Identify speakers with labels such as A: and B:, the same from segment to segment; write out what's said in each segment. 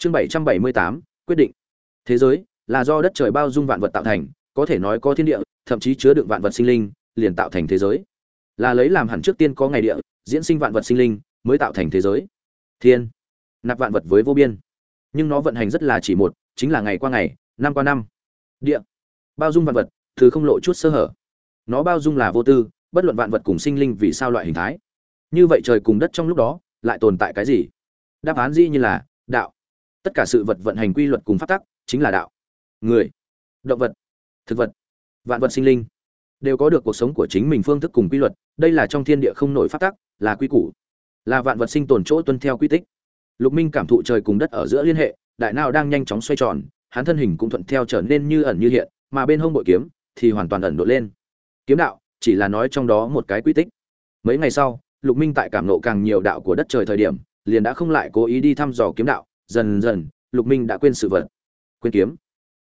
A: chương bảy trăm bảy mươi tám, quyết định. Thế giới là do đất trời bao dung vạn vật tạo thành, có thể nói có thiên địa, thậm chí chứa đựng vạn vật sinh linh, liền tạo thành thế giới. Là lấy làm hẳn trước tiên có ngày địa, diễn sinh vạn vật sinh linh, mới tạo thành thế giới. Thiên. Nạp vạn vật với vô biên. Nhưng nó vận hành rất là chỉ một, chính là ngày qua ngày, năm qua năm. Địa. Bao dung vạn vật, thứ không lộ chút sơ hở. Nó bao dung là vô tư, bất luận vạn vật cùng sinh linh vì sao loại hình thái. Như vậy trời cùng đất trong lúc đó, lại tồn tại cái gì? Đáp án dĩ như là đạo tất cả sự vật vận hành quy luật cùng pháp tắc chính là đạo. Người, động vật, thực vật, vạn vật sinh linh đều có được cuộc sống của chính mình phương thức cùng quy luật. Đây là trong thiên địa không nổi pháp tắc, là quy củ, là vạn vật sinh tồn chỗ tuân theo quy tích. Lục minh cảm thụ trời cùng đất ở giữa liên hệ, đại nào đang nhanh chóng xoay tròn, hắn thân hình cũng thuận theo trở nên như ẩn như hiện, mà bên hông bội kiếm thì hoàn toàn ẩn độ lên. Kiếm đạo chỉ là nói trong đó một cái quy tích. Mấy ngày sau, lục minh tại cảm nộ càng nhiều đạo của đất trời thời điểm, liền đã không lại cố ý đi thăm dò kiếm đạo dần dần, lục minh đã quên sự vật, quên kiếm,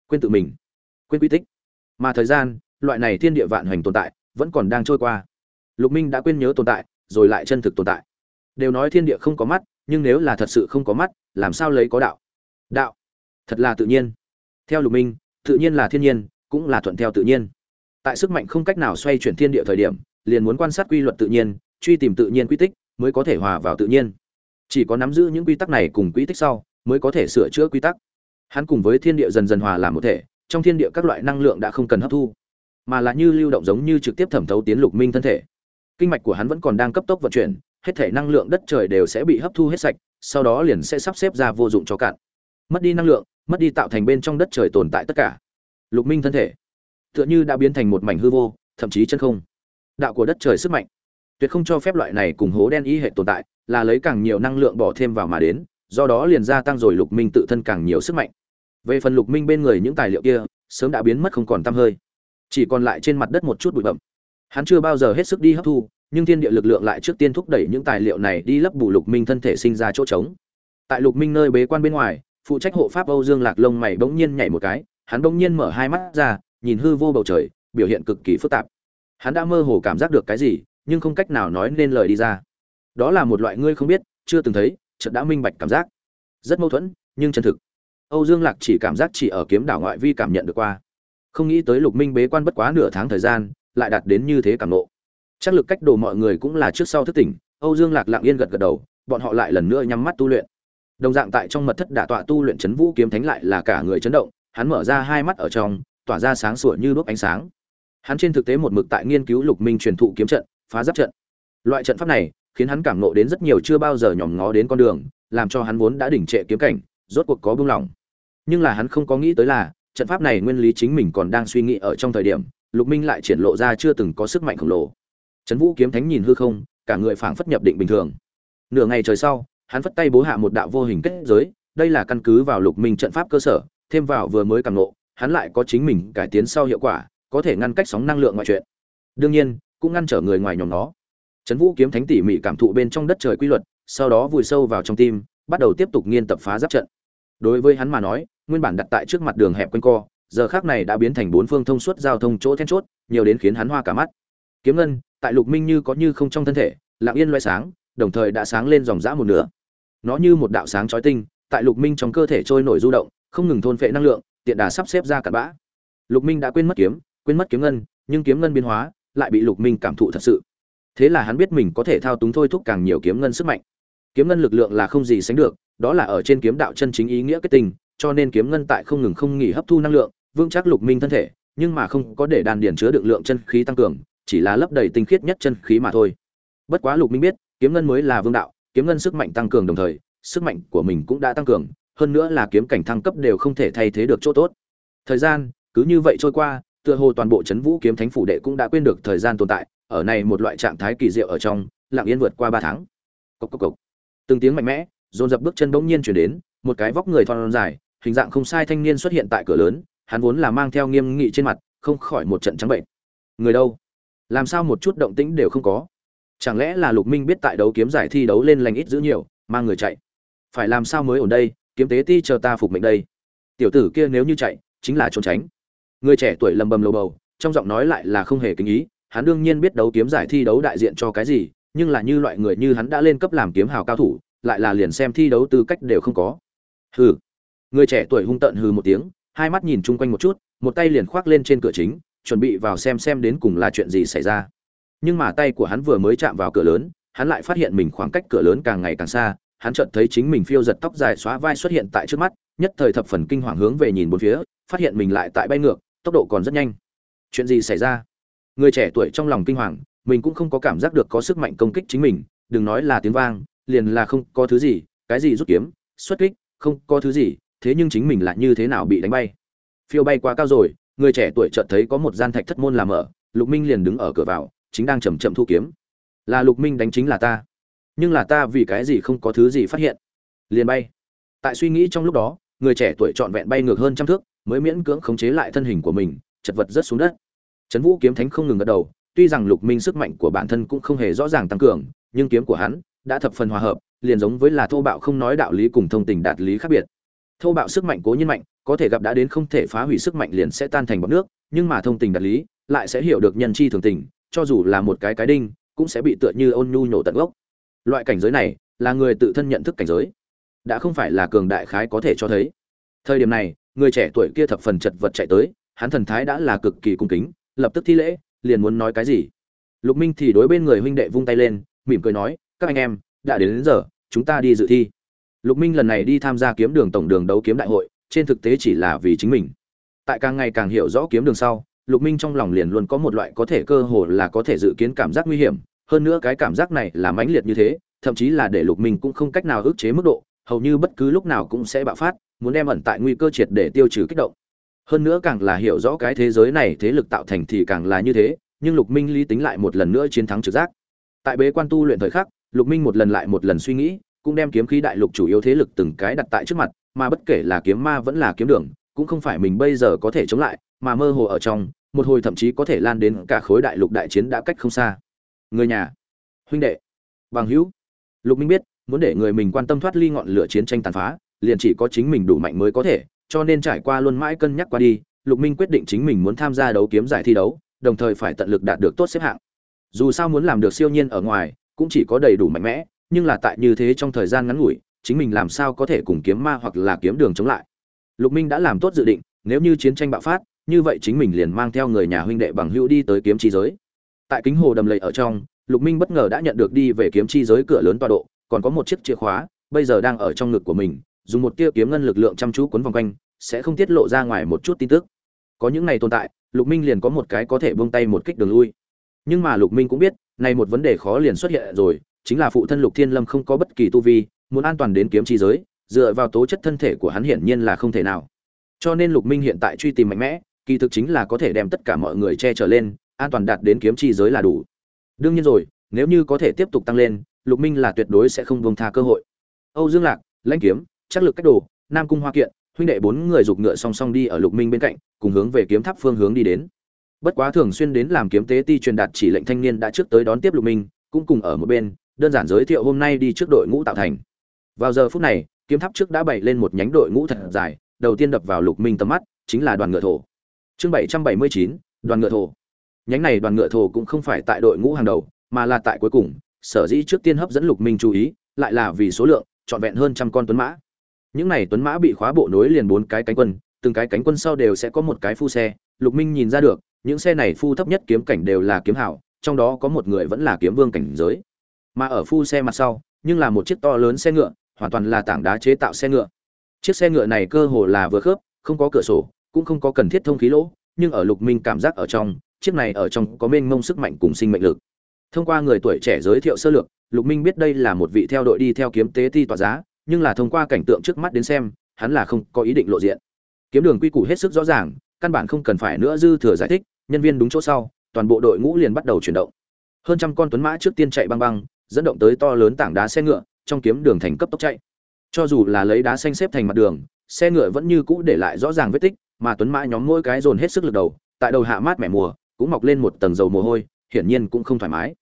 A: quên tự mình, quên quy tích. Mà thời gian, loại này thiên địa vạn hành tồn tại vẫn còn đang trôi qua. Lục minh đã quên nhớ tồn tại, rồi lại chân thực tồn tại. Đều nói thiên địa không có mắt, nhưng nếu là thật sự không có mắt, làm sao lấy có đạo? Đạo, thật là tự nhiên. Theo lục minh, tự nhiên là thiên nhiên, cũng là thuận theo tự nhiên. Tại sức mạnh không cách nào xoay chuyển thiên địa thời điểm, liền muốn quan sát quy luật tự nhiên, truy tìm tự nhiên quy tích, mới có thể hòa vào tự nhiên. Chỉ có nắm giữ những quy tắc này cùng quy tích sau mới có thể sửa chữa quy tắc. Hắn cùng với thiên địa dần dần hòa làm một thể, trong thiên địa các loại năng lượng đã không cần hấp thu, mà là như lưu động giống như trực tiếp thẩm thấu tiến lục minh thân thể. Kinh mạch của hắn vẫn còn đang cấp tốc vận chuyển, hết thể năng lượng đất trời đều sẽ bị hấp thu hết sạch, sau đó liền sẽ sắp xếp ra vô dụng cho cạn. Mất đi năng lượng, mất đi tạo thành bên trong đất trời tồn tại tất cả. Lục minh thân thể, tựa như đã biến thành một mảnh hư vô, thậm chí chân không. Đạo của đất trời sức mạnh, tuyệt không cho phép loại này cùng hố đen y hệ tồn tại, là lấy càng nhiều năng lượng bỏ thêm vào mà đến do đó liền gia tăng rồi lục minh tự thân càng nhiều sức mạnh. Về phần lục minh bên người những tài liệu kia, sớm đã biến mất không còn t hơi. Chỉ còn lại trên mặt đất một chút bụi bậm hắn chưa bao giờ hết sức đi hấp thu, nhưng thiên địa lực lượng lại trước tiên thúc đẩy những tài liệu này đi lấp bù lục minh thân thể sinh ra chỗ trống. Tại lục minh nơi bế quan bên ngoài, phụ trách hộ pháp âu dương lạc lông mày bỗng nhiên nhảy một cái, hắn bỗng nhiên mở hai mắt ra, nhìn hư vô bầu trời, biểu hiện cực kỳ phức tạp. Hắn đã mơ hồ cảm giác được cái gì, nhưng không cách nào nói nên lời đi ra. Đó là một loại ngươi không biết, chưa từng thấy chợt đã minh bạch cảm giác. Rất mâu thuẫn, nhưng chân thực. Âu dương lạc chỉ cảm giác chỉ ở kiếm đảo ngoại vi cảm nhận được qua. Không nghĩ tới lục minh bế quan bất quá nửa tháng thời gian, lại đạt đến như thế cảm nộ chắc lực cách đồ mọi người cũng là trước sau thức tỉnh, âu dương lạc lặng yên gật gật đầu, bọn họ lại lần nữa nhắm mắt tu luyện. Đồng dạng tại trong mật thất đả tọa tu luyện chấn vũ kiếm thánh lại là cả người chấn động, hắn mở ra hai mắt ở trong, tỏa ra sáng sủa như đuốc ánh sáng. Hắn trên thực tế một mực tại nghiên cứu lục minh truyền thụ kiếm trận, phá giáp trận. Loại trận pháp này khiến hắn cảm nộ đến rất nhiều chưa bao giờ nhòm ngó đến con đường, làm cho hắn vốn đã đỉnh trệ kiếm cảnh, rốt cuộc có buông lỏng. Nhưng là hắn không có nghĩ tới là, trận pháp này nguyên lý chính mình còn đang suy nghĩ ở trong thời điểm, lục minh lại triển lộ ra chưa từng có sức mạnh khổng lồ. Trấn vũ kiếm thánh nhìn hư không, cả người phảng phất nhập định bình thường. Nửa ngày trời sau, hắn phất tay bố hạ một đạo vô hình kết giới, đây là căn cứ vào lục minh trận pháp cơ sở, thêm vào vừa mới cảm nộ hắn lại có chính mình cải tiến sau hiệu quả, có thể ngăn cách sóng năng lượng ngoại chuyện đương nhiên, cũng ngăn trở người ngoài nhóm nó trấn vũ kiếm thánh tỉ mỉ cảm thụ bên trong đất trời quy luật, sau đó vùi sâu vào trong tim, bắt đầu tiếp tục nghiên tập phá giáp trận. Đối với hắn mà nói, nguyên bản đặt tại trước mặt đường hẹp quanh co, giờ khác này đã biến thành bốn phương thông suốt giao thông chỗ then chốt, nhiều đến khiến hắn hoa cả mắt. Kiếm ngân, tại lục minh như có như không trong thân thể, lặng yên loay sáng, đồng thời đã sáng lên dòng dã một nửa. Nó như một đạo sáng chói tinh, tại lục minh trong cơ thể trôi nổi du động, không ngừng thôn phệ năng lượng, tiện đà sắp xếp ra cặn bã. Lục minh đã quên mất kiếm, quên mất kiếm ngân, nhưng kiếm ngân biến hóa, lại bị lục minh cảm thụ thật sự thế là hắn biết mình có thể thao túng thôi thúc càng nhiều kiếm ngân sức mạnh. Kiếm ngân lực lượng là không gì sánh được, đó là ở trên kiếm đạo chân chính ý nghĩa kết tình, cho nên kiếm ngân tại không ngừng không nghỉ hấp thu năng lượng, vững chắc lục minh thân thể, nhưng mà không có để đàn điển chứa được lượng chân khí tăng cường, chỉ là lấp đầy tinh khiết nhất chân khí mà thôi. Bất quá lục minh biết, kiếm ngân mới là vương đạo, kiếm ngân sức mạnh tăng cường đồng thời, sức mạnh của mình cũng đã tăng cường, hơn nữa là kiếm cảnh thăng cấp đều không thể thay thế được chỗ tốt. Thời gian, cứ như vậy trôi qua, tựa hồ toàn bộ chấn vũ kiếm thánh phủ đệ cũng đã quên được thời gian tồn tại ở này một loại trạng thái kỳ diệu ở trong, lặng yên vượt qua ba tháng. Cốc cốc cốc. từng tiếng mạnh mẽ, dồn dập bước chân bỗng nhiên chuyển đến, một cái vóc người thon dài, hình dạng không sai thanh niên xuất hiện tại cửa lớn, hắn vốn là mang theo nghiêm nghị trên mặt, không khỏi một trận trắng bệnh. Người đâu? Làm sao một chút động tĩnh đều không có? Chẳng lẽ là lục minh biết tại đấu kiếm giải thi đấu lên lành ít giữ nhiều, mang người chạy? Phải làm sao mới ổn đây? Kiếm tế ti chờ ta phục mệnh đây. Tiểu tử kia nếu như chạy, chính là trốn tránh. Người trẻ tuổi lầm bầm lầu bầu, trong giọng nói lại là không hề kinh ý hắn đương nhiên biết đấu kiếm giải thi đấu đại diện cho cái gì, nhưng là như loại người như hắn đã lên cấp làm kiếm hào cao thủ, lại là liền xem thi đấu tư cách đều không có. Hừ. Người trẻ tuổi hung tận hừ một tiếng, hai mắt nhìn chung quanh một chút, một tay liền khoác lên trên cửa chính, chuẩn bị vào xem xem đến cùng là chuyện gì xảy ra. Nhưng mà tay của hắn vừa mới chạm vào cửa lớn, hắn lại phát hiện mình khoảng cách cửa lớn càng ngày càng xa, hắn chợt thấy chính mình phiêu giật tóc dài xóa vai xuất hiện tại trước mắt, nhất thời thập phần kinh hoàng hướng về nhìn bốn phía, phát hiện mình lại tại bay ngược, tốc độ còn rất nhanh. Chuyện gì xảy ra? Người trẻ tuổi trong lòng kinh hoàng, mình cũng không có cảm giác được có sức mạnh công kích chính mình, đừng nói là tiếng vang, liền là không có thứ gì, cái gì rút kiếm, xuất kích, không có thứ gì, thế nhưng chính mình lại như thế nào bị đánh bay. Phiêu bay quá cao rồi, người trẻ tuổi chợt thấy có một gian thạch thất môn làm ở, lục minh liền đứng ở cửa vào, chính đang chầm chậm thu kiếm. Là lục minh đánh chính là ta. Nhưng là ta vì cái gì không có thứ gì phát hiện? Liền bay. Tại suy nghĩ trong lúc đó, người trẻ tuổi trọn vẹn bay ngược hơn trăm thước, mới miễn cưỡng khống chế lại thân hình của mình, chật vật rất xuống đất trấn vũ kiếm thánh không ngừng gật đầu, tuy rằng lục minh sức mạnh của bản thân cũng không hề rõ ràng tăng cường, nhưng kiếm của hắn đã thập phần hòa hợp, liền giống với là thô bạo không nói đạo lý cùng thông tình đạt lý khác biệt. Thô bạo sức mạnh cố nhiên mạnh, có thể gặp đã đến không thể phá hủy sức mạnh liền sẽ tan thành bọt nước, nhưng mà thông tình đạt lý lại sẽ hiểu được nhân chi thường tình, cho dù là một cái cái đinh, cũng sẽ bị tựa như ôn nhu nhổ tận gốc. Loại cảnh giới này là người tự thân nhận thức cảnh giới, đã không phải là cường đại khái có thể cho thấy. Thời điểm này, người trẻ tuổi kia thập phần chật vật chạy tới, hắn thần thái đã là cực kỳ cung kính lập tức thi lễ liền muốn nói cái gì? Lục minh thì đối bên người huynh đệ vung tay lên mỉm cười nói các anh em đã đến, đến giờ chúng ta đi dự thi. Lục minh lần này đi tham gia kiếm đường tổng đường đấu kiếm đại hội trên thực tế chỉ là vì chính mình. Tại càng ngày càng hiểu rõ kiếm đường sau lục minh trong lòng liền luôn có một loại có thể cơ hồ là có thể dự kiến cảm giác nguy hiểm hơn nữa cái cảm giác này là mãnh liệt như thế thậm chí là để lục minh cũng không cách nào ức chế mức độ hầu như bất cứ lúc nào cũng sẽ bạo phát muốn đem ẩn tại nguy cơ triệt để tiêu trừ kích động hơn nữa càng là hiểu rõ cái thế giới này thế lực tạo thành thì càng là như thế, nhưng lục minh lý tính lại một lần nữa chiến thắng trực giác. Tại bế quan tu luyện thời khắc, lục minh một lần lại một lần suy nghĩ, cũng đem kiếm khí đại lục chủ yếu thế lực từng cái đặt tại trước mặt, mà bất kể là kiếm ma vẫn là kiếm đường, cũng không phải mình bây giờ có thể chống lại, mà mơ hồ ở trong, một hồi thậm chí có thể lan đến cả khối đại lục đại chiến đã cách không xa. Người nhà, huynh đệ, bằng hữu. Lục minh biết, muốn để người mình quan tâm thoát ly ngọn lửa chiến tranh tàn phá, liền chỉ có chính mình đủ mạnh mới có thể cho nên trải qua luôn mãi cân nhắc qua đi, lục minh quyết định chính mình muốn tham gia đấu kiếm giải thi đấu, đồng thời phải tận lực đạt được tốt xếp hạng. Dù sao muốn làm được siêu nhiên ở ngoài, cũng chỉ có đầy đủ mạnh mẽ, nhưng là tại như thế trong thời gian ngắn ngủi, chính mình làm sao có thể cùng kiếm ma hoặc là kiếm đường chống lại. Lục minh đã làm tốt dự định, nếu như chiến tranh bạo phát, như vậy chính mình liền mang theo người nhà huynh đệ bằng hữu đi tới kiếm chi giới. Tại kính hồ đầm lầy ở trong, lục minh bất ngờ đã nhận được đi về kiếm chi giới cửa lớn tọa độ, còn có một chiếc chìa khóa, bây giờ đang ở trong ngực của mình dùng một tia kiếm ngân lực lượng chăm chú quấn vòng quanh, sẽ không tiết lộ ra ngoài một chút tin tức. Có những này tồn tại, lục minh liền có một cái có thể buông tay một kích đường lui. Nhưng mà lục minh cũng biết, này một vấn đề khó liền xuất hiện rồi, chính là phụ thân lục thiên lâm không có bất kỳ tu vi, muốn an toàn đến kiếm chi giới, dựa vào tố chất thân thể của hắn hiển nhiên là không thể nào. Cho nên lục minh hiện tại truy tìm mạnh mẽ, kỳ thực chính là có thể đem tất cả mọi người che chở lên, an toàn đạt đến kiếm chi giới là đủ. Đương nhiên rồi, nếu như có thể tiếp tục tăng lên, lục minh là tuyệt đối sẽ không buông tha cơ hội. Âu dương lạc, lãnh kiếm chắc lực cách đồ, nam cung hoa kiện, huynh đệ bốn người giục ngựa song song đi ở lục minh bên cạnh, cùng hướng về kiếm tháp phương hướng đi đến. Bất quá thường xuyên đến làm kiếm tế ti truyền đạt chỉ lệnh thanh niên đã trước tới đón tiếp lục minh, cũng cùng ở một bên, đơn giản giới thiệu hôm nay đi trước đội ngũ tạo thành. Vào giờ phút này, kiếm tháp trước đã bày lên một nhánh đội ngũ thật dài, đầu tiên đập vào lục minh tầm mắt, chính là đoàn ngựa thổ. Chương bảy trăm bảy mươi chín, đoàn ngựa thổ. Nhánh này đoàn ngựa thổ cũng không phải tại đội ngũ hàng đầu, mà là tại cuối cùng, sở dĩ trước tiên hấp dẫn lục minh chú ý, lại là vì số lượng, trọn vẹn hơn trăm con tuấn mã những này tuấn mã bị khóa bộ nối liền bốn cái cánh quân, từng cái cánh quân sau đều sẽ có một cái phu xe. Lục minh nhìn ra được, những xe này phu thấp nhất kiếm cảnh đều là kiếm hảo, trong đó có một người vẫn là kiếm vương cảnh giới. Mà ở phu xe mặt sau, nhưng là một chiếc to lớn xe ngựa, hoàn toàn là tảng đá chế tạo xe ngựa. Chiếc xe ngựa này cơ hồ là vừa khớp, không có cửa sổ, cũng không có cần thiết thông khí lỗ, nhưng ở lục minh cảm giác ở trong, chiếc này ở trong có mênh mông sức mạnh cùng sinh mệnh lực. Thông qua người tuổi trẻ giới thiệu sơ lược, lục minh biết đây là một vị theo đội đi theo kiếm tế ti tỏa giá nhưng là thông qua cảnh tượng trước mắt đến xem, hắn là không có ý định lộ diện. Kiếm đường quy củ hết sức rõ ràng, căn bản không cần phải nữa dư thừa giải thích, nhân viên đúng chỗ sau, toàn bộ đội ngũ liền bắt đầu chuyển động. Hơn trăm con tuấn mã trước tiên chạy băng băng, dẫn động tới to lớn tảng đá xe ngựa, trong kiếm đường thành cấp tốc chạy. Cho dù là lấy đá xanh xếp thành mặt đường, xe ngựa vẫn như cũ để lại rõ ràng vết tích, mà tuấn mã nhóm mỗi cái dồn hết sức lực đầu, tại đầu hạ mát mẻ mùa, cũng mọc lên một tầng dầu mồ hôi, hiển nhiên cũng không thoải mái.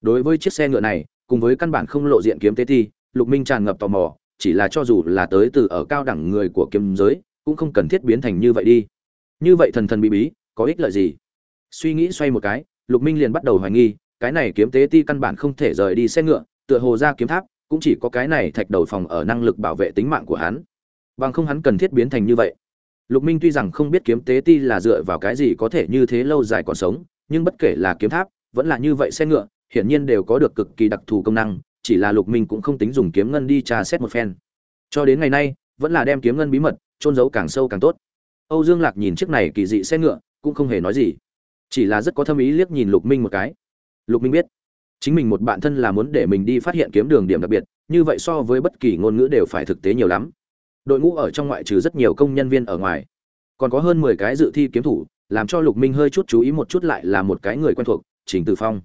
A: Đối với chiếc xe ngựa này, cùng với căn bản không lộ diện kiếm tế thi, lục minh tràn ngập tò mò chỉ là cho dù là tới từ ở cao đẳng người của kiếm giới, cũng không cần thiết biến thành như vậy đi. Như vậy thần thần bí bí, có ích lợi gì? Suy nghĩ xoay một cái, lục minh liền bắt đầu hoài nghi, cái này kiếm tế ti căn bản không thể rời đi xe ngựa, tựa hồ ra kiếm tháp, cũng chỉ có cái này thạch đầu phòng ở năng lực bảo vệ tính mạng của hắn. Bằng không hắn cần thiết biến thành như vậy. Lục minh tuy rằng không biết kiếm tế ti là dựa vào cái gì có thể như thế lâu dài còn sống, nhưng bất kể là kiếm tháp, vẫn là như vậy xe ngựa, hiển nhiên đều có được cực kỳ đặc thù công năng chỉ là lục minh cũng không tính dùng kiếm ngân đi tra xét một phen. Cho đến ngày nay, vẫn là đem kiếm ngân bí mật trôn giấu càng sâu càng tốt. Âu dương lạc nhìn chiếc này kỳ dị xe ngựa, cũng không hề nói gì. Chỉ là rất có thâm ý liếc nhìn lục minh một cái. Lục minh biết, chính mình một bạn thân là muốn để mình đi phát hiện kiếm đường điểm đặc biệt, như vậy so với bất kỳ ngôn ngữ đều phải thực tế nhiều lắm. Đội ngũ ở trong ngoại trừ rất nhiều công nhân viên ở ngoài, còn có hơn mười cái dự thi kiếm thủ, làm cho lục minh hơi chút chú ý một chút lại là một cái người quen thuộc, trình tử phong.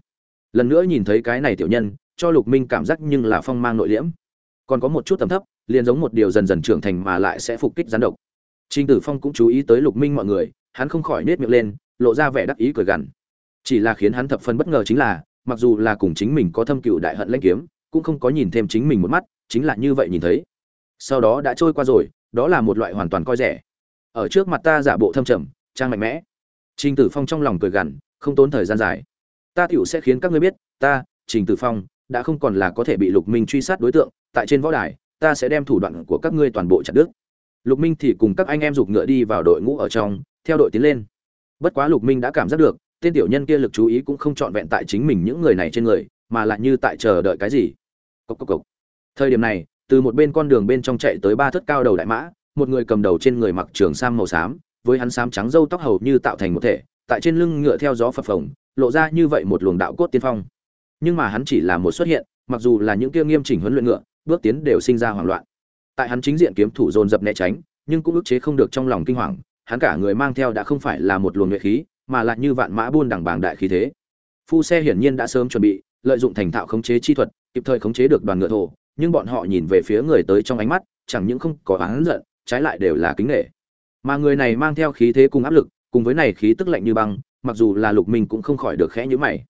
A: Lần nữa nhìn thấy cái này tiểu nhân cho lục minh cảm giác nhưng là phong mang nội liễm. Còn có một chút tầm thấp, liền giống một điều dần dần trưởng thành mà lại sẽ phục kích gián độc. Trình tử phong cũng chú ý tới lục minh mọi người, hắn không khỏi nết miệng lên, lộ ra vẻ đắc ý cười gằn. Chỉ là khiến hắn thập phân bất ngờ chính là, mặc dù là cùng chính mình có thâm cựu đại hận lãnh kiếm, cũng không có nhìn thêm chính mình một mắt, chính là như vậy nhìn thấy. Sau đó đã trôi qua rồi, đó là một loại hoàn toàn coi rẻ. Ở trước mặt ta giả bộ thâm trầm, trang mạnh mẽ. Trình tử phong trong lòng cười gằn, không tốn thời gian dài. Ta tựu sẽ khiến các ngươi biết, ta, trình tử phong đã không còn là có thể bị lục minh truy sát đối tượng, tại trên võ đài, ta sẽ đem thủ đoạn của các ngươi toàn bộ chặt đứt. Lục minh thì cùng các anh em giục ngựa đi vào đội ngũ ở trong, theo đội tiến lên. Bất quá lục minh đã cảm giác được, tên tiểu nhân kia lực chú ý cũng không trọn vẹn tại chính mình những người này trên người, mà lại như tại chờ đợi cái gì. Cốc cốc cốc. thời điểm này, từ một bên con đường bên trong chạy tới ba thất cao đầu đại mã, một người cầm đầu trên người mặc trường sam màu xám, với hắn xám trắng râu tóc hầu như tạo thành một thể, tại trên lưng ngựa theo gió phập phồng, lộ ra như vậy một luồng đạo cốt tiên phong nhưng mà hắn chỉ là một xuất hiện, mặc dù là những kia nghiêm chỉnh huấn luyện ngựa, bước tiến đều sinh ra hoảng loạn. Tại hắn chính diện kiếm thủ dồn dập né tránh, nhưng cũng ức chế không được trong lòng kinh hoàng, hắn cả người mang theo đã không phải là một luồng nhuệ khí, mà lại như vạn mã buôn đằng bàng đại khí thế. Phu xe hiển nhiên đã sớm chuẩn bị, lợi dụng thành thạo khống chế chi thuật, kịp thời khống chế được đoàn ngựa thổ, nhưng bọn họ nhìn về phía người tới trong ánh mắt, chẳng những không có oán giận, trái lại đều là kính nể. Mà người này mang theo khí thế cùng áp lực, cùng với này khí tức lạnh như băng, mặc dù là lục minh cũng không khỏi được khẽ nhíu mày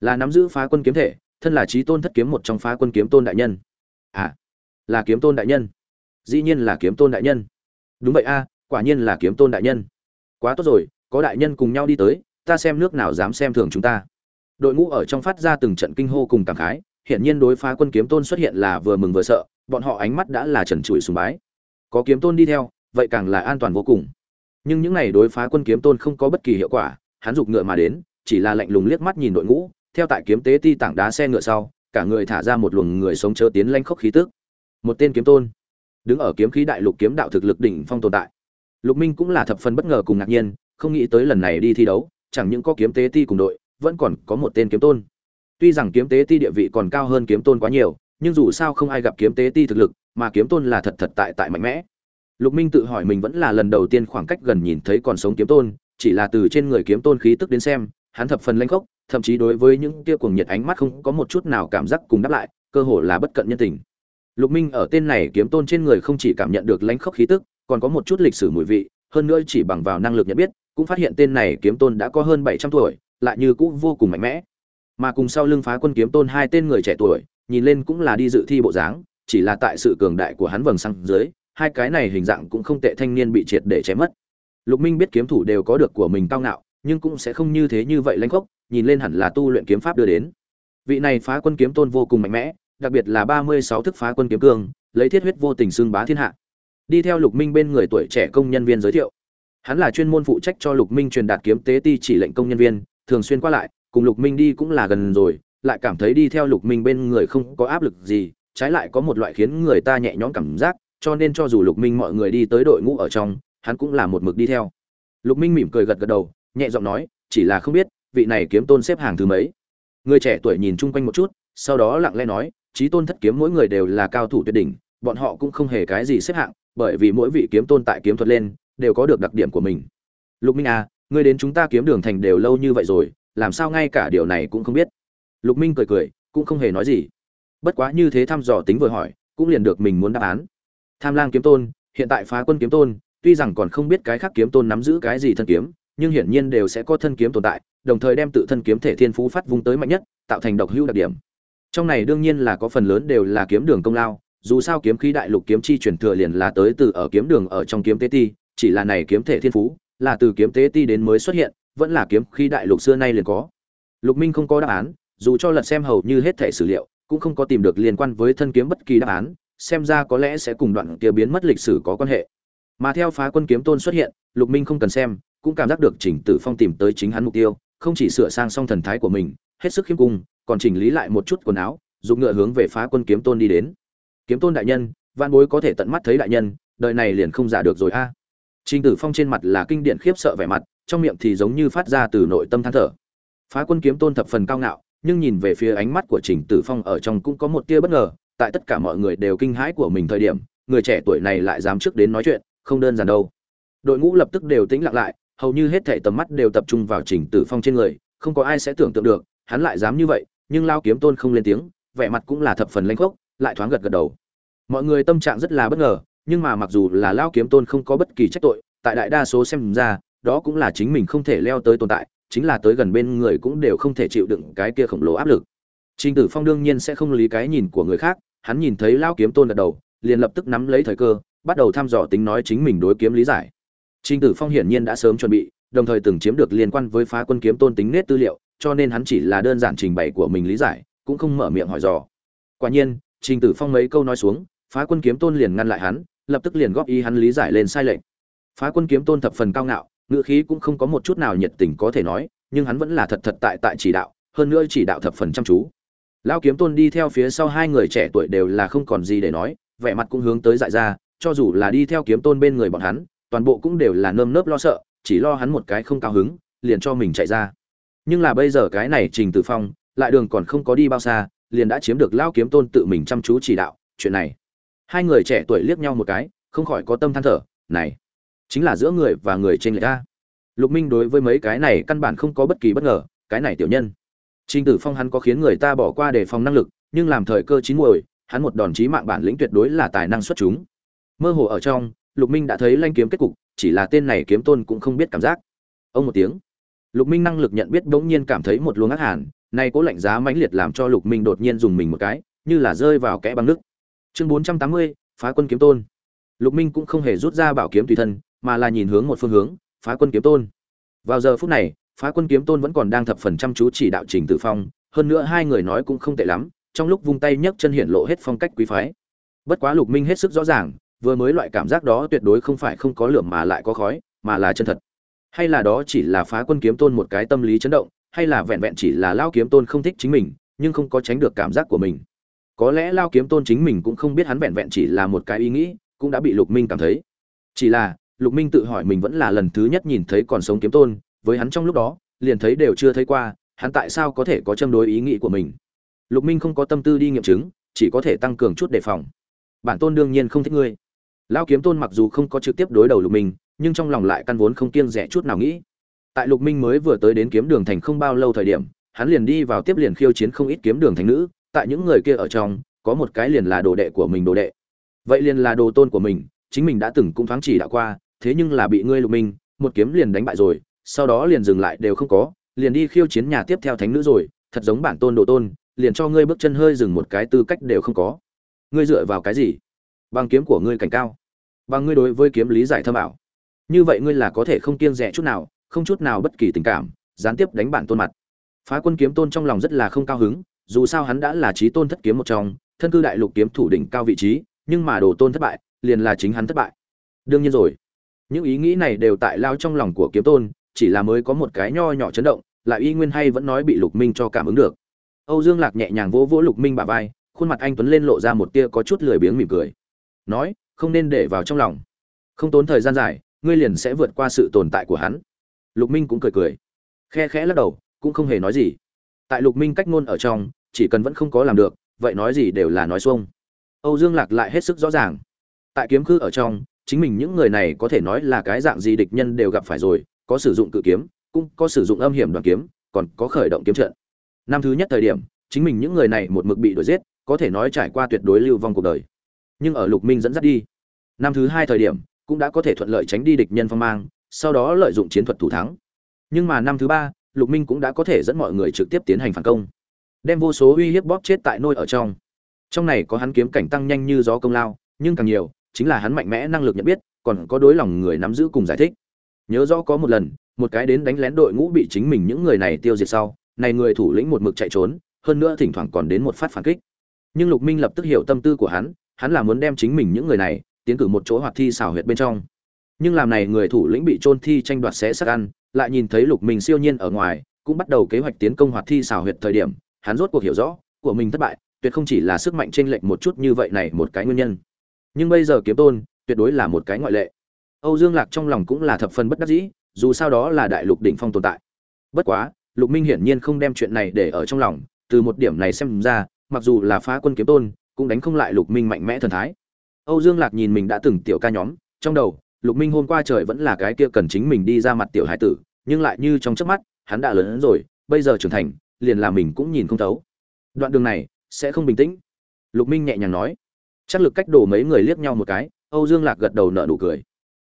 A: là nắm giữ phá quân kiếm thể, thân là trí tôn thất kiếm một trong phá quân kiếm tôn đại nhân. À là kiếm tôn đại nhân. Dĩ nhiên là kiếm tôn đại nhân. Đúng vậy a, quả nhiên là kiếm tôn đại nhân. Quá tốt rồi, có đại nhân cùng nhau đi tới, ta xem nước nào dám xem thường chúng ta. Đội ngũ ở trong phát ra từng trận kinh hô cùng cảm khái hiện nhiên đối phá quân kiếm tôn xuất hiện là vừa mừng vừa sợ, bọn họ ánh mắt đã là trần trụi sùng bái. Có kiếm tôn đi theo, vậy càng là an toàn vô cùng. Nhưng những này đối phá quân kiếm tôn không có bất kỳ hiệu quả, hắn giục ngựa mà đến, chỉ là lạnh lùng liếc mắt nhìn đội ngũ theo tại kiếm tế ti tảng đá xe ngựa sau, cả người thả ra một luồng người sống chớ tiến lanh khốc khí tức. Một tên kiếm tôn, đứng ở kiếm khí đại lục kiếm đạo thực lực đỉnh phong tồn tại. Lục minh cũng là thập phần bất ngờ cùng ngạc nhiên, không nghĩ tới lần này đi thi đấu, chẳng những có kiếm tế ti cùng đội, vẫn còn có một tên kiếm tôn. Tuy rằng kiếm tế ti địa vị còn cao hơn kiếm tôn quá nhiều, nhưng dù sao không ai gặp kiếm tế ti thực lực, mà kiếm tôn là thật thật tại tại mạnh mẽ. Lục minh tự hỏi mình vẫn là lần đầu tiên khoảng cách gần nhìn thấy còn sống kiếm tôn, chỉ là từ trên người kiếm tôn khí tức đến xem, hắn thập phần lanh khốc thậm chí đối với những kia cuồng nhiệt ánh mắt không có một chút nào cảm giác cùng đáp lại, cơ hồ là bất cận nhân tình. Lục minh ở tên này kiếm tôn trên người không chỉ cảm nhận được lãnh khốc khí tức, còn có một chút lịch sử mùi vị, hơn nữa chỉ bằng vào năng lực nhận biết, cũng phát hiện tên này kiếm tôn đã có hơn bảy trăm tuổi, lại như cũ vô cùng mạnh mẽ. Mà cùng sau lưng phá quân kiếm tôn hai tên người trẻ tuổi, nhìn lên cũng là đi dự thi bộ dáng, chỉ là tại sự cường đại của hắn vầng sang dưới, hai cái này hình dạng cũng không tệ thanh niên bị triệt để chém mất. Lục minh biết kiếm thủ đều có được của mình cao ngạo, nhưng cũng sẽ không như thế như vậy lãnh khốc nhìn lên hẳn là tu luyện kiếm pháp đưa đến. Vị này phá quân kiếm tôn vô cùng mạnh mẽ, đặc biệt là ba mươi sáu thức phá quân kiếm cương, lấy thiết huyết vô tình xương bá thiên hạ. Đi theo lục minh bên người tuổi trẻ công nhân viên giới thiệu. Hắn là chuyên môn phụ trách cho lục minh truyền đạt kiếm tế ti chỉ lệnh công nhân viên, thường xuyên qua lại, cùng lục minh đi cũng là gần rồi, lại cảm thấy đi theo lục minh bên người không có áp lực gì, trái lại có một loại khiến người ta nhẹ nhõm cảm giác, cho nên cho dù lục minh mọi người đi tới đội ngũ ở trong, hắn cũng là một mực đi theo. Lục minh mỉm cười gật gật đầu, nhẹ giọng nói, chỉ là không biết vị này kiếm tôn xếp hàng thứ mấy? Người trẻ tuổi nhìn chung quanh một chút, sau đó lặng lẽ nói trí tôn thất kiếm mỗi người đều là cao thủ tuyệt đỉnh, bọn họ cũng không hề cái gì xếp hạng, bởi vì mỗi vị kiếm tôn tại kiếm thuật lên, đều có được đặc điểm của mình. Lục minh à ngươi đến chúng ta kiếm đường thành đều lâu như vậy rồi, làm sao ngay cả điều này cũng không biết? Lục minh cười cười, cũng không hề nói gì. Bất quá như thế thăm dò tính vừa hỏi, cũng liền được mình muốn đáp án. Tham lang kiếm tôn, hiện tại phá quân kiếm tôn, tuy rằng còn không biết cái khác kiếm tôn nắm giữ cái gì thân kiếm nhưng hiển nhiên đều sẽ có thân kiếm tồn tại, đồng thời đem tự thân kiếm thể thiên phú phát vung tới mạnh nhất, tạo thành độc hữu đặc điểm. Trong này đương nhiên là có phần lớn đều là kiếm đường công lao, dù sao kiếm khí đại lục kiếm chi truyền thừa liền là tới từ ở kiếm đường ở trong kiếm tế ti, chỉ là này kiếm thể thiên phú, là từ kiếm tế ti đến mới xuất hiện, vẫn là kiếm khí đại lục xưa nay liền có. Lục minh không có đáp án, dù cho lật xem hầu như hết thể sử liệu, cũng không có tìm được liên quan với thân kiếm bất kỳ đáp án, xem ra có lẽ sẽ cùng đoạn kia biến mất lịch sử có quan hệ. Mà theo phá quân kiếm tôn xuất hiện, lục minh không cần xem cũng cảm giác được chỉnh tử phong tìm tới chính hắn mục tiêu, không chỉ sửa sang xong thần thái của mình, hết sức khiêm cung, còn chỉnh lý lại một chút quần áo, dùng ngựa hướng về phá quân kiếm tôn đi đến. Kiếm tôn đại nhân văn bối có thể tận mắt thấy đại nhân, đời này liền không giả được rồi a. Trình tử phong trên mặt là kinh điển khiếp sợ vẻ mặt, trong miệng thì giống như phát ra từ nội tâm than thở. Phá quân kiếm tôn thập phần cao ngạo, nhưng nhìn về phía ánh mắt của trình tử phong ở trong cũng có một tia bất ngờ, tại tất cả mọi người đều kinh hãi của mình thời điểm, người trẻ tuổi này lại dám trước đến nói chuyện, không đơn giản đâu. Đội ngũ lập tức đều tĩnh lặng lại hầu như hết thảy tầm mắt đều tập trung vào trình tử phong trên người, không có ai sẽ tưởng tượng được, hắn lại dám như vậy, nhưng lao kiếm tôn không lên tiếng, vẻ mặt cũng là thập phần lênh khốc, lại thoáng gật gật đầu. Mọi người tâm trạng rất là bất ngờ, nhưng mà mặc dù là lao kiếm tôn không có bất kỳ trách tội, tại đại đa số xem ra, đó cũng là chính mình không thể leo tới tồn tại, chính là tới gần bên người cũng đều không thể chịu đựng cái kia khổng lồ áp lực. Trình tử phong đương nhiên sẽ không lý cái nhìn của người khác, hắn nhìn thấy lao kiếm tôn gật đầu, liền lập tức nắm lấy thời cơ, bắt đầu thăm dò tính nói chính mình đối kiếm lý giải trình tử phong hiển nhiên đã sớm chuẩn bị, đồng thời từng chiếm được liên quan với phá quân kiếm tôn tính nết tư liệu, cho nên hắn chỉ là đơn giản trình bày của mình lý giải, cũng không mở miệng hỏi dò. Quả nhiên, trình tử phong mấy câu nói xuống, phá quân kiếm tôn liền ngăn lại hắn, lập tức liền góp ý hắn lý giải lên sai lệch. Phá quân kiếm tôn thập phần cao ngạo ngựa khí cũng không có một chút nào nhiệt tình có thể nói, nhưng hắn vẫn là thật thật tại tại chỉ đạo, hơn nữa chỉ đạo thập phần chăm chú. Lão kiếm tôn đi theo phía sau hai người trẻ tuổi đều là không còn gì để nói, vẻ mặt cũng hướng tới dại ra, cho dù là đi theo kiếm tôn bên người bọn hắn toàn bộ cũng đều là nơm nớp lo sợ, chỉ lo hắn một cái không cao hứng, liền cho mình chạy ra. Nhưng là bây giờ cái này trình tử phong, lại đường còn không có đi bao xa, liền đã chiếm được lao kiếm tôn tự mình chăm chú chỉ đạo, chuyện này. Hai người trẻ tuổi liếc nhau một cái, không khỏi có tâm than thở, này, chính là giữa người và người trên người ta. Lục minh đối với mấy cái này căn bản không có bất kỳ bất ngờ, cái này tiểu nhân. Trình tử phong hắn có khiến người ta bỏ qua đề phòng năng lực, nhưng làm thời cơ chín muồi, hắn một đòn chí mạng bản lĩnh tuyệt đối là tài năng xuất chúng. Mơ hồ ở trong lục minh đã thấy lanh kiếm kết cục, chỉ là tên này kiếm tôn cũng không biết cảm giác. Ông một tiếng. Lục minh năng lực nhận biết bỗng nhiên cảm thấy một luồng ác hàn, nay cố lạnh giá mãnh liệt làm cho lục minh đột nhiên dùng mình một cái, như là rơi vào kẽ băng nước. Chương bốn trăm tám mươi, phá quân kiếm tôn. Lục minh cũng không hề rút ra bảo kiếm tùy thân, mà là nhìn hướng một phương hướng, phá quân kiếm tôn. Vào giờ phút này, phá quân kiếm tôn vẫn còn đang thập phần chăm chú chỉ đạo trình tự phong, hơn nữa hai người nói cũng không tệ lắm, trong lúc vung tay nhấc chân hiện lộ hết phong cách quý phái. Bất quá lục minh hết sức rõ ràng vừa mới loại cảm giác đó tuyệt đối không phải không có lửa mà lại có khói, mà là chân thật. Hay là đó chỉ là phá quân kiếm tôn một cái tâm lý chấn động, hay là vẹn vẹn chỉ là lao kiếm tôn không thích chính mình, nhưng không có tránh được cảm giác của mình. Có lẽ lao kiếm tôn chính mình cũng không biết hắn vẹn vẹn chỉ là một cái ý nghĩ, cũng đã bị lục minh cảm thấy. Chỉ là, lục minh tự hỏi mình vẫn là lần thứ nhất nhìn thấy còn sống kiếm tôn, với hắn trong lúc đó, liền thấy đều chưa thấy qua, hắn tại sao có thể có châm đối ý nghĩ của mình? Lục minh không có tâm tư đi nghiệm chứng, chỉ có thể tăng cường chút đề phòng. Bản tôn đương nhiên không thích ngươi lao kiếm tôn mặc dù không có trực tiếp đối đầu lục minh, nhưng trong lòng lại căn vốn không kiêng rẻ chút nào nghĩ. Tại lục minh mới vừa tới đến kiếm đường thành không bao lâu thời điểm, hắn liền đi vào tiếp liền khiêu chiến không ít kiếm đường thành nữ, tại những người kia ở trong, có một cái liền là đồ đệ của mình đồ đệ. Vậy liền là đồ tôn của mình, chính mình đã từng cũng thoáng chỉ đạo qua, thế nhưng là bị ngươi lục minh, một kiếm liền đánh bại rồi, sau đó liền dừng lại đều không có, liền đi khiêu chiến nhà tiếp theo thánh nữ rồi, thật giống bản tôn đồ tôn, liền cho ngươi bước chân hơi dừng một cái tư cách đều không có. Ngươi dựa vào cái gì? Bằng kiếm của ngươi cảnh cao bằng ngươi đối với kiếm lý giải thâm ảo. Như vậy ngươi là có thể không kiêng rẻ chút nào, không chút nào bất kỳ tình cảm, gián tiếp đánh bản tôn mặt. Phá quân kiếm tôn trong lòng rất là không cao hứng, dù sao hắn đã là trí tôn thất kiếm một trong, thân cư đại lục kiếm thủ đỉnh cao vị trí, nhưng mà đồ tôn thất bại, liền là chính hắn thất bại. Đương nhiên rồi, những ý nghĩ này đều tại lao trong lòng của kiếm tôn, chỉ là mới có một cái nho nhỏ chấn động, lại y nguyên hay vẫn nói bị lục minh cho cảm ứng được. Âu dương lạc nhẹ nhàng vỗ vỗ lục minh bả vai, khuôn mặt anh tuấn lên lộ ra một tia có chút lười biếng mỉm cười. Nói không nên để vào trong lòng. Không tốn thời gian dài, ngươi liền sẽ vượt qua sự tồn tại của hắn. Lục minh cũng cười cười. Khe khẽ lắc đầu, cũng không hề nói gì. Tại lục minh cách ngôn ở trong, chỉ cần vẫn không có làm được, vậy nói gì đều là nói xuông. Âu dương lạc lại hết sức rõ ràng. Tại kiếm khư ở trong, chính mình những người này có thể nói là cái dạng gì địch nhân đều gặp phải rồi, có sử dụng cự kiếm, cũng có sử dụng âm hiểm đoàn kiếm, còn có khởi động kiếm trận. Năm thứ nhất thời điểm, chính mình những người này một mực bị đuổi giết, có thể nói trải qua tuyệt đối lưu vong cuộc đời nhưng ở lục minh dẫn dắt đi. Năm thứ hai thời điểm, cũng đã có thể thuận lợi tránh đi địch nhân phong mang, sau đó lợi dụng chiến thuật thủ thắng. Nhưng mà năm thứ ba, lục minh cũng đã có thể dẫn mọi người trực tiếp tiến hành phản công. Đem vô số uy hiếp bóp chết tại nôi ở trong. Trong này có hắn kiếm cảnh tăng nhanh như gió công lao, nhưng càng nhiều, chính là hắn mạnh mẽ năng lực nhận biết, còn có đối lòng người nắm giữ cùng giải thích. Nhớ rõ có một lần, một cái đến đánh lén đội ngũ bị chính mình những người này tiêu diệt sau, này người thủ lĩnh một mực chạy trốn, hơn nữa thỉnh thoảng còn đến một phát phản kích. Nhưng lục minh lập tức hiểu tâm tư của hắn hắn là muốn đem chính mình những người này tiến cử một chỗ hoạt thi xảo huyệt bên trong. Nhưng làm này người thủ lĩnh bị trôn thi tranh đoạt sẽ sắc ăn, lại nhìn thấy lục minh siêu nhiên ở ngoài, cũng bắt đầu kế hoạch tiến công hoạt thi xảo huyệt thời điểm, hắn rốt cuộc hiểu rõ, của mình thất bại, tuyệt không chỉ là sức mạnh chênh lệch một chút như vậy này một cái nguyên nhân. Nhưng bây giờ kiếm tôn, tuyệt đối là một cái ngoại lệ. Âu dương lạc trong lòng cũng là thập phần bất đắc dĩ, dù sao đó là đại lục đỉnh phong tồn tại. Bất quá, lục minh hiển nhiên không đem chuyện này để ở trong lòng, từ một điểm này xem ra, mặc dù là phá quân kiếm tôn cũng đánh không lại lục minh mạnh mẽ thần thái. Âu dương lạc nhìn mình đã từng tiểu ca nhóm, trong đầu, lục minh hôm qua trời vẫn là cái kia cần chính mình đi ra mặt tiểu hải tử, nhưng lại như trong chớp mắt, hắn đã lớn hơn rồi, bây giờ trưởng thành, liền là mình cũng nhìn không thấu. Đoạn đường này sẽ không bình tĩnh. Lục minh nhẹ nhàng nói. Chắc lực cách đổ mấy người liếc nhau một cái, âu dương lạc gật đầu nở nụ cười.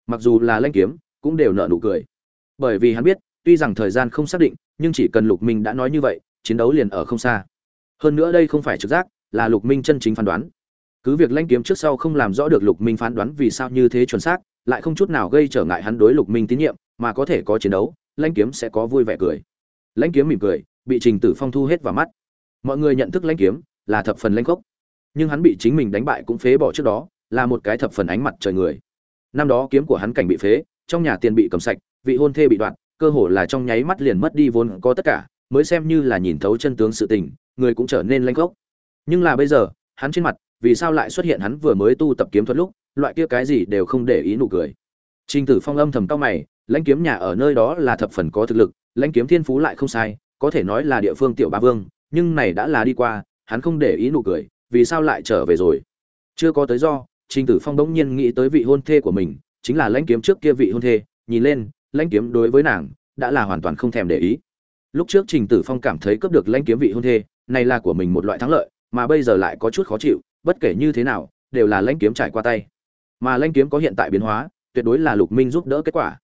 A: Mặc dù là lanh kiếm, cũng đều nở nụ cười. Bởi vì hắn biết, tuy rằng thời gian không xác định, nhưng chỉ cần lục minh đã nói như vậy, chiến đấu liền ở không xa. Hơn nữa đây không phải trực giác là lục minh chân chính phán đoán. Cứ việc lanh kiếm trước sau không làm rõ được lục minh phán đoán vì sao như thế chuẩn xác, lại không chút nào gây trở ngại hắn đối lục minh tín nhiệm, mà có thể có chiến đấu lanh kiếm sẽ có vui vẻ cười. Lãnh kiếm mỉm cười, bị trình tử phong thu hết vào mắt. Mọi người nhận thức lãnh kiếm là thập phần lãnh khốc, nhưng hắn bị chính mình đánh bại cũng phế bỏ trước đó, là một cái thập phần ánh mặt trời người. Năm đó kiếm của hắn cảnh bị phế, trong nhà tiền bị cầm sạch, vị hôn thê bị đoạn cơ hồ là trong nháy mắt liền mất đi vốn có tất cả, mới xem như là nhìn thấu chân tướng sự tình, người cũng trở nên lãnh khốc nhưng là bây giờ, hắn trên mặt, vì sao lại xuất hiện hắn vừa mới tu tập kiếm thuật lúc, loại kia cái gì đều không để ý nụ cười. Trình tử phong âm thầm cao mày, lãnh kiếm nhà ở nơi đó là thập phần có thực lực, lãnh kiếm thiên phú lại không sai, có thể nói là địa phương tiểu ba vương, nhưng này đã là đi qua, hắn không để ý nụ cười, vì sao lại trở về rồi? Chưa có tới do, trình tử phong bỗng nhiên nghĩ tới vị hôn thê của mình, chính là lãnh kiếm trước kia vị hôn thê, nhìn lên, lãnh kiếm đối với nàng, đã là hoàn toàn không thèm để ý. Lúc trước trình tử phong cảm thấy cướp được lãnh kiếm vị hôn thê, này là của mình một loại thắng lợi mà bây giờ lại có chút khó chịu, bất kể như thế nào, đều là lãnh kiếm trải qua tay. Mà lãnh kiếm có hiện tại biến hóa, tuyệt đối là lục minh giúp đỡ kết quả.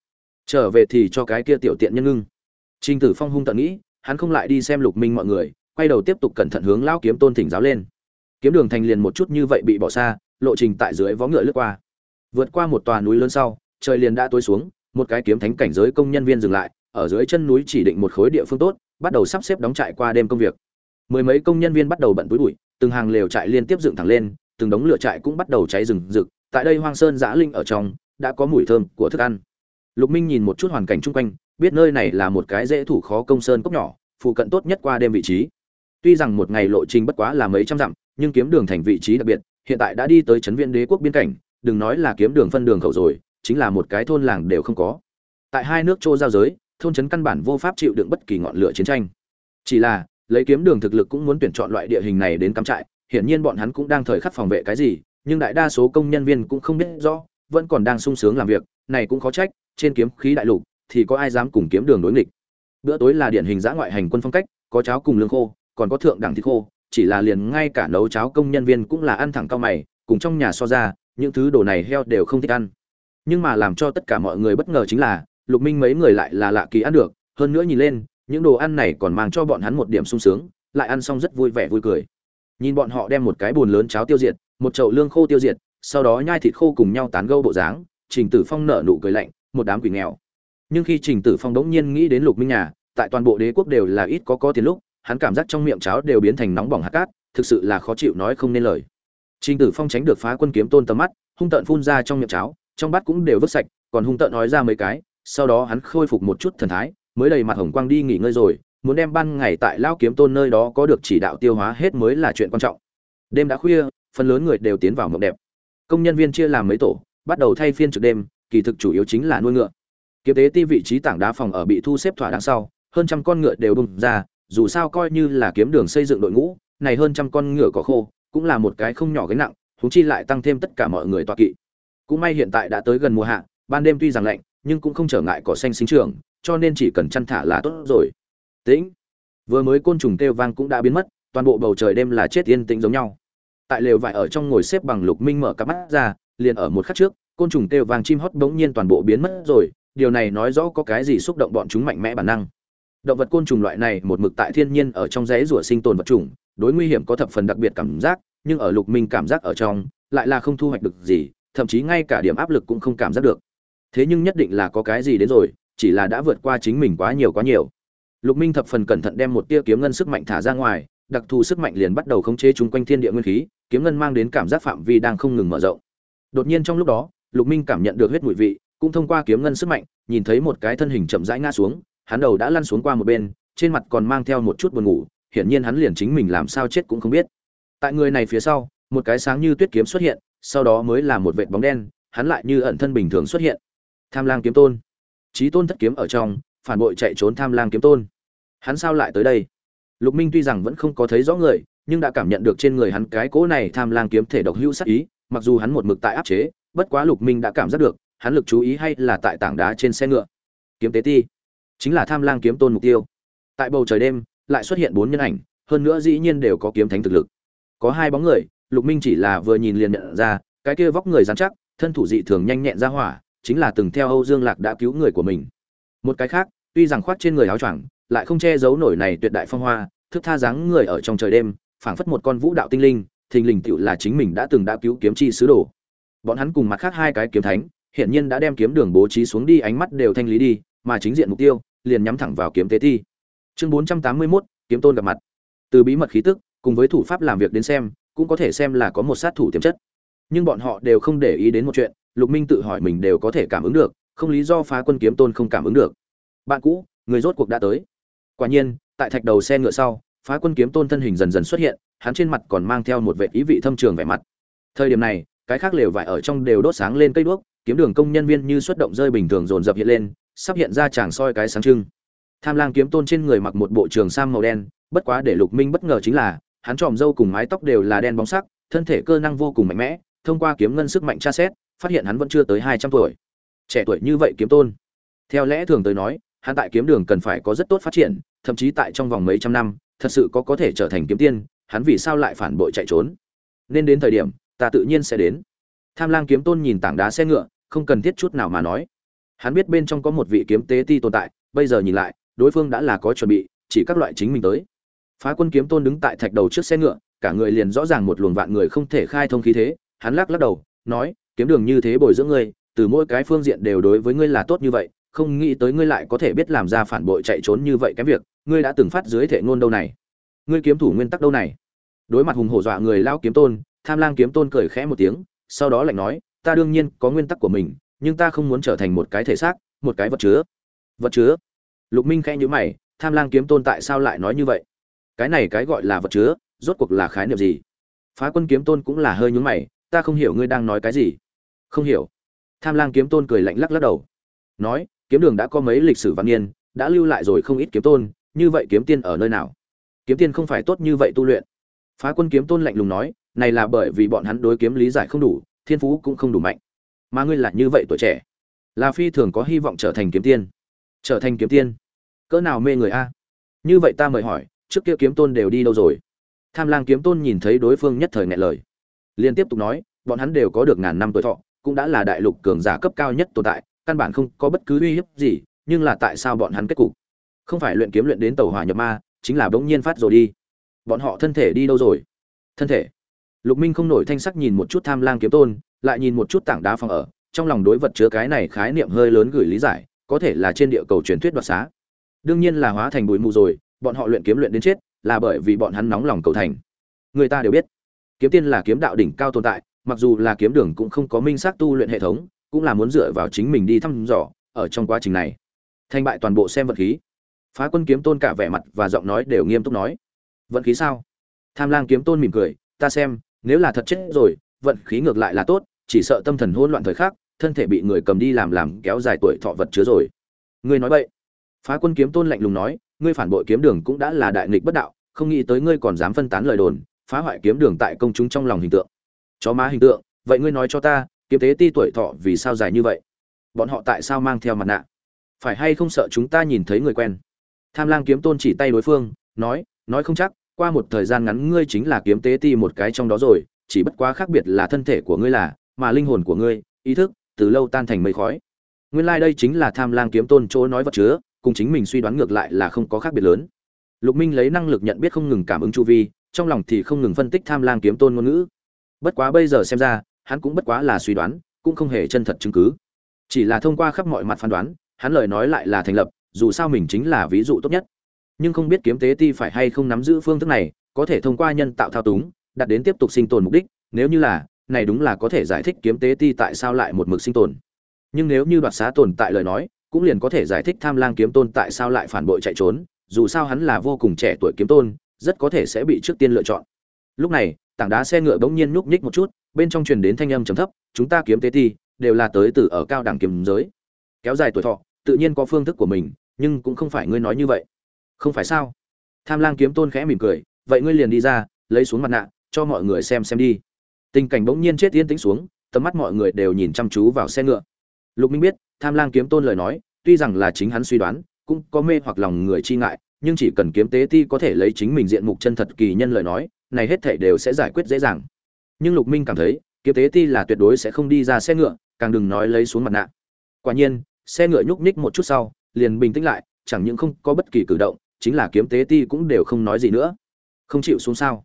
A: Trở về thì cho cái kia tiểu tiện nhân ngưng. Trình tử phong hung tận nghĩ, hắn không lại đi xem lục minh mọi người, quay đầu tiếp tục cẩn thận hướng lão kiếm tôn thỉnh giáo lên. Kiếm đường thành liền một chút như vậy bị bỏ xa, lộ trình tại dưới vó ngựa lướt qua. Vượt qua một tòa núi lớn sau, trời liền đã tối xuống, một cái kiếm thánh cảnh giới công nhân viên dừng lại, ở dưới chân núi chỉ định một khối địa phương tốt, bắt đầu sắp xếp đóng trại qua đêm công việc mười mấy công nhân viên bắt đầu bận túi bụi, từng hàng lều trại liên tiếp dựng thẳng lên, từng đống lửa trại cũng bắt đầu cháy rừng rực. Tại đây hoang sơn giã linh ở trong, đã có mùi thơm của thức ăn. Lục minh nhìn một chút hoàn cảnh chung quanh, biết nơi này là một cái dễ thủ khó công sơn cốc nhỏ, phụ cận tốt nhất qua đêm vị trí. Tuy rằng một ngày lộ trình bất quá là mấy trăm dặm, nhưng kiếm đường thành vị trí đặc biệt, hiện tại đã đi tới trấn viên đế quốc biên cảnh, đừng nói là kiếm đường phân đường khẩu rồi, chính là một cái thôn làng đều không có. Tại hai nước châu giao giới, thôn trấn căn bản vô pháp chịu đựng bất kỳ ngọn lửa chiến tranh. Chỉ là lấy kiếm đường thực lực cũng muốn tuyển chọn loại địa hình này đến cắm trại, hiển nhiên bọn hắn cũng đang thời khắc phòng vệ cái gì, nhưng đại đa số công nhân viên cũng không biết rõ, vẫn còn đang sung sướng làm việc, này cũng khó trách, trên kiếm khí đại lục thì có ai dám cùng kiếm đường đối nghịch. Bữa tối là điển hình dã ngoại hành quân phong cách, có cháo cùng lương khô, còn có thượng đẳng thịt khô, chỉ là liền ngay cả nấu cháo công nhân viên cũng là ăn thẳng cao mày, cùng trong nhà so ra, những thứ đồ này heo đều không thích ăn. Nhưng mà làm cho tất cả mọi người bất ngờ chính là, lục minh mấy người lại là lạ kỳ ăn được, hơn nữa nhìn lên những đồ ăn này còn mang cho bọn hắn một điểm sung sướng, lại ăn xong rất vui vẻ vui cười. Nhìn bọn họ đem một cái bồn lớn cháo tiêu diệt, một chậu lương khô tiêu diệt, sau đó nhai thịt khô cùng nhau tán gâu bộ dáng, trình tử phong nở nụ cười lạnh, một đám quỷ nghèo. Nhưng khi trình tử phong đống nhiên nghĩ đến lục minh nhà, tại toàn bộ đế quốc đều là ít có có tiền lúc, hắn cảm giác trong miệng cháo đều biến thành nóng bỏng hạt cát, thực sự là khó chịu nói không nên lời. Trình tử phong tránh được phá quân kiếm tôn tầm mắt, hung tợn phun ra trong miệng cháo, trong bát cũng đều vứt sạch, còn hung tợn nói ra mấy cái, sau đó hắn khôi phục một chút thần thái mới đầy mặt hồng quang đi nghỉ ngơi rồi, muốn đem ban ngày tại lao kiếm tôn nơi đó có được chỉ đạo tiêu hóa hết mới là chuyện quan trọng. Đêm đã khuya, phần lớn người đều tiến vào mộng đẹp. Công nhân viên chia làm mấy tổ, bắt đầu thay phiên trực đêm, kỳ thực chủ yếu chính là nuôi ngựa. Kiếm tế ti vị trí tảng đá phòng ở bị thu xếp thỏa đáng sau, hơn trăm con ngựa đều bung ra, dù sao coi như là kiếm đường xây dựng đội ngũ, này hơn trăm con ngựa có khô, cũng là một cái không nhỏ gánh nặng chúng chi lại tăng thêm tất cả mọi người tọa kỵ. Cũng may hiện tại đã tới gần mùa hạ, ban đêm tuy rằng lạnh, nhưng cũng không trở ngại cỏ xanh sinh trưởng cho nên chỉ cần chăn thả là tốt rồi. Tĩnh. Vừa mới côn trùng kêu vang cũng đã biến mất, toàn bộ bầu trời đêm là chết yên tĩnh giống nhau. Tại lều vải ở trong ngồi xếp bằng lục minh mở cặp mắt ra, liền ở một khắc trước, côn trùng kêu vang chim hót bỗng nhiên toàn bộ biến mất rồi, điều này nói rõ có cái gì xúc động bọn chúng mạnh mẽ bản năng. Động vật côn trùng loại này một mực tại thiên nhiên ở trong rễ rủa sinh tồn vật chủng, đối nguy hiểm có thập phần đặc biệt cảm giác, nhưng ở lục minh cảm giác ở trong, lại là không thu hoạch được gì, thậm chí ngay cả điểm áp lực cũng không cảm giác được. Thế nhưng nhất định là có cái gì đến rồi chỉ là đã vượt qua chính mình quá nhiều quá nhiều. Lục minh thập phần cẩn thận đem một tia kiếm ngân sức mạnh thả ra ngoài, đặc thù sức mạnh liền bắt đầu khống chế chúng quanh thiên địa nguyên khí, kiếm ngân mang đến cảm giác phạm vi đang không ngừng mở rộng. Đột nhiên trong lúc đó, lục minh cảm nhận được huyết mùi vị, cũng thông qua kiếm ngân sức mạnh, nhìn thấy một cái thân hình chậm rãi ngã xuống, hắn đầu đã lăn xuống qua một bên, trên mặt còn mang theo một chút buồn ngủ, hiển nhiên hắn liền chính mình làm sao chết cũng không biết. Tại người này phía sau, một cái sáng như tuyết kiếm xuất hiện, sau đó mới là một vệt bóng đen, hắn lại như ẩn thân bình thường xuất hiện. Tham lang kiếm tôn trí tôn thất kiếm ở trong, phản bội chạy trốn tham lang kiếm tôn. Hắn sao lại tới đây? Lục minh tuy rằng vẫn không có thấy rõ người, nhưng đã cảm nhận được trên người hắn cái cỗ này tham lang kiếm thể độc hữu sắc ý, mặc dù hắn một mực tại áp chế, bất quá lục minh đã cảm giác được, hắn lực chú ý hay là tại tảng đá trên xe ngựa. Kiếm tế ti, chính là tham lang kiếm tôn mục tiêu. Tại bầu trời đêm, lại xuất hiện bốn nhân ảnh, hơn nữa dĩ nhiên đều có kiếm thánh thực lực. Có hai bóng người, lục minh chỉ là vừa nhìn liền nhận ra, cái kia vóc người dán chắc, thân thủ dị thường nhanh nhẹn ra hỏa chính là từng theo âu dương lạc đã cứu người của mình. Một cái khác tuy rằng khoác trên người áo choàng lại không che giấu nổi này tuyệt đại phong hoa thức tha dáng người ở trong trời đêm phảng phất một con vũ đạo tinh linh thình lình tựu là chính mình đã từng đã cứu kiếm chi sứ đồ. Bọn hắn cùng mặt khác hai cái kiếm thánh hiện nhiên đã đem kiếm đường bố trí xuống đi ánh mắt đều thanh lý đi mà chính diện mục tiêu liền nhắm thẳng vào kiếm tế thi. Chương bốn trăm tám mươi 481, kiếm tôn gặp mặt. Từ bí mật khí tức cùng với thủ pháp làm việc đến xem cũng có thể xem là có một sát thủ tiềm chất. Nhưng bọn họ đều không để ý đến một chuyện lục minh tự hỏi mình đều có thể cảm ứng được, không lý do phá quân kiếm tôn không cảm ứng được. Bạn cũ, người rốt cuộc đã tới. Quả nhiên, tại thạch đầu xe ngựa sau, phá quân kiếm tôn thân hình dần dần xuất hiện, hắn trên mặt còn mang theo một vệ ý vị thâm trường vẻ mặt. Thời điểm này, cái khác lều vải ở trong đều đốt sáng lên cây đuốc, kiếm đường công nhân viên như xuất động rơi bình thường dồn dập hiện lên, sắp hiện ra chàng soi cái sáng trưng. Tham lang kiếm tôn trên người mặc một bộ trường sam màu đen, bất quá để lục minh bất ngờ chính là, hắn tròm râu cùng mái tóc đều là đen bóng sắc, thân thể cơ năng vô cùng mạnh mẽ, thông qua kiếm ngân sức mạnh tra xét phát hiện hắn vẫn chưa tới hai trăm tuổi. Trẻ tuổi như vậy kiếm tôn. Theo lẽ thường tới nói, hắn tại kiếm đường cần phải có rất tốt phát triển, thậm chí tại trong vòng mấy trăm năm, thật sự có có thể trở thành kiếm tiên, hắn vì sao lại phản bội chạy trốn? Nên đến thời điểm, ta tự nhiên sẽ đến. Tham lang kiếm tôn nhìn tảng đá xe ngựa, không cần thiết chút nào mà nói. Hắn biết bên trong có một vị kiếm tế ti tồn tại, bây giờ nhìn lại, đối phương đã là có chuẩn bị, chỉ các loại chính mình tới. Phá quân kiếm tôn đứng tại thạch đầu trước xe ngựa, cả người liền rõ ràng một luồng vạn người không thể khai thông khí thế, hắn lắc lắc đầu, nói kiếm đường như thế bồi dưỡng ngươi, từ mỗi cái phương diện đều đối với ngươi là tốt như vậy, không nghĩ tới ngươi lại có thể biết làm ra phản bội chạy trốn như vậy cái việc, ngươi đã từng phát dưới thể ngôn đâu này. Ngươi kiếm thủ nguyên tắc đâu này? Đối mặt hùng hổ dọa người lao kiếm tôn, tham lang kiếm tôn cười khẽ một tiếng, sau đó lạnh nói, ta đương nhiên có nguyên tắc của mình, nhưng ta không muốn trở thành một cái thể xác, một cái vật chứa. Vật chứa? Lục minh khẽ nhíu mày, tham lang kiếm tôn tại sao lại nói như vậy? Cái này cái gọi là vật chứa, rốt cuộc là khái niệm gì? Phá quân kiếm tôn cũng là hơi nhướng mày, ta không hiểu ngươi đang nói cái gì không hiểu. Tham lang kiếm tôn cười lạnh lắc lắc đầu. Nói, kiếm đường đã có mấy lịch sử văn niên, đã lưu lại rồi không ít kiếm tôn, như vậy kiếm tiên ở nơi nào? Kiếm tiên không phải tốt như vậy tu luyện. Phá quân kiếm tôn lạnh lùng nói, này là bởi vì bọn hắn đối kiếm lý giải không đủ, thiên phú cũng không đủ mạnh. Mà ngươi là như vậy tuổi trẻ. Là phi thường có hy vọng trở thành kiếm tiên. Trở thành kiếm tiên. Cỡ nào mê người a? Như vậy ta mời hỏi, trước kia kiếm tôn đều đi đâu rồi? Tham lang kiếm tôn nhìn thấy đối phương nhất thời ngại lời. Liên tiếp tục nói, bọn hắn đều có được ngàn năm tuổi thọ cũng đã là đại lục cường giả cấp cao nhất tồn tại, căn bản không có bất cứ uy hiếp gì, nhưng là tại sao bọn hắn kết cục? Không phải luyện kiếm luyện đến tàu hỏa nhập ma, chính là bỗng nhiên phát rồi đi. Bọn họ thân thể đi đâu rồi? Thân thể. Lục minh không nổi thanh sắc nhìn một chút tham lang kiếm tôn, lại nhìn một chút tảng đá phòng ở, trong lòng đối vật chứa cái này khái niệm hơi lớn gửi lý giải, có thể là trên địa cầu truyền thuyết đoạt xá. Đương nhiên là hóa thành bụi mù rồi, bọn họ luyện kiếm luyện đến chết, là bởi vì bọn hắn nóng lòng cầu thành. Người ta đều biết, kiếm tiên là kiếm đạo đỉnh cao tồn tại mặc dù là kiếm đường cũng không có minh xác tu luyện hệ thống, cũng là muốn dựa vào chính mình đi thăm dò ở trong quá trình này. Thành bại toàn bộ xem vật khí. Phá quân kiếm tôn cả vẻ mặt và giọng nói đều nghiêm túc nói. Vận khí sao? Tham lang kiếm tôn mỉm cười, ta xem, nếu là thật chết rồi, vận khí ngược lại là tốt, chỉ sợ tâm thần hỗn loạn thời khắc, thân thể bị người cầm đi làm làm kéo dài tuổi thọ vật chứa rồi. Ngươi nói vậy. Phá quân kiếm tôn lạnh lùng nói, ngươi phản bội kiếm đường cũng đã là đại nghịch bất đạo, không nghĩ tới ngươi còn dám phân tán lời đồn, phá hoại kiếm đường tại công chúng trong lòng hình tượng chó má hình tượng, vậy ngươi nói cho ta, kiếm tế ti tuổi thọ vì sao dài như vậy? Bọn họ tại sao mang theo mặt nạ? Phải hay không sợ chúng ta nhìn thấy người quen? Tham lang kiếm tôn chỉ tay đối phương, nói nói không chắc, qua một thời gian ngắn ngươi chính là kiếm tế ti một cái trong đó rồi, chỉ bất quá khác biệt là thân thể của ngươi là, mà linh hồn của ngươi, ý thức, từ lâu tan thành mây khói. Nguyên lai、like、đây chính là tham lang kiếm tôn chỗ nói vật chứa, cùng chính mình suy đoán ngược lại là không có khác biệt lớn. Lục minh lấy năng lực nhận biết không ngừng cảm ứng chu vi, trong lòng thì không ngừng phân tích tham lang kiếm tôn ngôn ngữ bất quá bây giờ xem ra, hắn cũng bất quá là suy đoán, cũng không hề chân thật chứng cứ. Chỉ là thông qua khắp mọi mặt phán đoán, hắn lời nói lại là thành lập, dù sao mình chính là ví dụ tốt nhất. Nhưng không biết kiếm tế ti phải hay không nắm giữ phương thức này, có thể thông qua nhân tạo thao túng, đạt đến tiếp tục sinh tồn mục đích, nếu như là, này đúng là có thể giải thích kiếm tế ti tại sao lại một mực sinh tồn. Nhưng nếu như đoạt xá tồn tại lời nói, cũng liền có thể giải thích tham lang kiếm tôn tại sao lại phản bội chạy trốn, dù sao hắn là vô cùng trẻ tuổi kiếm tôn, rất có thể sẽ bị trước tiên lựa chọn. Lúc này tảng đá xe ngựa bỗng nhiên nhúc nhích một chút, bên trong truyền đến thanh âm trầm thấp, chúng ta kiếm tế ti đều là tới từ ở cao đẳng kiếm giới. Kéo dài tuổi thọ, tự nhiên có phương thức của mình, nhưng cũng không phải ngươi nói như vậy. Không phải sao? Tham lang kiếm tôn khẽ mỉm cười, vậy ngươi liền đi ra, lấy xuống mặt nạ, cho mọi người xem xem đi. Tình cảnh bỗng nhiên chết yên tĩnh xuống, tầm mắt mọi người đều nhìn chăm chú vào xe ngựa. Lục minh biết, tham lang kiếm tôn lời nói, tuy rằng là chính hắn suy đoán, cũng có mê hoặc lòng người chi ngại, nhưng chỉ cần kiếm tế ti có thể lấy chính mình diện mục chân thật kỳ nhân lời nói này hết thảy đều sẽ giải quyết dễ dàng. Nhưng lục minh cảm thấy, kiếm tế ti là tuyệt đối sẽ không đi ra xe ngựa, càng đừng nói lấy xuống mặt nạ. Quả nhiên, xe ngựa nhúc nhích một chút sau, liền bình tĩnh lại, chẳng những không có bất kỳ cử động, chính là kiếm tế ti cũng đều không nói gì nữa. Không chịu xuống sao?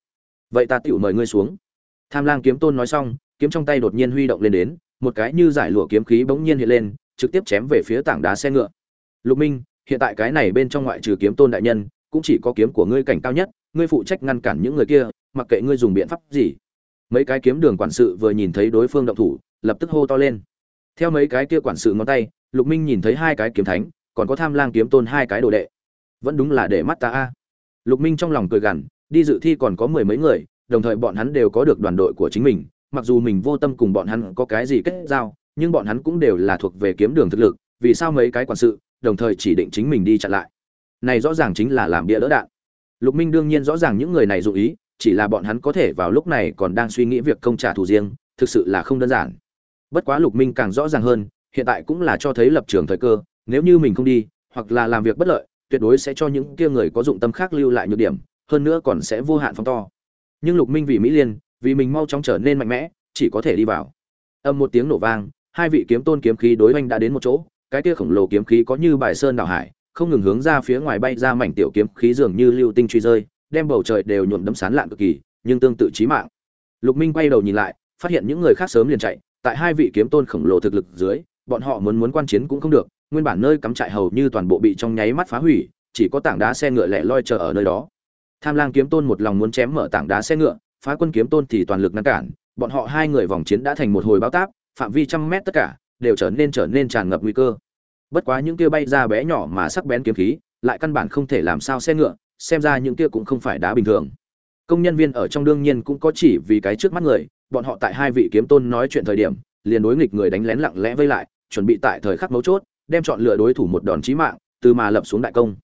A: Vậy ta tiểu mời ngươi xuống. Tham lang kiếm tôn nói xong, kiếm trong tay đột nhiên huy động lên đến, một cái như giải lụa kiếm khí bỗng nhiên hiện lên, trực tiếp chém về phía tảng đá xe ngựa. Lục minh, hiện tại cái này bên trong ngoại trừ kiếm tôn đại nhân, cũng chỉ có kiếm của ngươi cảnh cao nhất ngươi phụ trách ngăn cản những người kia, mặc kệ ngươi dùng biện pháp gì. Mấy cái kiếm đường quản sự vừa nhìn thấy đối phương động thủ, lập tức hô to lên. Theo mấy cái kia quản sự ngón tay, lục minh nhìn thấy hai cái kiếm thánh, còn có tham lang kiếm tôn hai cái đồ đệ. Vẫn đúng là để mắt ta a. Lục minh trong lòng cười gằn, đi dự thi còn có mười mấy người, đồng thời bọn hắn đều có được đoàn đội của chính mình. Mặc dù mình vô tâm cùng bọn hắn có cái gì kết giao, nhưng bọn hắn cũng đều là thuộc về kiếm đường thực lực, vì sao mấy cái quản sự, đồng thời chỉ định chính mình đi chặn lại? Này rõ ràng chính là làm bia đỡ đạn lục minh đương nhiên rõ ràng những người này dụ ý, chỉ là bọn hắn có thể vào lúc này còn đang suy nghĩ việc công trả thù riêng, thực sự là không đơn giản. Bất quá lục minh càng rõ ràng hơn, hiện tại cũng là cho thấy lập trường thời cơ, nếu như mình không đi, hoặc là làm việc bất lợi, tuyệt đối sẽ cho những kia người có dụng tâm khác lưu lại nhược điểm, hơn nữa còn sẽ vô hạn phóng to. Nhưng lục minh vì mỹ liên, vì mình mau chóng trở nên mạnh mẽ, chỉ có thể đi vào. Âm một tiếng nổ vang, hai vị kiếm tôn kiếm khí đối oanh đã đến một chỗ, cái kia khổng lồ kiếm khí có như bài sơn đảo hải không ngừng hướng ra phía ngoài bay ra mảnh tiểu kiếm khí dường như lưu tinh truy rơi, đem bầu trời đều nhuộm đấm sán lạn cực kỳ, nhưng tương tự chí mạng. Lục minh quay đầu nhìn lại, phát hiện những người khác sớm liền chạy, tại hai vị kiếm tôn khổng lồ thực lực dưới, bọn họ muốn muốn quan chiến cũng không được, nguyên bản nơi cắm trại hầu như toàn bộ bị trong nháy mắt phá hủy, chỉ có tảng đá xe ngựa lẻ loi chờ ở nơi đó. Tham lang kiếm tôn một lòng muốn chém mở tảng đá xe ngựa, phá quân kiếm tôn thì toàn lực ngăn cản, bọn họ hai người vòng chiến đã thành một hồi báo táp, phạm vi trăm mét tất cả đều trở nên trở nên tràn ngập nguy cơ bất quá những kia bay ra bé nhỏ mà sắc bén kiếm khí, lại căn bản không thể làm sao xe ngựa, xem ra những kia cũng không phải đá bình thường. Công nhân viên ở trong đương nhiên cũng có chỉ vì cái trước mắt người, bọn họ tại hai vị kiếm tôn nói chuyện thời điểm, liền đối nghịch người đánh lén lặng lẽ vây lại, chuẩn bị tại thời khắc mấu chốt, đem chọn lựa đối thủ một đòn chí mạng, từ mà lập xuống đại công.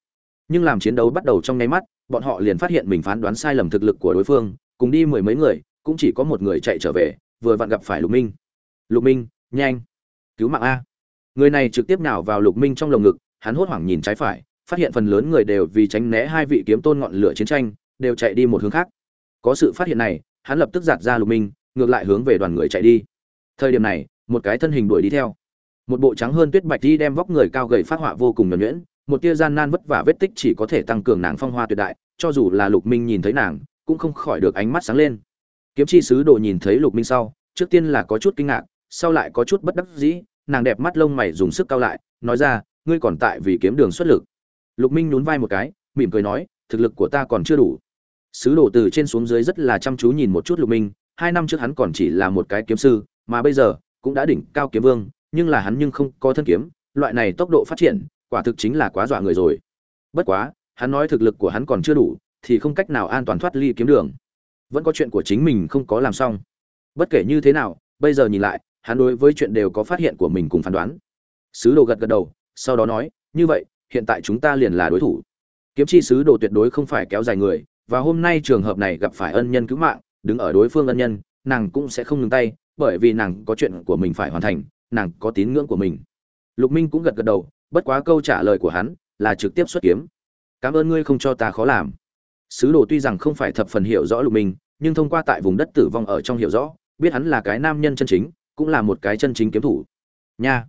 A: Nhưng làm chiến đấu bắt đầu trong nháy mắt, bọn họ liền phát hiện mình phán đoán sai lầm thực lực của đối phương, cùng đi mười mấy người, cũng chỉ có một người chạy trở về, vừa vặn gặp phải lục minh. Lục minh, nhanh, cứu mạng a người này trực tiếp nào vào lục minh trong lồng ngực, hắn hốt hoảng nhìn trái phải, phát hiện phần lớn người đều vì tránh né hai vị kiếm tôn ngọn lửa chiến tranh, đều chạy đi một hướng khác. Có sự phát hiện này, hắn lập tức giạt ra lục minh, ngược lại hướng về đoàn người chạy đi. Thời điểm này, một cái thân hình đuổi đi theo. Một bộ trắng hơn tuyết bạch đi đem vóc người cao gầy phát họa vô cùng nhuẩn nhuyễn, một tia gian nan vất vả vết tích chỉ có thể tăng cường nàng phong hoa tuyệt đại, cho dù là lục minh nhìn thấy nàng, cũng không khỏi được ánh mắt sáng lên. Kiếm chi sứ đồ nhìn thấy lục minh sau, trước tiên là có chút kinh ngạc, sau lại có chút bất đắc dĩ nàng đẹp mắt lông mày dùng sức cao lại, nói ra, ngươi còn tại vì kiếm đường xuất lực. Lục minh nhún vai một cái, mỉm cười nói, thực lực của ta còn chưa đủ. Sứ đồ từ trên xuống dưới rất là chăm chú nhìn một chút lục minh, hai năm trước hắn còn chỉ là một cái kiếm sư, mà bây giờ cũng đã đỉnh cao kiếm vương, nhưng là hắn nhưng không có thân kiếm, loại này tốc độ phát triển, quả thực chính là quá dọa người rồi. Bất quá, hắn nói thực lực của hắn còn chưa đủ, thì không cách nào an toàn thoát ly kiếm đường. Vẫn có chuyện của chính mình không có làm xong. Bất kể như thế nào, bây giờ nhìn lại hắn đối với chuyện đều có phát hiện của mình cùng phán đoán. Sứ đồ gật gật đầu, sau đó nói, như vậy, hiện tại chúng ta liền là đối thủ. Kiếm chi sứ đồ tuyệt đối không phải kéo dài người, và hôm nay trường hợp này gặp phải ân nhân cứu mạng, đứng ở đối phương ân nhân, nàng cũng sẽ không ngừng tay, bởi vì nàng có chuyện của mình phải hoàn thành, nàng có tín ngưỡng của mình. Lục minh cũng gật gật đầu, bất quá câu trả lời của hắn là trực tiếp xuất kiếm. Cảm ơn ngươi không cho ta khó làm. Sứ đồ tuy rằng không phải thập phần hiểu rõ lục minh, nhưng thông qua tại vùng đất tử vong ở trong hiểu rõ, biết hắn là cái nam nhân chân chính cũng là một cái chân chính kiếm thủ. Nha.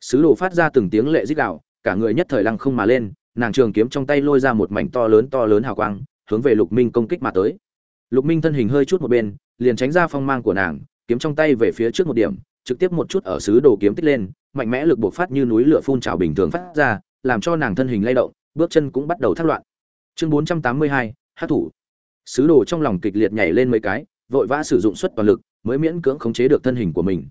A: Sứ đồ phát ra từng tiếng lệ rít đạo cả người nhất thời lăng không mà lên, nàng trường kiếm trong tay lôi ra một mảnh to lớn to lớn hào quang, hướng về lục minh công kích mà tới. Lục minh thân hình hơi chút một bên, liền tránh ra phong mang của nàng, kiếm trong tay về phía trước một điểm, trực tiếp một chút ở sứ đồ kiếm tích lên, mạnh mẽ lực bộc phát như núi lửa phun trào bình thường phát ra, làm cho nàng thân hình lay động, bước chân cũng bắt đầu thắt loạn. Chương bốn trăm tám mươi hai hát thủ. Sứ đồ trong lòng kịch liệt nhảy lên mấy cái, vội vã sử dụng suất toàn lực mới miễn cưỡng khống chế được thân hình của mình.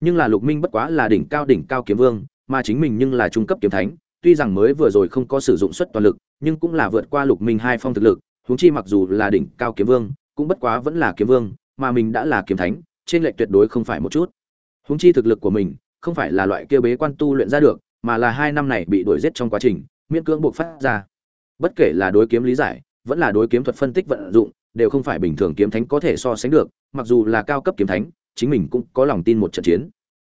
A: Nhưng là lục minh bất quá là đỉnh cao đỉnh cao kiếm vương, mà chính mình nhưng là trung cấp kiếm thánh, tuy rằng mới vừa rồi không có sử dụng suất toàn lực, nhưng cũng là vượt qua lục minh hai phong thực lực, huống chi mặc dù là đỉnh cao kiếm vương, cũng bất quá vẫn là kiếm vương, mà mình đã là kiếm thánh, trên lệch tuyệt đối không phải một chút. Huống chi thực lực của mình, không phải là loại kia bế quan tu luyện ra được, mà là hai năm này bị đuổi giết trong quá trình, miễn cưỡng buộc phát ra. Bất kể là đối kiếm lý giải, vẫn là đối kiếm thuật phân tích vận dụng đều không phải bình thường kiếm thánh có thể so sánh được, mặc dù là cao cấp kiếm thánh, chính mình cũng có lòng tin một trận chiến.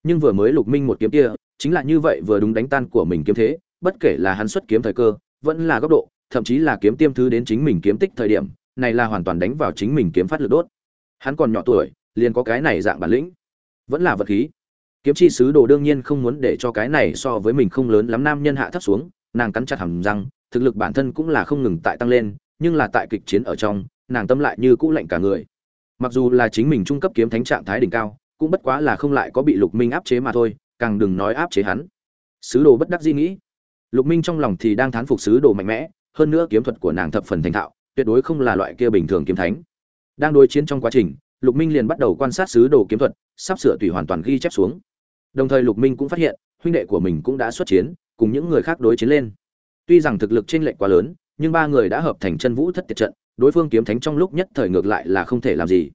A: Nhưng vừa mới lục minh một kiếm kia, chính là như vậy vừa đúng đánh tan của mình kiếm thế, bất kể là hắn xuất kiếm thời cơ, vẫn là góc độ, thậm chí là kiếm tiêm thứ đến chính mình kiếm tích thời điểm, này là hoàn toàn đánh vào chính mình kiếm phát lực đốt. Hắn còn nhỏ tuổi, liền có cái này dạng bản lĩnh. Vẫn là vật khí. Kiếm chi sứ đồ đương nhiên không muốn để cho cái này so với mình không lớn lắm nam nhân hạ thấp xuống, nàng cắn chặt hàm răng, thực lực bản thân cũng là không ngừng tại tăng lên, nhưng là tại kịch chiến ở trong nàng tâm lại như cũ lạnh cả người. Mặc dù là chính mình trung cấp kiếm thánh trạng thái đỉnh cao, cũng bất quá là không lại có bị lục minh áp chế mà thôi, càng đừng nói áp chế hắn. Sứ đồ bất đắc dĩ nghĩ. Lục minh trong lòng thì đang thán phục sứ đồ mạnh mẽ, hơn nữa kiếm thuật của nàng thập phần thành thạo, tuyệt đối không là loại kia bình thường kiếm thánh. Đang đối chiến trong quá trình, lục minh liền bắt đầu quan sát sứ đồ kiếm thuật, sắp sửa tùy hoàn toàn ghi chép xuống. Đồng thời lục minh cũng phát hiện, huynh đệ của mình cũng đã xuất chiến, cùng những người khác đối chiến lên. Tuy rằng thực lực chênh lệch quá lớn, nhưng ba người đã hợp thành chân vũ thất tiệt trận đối phương kiếm thánh trong lúc nhất thời ngược lại là không thể làm gì.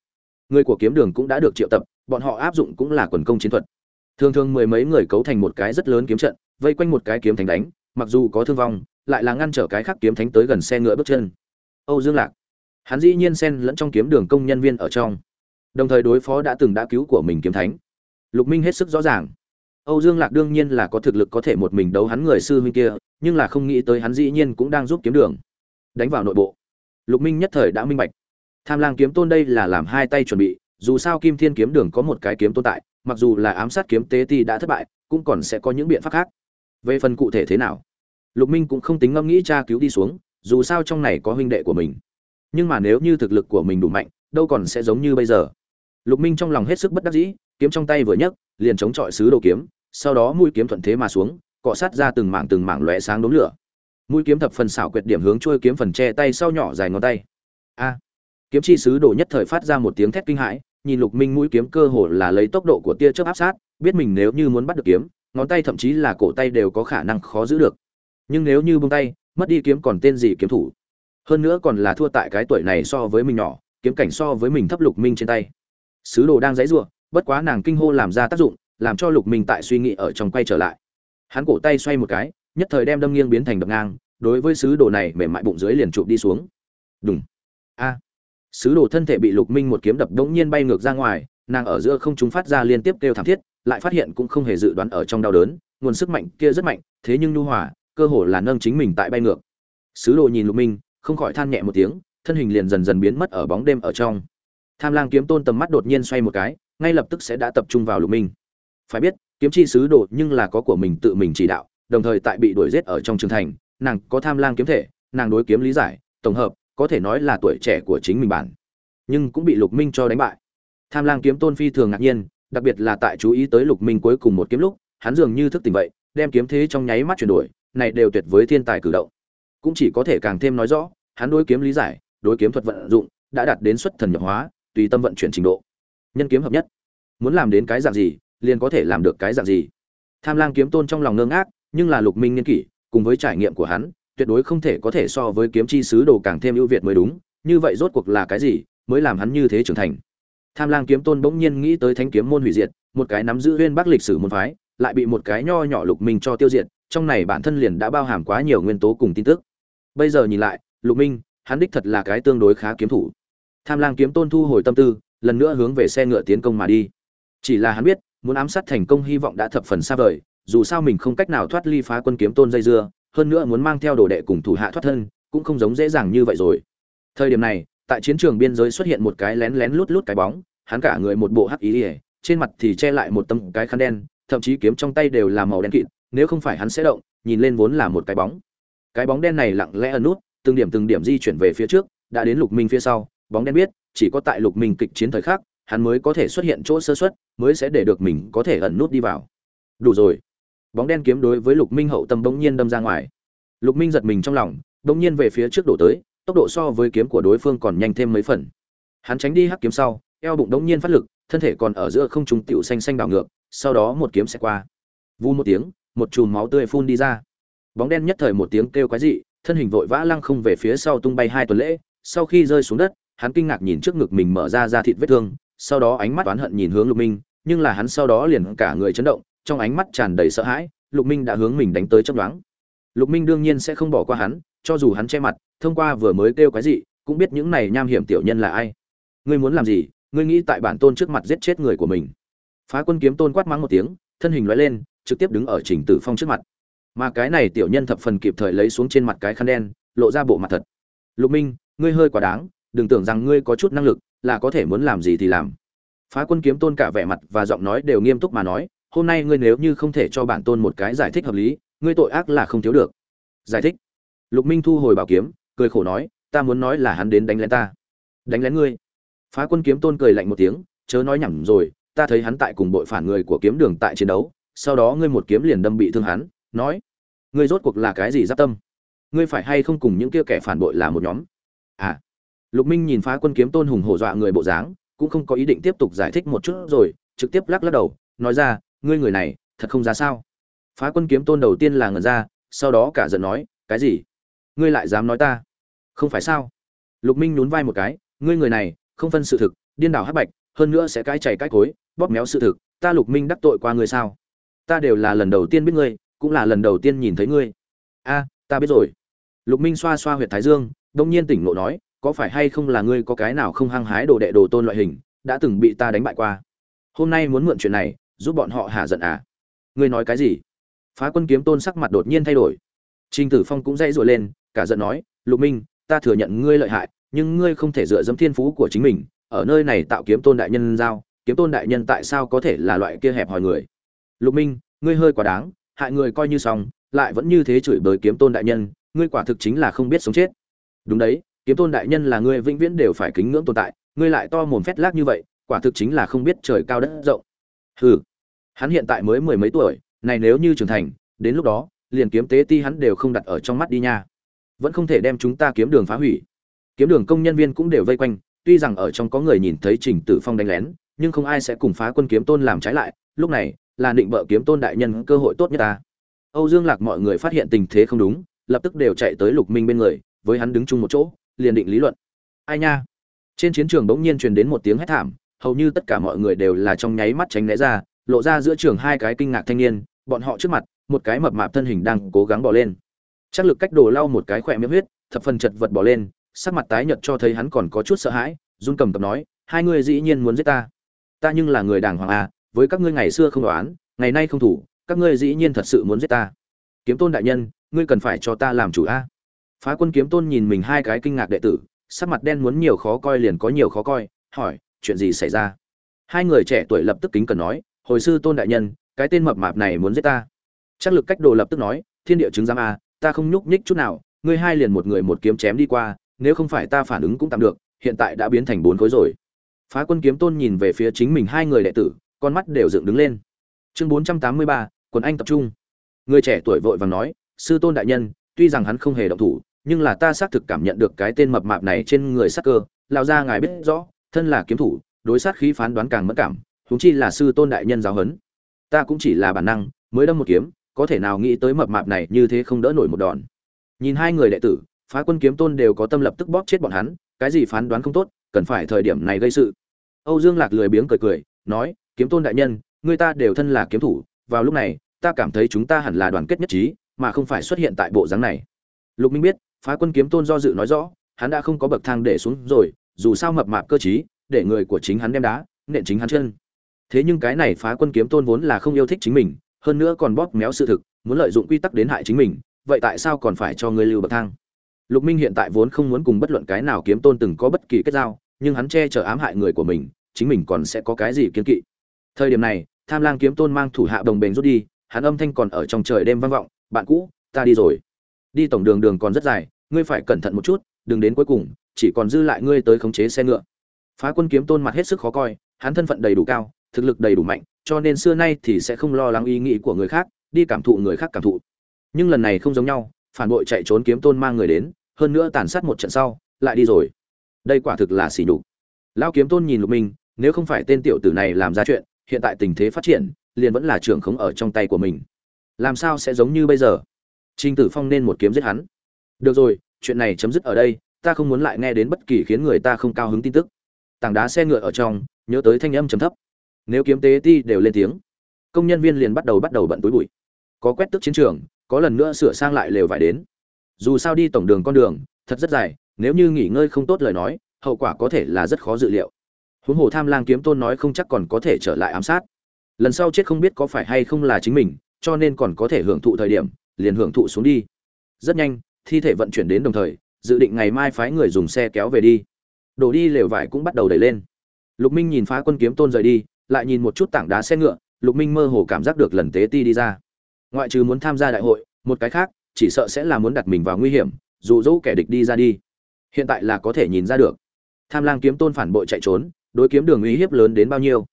A: Người của kiếm đường cũng đã được triệu tập, bọn họ áp dụng cũng là quần công chiến thuật. Thường thường mười mấy người cấu thành một cái rất lớn kiếm trận, vây quanh một cái kiếm thánh đánh, mặc dù có thương vong, lại là ngăn trở cái khác kiếm thánh tới gần xe ngựa bước chân. Âu dương lạc. Hắn dĩ nhiên xen lẫn trong kiếm đường công nhân viên ở trong. Đồng thời đối phó đã từng đã cứu của mình kiếm thánh. Lục minh hết sức rõ ràng. Âu dương lạc đương nhiên là có thực lực có thể một mình đấu hắn người sư huynh kia, nhưng là không nghĩ tới hắn dĩ nhiên cũng đang giúp kiếm đường. Đánh vào nội bộ lục minh nhất thời đã minh bạch. Tham lang kiếm tôn đây là làm hai tay chuẩn bị, dù sao kim thiên kiếm đường có một cái kiếm tồn tại, mặc dù là ám sát kiếm tế ti đã thất bại, cũng còn sẽ có những biện pháp khác. Về phần cụ thể thế nào? Lục minh cũng không tính ngẫm nghĩ tra cứu đi xuống, dù sao trong này có huynh đệ của mình. Nhưng mà nếu như thực lực của mình đủ mạnh, đâu còn sẽ giống như bây giờ. Lục minh trong lòng hết sức bất đắc dĩ, kiếm trong tay vừa nhấc, liền chống chọi sứ đồ kiếm, sau đó mũi kiếm thuận thế mà xuống, cọ sát ra từng mảng từng mảng lóe sáng đốm lửa mũi kiếm thập phần xảo quyệt điểm hướng trôi kiếm phần che tay sau nhỏ dài ngón tay. A, kiếm chi sứ đồ nhất thời phát ra một tiếng thét kinh hãi, nhìn lục minh mũi kiếm cơ hồ là lấy tốc độ của tia chớp áp sát, biết mình nếu như muốn bắt được kiếm, ngón tay thậm chí là cổ tay đều có khả năng khó giữ được. Nhưng nếu như buông tay, mất đi kiếm còn tên gì kiếm thủ? Hơn nữa còn là thua tại cái tuổi này so với mình nhỏ, kiếm cảnh so với mình thấp lục minh trên tay. Sứ đồ đang dãy giụa bất quá nàng kinh hô làm ra tác dụng, làm cho lục minh tại suy nghĩ ở trong quay trở lại. Hắn cổ tay xoay một cái nhất thời đem đâm nghiêng biến thành đập ngang, đối với sứ đồ này mềm mại bụng dưới liền chụp đi xuống. Đúng a. Sứ đồ thân thể bị lục minh một kiếm đập đống nhiên bay ngược ra ngoài, nàng ở giữa không chúng phát ra liên tiếp kêu thảm thiết, lại phát hiện cũng không hề dự đoán ở trong đau đớn, nguồn sức mạnh kia rất mạnh, thế nhưng nhu hòa, cơ hồ là nâng chính mình tại bay ngược. Sứ đồ nhìn lục minh, không khỏi than nhẹ một tiếng, thân hình liền dần dần biến mất ở bóng đêm ở trong. Tham lang kiếm tôn tầm mắt đột nhiên xoay một cái, ngay lập tức sẽ đã tập trung vào lục minh. Phải biết, kiếm chi sứ đồ nhưng là có của mình tự mình chỉ đạo đồng thời tại bị đuổi giết ở trong trường thành, nàng có tham lang kiếm thể, nàng đối kiếm lý giải, tổng hợp, có thể nói là tuổi trẻ của chính mình bản. Nhưng cũng bị lục minh cho đánh bại. Tham lang kiếm tôn phi thường ngạc nhiên, đặc biệt là tại chú ý tới lục minh cuối cùng một kiếm lúc, hắn dường như thức tỉnh vậy, đem kiếm thế trong nháy mắt chuyển đổi, này đều tuyệt với thiên tài cử động. Cũng chỉ có thể càng thêm nói rõ, hắn đối kiếm lý giải, đối kiếm thuật vận dụng, đã đạt đến xuất thần nhập hóa, tùy tâm vận chuyển trình độ. Nhân kiếm hợp nhất. Muốn làm đến cái dạng gì, liền có thể làm được cái dạng gì. Tham lang kiếm tôn trong lòng ngơ ngác nhưng là lục minh niên kỷ, cùng với trải nghiệm của hắn, tuyệt đối không thể có thể so với kiếm chi sứ đồ càng thêm ưu việt mới đúng, như vậy rốt cuộc là cái gì mới làm hắn như thế trưởng thành? Tham lang kiếm tôn bỗng nhiên nghĩ tới thánh kiếm môn hủy diệt, một cái nắm giữ huyên bắc lịch sử môn phái, lại bị một cái nho nhỏ lục minh cho tiêu diệt, trong này bản thân liền đã bao hàm quá nhiều nguyên tố cùng tin tức. Bây giờ nhìn lại, lục minh, hắn đích thật là cái tương đối khá kiếm thủ. Tham lang kiếm tôn thu hồi tâm tư, lần nữa hướng về xe ngựa tiến công mà đi. Chỉ là hắn biết, muốn ám sát thành công hy vọng đã thập phần xa vời dù sao mình không cách nào thoát ly phá quân kiếm tôn dây dưa, hơn nữa muốn mang theo đồ đệ cùng thủ hạ thoát thân, cũng không giống dễ dàng như vậy rồi. Thời điểm này, tại chiến trường biên giới xuất hiện một cái lén lén lút lút cái bóng, hắn cả người một bộ hắc ý ỉa trên mặt thì che lại một tấm cái khăn đen, thậm chí kiếm trong tay đều là màu đen kịt, nếu không phải hắn sẽ động, nhìn lên vốn là một cái bóng. Cái bóng đen này lặng lẽ ẩn nút, từng điểm từng điểm di chuyển về phía trước, đã đến lục minh phía sau, bóng đen biết, chỉ có tại lục minh kịch chiến thời khắc, hắn mới có thể xuất hiện chỗ sơ xuất mới sẽ để được mình có thể ẩn nút đi vào. Đủ rồi bóng đen kiếm đối với lục minh hậu tâm bỗng nhiên đâm ra ngoài. Lục minh giật mình trong lòng, bỗng nhiên về phía trước đổ tới, tốc độ so với kiếm của đối phương còn nhanh thêm mấy phần. Hắn tránh đi hắc kiếm sau, eo bụng đống nhiên phát lực, thân thể còn ở giữa không trung tiểu xanh xanh đảo ngược, sau đó một kiếm sẽ qua. Vu một tiếng, một chùm máu tươi phun đi ra. Bóng đen nhất thời một tiếng kêu quái dị, thân hình vội vã lăng không về phía sau tung bay hai tuần lễ, sau khi rơi xuống đất, hắn kinh ngạc nhìn trước ngực mình mở ra ra thịt vết thương, sau đó ánh mắt oán hận nhìn hướng lục minh, nhưng là hắn sau đó liền cả người chấn động trong ánh mắt tràn đầy sợ hãi, lục minh đã hướng mình đánh tới chấp đoán lục minh đương nhiên sẽ không bỏ qua hắn, cho dù hắn che mặt, thông qua vừa mới kêu cái gì, cũng biết những này nham hiểm tiểu nhân là ai. Ngươi muốn làm gì? Ngươi nghĩ tại bản tôn trước mặt giết chết người của mình. Phá quân kiếm tôn quát mắng một tiếng, thân hình lóe lên, trực tiếp đứng ở trình tử phong trước mặt. Mà cái này tiểu nhân thập phần kịp thời lấy xuống trên mặt cái khăn đen, lộ ra bộ mặt thật. Lục minh, ngươi hơi quá đáng, đừng tưởng rằng ngươi có chút năng lực, là có thể muốn làm gì thì làm. Phá quân kiếm tôn cả vẻ mặt và giọng nói đều nghiêm túc mà nói hôm nay ngươi nếu như không thể cho bản tôn một cái giải thích hợp lý, ngươi tội ác là không thiếu được. Giải thích. Lục minh thu hồi bảo kiếm, cười khổ nói, ta muốn nói là hắn đến đánh lén ta. Đánh lén ngươi. Phá quân kiếm tôn cười lạnh một tiếng, chớ nói nhảm rồi, ta thấy hắn tại cùng đội phản người của kiếm đường tại chiến đấu, sau đó ngươi một kiếm liền đâm bị thương hắn, nói, ngươi rốt cuộc là cái gì giáp tâm? Ngươi phải hay không cùng những kia kẻ phản bội là một nhóm? À. Lục minh nhìn phá quân kiếm tôn hùng hổ dọa người bộ dáng, cũng không có ý định tiếp tục giải thích một chút rồi, trực tiếp lắc lắc đầu, nói ra ngươi người này, thật không ra sao? Phá quân kiếm tôn đầu tiên là ngẩn ra, sau đó cả giận nói, cái gì? Ngươi lại dám nói ta? Không phải sao? Lục minh nhún vai một cái, ngươi người này, không phân sự thực, điên đảo hắc bạch, hơn nữa sẽ cái chảy cái cối, bóp méo sự thực, ta lục minh đắc tội qua ngươi sao? Ta đều là lần đầu tiên biết ngươi, cũng là lần đầu tiên nhìn thấy ngươi. A, ta biết rồi. Lục minh xoa xoa huyệt thái dương, đông nhiên tỉnh ngộ nói, có phải hay không là ngươi có cái nào không hăng hái đồ đệ đồ tôn loại hình, đã từng bị ta đánh bại qua? Hôm nay muốn mượn chuyện này giúp bọn họ hạ giận à? Ngươi nói cái gì? Phá quân kiếm tôn sắc mặt đột nhiên thay đổi. Trình tử phong cũng dãy rủa lên, cả giận nói, lục minh, ta thừa nhận ngươi lợi hại, nhưng ngươi không thể dựa dẫm thiên phú của chính mình. Ở nơi này tạo kiếm tôn đại nhân giao, kiếm tôn đại nhân tại sao có thể là loại kia hẹp hòi người? Lục minh, ngươi hơi quá đáng, hại người coi như xong, lại vẫn như thế chửi bới kiếm tôn đại nhân, ngươi quả thực chính là không biết sống chết. Đúng đấy, kiếm tôn đại nhân là ngươi vĩnh viễn đều phải kính ngưỡng tồn tại, ngươi lại to mồm phét lác như vậy, quả thực chính là không biết trời cao đất rộng. Hừ hắn hiện tại mới mười mấy tuổi, này nếu như trưởng thành, đến lúc đó, liền kiếm tế ti hắn đều không đặt ở trong mắt đi nha. Vẫn không thể đem chúng ta kiếm đường phá hủy. Kiếm đường công nhân viên cũng đều vây quanh, tuy rằng ở trong có người nhìn thấy trình tử phong đánh lén, nhưng không ai sẽ cùng phá quân kiếm tôn làm trái lại, lúc này, là định bợ kiếm tôn đại nhân cơ hội tốt nhất ta. Âu dương lạc mọi người phát hiện tình thế không đúng, lập tức đều chạy tới lục minh bên người, với hắn đứng chung một chỗ, liền định lý luận. Ai nha? Trên chiến trường bỗng nhiên truyền đến một tiếng hét thảm, hầu như tất cả mọi người đều là trong nháy mắt tránh né ra lộ ra giữa trường hai cái kinh ngạc thanh niên, bọn họ trước mặt, một cái mập mạp thân hình đang cố gắng bỏ lên. Chắc lực cách đồ lau một cái khỏe miệng huyết, thập phần chật vật bỏ lên, sắc mặt tái nhợt cho thấy hắn còn có chút sợ hãi, run cầm tập nói, hai ngươi dĩ nhiên muốn giết ta. Ta nhưng là người đàng hoàng à với các ngươi ngày xưa không đoán, ngày nay không thủ, các ngươi dĩ nhiên thật sự muốn giết ta. Kiếm tôn đại nhân, ngươi cần phải cho ta làm chủ a. Phá quân kiếm tôn nhìn mình hai cái kinh ngạc đệ tử, sắc mặt đen muốn nhiều khó coi liền có nhiều khó coi, hỏi, chuyện gì xảy ra? Hai người trẻ tuổi lập tức kính cần nói hồi sư tôn đại nhân, cái tên mập mạp này muốn giết ta. Chắc lực cách đồ lập tức nói, thiên địa chứng giám a ta không nhúc nhích chút nào, ngươi hai liền một người một kiếm chém đi qua, nếu không phải ta phản ứng cũng tạm được, hiện tại đã biến thành bốn khối rồi. Phá quân kiếm tôn nhìn về phía chính mình hai người đệ tử, con mắt đều dựng đứng lên. Chương bốn trăm tám mươi ba, quần anh tập trung. Người trẻ tuổi vội vàng nói, sư tôn đại nhân, tuy rằng hắn không hề động thủ, nhưng là ta xác thực cảm nhận được cái tên mập mạp này trên người sắc cơ lao ra ngài biết rõ, thân là kiếm thủ, đối sát khí phán đoán càng mất cảm huống chi là sư tôn đại nhân giáo huấn. Ta cũng chỉ là bản năng mới đâm một kiếm có thể nào nghĩ tới mập mạp này như thế không đỡ nổi một đòn. Nhìn hai người đệ tử phá quân kiếm tôn đều có tâm lập tức bóp chết bọn hắn cái gì phán đoán không tốt cần phải thời điểm này gây sự. Âu dương lạc lười biếng cười cười nói kiếm tôn đại nhân người ta đều thân là kiếm thủ vào lúc này ta cảm thấy chúng ta hẳn là đoàn kết nhất trí mà không phải xuất hiện tại bộ dáng này. Lục minh biết phá quân kiếm tôn do dự nói rõ hắn đã không có bậc thang để xuống rồi dù sao mập mạp cơ trí, để người của chính hắn đem đá nện chính hắn chân thế nhưng cái này phá quân kiếm tôn vốn là không yêu thích chính mình, hơn nữa còn bóp méo sự thực, muốn lợi dụng quy tắc đến hại chính mình, vậy tại sao còn phải cho ngươi lưu bậc thang? Lục minh hiện tại vốn không muốn cùng bất luận cái nào kiếm tôn từng có bất kỳ kết giao, nhưng hắn che chở ám hại người của mình, chính mình còn sẽ có cái gì kiên kỵ? Thời điểm này, tham lang kiếm tôn mang thủ hạ đồng bền rút đi, hắn âm thanh còn ở trong trời đêm vang vọng, bạn cũ, ta đi rồi. Đi tổng đường đường còn rất dài, ngươi phải cẩn thận một chút, đừng đến cuối cùng, chỉ còn dư lại ngươi tới khống chế xe ngựa. Phá quân kiếm tôn mặt hết sức khó coi, hắn thân phận đầy đủ cao thực lực đầy đủ mạnh cho nên xưa nay thì sẽ không lo lắng ý nghĩ của người khác đi cảm thụ người khác cảm thụ nhưng lần này không giống nhau phản bội chạy trốn kiếm tôn mang người đến hơn nữa tàn sát một trận sau lại đi rồi đây quả thực là xỉ nhục lao kiếm tôn nhìn lục minh nếu không phải tên tiểu tử này làm ra chuyện hiện tại tình thế phát triển liền vẫn là trưởng khống ở trong tay của mình làm sao sẽ giống như bây giờ Trình Tử Phong nên một kiếm giết hắn. Được rồi, chuyện này chấm dứt ở đây, ta không muốn lại nghe đến bất kỳ khiến người ta không cao hứng tin tức. Tảng đá xe ngựa ở trong, nhớ tới thanh âm trầm thấp. Nếu kiếm tế ti đều lên tiếng, công nhân viên liền bắt đầu bắt đầu bận túi bụi. Có quét tước chiến trường, có lần nữa sửa sang lại lều vải đến. Dù sao đi tổng đường con đường, thật rất dài, nếu như nghỉ ngơi không tốt lời nói, hậu quả có thể là rất khó dự liệu. Huống hồ Tham Lang kiếm tôn nói không chắc còn có thể trở lại ám sát. Lần sau chết không biết có phải hay không là chính mình, cho nên còn có thể hưởng thụ thời điểm, liền hưởng thụ xuống đi rất nhanh thi thể vận chuyển đến đồng thời dự định ngày mai phái người dùng xe kéo về đi đổ đi lều vải cũng bắt đầu đẩy lên lục minh nhìn phá quân kiếm tôn rời đi lại nhìn một chút tảng đá xe ngựa, lục minh mơ hồ cảm giác được lần tế ti đi ra. Ngoại trừ muốn tham gia đại hội, một cái khác, chỉ sợ sẽ là muốn đặt mình vào nguy hiểm, dụ dỗ kẻ địch đi ra đi. Hiện tại là có thể nhìn ra được. Tham lang kiếm tôn phản bội chạy trốn, đối kiếm đường uy hiếp lớn đến bao nhiêu?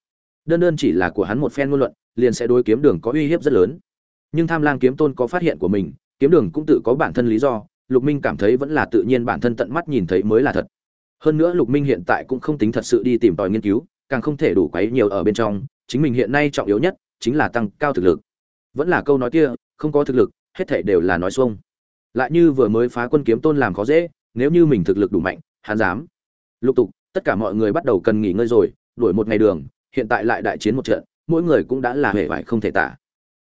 A: Đơn đơn chỉ là của hắn một phen ngôn luận, liền sẽ đối kiếm đường có uy hiếp rất lớn. Nhưng tham lang kiếm tôn có phát hiện của mình, kiếm đường cũng tự có bản thân lý do, lục minh cảm thấy vẫn là tự nhiên bản thân tận mắt nhìn thấy mới là thật. Hơn nữa lục minh hiện tại cũng không tính thật sự đi tìm tòi nghiên cứu càng không thể đủ quấy nhiều ở bên trong, chính mình hiện nay trọng yếu nhất chính là tăng cao thực lực. Vẫn là câu nói kia, không có thực lực, hết thảy đều là nói xuông. Lại như vừa mới phá quân kiếm tôn làm khó dễ, nếu như mình thực lực đủ mạnh, hắn dám. Lục tục, tất cả mọi người bắt đầu cần nghỉ ngơi rồi, đuổi một ngày đường, hiện tại lại đại chiến một trận, mỗi người cũng đã là hề bại không thể tả.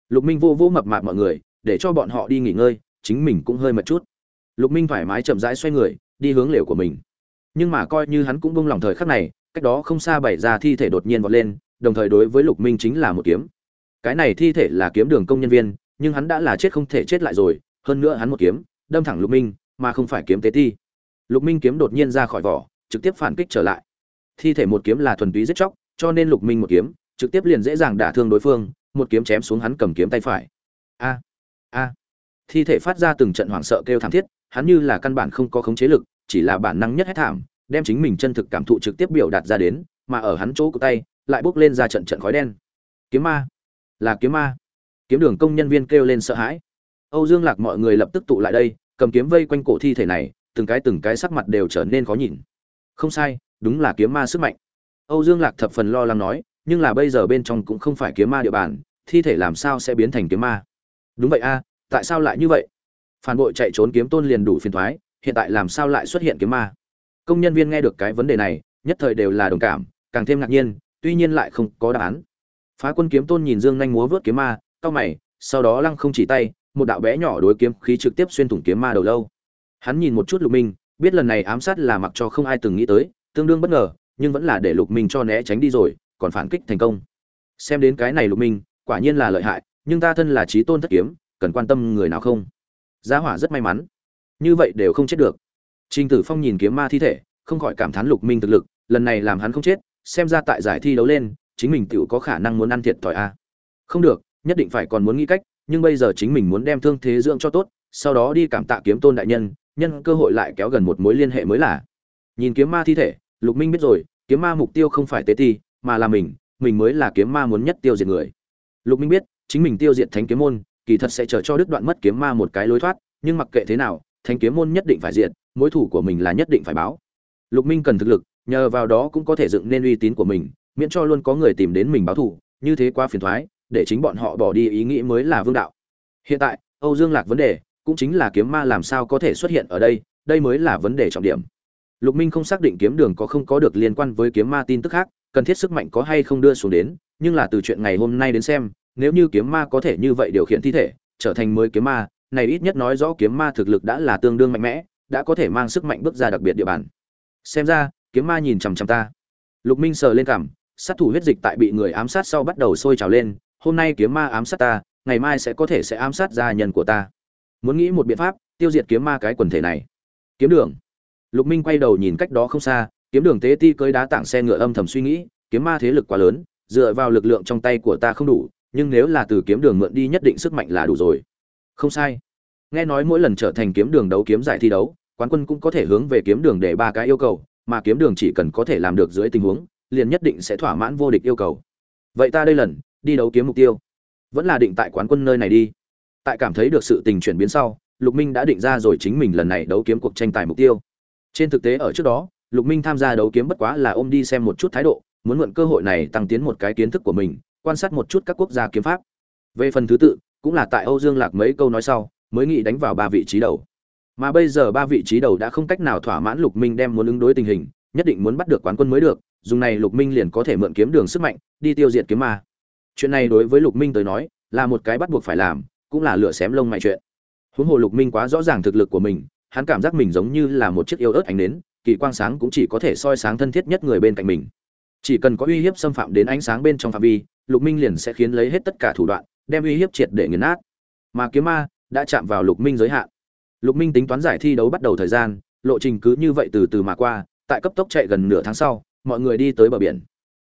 A: Lục minh vô vô mập mạp mọi người, để cho bọn họ đi nghỉ ngơi, chính mình cũng hơi mệt chút. Lục minh thoải mái chậm rãi xoay người, đi hướng lều của mình. Nhưng mà coi như hắn cũng buông lòng thời khắc này cách đó không xa bảy ra thi thể đột nhiên vọt lên, đồng thời đối với lục minh chính là một kiếm. Cái này thi thể là kiếm đường công nhân viên, nhưng hắn đã là chết không thể chết lại rồi, hơn nữa hắn một kiếm, đâm thẳng lục minh, mà không phải kiếm tế thi. Lục minh kiếm đột nhiên ra khỏi vỏ, trực tiếp phản kích trở lại. Thi thể một kiếm là thuần túy giết chóc, cho nên lục minh một kiếm, trực tiếp liền dễ dàng đả thương đối phương, một kiếm chém xuống hắn cầm kiếm tay phải. A a. Thi thể phát ra từng trận hoảng sợ kêu thảm thiết, hắn như là căn bản không có khống chế lực, chỉ là bản năng nhất hết thảm đem chính mình chân thực cảm thụ trực tiếp biểu đạt ra đến, mà ở hắn chỗ của tay, lại bốc lên ra trận trận khói đen. Kiếm ma. Là kiếm ma. Kiếm đường công nhân viên kêu lên sợ hãi. Âu dương lạc mọi người lập tức tụ lại đây, cầm kiếm vây quanh cổ thi thể này, từng cái từng cái sắc mặt đều trở nên khó nhìn. Không sai, đúng là kiếm ma sức mạnh. Âu dương lạc thập phần lo lắng nói, nhưng là bây giờ bên trong cũng không phải kiếm ma địa bàn, thi thể làm sao sẽ biến thành kiếm ma? Đúng vậy a, tại sao lại như vậy? Phản bội chạy trốn kiếm tôn liền đủ phiền thoái, hiện tại làm sao lại xuất hiện kiếm ma? Công nhân viên nghe được cái vấn đề này, nhất thời đều là đồng cảm, càng thêm ngạc nhiên, tuy nhiên lại không có đáp án. Phá quân kiếm tôn nhìn dương nhanh múa vớt kiếm ma, cau mày, sau đó lăng không chỉ tay, một đạo bé nhỏ đối kiếm khí trực tiếp xuyên thủng kiếm ma đầu lâu. Hắn nhìn một chút lục minh, biết lần này ám sát là mặc cho không ai từng nghĩ tới, tương đương bất ngờ, nhưng vẫn là để lục minh cho né tránh đi rồi, còn phản kích thành công. Xem đến cái này lục minh, quả nhiên là lợi hại, nhưng ta thân là trí tôn thất kiếm, cần quan tâm người nào không? Gia hỏa rất may mắn. Như vậy đều không chết được trình tử phong nhìn kiếm ma thi thể, không khỏi cảm thán lục minh thực lực, lần này làm hắn không chết, xem ra tại giải thi đấu lên, chính mình tiểu có khả năng muốn ăn thiệt thòi a. Không được, nhất định phải còn muốn nghĩ cách, nhưng bây giờ chính mình muốn đem thương thế dưỡng cho tốt, sau đó đi cảm tạ kiếm tôn đại nhân nhân cơ hội lại kéo gần một mối liên hệ mới là. Nhìn kiếm ma thi thể, lục minh biết rồi, kiếm ma mục tiêu không phải tế ti, mà là mình mình mới là kiếm ma muốn nhất tiêu diệt người. Lục minh biết, chính mình tiêu diệt thánh kiếm môn, kỳ thật sẽ chờ cho đứt đoạn mất kiếm ma một cái lối thoát, nhưng mặc kệ thế nào, thánh kiếm môn nhất định phải diệt mối thủ của mình là nhất định phải báo. Lục minh cần thực lực, nhờ vào đó cũng có thể dựng nên uy tín của mình, miễn cho luôn có người tìm đến mình báo thù, như thế quá phiền thoái, để chính bọn họ bỏ đi ý nghĩ mới là vương đạo. Hiện tại, âu dương lạc vấn đề cũng chính là kiếm ma làm sao có thể xuất hiện ở đây đây mới là vấn đề trọng điểm. Lục minh không xác định kiếm đường có không có được liên quan với kiếm ma tin tức khác, cần thiết sức mạnh có hay không đưa xuống đến, nhưng là từ chuyện ngày hôm nay đến xem, nếu như kiếm ma có thể như vậy điều khiển thi thể, trở thành mới kiếm ma, này ít nhất nói rõ kiếm ma thực lực đã là tương đương mạnh mẽ đã có thể mang sức mạnh bước ra đặc biệt địa bàn. Xem ra, kiếm ma nhìn chằm chằm ta. Lục minh sờ lên cảm, sát thủ huyết dịch tại bị người ám sát sau bắt đầu sôi trào lên, hôm nay kiếm ma ám sát ta, ngày mai sẽ có thể sẽ ám sát gia nhân của ta. Muốn nghĩ một biện pháp, tiêu diệt kiếm ma cái quần thể này. Kiếm đường. Lục minh quay đầu nhìn cách đó không xa, kiếm đường tế ti cưới đá tảng xe ngựa âm thầm suy nghĩ, kiếm ma thế lực quá lớn, dựa vào lực lượng trong tay của ta không đủ, nhưng nếu là từ kiếm đường mượn đi nhất định sức mạnh là đủ rồi. Không sai nghe nói mỗi lần trở thành kiếm đường đấu kiếm giải thi đấu, quán quân cũng có thể hướng về kiếm đường để ba cái yêu cầu, mà kiếm đường chỉ cần có thể làm được dưới tình huống, liền nhất định sẽ thỏa mãn vô địch yêu cầu. Vậy ta đây lần, đi đấu kiếm mục tiêu. Vẫn là định tại quán quân nơi này đi. Tại cảm thấy được sự tình chuyển biến sau, lục minh đã định ra rồi chính mình lần này đấu kiếm cuộc tranh tài mục tiêu. Trên thực tế ở trước đó, lục minh tham gia đấu kiếm bất quá là ôm đi xem một chút thái độ, muốn mượn cơ hội này tăng tiến một cái kiến thức của mình, quan sát một chút các quốc gia kiếm pháp. Về phần thứ tự, cũng là tại âu dương lạc mấy câu nói sau mới nghĩ đánh vào ba vị trí đầu. Mà bây giờ ba vị trí đầu đã không cách nào thỏa mãn lục minh đem muốn ứng đối tình hình, nhất định muốn bắt được quán quân mới được, dùng này lục minh liền có thể mượn kiếm đường sức mạnh, đi tiêu diệt kiếm ma. Chuyện này đối với lục minh tới nói, là một cái bắt buộc phải làm, cũng là lựa xém lông mày chuyện. Huống hồ lục minh quá rõ ràng thực lực của mình, hắn cảm giác mình giống như là một chiếc yêu ớt ánh nến, kỳ quang sáng cũng chỉ có thể soi sáng thân thiết nhất người bên cạnh mình. Chỉ cần có uy hiếp xâm phạm đến ánh sáng bên trong phạm vi, lục minh liền sẽ khiến lấy hết tất cả thủ đoạn, đem uy hiếp triệt để nghiền nát. Mà kiếm ma đã chạm vào lục minh giới hạn. Lục minh tính toán giải thi đấu bắt đầu thời gian, lộ trình cứ như vậy từ từ mà qua, tại cấp tốc chạy gần nửa tháng sau, mọi người đi tới bờ biển.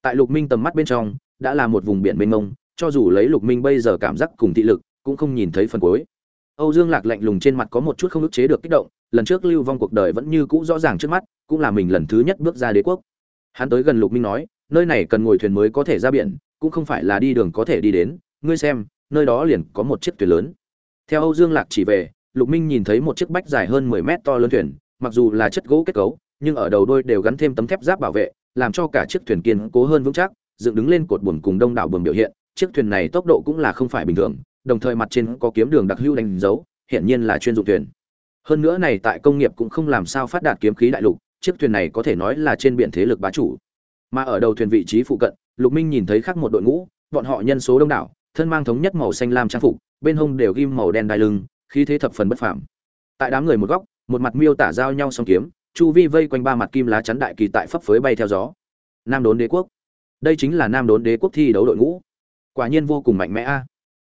A: Tại lục minh tầm mắt bên trong, đã là một vùng biển mênh mông, cho dù lấy lục minh bây giờ cảm giác cùng thị lực, cũng không nhìn thấy phần cuối. Âu dương lạc lạnh lùng trên mặt có một chút không ức chế được kích động, lần trước lưu vong cuộc đời vẫn như cũ rõ ràng trước mắt, cũng là mình lần thứ nhất bước ra đế quốc. Hắn tới gần lục minh nói, nơi này cần ngồi thuyền mới có thể ra biển, cũng không phải là đi đường có thể đi đến, ngươi xem, nơi đó liền có một chiếc thuyền lớn theo âu dương lạc chỉ về, lục minh nhìn thấy một chiếc bách dài hơn mười mét to lớn thuyền, mặc dù là chất gỗ kết cấu, nhưng ở đầu đôi đều gắn thêm tấm thép giáp bảo vệ, làm cho cả chiếc thuyền kiên cố hơn vững chắc, dựng đứng lên cột buồm cùng đông đảo buồm biểu hiện, chiếc thuyền này tốc độ cũng là không phải bình thường, đồng thời mặt trên có kiếm đường đặc hữu đánh dấu hiện nhiên là chuyên dụng thuyền. Hơn nữa này tại công nghiệp cũng không làm sao phát đạt kiếm khí đại lục, chiếc thuyền này có thể nói là trên biển thế lực bá chủ. Mà ở đầu thuyền vị trí phụ cận, lục minh nhìn thấy khác một đội ngũ, bọn họ nhân số đông đảo, thân mang thống nhất màu xanh lam trang phục bên hông đều ghim màu đen đai lưng, khí thế thập phần bất phàm. Tại đám người một góc, một mặt miêu tả giao nhau song kiếm, chu vi vây quanh ba mặt kim lá chắn đại kỳ tại phấp phới bay theo gió. Nam đốn đế quốc. Đây chính là nam đốn đế quốc thi đấu đội ngũ. Quả nhiên vô cùng mạnh mẽ a.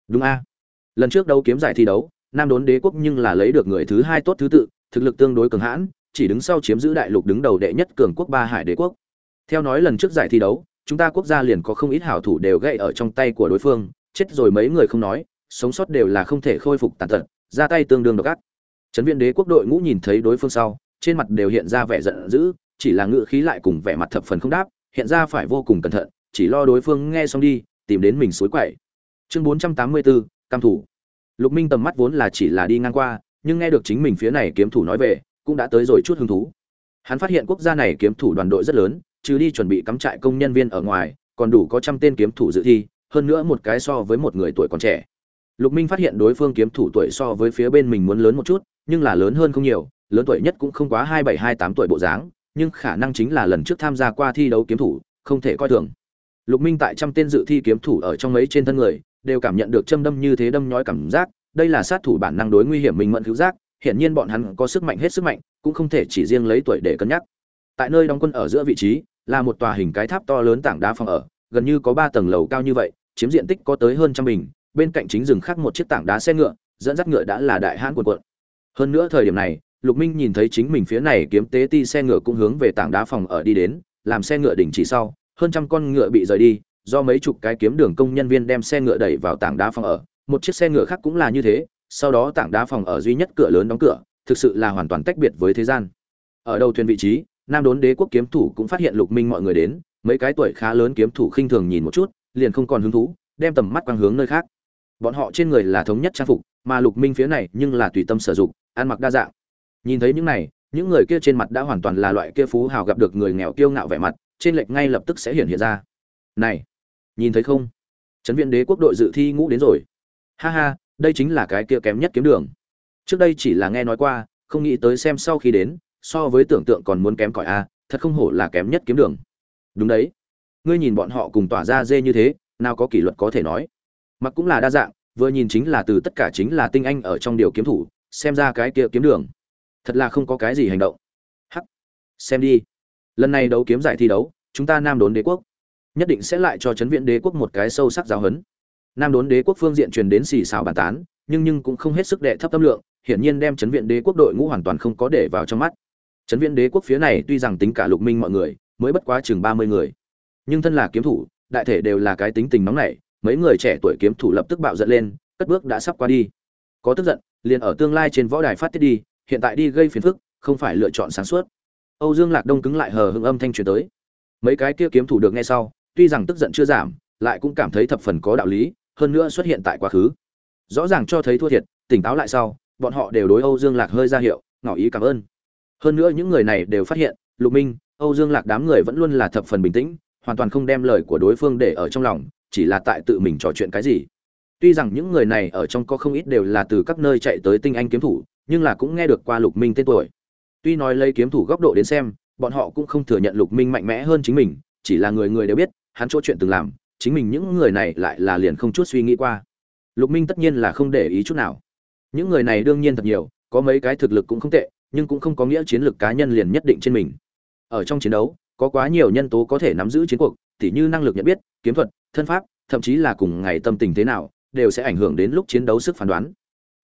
A: Đúng a. Lần trước đấu kiếm giải thi đấu, nam đốn đế quốc nhưng là lấy được người thứ hai tốt thứ tự, thực lực tương đối cường hãn, chỉ đứng sau chiếm giữ đại lục đứng đầu đệ nhất cường quốc ba hải đế quốc. Theo nói lần trước giải thi đấu, chúng ta quốc gia liền có không ít hảo thủ đều gậy ở trong tay của đối phương, chết rồi mấy người không nói sống sót đều là không thể khôi phục tàn tật, ra tay tương đương độc ác. Trấn viên đế quốc đội ngũ nhìn thấy đối phương sau, trên mặt đều hiện ra vẻ giận dữ, chỉ là ngự khí lại cùng vẻ mặt thập phần không đáp, hiện ra phải vô cùng cẩn thận, chỉ lo đối phương nghe xong đi, tìm đến mình suối quậy. Chương bốn trăm tám mươi bốn cam thủ. Lục minh tầm mắt vốn là chỉ là đi ngang qua, nhưng nghe được chính mình phía này kiếm thủ nói về, cũng đã tới rồi chút hứng thú. Hắn phát hiện quốc gia này kiếm thủ đoàn đội rất lớn, trừ đi chuẩn bị cắm trại công nhân viên ở ngoài, còn đủ có trăm tên kiếm thủ dự thi, hơn nữa một cái so với một người tuổi còn trẻ lục minh phát hiện đối phương kiếm thủ tuổi so với phía bên mình muốn lớn một chút, nhưng là lớn hơn không nhiều, lớn tuổi nhất cũng không quá hai bảy, hai tám tuổi bộ dáng, nhưng khả năng chính là lần trước tham gia qua thi đấu kiếm thủ, không thể coi thường. Lục minh tại trăm tên dự thi kiếm thủ ở trong mấy trên thân người, đều cảm nhận được châm đâm như thế đâm nhói cảm giác, đây là sát thủ bản năng đối nguy hiểm mình mẫn cứu giác hiện nhiên bọn hắn có sức mạnh hết sức mạnh, cũng không thể chỉ riêng lấy tuổi để cân nhắc. Tại nơi đóng quân ở giữa vị trí, là một tòa hình cái tháp to lớn tảng đá phòng ở, gần như có ba tầng lầu cao như vậy, chiếm diện tích có tới hơn trăm bình bên cạnh chính rừng khác một chiếc tảng đá xe ngựa, dẫn dắt ngựa đã là đại hãn quần quận hơn nữa thời điểm này, lục minh nhìn thấy chính mình phía này kiếm tế ti xe ngựa cũng hướng về tảng đá phòng ở đi đến, làm xe ngựa đỉnh chỉ sau, hơn trăm con ngựa bị rời đi, do mấy chục cái kiếm đường công nhân viên đem xe ngựa đẩy vào tảng đá phòng ở. Một chiếc xe ngựa khác cũng là như thế, sau đó tảng đá phòng ở duy nhất cửa lớn đóng cửa, thực sự là hoàn toàn tách biệt với thế gian. Ở đầu thuyền vị trí, nam đốn đế quốc kiếm thủ cũng phát hiện lục minh mọi người đến, mấy cái tuổi khá lớn kiếm thủ khinh thường nhìn một chút, liền không còn hứng thú, đem tầm mắt quang hướng nơi khác bọn họ trên người là thống nhất trang phục, mà lục minh phía này nhưng là tùy tâm sử dụng, ăn mặc đa dạng. Nhìn thấy những này, những người kia trên mặt đã hoàn toàn là loại kia phú hào gặp được người nghèo kiêu ngạo vẻ mặt, trên lệch ngay lập tức sẽ hiện hiện ra. Này, nhìn thấy không? Trấn viện đế quốc đội dự thi ngũ đến rồi. Ha ha, đây chính là cái kia kém nhất kiếm đường. Trước đây chỉ là nghe nói qua, không nghĩ tới xem sau khi đến, so với tưởng tượng còn muốn kém cỏi a thật không hổ là kém nhất kiếm đường. Đúng đấy. Ngươi nhìn bọn họ cùng tỏa ra dê như thế, nào có kỷ luật có thể nói mặc cũng là đa dạng, vừa nhìn chính là từ tất cả chính là tinh anh ở trong điều kiếm thủ, xem ra cái kia kiếm đường, thật là không có cái gì hành động. Hắc, xem đi. Lần này đấu kiếm giải thi đấu, chúng ta nam đốn đế quốc, nhất định sẽ lại cho chấn viện đế quốc một cái sâu sắc giáo hấn nam đốn đế quốc phương diện truyền đến xì xào bàn tán, nhưng nhưng cũng không hết sức đệ thấp tâm lượng, hiển nhiên đem chấn viện đế quốc đội ngũ hoàn toàn không có để vào trong mắt. Chấn viện đế quốc phía này tuy rằng tính cả lục minh mọi người, mới bất quá chừng ba mươi người, nhưng thân là kiếm thủ, đại thể đều là cái tính tình nóng nảy mấy người trẻ tuổi kiếm thủ lập tức bạo giận lên, cất bước đã sắp qua đi. Có tức giận, liền ở tương lai trên võ đài phát tiết đi, hiện tại đi gây phiền phức, không phải lựa chọn sáng suốt. Âu dương lạc đông cứng lại hờ hững âm thanh truyền tới. Mấy cái kia kiếm thủ được nghe sau, tuy rằng tức giận chưa giảm, lại cũng cảm thấy thập phần có đạo lý, hơn nữa xuất hiện tại quá khứ. Rõ ràng cho thấy thua thiệt, tỉnh táo lại sau, bọn họ đều đối âu dương lạc hơi ra hiệu, ngỏ ý cảm ơn. Hơn nữa những người này đều phát hiện, lục minh, âu dương lạc đám người vẫn luôn là thập phần bình tĩnh, hoàn toàn không đem lời của đối phương để ở trong lòng chỉ là tại tự mình trò chuyện cái gì. Tuy rằng những người này ở trong có không ít đều là từ các nơi chạy tới tinh anh kiếm thủ, nhưng là cũng nghe được qua lục minh tên tuổi. Tuy nói lấy kiếm thủ góc độ đến xem, bọn họ cũng không thừa nhận lục minh mạnh mẽ hơn chính mình, chỉ là người người đều biết, hắn chỗ chuyện từng làm, chính mình những người này lại là liền không chút suy nghĩ qua. Lục minh tất nhiên là không để ý chút nào. Những người này đương nhiên thật nhiều, có mấy cái thực lực cũng không tệ, nhưng cũng không có nghĩa chiến lược cá nhân liền nhất định trên mình. Ở trong chiến đấu, có quá nhiều nhân tố có thể nắm giữ chiến cuộc tỉ như năng lực nhận biết, kiếm thuật, thân pháp, thậm chí là cùng ngày tâm tình thế nào, đều sẽ ảnh hưởng đến lúc chiến đấu sức phán đoán.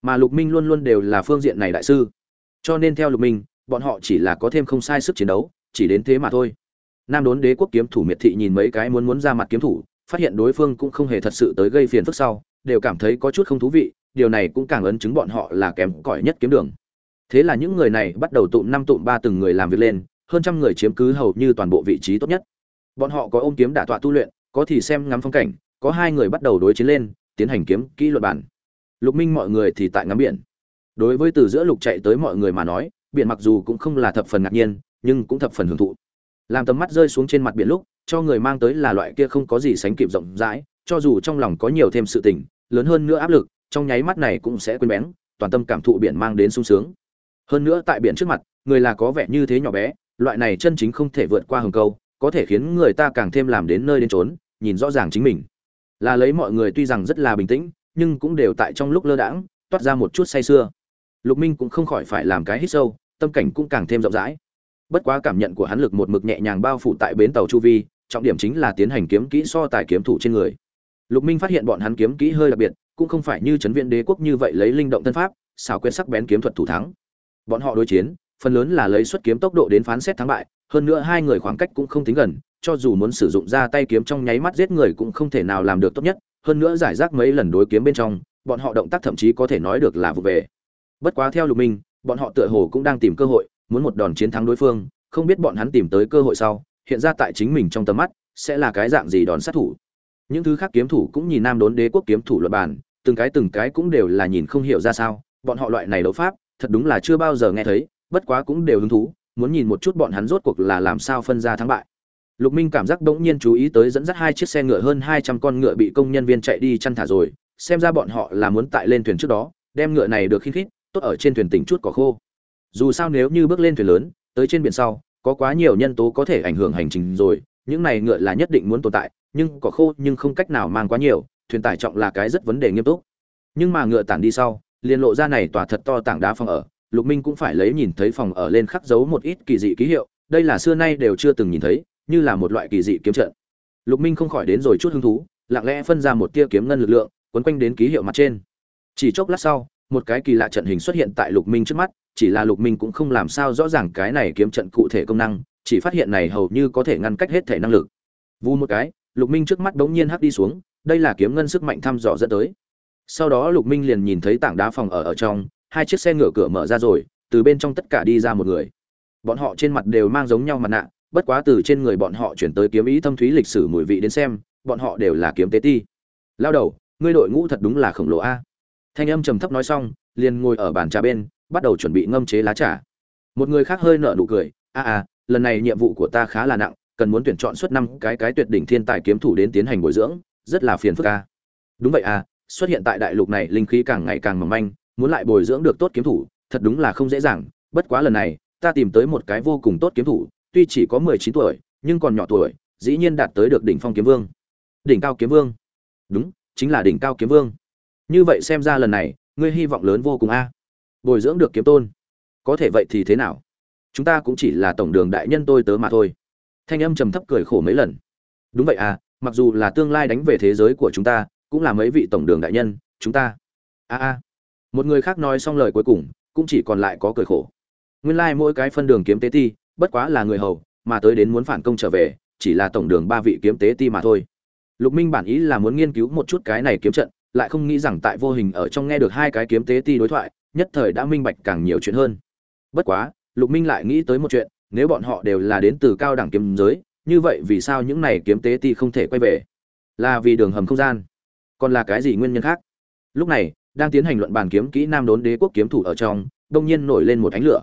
A: Mà lục minh luôn luôn đều là phương diện này đại sư. Cho nên theo lục minh, bọn họ chỉ là có thêm không sai sức chiến đấu, chỉ đến thế mà thôi. Nam đốn đế quốc kiếm thủ miệt thị nhìn mấy cái muốn muốn ra mặt kiếm thủ, phát hiện đối phương cũng không hề thật sự tới gây phiền phức sau, đều cảm thấy có chút không thú vị, điều này cũng càng ấn chứng bọn họ là kém cỏi nhất kiếm đường. Thế là những người này bắt đầu tụm năm tụm ba từng người làm việc lên, hơn trăm người chiếm cứ hầu như toàn bộ vị trí tốt nhất bọn họ có ôm kiếm đả tọa tu luyện có thì xem ngắm phong cảnh có hai người bắt đầu đối chiến lên tiến hành kiếm kỹ luật bản lục minh mọi người thì tại ngắm biển. Đối với từ giữa lục chạy tới mọi người mà nói biển mặc dù cũng không là thập phần ngạc nhiên nhưng cũng thập phần hưởng thụ. Làm tầm mắt rơi xuống trên mặt biển lúc cho người mang tới là loại kia không có gì sánh kịp rộng rãi cho dù trong lòng có nhiều thêm sự tỉnh, lớn hơn nữa áp lực trong nháy mắt này cũng sẽ quên bén toàn tâm cảm thụ biển mang đến sung sướng. Hơn nữa tại biển trước mặt người là có vẻ như thế nhỏ bé loại này chân chính không thể vượt qua hừng câu có thể khiến người ta càng thêm làm đến nơi đến trốn nhìn rõ ràng chính mình. Là lấy mọi người tuy rằng rất là bình tĩnh, nhưng cũng đều tại trong lúc lơ đãng, toát ra một chút say sưa. Lục minh cũng không khỏi phải làm cái hít sâu, tâm cảnh cũng càng thêm rộng rãi. Bất quá cảm nhận của hắn lực một mực nhẹ nhàng bao phủ tại bến tàu chu vi, trọng điểm chính là tiến hành kiếm kỹ so tài kiếm thủ trên người. Lục minh phát hiện bọn hắn kiếm kỹ hơi đặc biệt, cũng không phải như chấn viện đế quốc như vậy lấy linh động thân pháp, xảo quyệt sắc bén kiếm thuật thủ thắng. Bọn họ đối chiến, phần lớn là lấy xuất kiếm tốc độ đến phán xét thắng bại hơn nữa hai người khoảng cách cũng không tính gần, cho dù muốn sử dụng ra tay kiếm trong nháy mắt giết người cũng không thể nào làm được tốt nhất. Hơn nữa giải rác mấy lần đối kiếm bên trong, bọn họ động tác thậm chí có thể nói được là vụ về. Bất quá theo lục minh, bọn họ tựa hồ cũng đang tìm cơ hội, muốn một đòn chiến thắng đối phương, không biết bọn hắn tìm tới cơ hội sau, hiện ra tại chính mình trong tầm mắt, sẽ là cái dạng gì đòn sát thủ. Những thứ khác kiếm thủ cũng nhìn nam đốn đế quốc kiếm thủ luật bản, từng cái từng cái cũng đều là nhìn không hiểu ra sao, bọn họ loại này đấu pháp, thật đúng là chưa bao giờ nghe thấy, bất quá cũng đều hứng thú muốn nhìn một chút bọn hắn rốt cuộc là làm sao phân ra thắng bại. Lục minh cảm giác bỗng nhiên chú ý tới dẫn dắt hai chiếc xe ngựa hơn hai trăm con ngựa bị công nhân viên chạy đi chăn thả rồi, xem ra bọn họ là muốn tại lên thuyền trước đó, đem ngựa này được khinh khít, tốt ở trên thuyền tỉnh chút cỏ khô. Dù sao nếu như bước lên thuyền lớn, tới trên biển sau, có quá nhiều nhân tố có thể ảnh hưởng hành trình rồi, những này ngựa là nhất định muốn tồn tại, nhưng cỏ khô nhưng không cách nào mang quá nhiều, thuyền tải trọng là cái rất vấn đề nghiêm túc. Nhưng mà ngựa tản đi sau, liền lộ ra này tòa thật to tảng đá phòng ở lục minh cũng phải lấy nhìn thấy phòng ở lên khắc dấu một ít kỳ dị ký hiệu, đây là xưa nay đều chưa từng nhìn thấy, như là một loại kỳ dị kiếm trận. Lục minh không khỏi đến rồi chút hứng thú, lặng lẽ phân ra một tia kiếm ngân lực lượng, quấn quanh đến ký hiệu mặt trên. Chỉ chốc lát sau, một cái kỳ lạ trận hình xuất hiện tại lục minh trước mắt, chỉ là lục minh cũng không làm sao rõ ràng cái này kiếm trận cụ thể công năng, chỉ phát hiện này hầu như có thể ngăn cách hết thể năng lực. Vu một cái, lục minh trước mắt bỗng nhiên hắc đi xuống, đây là kiếm ngân sức mạnh thăm dò dẫn tới. Sau đó lục minh liền nhìn thấy tảng đá phòng ở ở trong hai chiếc xe ngựa cửa mở ra rồi, từ bên trong tất cả đi ra một người. Bọn họ trên mặt đều mang giống nhau mặt nạ, bất quá từ trên người bọn họ chuyển tới kiếm ý thâm thúy lịch sử mùi vị đến xem, bọn họ đều là kiếm tế ti. Lao đầu, ngươi đội ngũ thật đúng là khổng lồ a. Thanh âm trầm thấp nói xong, liền ngồi ở bàn trà bên, bắt đầu chuẩn bị ngâm chế lá trà. Một người khác hơi nở nụ cười, a a, lần này nhiệm vụ của ta khá là nặng, cần muốn tuyển chọn suốt năm cái cái tuyệt đỉnh thiên tài kiếm thủ đến tiến hành bồi dưỡng, rất là phiền phức a. Đúng vậy a, xuất hiện tại đại lục này, linh khí càng ngày càng mỏng manh muốn lại bồi dưỡng được tốt kiếm thủ, thật đúng là không dễ dàng. Bất quá lần này, ta tìm tới một cái vô cùng tốt kiếm thủ, tuy chỉ có mười chín tuổi, nhưng còn nhỏ tuổi, dĩ nhiên đạt tới được đỉnh phong kiếm vương. Đỉnh cao kiếm vương? Đúng, chính là đỉnh cao kiếm vương. Như vậy xem ra lần này, ngươi hy vọng lớn vô cùng a. Bồi dưỡng được kiếm tôn. Có thể vậy thì thế nào? Chúng ta cũng chỉ là tổng đường đại nhân tôi tớ mà thôi. Thanh âm trầm thấp cười khổ mấy lần. Đúng vậy à mặc dù là tương lai đánh về thế giới của chúng ta, cũng là mấy vị tổng đường đại nhân, chúng ta. A a một người khác nói xong lời cuối cùng, cũng chỉ còn lại có cười khổ. Nguyên lai mỗi cái phân đường kiếm tế ti, bất quá là người hầu, mà tới đến muốn phản công trở về, chỉ là tổng đường ba vị kiếm tế ti mà thôi. Lục minh bản ý là muốn nghiên cứu một chút cái này kiếm trận, lại không nghĩ rằng tại vô hình ở trong nghe được hai cái kiếm tế ti đối thoại, nhất thời đã minh bạch càng nhiều chuyện hơn. Bất quá, lục minh lại nghĩ tới một chuyện, nếu bọn họ đều là đến từ cao đẳng kiếm giới, như vậy vì sao những này kiếm tế ti không thể quay về? Là vì đường hầm không gian, còn là cái gì nguyên nhân khác? Lúc này đang tiến hành luận bàn kiếm kỹ nam đốn đế quốc kiếm thủ ở trong, đông nhiên nổi lên một ánh lửa.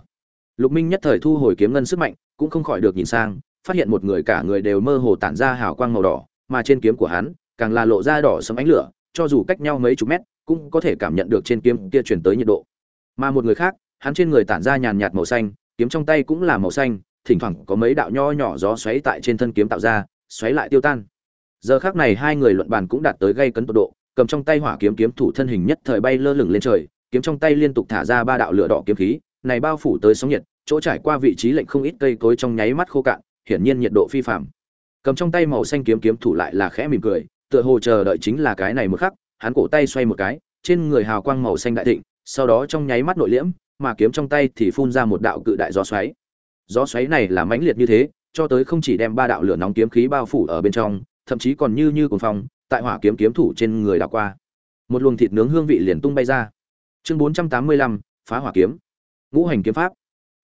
A: Lục minh nhất thời thu hồi kiếm ngân sức mạnh, cũng không khỏi được nhìn sang, phát hiện một người cả người đều mơ hồ tản ra hào quang màu đỏ, mà trên kiếm của hắn, càng là lộ ra đỏ sấm ánh lửa, cho dù cách nhau mấy chục mét, cũng có thể cảm nhận được trên kiếm kia truyền tới nhiệt độ. Mà một người khác, hắn trên người tản ra nhàn nhạt màu xanh, kiếm trong tay cũng là màu xanh, thỉnh thoảng có mấy đạo nho nhỏ gió xoáy tại trên thân kiếm tạo ra, xoáy lại tiêu tan. Giờ khác này hai người luận bàn cũng đạt tới gây cấn tột độ cầm trong tay hỏa kiếm kiếm thủ thân hình nhất thời bay lơ lửng lên trời, kiếm trong tay liên tục thả ra ba đạo lửa đỏ kiếm khí, này bao phủ tới sóng nhiệt, chỗ trải qua vị trí lệnh không ít cây cối trong nháy mắt khô cạn, hiển nhiên nhiệt độ phi phàm cầm trong tay màu xanh kiếm kiếm thủ lại là khẽ mỉm cười, tựa hồ chờ đợi chính là cái này một khắc, hắn cổ tay xoay một cái, trên người hào quang màu xanh đại thịnh, sau đó trong nháy mắt nội liễm, mà kiếm trong tay thì phun ra một đạo cự đại gió xoáy. Gió xoáy này là mãnh liệt như thế, cho tới không chỉ đem ba đạo lửa nóng kiếm khí bao phủ ở bên trong, thậm chí còn như như cuồng phong tại hỏa kiếm kiếm thủ trên người đảo qua. Một luồng thịt nướng hương vị liền tung bay ra. Chương bốn trăm tám mươi lăm, phá hỏa kiếm. Ngũ hành kiếm pháp.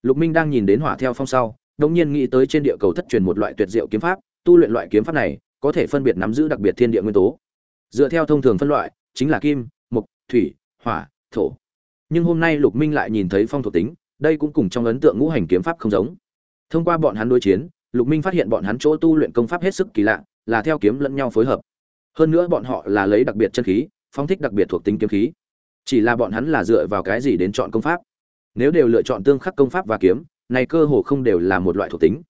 A: Lục minh đang nhìn đến hỏa theo phong sau đống nhiên nghĩ tới trên địa cầu thất truyền một loại tuyệt diệu kiếm pháp, tu luyện loại kiếm pháp này, có thể phân biệt nắm giữ đặc biệt thiên địa nguyên tố. Dựa theo thông thường phân loại, chính là kim, mộc, thủy, hỏa, thổ. Nhưng hôm nay lục minh lại nhìn thấy phong thuộc tính, đây cũng cùng trong ấn tượng ngũ hành kiếm pháp không giống. Thông qua bọn hắn đối chiến, lục minh phát hiện bọn hắn chỗ tu luyện công pháp hết sức kỳ lạ, là theo kiếm lẫn nhau phối hợp hơn nữa bọn họ là lấy đặc biệt chân khí phong thích đặc biệt thuộc tính kiếm khí. Chỉ là bọn hắn là dựa vào cái gì đến chọn công pháp? Nếu đều lựa chọn tương khắc công pháp và kiếm, này cơ hồ không đều là một loại thuộc tính.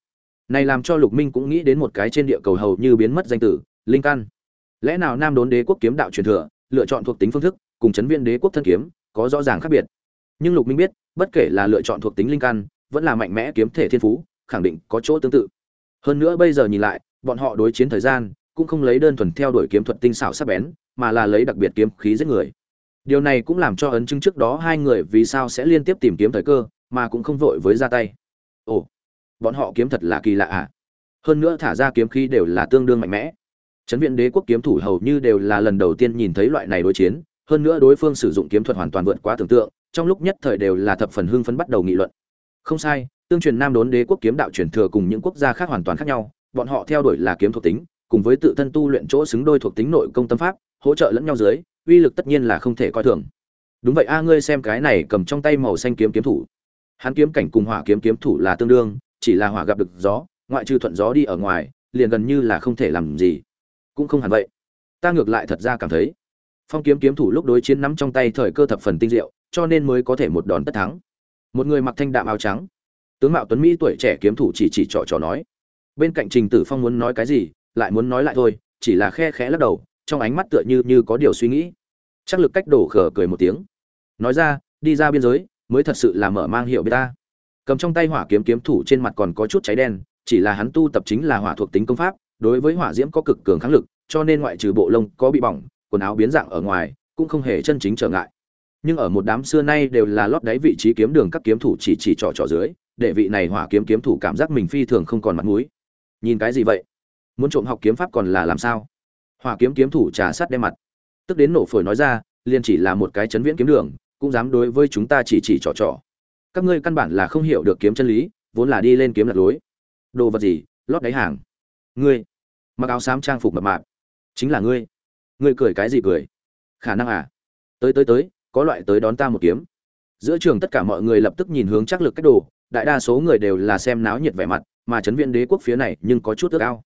A: Này làm cho lục minh cũng nghĩ đến một cái trên địa cầu hầu như biến mất danh tử, linh căn. Lẽ nào nam đốn đế quốc kiếm đạo truyền thừa, lựa chọn thuộc tính phương thức, cùng chấn viên đế quốc thân kiếm, có rõ ràng khác biệt. Nhưng lục minh biết, bất kể là lựa chọn thuộc tính linh căn, vẫn là mạnh mẽ kiếm thể thiên phú, khẳng định có chỗ tương tự. Hơn nữa bây giờ nhìn lại, bọn họ đối chiến thời gian cũng không lấy đơn thuần theo đuổi kiếm thuật tinh xảo sắc bén, mà là lấy đặc biệt kiếm khí giết người. Điều này cũng làm cho ấn chứng trước đó hai người vì sao sẽ liên tiếp tìm kiếm thời cơ, mà cũng không vội với ra tay. Ồ, bọn họ kiếm thật là kỳ lạ à? Hơn nữa thả ra kiếm khí đều là tương đương mạnh mẽ. Chấn viện đế quốc kiếm thủ hầu như đều là lần đầu tiên nhìn thấy loại này đối chiến, hơn nữa đối phương sử dụng kiếm thuật hoàn toàn vượt quá tưởng tượng, trong lúc nhất thời đều là thập phần hưng phấn bắt đầu nghị luận. Không sai, tương truyền nam đốn đế quốc kiếm đạo truyền thừa cùng những quốc gia khác hoàn toàn khác nhau, bọn họ theo đuổi là kiếm thuộc tính cùng với tự thân tu luyện chỗ xứng đôi thuộc tính nội công tâm pháp, hỗ trợ lẫn nhau dưới, uy lực tất nhiên là không thể coi thường. Đúng vậy a, ngươi xem cái này cầm trong tay màu xanh kiếm kiếm thủ. Hắn kiếm cảnh cùng hỏa kiếm kiếm thủ là tương đương, chỉ là hỏa gặp được gió, ngoại trừ thuận gió đi ở ngoài, liền gần như là không thể làm gì. Cũng không hẳn vậy. Ta ngược lại thật ra cảm thấy, phong kiếm kiếm thủ lúc đối chiến nắm trong tay thời cơ thập phần tinh diệu, cho nên mới có thể một đòn tất thắng. Một người mặc thanh đạm áo trắng, tướng mạo tuấn mỹ tuổi trẻ kiếm thủ chỉ chỉ trò trò nói. Bên cạnh trình tử phong muốn nói cái gì lại muốn nói lại thôi, chỉ là khe khẽ lắc đầu, trong ánh mắt tựa như như có điều suy nghĩ. Chắc lực cách đổ khở cười một tiếng. Nói ra, đi ra biên giới, mới thật sự là mở mang hiệu biết ta. Cầm trong tay hỏa kiếm kiếm thủ trên mặt còn có chút cháy đen, chỉ là hắn tu tập chính là hỏa thuộc tính công pháp, đối với hỏa diễm có cực cường kháng lực, cho nên ngoại trừ bộ lông có bị bỏng, quần áo biến dạng ở ngoài, cũng không hề chân chính trở ngại. Nhưng ở một đám xưa nay đều là lót đáy vị trí kiếm đường các kiếm thủ chỉ chỉ trỏ trỏ dưới, để vị này hỏa kiếm kiếm thủ cảm giác mình phi thường không còn mặt mũi. Nhìn cái gì vậy? Muốn trộm học kiếm pháp còn là làm sao? Hỏa kiếm kiếm thủ trà sát đem mặt. Tức đến nổ phổi nói ra, liền chỉ là một cái chấn viễn kiếm đường, cũng dám đối với chúng ta chỉ chỉ trò trò. Các ngươi căn bản là không hiểu được kiếm chân lý, vốn là đi lên kiếm lật lối. Đồ vật gì? Lót đáy hàng. Ngươi. Mặc áo xám trang phục mập mạp. Chính là ngươi. Ngươi cười cái gì cười? Khả năng à? Tới tới tới, có loại tới đón ta một kiếm. Giữa trường tất cả mọi người lập tức nhìn hướng chắc lực cách đồ, đại đa số người đều là xem náo nhiệt vẻ mặt, mà chấn viện đế quốc phía này nhưng có chút ước ao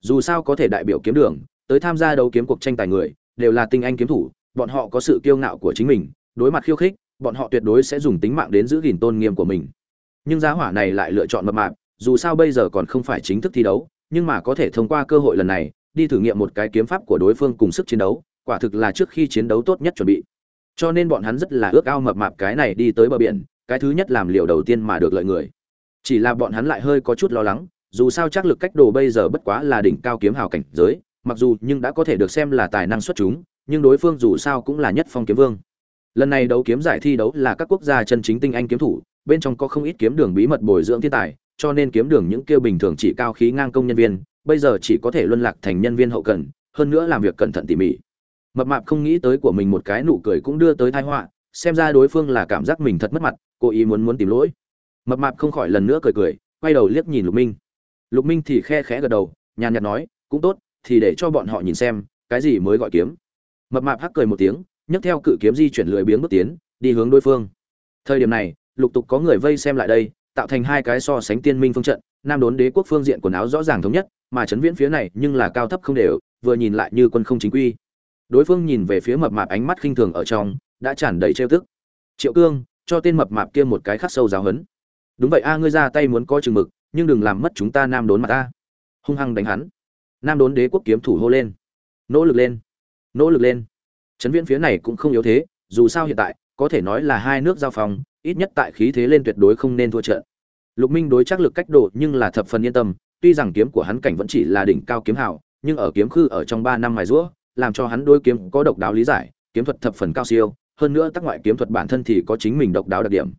A: dù sao có thể đại biểu kiếm đường, tới tham gia đấu kiếm cuộc tranh tài người, đều là tinh anh kiếm thủ, bọn họ có sự kiêu ngạo của chính mình, đối mặt khiêu khích, bọn họ tuyệt đối sẽ dùng tính mạng đến giữ gìn tôn nghiêm của mình. Nhưng giá hỏa này lại lựa chọn mập mạp, dù sao bây giờ còn không phải chính thức thi đấu, nhưng mà có thể thông qua cơ hội lần này, đi thử nghiệm một cái kiếm pháp của đối phương cùng sức chiến đấu, quả thực là trước khi chiến đấu tốt nhất chuẩn bị. Cho nên bọn hắn rất là ước ao mập mạp cái này đi tới bờ biển, cái thứ nhất làm liều đầu tiên mà được lợi người. Chỉ là bọn hắn lại hơi có chút lo lắng dù sao chắc lực cách đồ bây giờ bất quá là đỉnh cao kiếm hào cảnh giới, mặc dù nhưng đã có thể được xem là tài năng xuất chúng, nhưng đối phương dù sao cũng là nhất phong kiếm vương. Lần này đấu kiếm giải thi đấu là các quốc gia chân chính tinh anh kiếm thủ, bên trong có không ít kiếm đường bí mật bồi dưỡng thiên tài, cho nên kiếm đường những kêu bình thường chỉ cao khí ngang công nhân viên, bây giờ chỉ có thể luân lạc thành nhân viên hậu cần, hơn nữa làm việc cẩn thận tỉ mỉ. Mập mạp không nghĩ tới của mình một cái nụ cười cũng đưa tới tai họa, xem ra đối phương là cảm giác mình thật mất mặt, cố ý muốn muốn tìm lỗi. Mập mạp không khỏi lần nữa cười cười, quay đầu liếc nhìn lục minh lục minh thì khe khẽ gật đầu, nhàn nhạt nói, cũng tốt, thì để cho bọn họ nhìn xem, cái gì mới gọi kiếm. Mập mạp hắc cười một tiếng, nhấc theo cự kiếm di chuyển lười biếng bước tiến, đi hướng đối phương. Thời điểm này, lục tục có người vây xem lại đây, tạo thành hai cái so sánh tiên minh phương trận, nam đốn đế quốc phương diện quần áo rõ ràng thống nhất, mà chấn viễn phía này nhưng là cao thấp không đều, vừa nhìn lại như quân không chính quy. Đối phương nhìn về phía mập mạp ánh mắt khinh thường ở trong, đã tràn đầy trêu tức. Triệu cương, cho tên mập mạp kia một cái khắc sâu giáo hấn đúng vậy a, ngươi ra tay muốn có chừng mực nhưng đừng làm mất chúng ta nam đốn mặt ta. Hung hăng đánh hắn. Nam đốn đế quốc kiếm thủ hô lên. Nỗ lực lên. Nỗ lực lên. Trấn viễn phía này cũng không yếu thế, dù sao hiện tại, có thể nói là hai nước giao phòng ít nhất tại khí thế lên tuyệt đối không nên thua trận. Lục minh đối chắc lực cách độ nhưng là thập phần yên tâm, tuy rằng kiếm của hắn cảnh vẫn chỉ là đỉnh cao kiếm hảo nhưng ở kiếm khư ở trong ba năm mài rũa, làm cho hắn đôi kiếm có độc đáo lý giải, kiếm thuật thập phần cao siêu, hơn nữa tác ngoại kiếm thuật bản thân thì có chính mình độc đáo đặc điểm.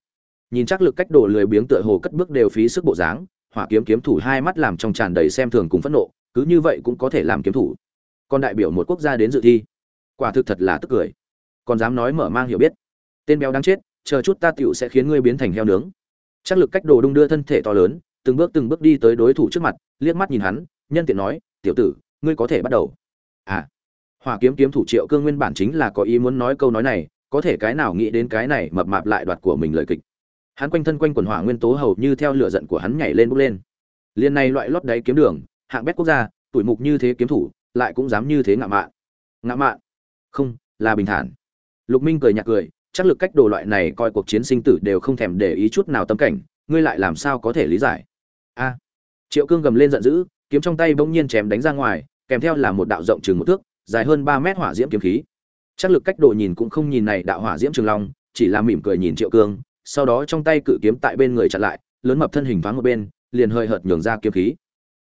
A: Nhìn chắc lực cách độ lười biếng tựa hồ cất bước đều phí sức bộ dáng hỏa kiếm kiếm thủ hai mắt làm trong tràn đầy xem thường cùng phẫn nộ, cứ như vậy cũng có thể làm kiếm thủ. Còn đại biểu một quốc gia đến dự thi. Quả thực thật là tức cười. Còn dám nói mở mang hiểu biết. Tên béo đáng chết, chờ chút ta tựu sẽ khiến ngươi biến thành heo nướng. Chắc lực cách đồ đung đưa thân thể to lớn, từng bước từng bước đi tới đối thủ trước mặt, liếc mắt nhìn hắn, nhân tiện nói, tiểu tử, ngươi có thể bắt đầu. À. Hỏa kiếm kiếm thủ triệu cương nguyên bản chính là có ý muốn nói câu nói này, có thể cái nào nghĩ đến cái này mập mạp lại đoạt của mình lời kịch hắn quanh thân quanh quần hỏa nguyên tố hầu như theo lửa giận của hắn nhảy lên bốc lên. Liên này loại lót đáy kiếm đường, hạng bét quốc gia, tuổi mục như thế kiếm thủ, lại cũng dám như thế ngạo mạn. Ngạo mạn? Không, là bình thản. Lục minh cười nhạt cười, chắc lực cách đồ loại này coi cuộc chiến sinh tử đều không thèm để ý chút nào tâm cảnh, ngươi lại làm sao có thể lý giải? A. Triệu cương gầm lên giận dữ, kiếm trong tay bỗng nhiên chém đánh ra ngoài, kèm theo là một đạo rộng chừng một thước, dài hơn ba mét hỏa diễm kiếm khí. Chắc lực cách đồ nhìn cũng không nhìn này đạo hỏa diễm trường long, chỉ là mỉm cười nhìn triệu cương sau đó trong tay cự kiếm tại bên người chặn lại, lớn mập thân hình thoáng một bên, liền hơi hợt nhường ra kiếm khí.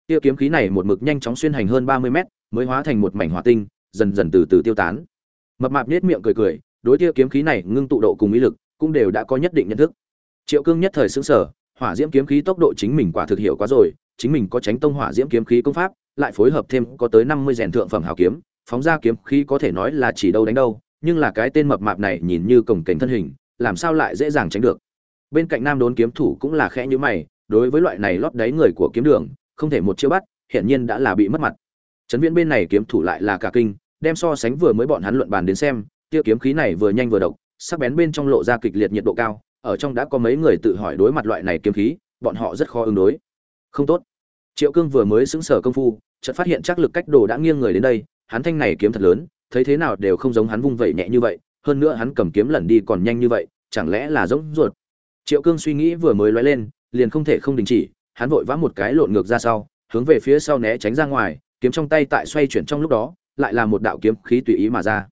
A: Kia kiếm khí này một mực nhanh chóng xuyên hành hơn ba mươi mét, mới hóa thành một mảnh hỏa tinh, dần dần từ từ tiêu tán. Mập mạp nết miệng cười cười, đối kia kiếm khí này ngưng tụ độ cùng ý lực, cũng đều đã có nhất định nhận thức. Triệu cương nhất thời xứng sở hỏa diễm kiếm khí tốc độ chính mình quả thực hiểu quá rồi, chính mình có tránh tông hỏa diễm kiếm khí công pháp, lại phối hợp thêm có tới năm mươi rèn thượng phẩm hào kiếm, phóng ra kiếm khí có thể nói là chỉ đâu đánh đâu, nhưng là cái tên mập mạp này nhìn như cổng cảnh thân hình làm sao lại dễ dàng tránh được? Bên cạnh nam đốn kiếm thủ cũng là khẽ như mày, đối với loại này lót đáy người của kiếm đường, không thể một chiêu bắt, hiển nhiên đã là bị mất mặt. Trấn viễn bên này kiếm thủ lại là cả kinh, đem so sánh vừa mới bọn hắn luận bàn đến xem tiêu kiếm khí này vừa nhanh vừa độc, sắc bén bên trong lộ ra kịch liệt nhiệt độ cao, ở trong đã có mấy người tự hỏi đối mặt loại này kiếm khí, bọn họ rất khó ứng đối. Không tốt. Triệu cương vừa mới xứng sở công phu, chợt phát hiện chắc lực cách đồ đã nghiêng người đến đây, hắn thanh này kiếm thật lớn, thấy thế nào đều không giống hắn vung vẩy nhẹ như vậy hơn nữa hắn cầm kiếm lần đi còn nhanh như vậy, chẳng lẽ là giống ruột? Triệu cương suy nghĩ vừa mới lóe lên, liền không thể không đình chỉ, hắn vội vã một cái lộn ngược ra sau, hướng về phía sau né tránh ra ngoài, kiếm trong tay tại xoay chuyển trong lúc đó, lại là một đạo kiếm khí tùy ý mà ra.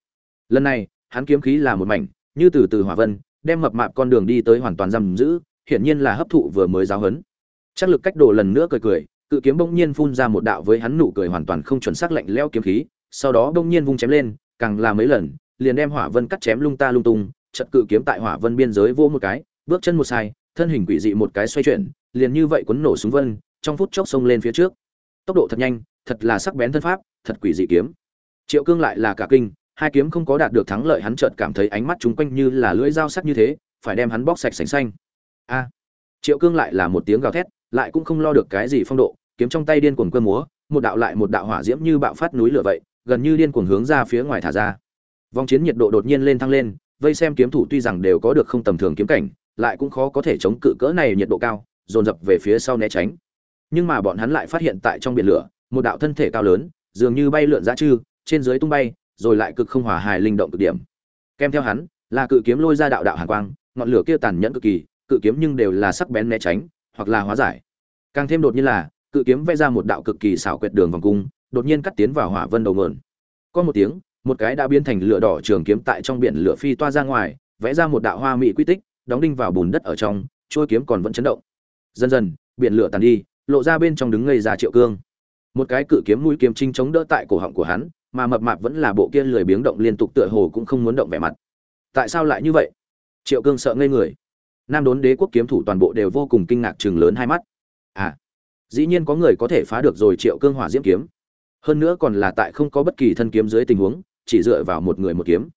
A: Lần này, hắn kiếm khí là một mảnh, như từ từ hỏa vân, đem mập mạp con đường đi tới hoàn toàn giam giữ, hiển nhiên là hấp thụ vừa mới giáo hấn chắc lực cách đồ lần nữa cười cười, cự kiếm bỗng nhiên phun ra một đạo với hắn nụ cười hoàn toàn không chuẩn xác lạnh lẽo kiếm khí, sau đó bỗng nhiên vung chém lên, càng là mấy lần liền đem hỏa vân cắt chém lung ta lung tung trận cự kiếm tại hỏa vân biên giới vô một cái, bước chân một sai, thân hình quỷ dị một cái xoay chuyển, liền như vậy cuốn nổ súng vân, trong phút chốc xông lên phía trước. Tốc độ thật nhanh, thật là sắc bén thân pháp, thật quỷ dị kiếm. Triệu cương lại là cả kinh, hai kiếm không có đạt được thắng lợi hắn chợt cảm thấy ánh mắt chúng quanh như là lưỡi dao sắc như thế, phải đem hắn bóc sạch sành xanh. A! Triệu cương lại là một tiếng gào thét, lại cũng không lo được cái gì phong độ, kiếm trong tay điên cuồng cơ múa, một đạo lại một đạo hỏa diễm như bạo phát núi lửa vậy, gần như điên cuồng hướng ra phía ngoài thả ra vòng chiến nhiệt độ đột nhiên lên thăng lên, vây xem kiếm thủ tuy rằng đều có được không tầm thường kiếm cảnh, lại cũng khó có thể chống cự cỡ này nhiệt độ cao, dồn dập về phía sau né tránh. Nhưng mà bọn hắn lại phát hiện tại trong biển lửa, một đạo thân thể cao lớn, dường như bay lượn ra chư trên dưới tung bay, rồi lại cực không hòa hài linh động cực điểm. Kèm theo hắn, là cự kiếm lôi ra đạo đạo hàn quang, ngọn lửa kia tàn nhẫn cực kỳ, cự kiếm nhưng đều là sắc bén né tránh, hoặc là hóa giải. Càng thêm đột nhiên là, cự kiếm vẽ ra một đạo cực kỳ xảo quyệt đường vòng cung, đột nhiên cắt tiến vào hỏa vân đầu nguồn. Có một tiếng một cái đã biến thành lửa đỏ trường kiếm tại trong biển lửa phi toa ra ngoài, vẽ ra một đạo hoa mỹ quy tích, đóng đinh vào bùn đất ở trong trôi kiếm còn vẫn chấn động. Dần dần, biển lửa tàn đi, lộ ra bên trong đứng ngây ra triệu cương. Một cái cự kiếm mũi kiếm trinh chống đỡ tại cổ họng của hắn, mà mập mạp vẫn là bộ kia lười biếng động liên tục tựa hồ cũng không muốn động vẻ mặt. Tại sao lại như vậy? Triệu cương sợ ngây người. Nam đốn đế quốc kiếm thủ toàn bộ đều vô cùng kinh ngạc chừng lớn hai mắt. À dĩ nhiên có người có thể phá được rồi triệu cương hỏa diễm kiếm. Hơn nữa còn là tại không có bất kỳ thân kiếm dưới tình huống chỉ dựa vào một người một kiếm.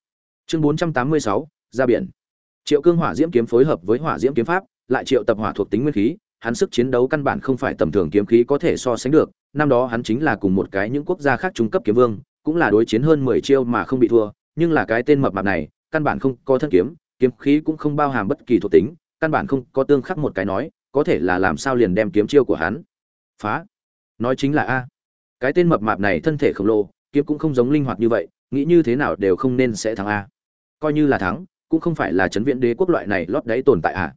A: Chương bốn trăm tám mươi sáu, ra biển. Triệu cương hỏa diễm kiếm phối hợp với hỏa diễm kiếm pháp, lại triệu tập hỏa thuộc tính nguyên khí, hắn sức chiến đấu căn bản không phải tầm thường kiếm khí có thể so sánh được, năm đó hắn chính là cùng một cái những quốc gia khác trung cấp kiếm vương, cũng là đối chiến hơn mười chiêu mà không bị thua, nhưng là cái tên mập mạp này, căn bản không có thân kiếm kiếm khí cũng không bao hàm bất kỳ thuộc tính, căn bản không có tương khắc một cái nói, có thể là làm sao liền đem kiếm chiêu của hắn phá. Nói chính là a, cái tên mập mạp này thân thể khổng lồ kiếm cũng không giống linh hoạt như vậy, nghĩ như thế nào đều không nên sẽ thắng a. Coi như là thắng, cũng không phải là chấn viễn đế quốc loại này lót đáy tồn tại à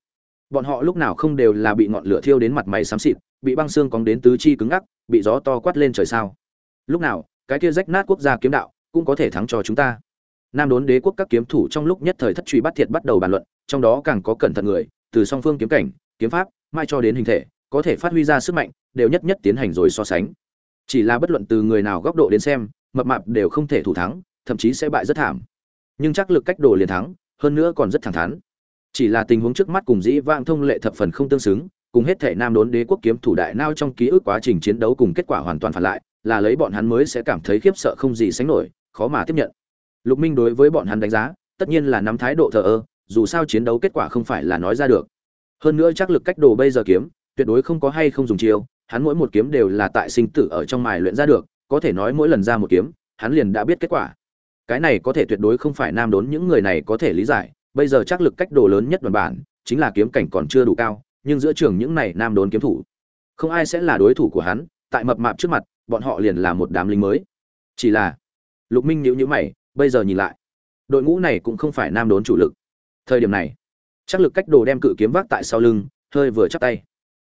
A: bọn họ lúc nào không đều là bị ngọn lửa thiêu đến mặt mày xám xịt, bị băng xương cóng đến tứ chi cứng ngắc, bị gió to quát lên trời sao. Lúc nào, cái kia rách nát quốc gia kiếm đạo cũng có thể thắng cho chúng ta. Nam đốn đế quốc các kiếm thủ trong lúc nhất thời thất truy bắt thiệt bắt đầu bàn luận, trong đó càng có cẩn thận người, từ song phương kiếm cảnh, kiếm pháp, mai cho đến hình thể, có thể phát huy ra sức mạnh, đều nhất nhất tiến hành rồi so sánh. Chỉ là bất luận từ người nào góc độ đến xem mập mạp đều không thể thủ thắng, thậm chí sẽ bại rất thảm. Nhưng chắc lực cách đồ liền thắng, hơn nữa còn rất thẳng thắn. Chỉ là tình huống trước mắt cùng dĩ vãng thông lệ thập phần không tương xứng, cùng hết thể nam đốn đế quốc kiếm thủ đại nao trong ký ức quá trình chiến đấu cùng kết quả hoàn toàn phản lại, là lấy bọn hắn mới sẽ cảm thấy khiếp sợ không gì sánh nổi, khó mà tiếp nhận. Lục minh đối với bọn hắn đánh giá, tất nhiên là nắm thái độ thờ ơ, dù sao chiến đấu kết quả không phải là nói ra được. Hơn nữa chắc lực cách đồ bây giờ kiếm, tuyệt đối không có hay không dùng chiêu, hắn mỗi một kiếm đều là tại sinh tử ở trong mài luyện ra được có thể nói mỗi lần ra một kiếm, hắn liền đã biết kết quả. Cái này có thể tuyệt đối không phải nam đốn những người này có thể lý giải, bây giờ chắc lực cách đồ lớn nhất đoàn bản, chính là kiếm cảnh còn chưa đủ cao, nhưng giữa trường những này nam đốn kiếm thủ, không ai sẽ là đối thủ của hắn, tại mập mạp trước mặt, bọn họ liền là một đám lính mới. Chỉ là, lục minh nhíu nhíu mày, bây giờ nhìn lại, đội ngũ này cũng không phải nam đốn chủ lực. Thời điểm này, chắc lực cách đồ đem cự kiếm vác tại sau lưng, hơi vừa chắp tay.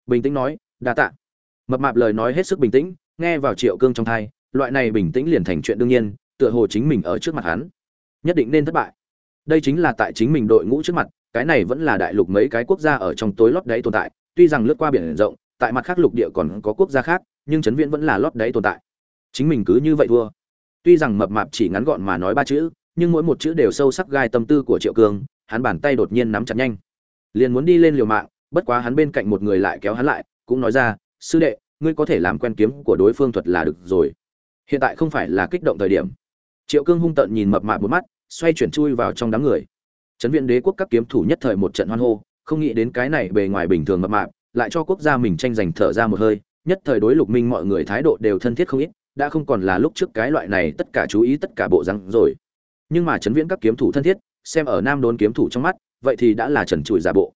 A: Bình tĩnh nói, đa tạ. Mập mạp lời nói hết sức bình tĩnh nghe vào triệu cương trong thai, loại này bình tĩnh liền thành chuyện đương nhiên, tựa hồ chính mình ở trước mặt hắn. Nhất định nên thất bại. Đây chính là tại chính mình đội ngũ trước mặt, cái này vẫn là đại lục mấy cái quốc gia ở trong tối lót đáy tồn tại, tuy rằng lướt qua biển rộng, tại mặt khác lục địa còn có quốc gia khác, nhưng chấn viễn vẫn là lót đáy tồn tại. Chính mình cứ như vậy thua. Tuy rằng mập mạp chỉ ngắn gọn mà nói ba chữ, nhưng mỗi một chữ đều sâu sắc gai tâm tư của triệu cương, hắn bàn tay đột nhiên nắm chặt nhanh. Liền muốn đi lên liều mạng, bất quá hắn bên cạnh một người lại kéo hắn lại, cũng nói ra, sư đệ ngươi có thể làm quen kiếm của đối phương thuật là được rồi. Hiện tại không phải là kích động thời điểm. Triệu cương hung tợn nhìn mập mạp một mắt, xoay chuyển chui vào trong đám người. Trấn viện đế quốc các kiếm thủ nhất thời một trận hoan hô, không nghĩ đến cái này bề ngoài bình thường mập mạp, lại cho quốc gia mình tranh giành thở ra một hơi, nhất thời đối lục minh mọi người thái độ đều thân thiết không ít, đã không còn là lúc trước cái loại này tất cả chú ý tất cả bộ răng rồi. Nhưng mà trấn viễn các kiếm thủ thân thiết, xem ở nam đốn kiếm thủ trong mắt, vậy thì đã là trần trụi giả bộ.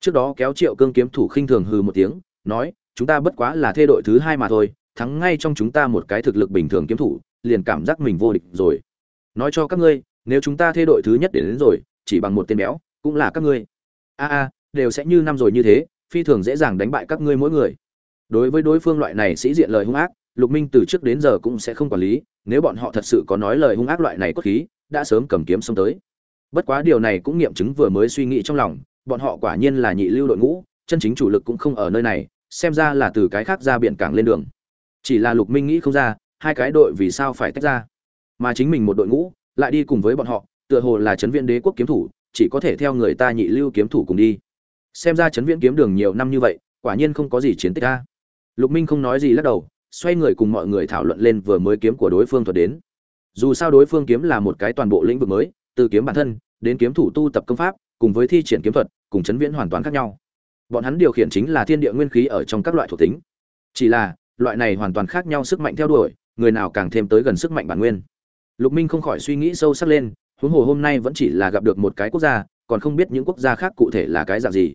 A: Trước đó kéo triệu cương kiếm thủ khinh thường hừ một tiếng, nói chúng ta bất quá là thê đội thứ hai mà thôi thắng ngay trong chúng ta một cái thực lực bình thường kiếm thủ liền cảm giác mình vô địch rồi. Nói cho các ngươi nếu chúng ta thê đội thứ nhất đến, đến rồi chỉ bằng một tên béo cũng là các ngươi. A a đều sẽ như năm rồi như thế phi thường dễ dàng đánh bại các ngươi mỗi người. Đối với đối phương loại này sĩ diện lời hung ác lục minh từ trước đến giờ cũng sẽ không quản lý nếu bọn họ thật sự có nói lời hung ác loại này cốt khí đã sớm cầm kiếm xông tới. Bất quá điều này cũng nghiệm chứng vừa mới suy nghĩ trong lòng bọn họ quả nhiên là nhị lưu đội ngũ chân chính chủ lực cũng không ở nơi này xem ra là từ cái khác ra biển cảng lên đường. Chỉ là lục minh nghĩ không ra, hai cái đội vì sao phải tách ra. Mà chính mình một đội ngũ, lại đi cùng với bọn họ, tựa hồ là chấn viện đế quốc kiếm thủ, chỉ có thể theo người ta nhị lưu kiếm thủ cùng đi. Xem ra chấn viện kiếm đường nhiều năm như vậy, quả nhiên không có gì chiến tích a. Lục minh không nói gì lắc đầu, xoay người cùng mọi người thảo luận lên vừa mới kiếm của đối phương thuật đến. Dù sao đối phương kiếm là một cái toàn bộ lĩnh vực mới, từ kiếm bản thân, đến kiếm thủ tu tập công pháp, cùng với thi triển kiếm thuật, cùng chấn viễn hoàn toàn khác nhau bọn hắn điều khiển chính là thiên địa nguyên khí ở trong các loại thuộc tính. Chỉ là, loại này hoàn toàn khác nhau sức mạnh theo đuổi, người nào càng thêm tới gần sức mạnh bản nguyên. Lục minh không khỏi suy nghĩ sâu sắc lên, huống hồ hôm nay vẫn chỉ là gặp được một cái quốc gia, còn không biết những quốc gia khác cụ thể là cái dạng gì.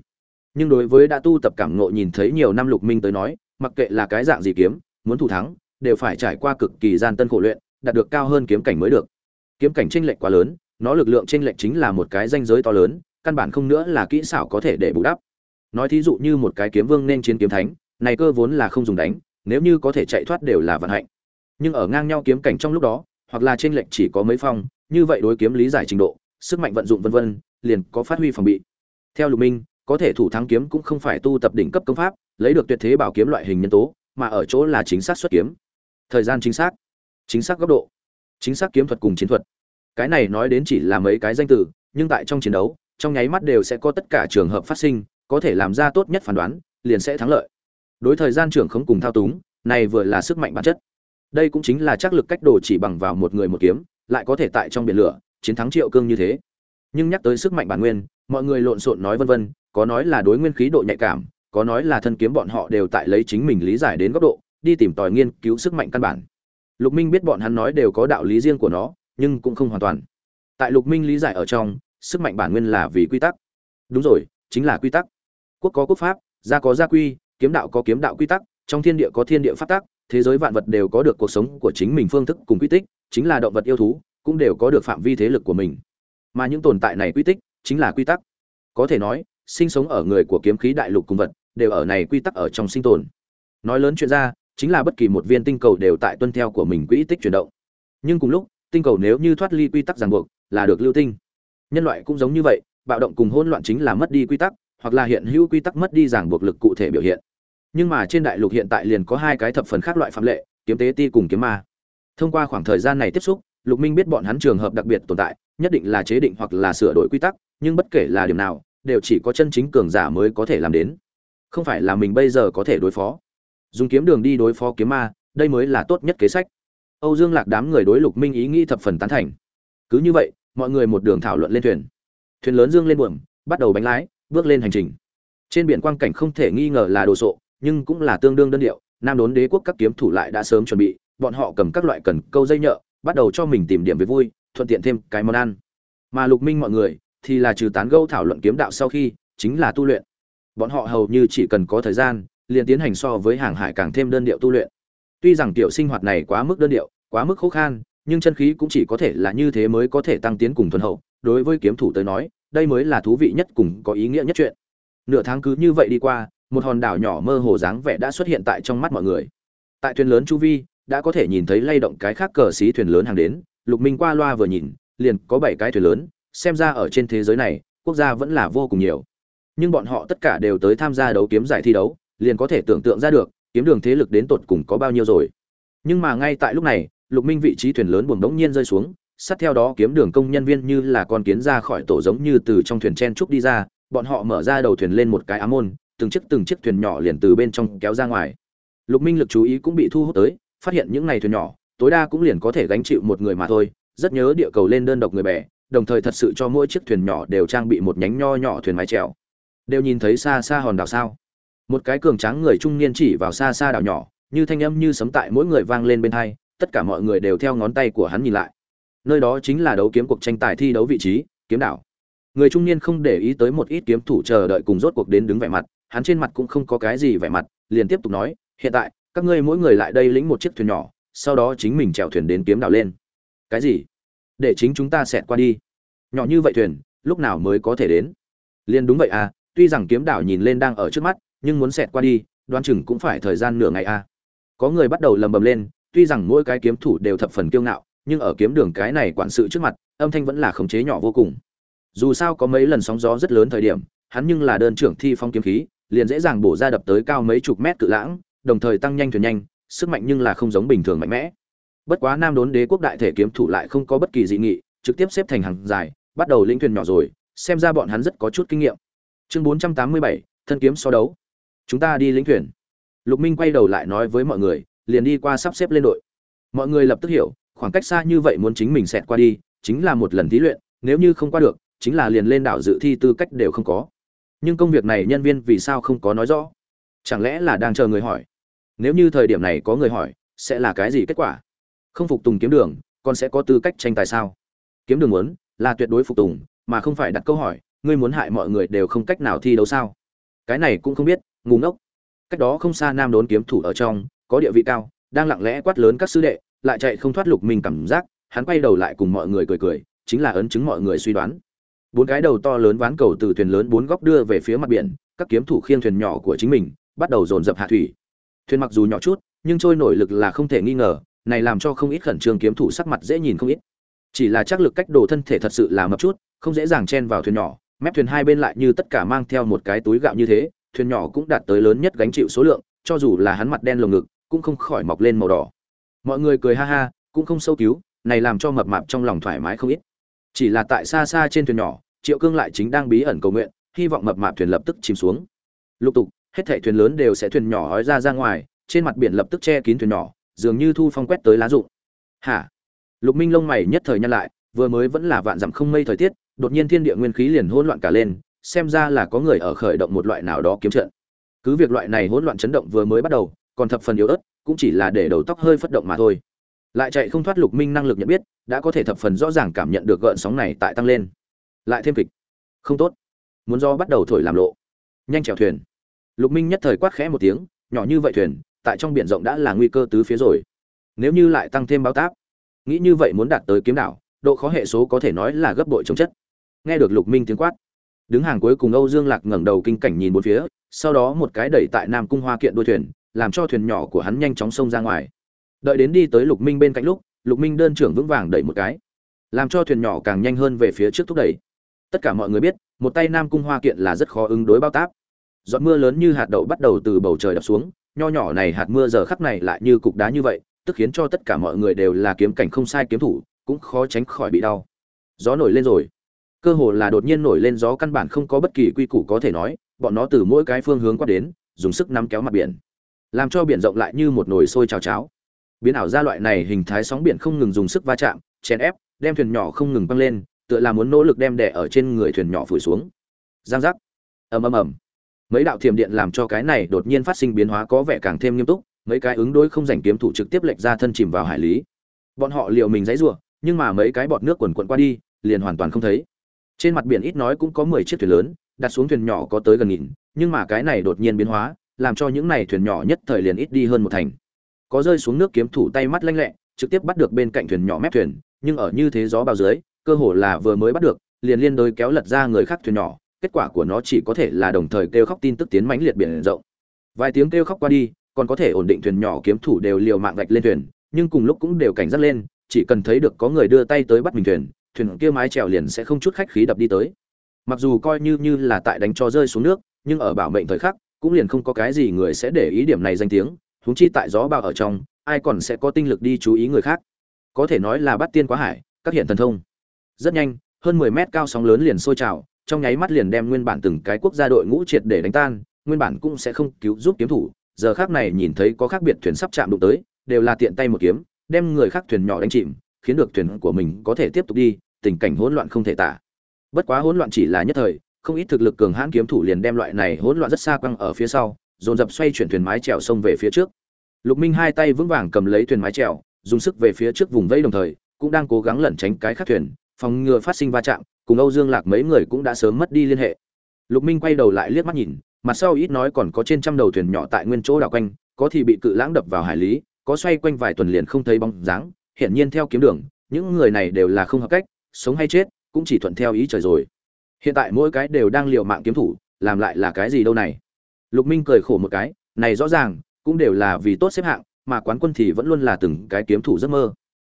A: Nhưng đối với đã tu tập cảm ngộ nhìn thấy nhiều năm lục minh tới nói, mặc kệ là cái dạng gì kiếm, muốn thủ thắng, đều phải trải qua cực kỳ gian tân khổ luyện, đạt được cao hơn kiếm cảnh mới được. Kiếm cảnh tranh lệch quá lớn, nó lực lượng tranh lệch chính là một cái danh giới to lớn, căn bản không nữa là kỹ xảo có thể để bù đắp nói thí dụ như một cái kiếm vương nên chiến kiếm thánh, này cơ vốn là không dùng đánh, nếu như có thể chạy thoát đều là vận hạnh. Nhưng ở ngang nhau kiếm cảnh trong lúc đó, hoặc là trên lệnh chỉ có mấy phong, như vậy đối kiếm lý giải trình độ, sức mạnh vận dụng vân vân, liền có phát huy phòng bị. Theo lục minh, có thể thủ thắng kiếm cũng không phải tu tập đỉnh cấp công pháp, lấy được tuyệt thế bảo kiếm loại hình nhân tố, mà ở chỗ là chính xác xuất kiếm. Thời gian chính xác chính xác góc độ, chính xác kiếm thuật cùng chiến thuật. Cái này nói đến chỉ là mấy cái danh từ, nhưng tại trong chiến đấu, trong nháy mắt đều sẽ có tất cả trường hợp phát sinh có thể làm ra tốt nhất phán đoán, liền sẽ thắng lợi. Đối thời gian trưởng không cùng thao túng, này vừa là sức mạnh bản chất. Đây cũng chính là chắc lực cách đồ chỉ bằng vào một người một kiếm, lại có thể tại trong biển lửa, chiến thắng triệu cương như thế. Nhưng nhắc tới sức mạnh bản nguyên, mọi người lộn xộn nói vân vân, có nói là đối nguyên khí độ nhạy cảm, có nói là thân kiếm bọn họ đều tại lấy chính mình lý giải đến góc độ, đi tìm tòi nghiên cứu sức mạnh căn bản. Lục minh biết bọn hắn nói đều có đạo lý riêng của nó, nhưng cũng không hoàn toàn. Tại lục minh lý giải ở trong, sức mạnh bản nguyên là vì quy tắc. Đúng rồi, chính là quy tắc quốc có quốc pháp, gia có gia quy, kiếm đạo có kiếm đạo quy tắc, trong thiên địa có thiên địa pháp tắc, thế giới vạn vật đều có được cuộc sống của chính mình phương thức cùng quy tích, chính là động vật yêu thú, cũng đều có được phạm vi thế lực của mình. Mà những tồn tại này quy tích, chính là quy tắc. Có thể nói, sinh sống ở người của kiếm khí đại lục cùng vật, đều ở này quy tắc ở trong sinh tồn. Nói lớn chuyện ra, chính là bất kỳ một viên tinh cầu đều tại tuân theo của mình quỹ tích chuyển động. Nhưng cùng lúc, tinh cầu nếu như thoát ly quy tắc ràng buộc, là được lưu tinh. Nhân loại cũng giống như vậy, bạo động cùng hỗn loạn chính là mất đi quy tắc hoặc là hiện hữu quy tắc mất đi ràng buộc lực cụ thể biểu hiện. Nhưng mà trên đại lục hiện tại liền có hai cái thập phần khác loại phạm lệ, kiếm tế ti cùng kiếm ma. Thông qua khoảng thời gian này tiếp xúc, lục minh biết bọn hắn trường hợp đặc biệt tồn tại, nhất định là chế định hoặc là sửa đổi quy tắc, nhưng bất kể là điểm nào, đều chỉ có chân chính cường giả mới có thể làm đến. Không phải là mình bây giờ có thể đối phó. Dùng kiếm đường đi đối phó kiếm ma, đây mới là tốt nhất kế sách. Âu dương lạc đám người đối lục minh ý nghĩ thập phần tán thành. Cứ như vậy, mọi người một đường thảo luận lên thuyền. Thuyền lớn dương lên buồm, bắt đầu bánh lái bước lên hành trình. Trên biển quang cảnh không thể nghi ngờ là đồ sộ, nhưng cũng là tương đương đơn điệu. Nam đốn đế quốc các kiếm thủ lại đã sớm chuẩn bị, bọn họ cầm các loại cần câu dây nhợ, bắt đầu cho mình tìm điểm về vui, thuận tiện thêm cái món ăn. Mà lục minh mọi người thì là trừ tán gẫu thảo luận kiếm đạo sau khi, chính là tu luyện. Bọn họ hầu như chỉ cần có thời gian, liền tiến hành so với hàng hải càng thêm đơn điệu tu luyện. Tuy rằng tiểu sinh hoạt này quá mức đơn điệu, quá mức khó khăn nhưng chân khí cũng chỉ có thể là như thế mới có thể tăng tiến cùng thuần hậu. Đối với kiếm thủ tới nói đây mới là thú vị nhất cùng có ý nghĩa nhất chuyện. Nửa tháng cứ như vậy đi qua, một hòn đảo nhỏ mơ hồ dáng vẻ đã xuất hiện tại trong mắt mọi người. Tại thuyền lớn chu vi, đã có thể nhìn thấy lay động cái khác cờ xí thuyền lớn hàng đến, lục minh qua loa vừa nhìn, liền có bảy cái thuyền lớn, xem ra ở trên thế giới này, quốc gia vẫn là vô cùng nhiều. Nhưng bọn họ tất cả đều tới tham gia đấu kiếm giải thi đấu, liền có thể tưởng tượng ra được, kiếm đường thế lực đến tột cùng có bao nhiêu rồi. Nhưng mà ngay tại lúc này, lục minh vị trí thuyền lớn buồm đống nhiên rơi xuống sát theo đó kiếm đường công nhân viên như là con kiến ra khỏi tổ giống như từ trong thuyền chen trúc đi ra, bọn họ mở ra đầu thuyền lên một cái ám môn, từng chiếc từng chiếc thuyền nhỏ liền từ bên trong kéo ra ngoài. Lục minh lực chú ý cũng bị thu hút tới, phát hiện những này thuyền nhỏ, tối đa cũng liền có thể gánh chịu một người mà thôi, rất nhớ địa cầu lên đơn độc người bè, đồng thời thật sự cho mỗi chiếc thuyền nhỏ đều trang bị một nhánh nho nhỏ thuyền mái chèo. Đều nhìn thấy xa xa hòn đảo sao? Một cái cường tráng người trung niên chỉ vào xa xa đảo nhỏ, như thanh âm như sấm tại mỗi người vang lên bên hai, tất cả mọi người đều theo ngón tay của hắn nhìn lại nơi đó chính là đấu kiếm cuộc tranh tài thi đấu vị trí, kiếm đảo. Người trung niên không để ý tới một ít kiếm thủ chờ đợi cùng rốt cuộc đến đứng vẻ mặt, hắn trên mặt cũng không có cái gì vẻ mặt, liền tiếp tục nói, hiện tại, các ngươi mỗi người lại đây lĩnh một chiếc thuyền nhỏ, sau đó chính mình chèo thuyền đến kiếm đảo lên. Cái gì? Để chính chúng ta xẹt qua đi. Nhỏ như vậy thuyền, lúc nào mới có thể đến? Liền đúng vậy à tuy rằng kiếm đảo nhìn lên đang ở trước mắt, nhưng muốn xẹt qua đi, đoán chừng cũng phải thời gian nửa ngày à. Có người bắt đầu lầm bầm lên, tuy rằng mỗi cái kiếm thủ đều thập phần kiêu ngạo nhưng ở kiếm đường cái này quản sự trước mặt âm thanh vẫn là khống chế nhỏ vô cùng. Dù sao có mấy lần sóng gió rất lớn thời điểm hắn nhưng là đơn trưởng thi phong kiếm khí liền dễ dàng bổ ra đập tới cao mấy chục mét cự lãng đồng thời tăng nhanh thuyền nhanh sức mạnh nhưng là không giống bình thường mạnh mẽ. Bất quá nam đốn đế quốc đại thể kiếm thủ lại không có bất kỳ dị nghị trực tiếp xếp thành hàng dài bắt đầu lĩnh thuyền nhỏ rồi xem ra bọn hắn rất có chút kinh nghiệm. Chương 487, thân kiếm so đấu. Chúng ta đi lĩnh thuyền. Lục minh quay đầu lại nói với mọi người liền đi qua sắp xếp lên đội. Mọi người lập tức hiểu khoảng cách xa như vậy muốn chính mình xẹt qua đi, chính là một lần thí luyện, nếu như không qua được, chính là liền lên đảo dự thi tư cách đều không có. Nhưng công việc này nhân viên vì sao không có nói rõ? Chẳng lẽ là đang chờ người hỏi? Nếu như thời điểm này có người hỏi, sẽ là cái gì kết quả? Không phục tùng kiếm đường, còn sẽ có tư cách tranh tài sao? Kiếm đường muốn, là tuyệt đối phục tùng, mà không phải đặt câu hỏi, ngươi muốn hại mọi người đều không cách nào thi đấu sao? Cái này cũng không biết, ngu ngốc. Cách đó không xa nam đốn kiếm thủ ở trong, có địa vị cao, đang lặng lẽ quát lớn các sư đệ lại chạy không thoát lục minh cảm giác, hắn quay đầu lại cùng mọi người cười cười, chính là ấn chứng mọi người suy đoán. Bốn cái đầu to lớn ván cầu từ thuyền lớn bốn góc đưa về phía mặt biển, các kiếm thủ khiêng thuyền nhỏ của chính mình, bắt đầu dồn dập hạ thủy. Thuyền mặc dù nhỏ chút, nhưng trôi nổi lực là không thể nghi ngờ, này làm cho không ít khẩn trương kiếm thủ sắc mặt dễ nhìn không ít. Chỉ là chắc lực cách đồ thân thể thật sự là mập chút, không dễ dàng chen vào thuyền nhỏ, mép thuyền hai bên lại như tất cả mang theo một cái túi gạo như thế, thuyền nhỏ cũng đạt tới lớn nhất gánh chịu số lượng, cho dù là hắn mặt đen lồng ngực, cũng không khỏi mọc lên màu đỏ mọi người cười ha ha, cũng không sâu cứu, này làm cho mập mạp trong lòng thoải mái không ít. Chỉ là tại xa xa trên thuyền nhỏ, triệu cương lại chính đang bí ẩn cầu nguyện, hy vọng mập mạp thuyền lập tức chìm xuống. Lục tục, hết thảy thuyền lớn đều sẽ thuyền nhỏ hói ra ra ngoài, trên mặt biển lập tức che kín thuyền nhỏ, dường như thu phong quét tới lá rụng. Hả? Lục minh lông mày nhất thời nhăn lại, vừa mới vẫn là vạn dặm không mây thời tiết, đột nhiên thiên địa nguyên khí liền hỗn loạn cả lên, xem ra là có người ở khởi động một loại nào đó kiếm trận. Cứ việc loại này hỗn loạn chấn động vừa mới bắt đầu, còn thập phần yếu ớt cũng chỉ là để đầu tóc hơi phất động mà thôi. Lại chạy không thoát lục minh năng lực nhận biết, đã có thể thập phần rõ ràng cảm nhận được gợn sóng này tại tăng lên. Lại thêm kịch. Không tốt. Muốn do bắt đầu thổi làm lộ. Nhanh chèo thuyền. Lục minh nhất thời quát khẽ một tiếng, nhỏ như vậy thuyền, tại trong biển rộng đã là nguy cơ tứ phía rồi. Nếu như lại tăng thêm báo táp, nghĩ như vậy muốn đạt tới kiếm đảo, độ khó hệ số có thể nói là gấp bội chống chất. Nghe được lục minh tiếng quát, đứng hàng cuối cùng âu dương lạc ngẩng đầu kinh cảnh nhìn bốn phía, sau đó một cái đẩy tại nam cung hoa kiện đua thuyền làm cho thuyền nhỏ của hắn nhanh chóng xông ra ngoài. Đợi đến đi tới lục minh bên cạnh lúc, lục minh đơn trưởng vững vàng đẩy một cái. Làm cho thuyền nhỏ càng nhanh hơn về phía trước thúc đẩy. Tất cả mọi người biết, một tay nam cung hoa kiện là rất khó ứng đối bao táp. Giọt mưa lớn như hạt đậu bắt đầu từ bầu trời đập xuống, nho nhỏ này hạt mưa giờ khắc này lại như cục đá như vậy, tức khiến cho tất cả mọi người đều là kiếm cảnh không sai kiếm thủ, cũng khó tránh khỏi bị đau. Gió nổi lên rồi. Cơ hồ là đột nhiên nổi lên gió căn bản không có bất kỳ quy củ có thể nói, bọn nó từ mỗi cái phương hướng quát đến, dùng sức nắm kéo mặt biển làm cho biển rộng lại như một nồi sôi trào cháo. Biến ảo ra loại này hình thái sóng biển không ngừng dùng sức va chạm, chèn ép, đem thuyền nhỏ không ngừng băng lên, tựa là muốn nỗ lực đem đẻ ở trên người thuyền nhỏ phủi xuống. Giang giác. Ầm ầm ầm. Mấy đạo thiểm điện làm cho cái này đột nhiên phát sinh biến hóa có vẻ càng thêm nghiêm túc, mấy cái ứng đối không giành kiếm thủ trực tiếp lệch ra thân chìm vào hải lý. Bọn họ liệu mình dãy rủa, nhưng mà mấy cái bọt nước quần quần qua đi, liền hoàn toàn không thấy. Trên mặt biển ít nói cũng có mười chiếc thuyền lớn, đặt xuống thuyền nhỏ có tới gần nghìn, nhưng mà cái này đột nhiên biến hóa làm cho những này thuyền nhỏ nhất thời liền ít đi hơn một thành. Có rơi xuống nước kiếm thủ tay mắt lanh lẹ, trực tiếp bắt được bên cạnh thuyền nhỏ mép thuyền, nhưng ở như thế gió bao dưới, cơ hồ là vừa mới bắt được, liền liên đối kéo lật ra người khác thuyền nhỏ, kết quả của nó chỉ có thể là đồng thời kêu khóc tin tức tiến mãnh liệt biển rộng. Vài tiếng kêu khóc qua đi, còn có thể ổn định thuyền nhỏ kiếm thủ đều liều mạng gạch lên thuyền, nhưng cùng lúc cũng đều cảnh giác lên, chỉ cần thấy được có người đưa tay tới bắt mình thuyền thuyền kia mái chèo liền sẽ không chút khách khí đập đi tới. Mặc dù coi như như là tại đánh cho rơi xuống nước, nhưng ở bảo mệnh thời khắc cũng liền không có cái gì người sẽ để ý điểm này danh tiếng, huống chi tại gió bao ở trong, ai còn sẽ có tinh lực đi chú ý người khác. Có thể nói là bắt tiên quá hải, các hiện thần thông. Rất nhanh, hơn 10 mét cao sóng lớn liền sôi trào, trong nháy mắt liền đem nguyên bản từng cái quốc gia đội ngũ triệt để đánh tan, nguyên bản cũng sẽ không cứu giúp kiếm thủ, giờ khác này nhìn thấy có khác biệt thuyền sắp chạm đụng tới, đều là tiện tay một kiếm, đem người khác thuyền nhỏ đánh chìm, khiến được thuyền của mình có thể tiếp tục đi, tình cảnh hỗn loạn không thể tả. Bất quá hỗn loạn chỉ là nhất thời không ít thực lực cường hãn kiếm thủ liền đem loại này hỗn loạn rất xa quăng ở phía sau, dồn dập xoay chuyển thuyền mái chèo sông về phía trước. Lục minh hai tay vững vàng cầm lấy thuyền mái chèo, dùng sức về phía trước vùng vây đồng thời, cũng đang cố gắng lẩn tránh cái khác thuyền, phòng ngừa phát sinh va chạm, cùng âu dương lạc mấy người cũng đã sớm mất đi liên hệ. Lục minh quay đầu lại liếc mắt nhìn, mặt sau ít nói còn có trên trăm đầu thuyền nhỏ tại nguyên chỗ đảo quanh, có thì bị cự lãng đập vào hải lý, có xoay quanh vài tuần liền không thấy bóng dáng, hiển nhiên theo kiếm đường, những người này đều là không hợp cách, sống hay chết, cũng chỉ thuận theo ý trời rồi hiện tại mỗi cái đều đang liều mạng kiếm thủ, làm lại là cái gì đâu này? Lục minh cười khổ một cái, này rõ ràng, cũng đều là vì tốt xếp hạng, mà quán quân thì vẫn luôn là từng cái kiếm thủ giấc mơ.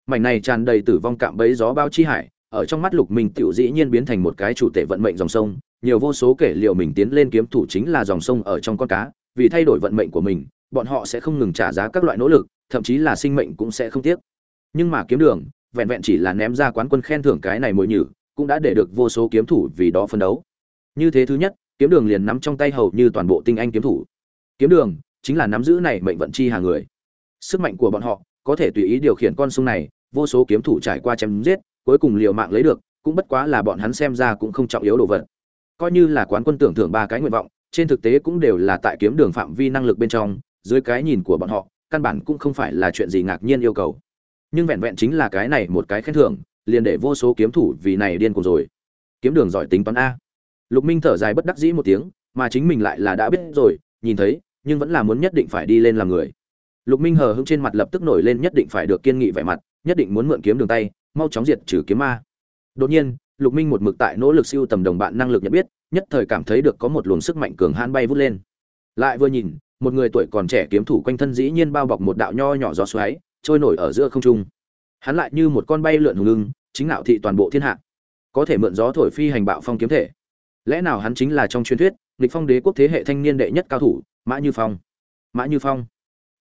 A: Mảnh này tràn đầy tử vong cạm bẫy gió bao chi hải, ở trong mắt lục minh tiểu dĩ nhiên biến thành một cái chủ tể vận mệnh dòng sông, nhiều vô số kể liệu mình tiến lên kiếm thủ chính là dòng sông ở trong con cá, vì thay đổi vận mệnh của mình, bọn họ sẽ không ngừng trả giá các loại nỗ lực, thậm chí là sinh mệnh cũng sẽ không tiếc. Nhưng mà kiếm đường, vẹn vẹn chỉ là ném ra quán quân khen thưởng cái này mỗi nhử cũng đã để được vô số kiếm thủ vì đó phân đấu. Như thế thứ nhất, kiếm đường liền nắm trong tay hầu như toàn bộ tinh anh kiếm thủ. Kiếm đường chính là nắm giữ này mệnh vận chi hàng người. Sức mạnh của bọn họ có thể tùy ý điều khiển con sông này, vô số kiếm thủ trải qua chém giết, cuối cùng liều mạng lấy được, cũng bất quá là bọn hắn xem ra cũng không trọng yếu đồ vật. Coi như là quán quân tưởng thưởng ba cái nguyện vọng, trên thực tế cũng đều là tại kiếm đường phạm vi năng lực bên trong, dưới cái nhìn của bọn họ, căn bản cũng không phải là chuyện gì ngạc nhiên yêu cầu. Nhưng vẹn vẹn chính là cái này một cái khen thưởng liền để vô số kiếm thủ vì này điên cuồng rồi. Kiếm đường giỏi tính toán a. Lục minh thở dài bất đắc dĩ một tiếng, mà chính mình lại là đã biết rồi, nhìn thấy, nhưng vẫn là muốn nhất định phải đi lên làm người. Lục minh hờ hững trên mặt lập tức nổi lên nhất định phải được kiên nghị vẻ mặt, nhất định muốn mượn kiếm đường tay, mau chóng diệt trừ kiếm ma. Đột nhiên, lục minh một mực tại nỗ lực siêu tầm đồng bạn năng lực nhận biết, nhất thời cảm thấy được có một luồng sức mạnh cường hãn bay vút lên. Lại vừa nhìn, một người tuổi còn trẻ kiếm thủ quanh thân dĩ nhiên bao bọc một đạo nho nhỏ gió xoáy, trôi nổi ở giữa không trung hắn lại như một con bay lượn hùng lưng chính nạo thị toàn bộ thiên hạ. Có thể mượn gió thổi phi hành bạo phong kiếm thể. Lẽ nào hắn chính là trong truyền thuyết lịch phong đế quốc thế hệ thanh niên đệ nhất cao thủ, mã như phong? Mã như phong?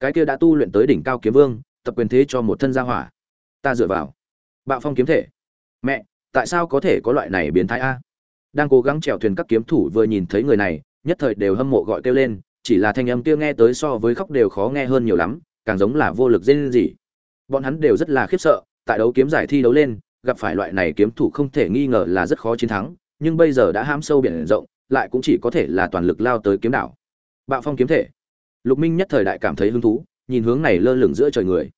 A: Cái kia đã tu luyện tới đỉnh cao kiếm vương, tập quyền thế cho một thân gia hỏa. Ta dựa vào. Bạo phong kiếm thể. Mẹ, tại sao có thể có loại này biến thái a? Đang cố gắng chèo thuyền các kiếm thủ vừa nhìn thấy người này, nhất thời đều hâm mộ gọi kêu lên, chỉ là thanh âm kia nghe tới so với khóc đều khó nghe hơn nhiều lắm, càng giống là vô lực dên gì bọn hắn đều rất là khiếp sợ, tại đấu kiếm giải thi đấu lên, gặp phải loại này kiếm thủ không thể nghi ngờ là rất khó chiến thắng, nhưng bây giờ đã ham sâu biển rộng, lại cũng chỉ có thể là toàn lực lao tới kiếm đảo. Bạo phong kiếm thể. Lục minh nhất thời đại cảm thấy hứng thú, nhìn hướng này lơ lửng giữa trời người.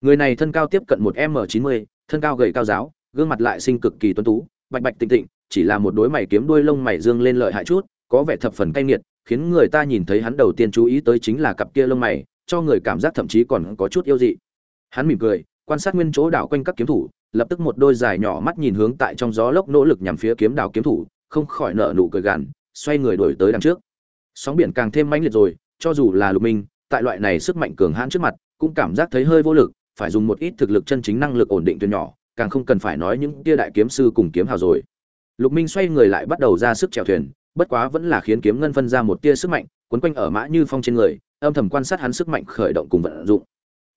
A: Người này thân cao tiếp cận một m chín mươi, thân cao gầy cao giáo, gương mặt lại sinh cực kỳ tuấn tú, bạch bạch tịnh tịnh, chỉ là một đối mày kiếm đuôi lông mày dương lên lợi hại chút, có vẻ thập phần cay nghiệt, khiến người ta nhìn thấy hắn đầu tiên chú ý tới chính là cặp kia lông mày, cho người cảm giác thậm chí còn có chút yêu dị hắn mỉm cười, quan sát nguyên chỗ đảo quanh các kiếm thủ, lập tức một đôi dài nhỏ mắt nhìn hướng tại trong gió lốc nỗ lực nhằm phía kiếm đảo kiếm thủ, không khỏi nợ nụ cười gằn, xoay người đổi tới đằng trước. Sóng biển càng thêm mãnh liệt rồi, cho dù là lục minh, tại loại này sức mạnh cường hãn trước mặt, cũng cảm giác thấy hơi vô lực, phải dùng một ít thực lực chân chính năng lực ổn định thuyền nhỏ, càng không cần phải nói những tia đại kiếm sư cùng kiếm hào rồi. Lục minh xoay người lại bắt đầu ra sức chèo thuyền, bất quá vẫn là khiến kiếm ngân phân ra một tia sức mạnh quấn quanh ở mã như phong trên người, âm thầm quan sát hắn sức mạnh khởi động cùng vận dụng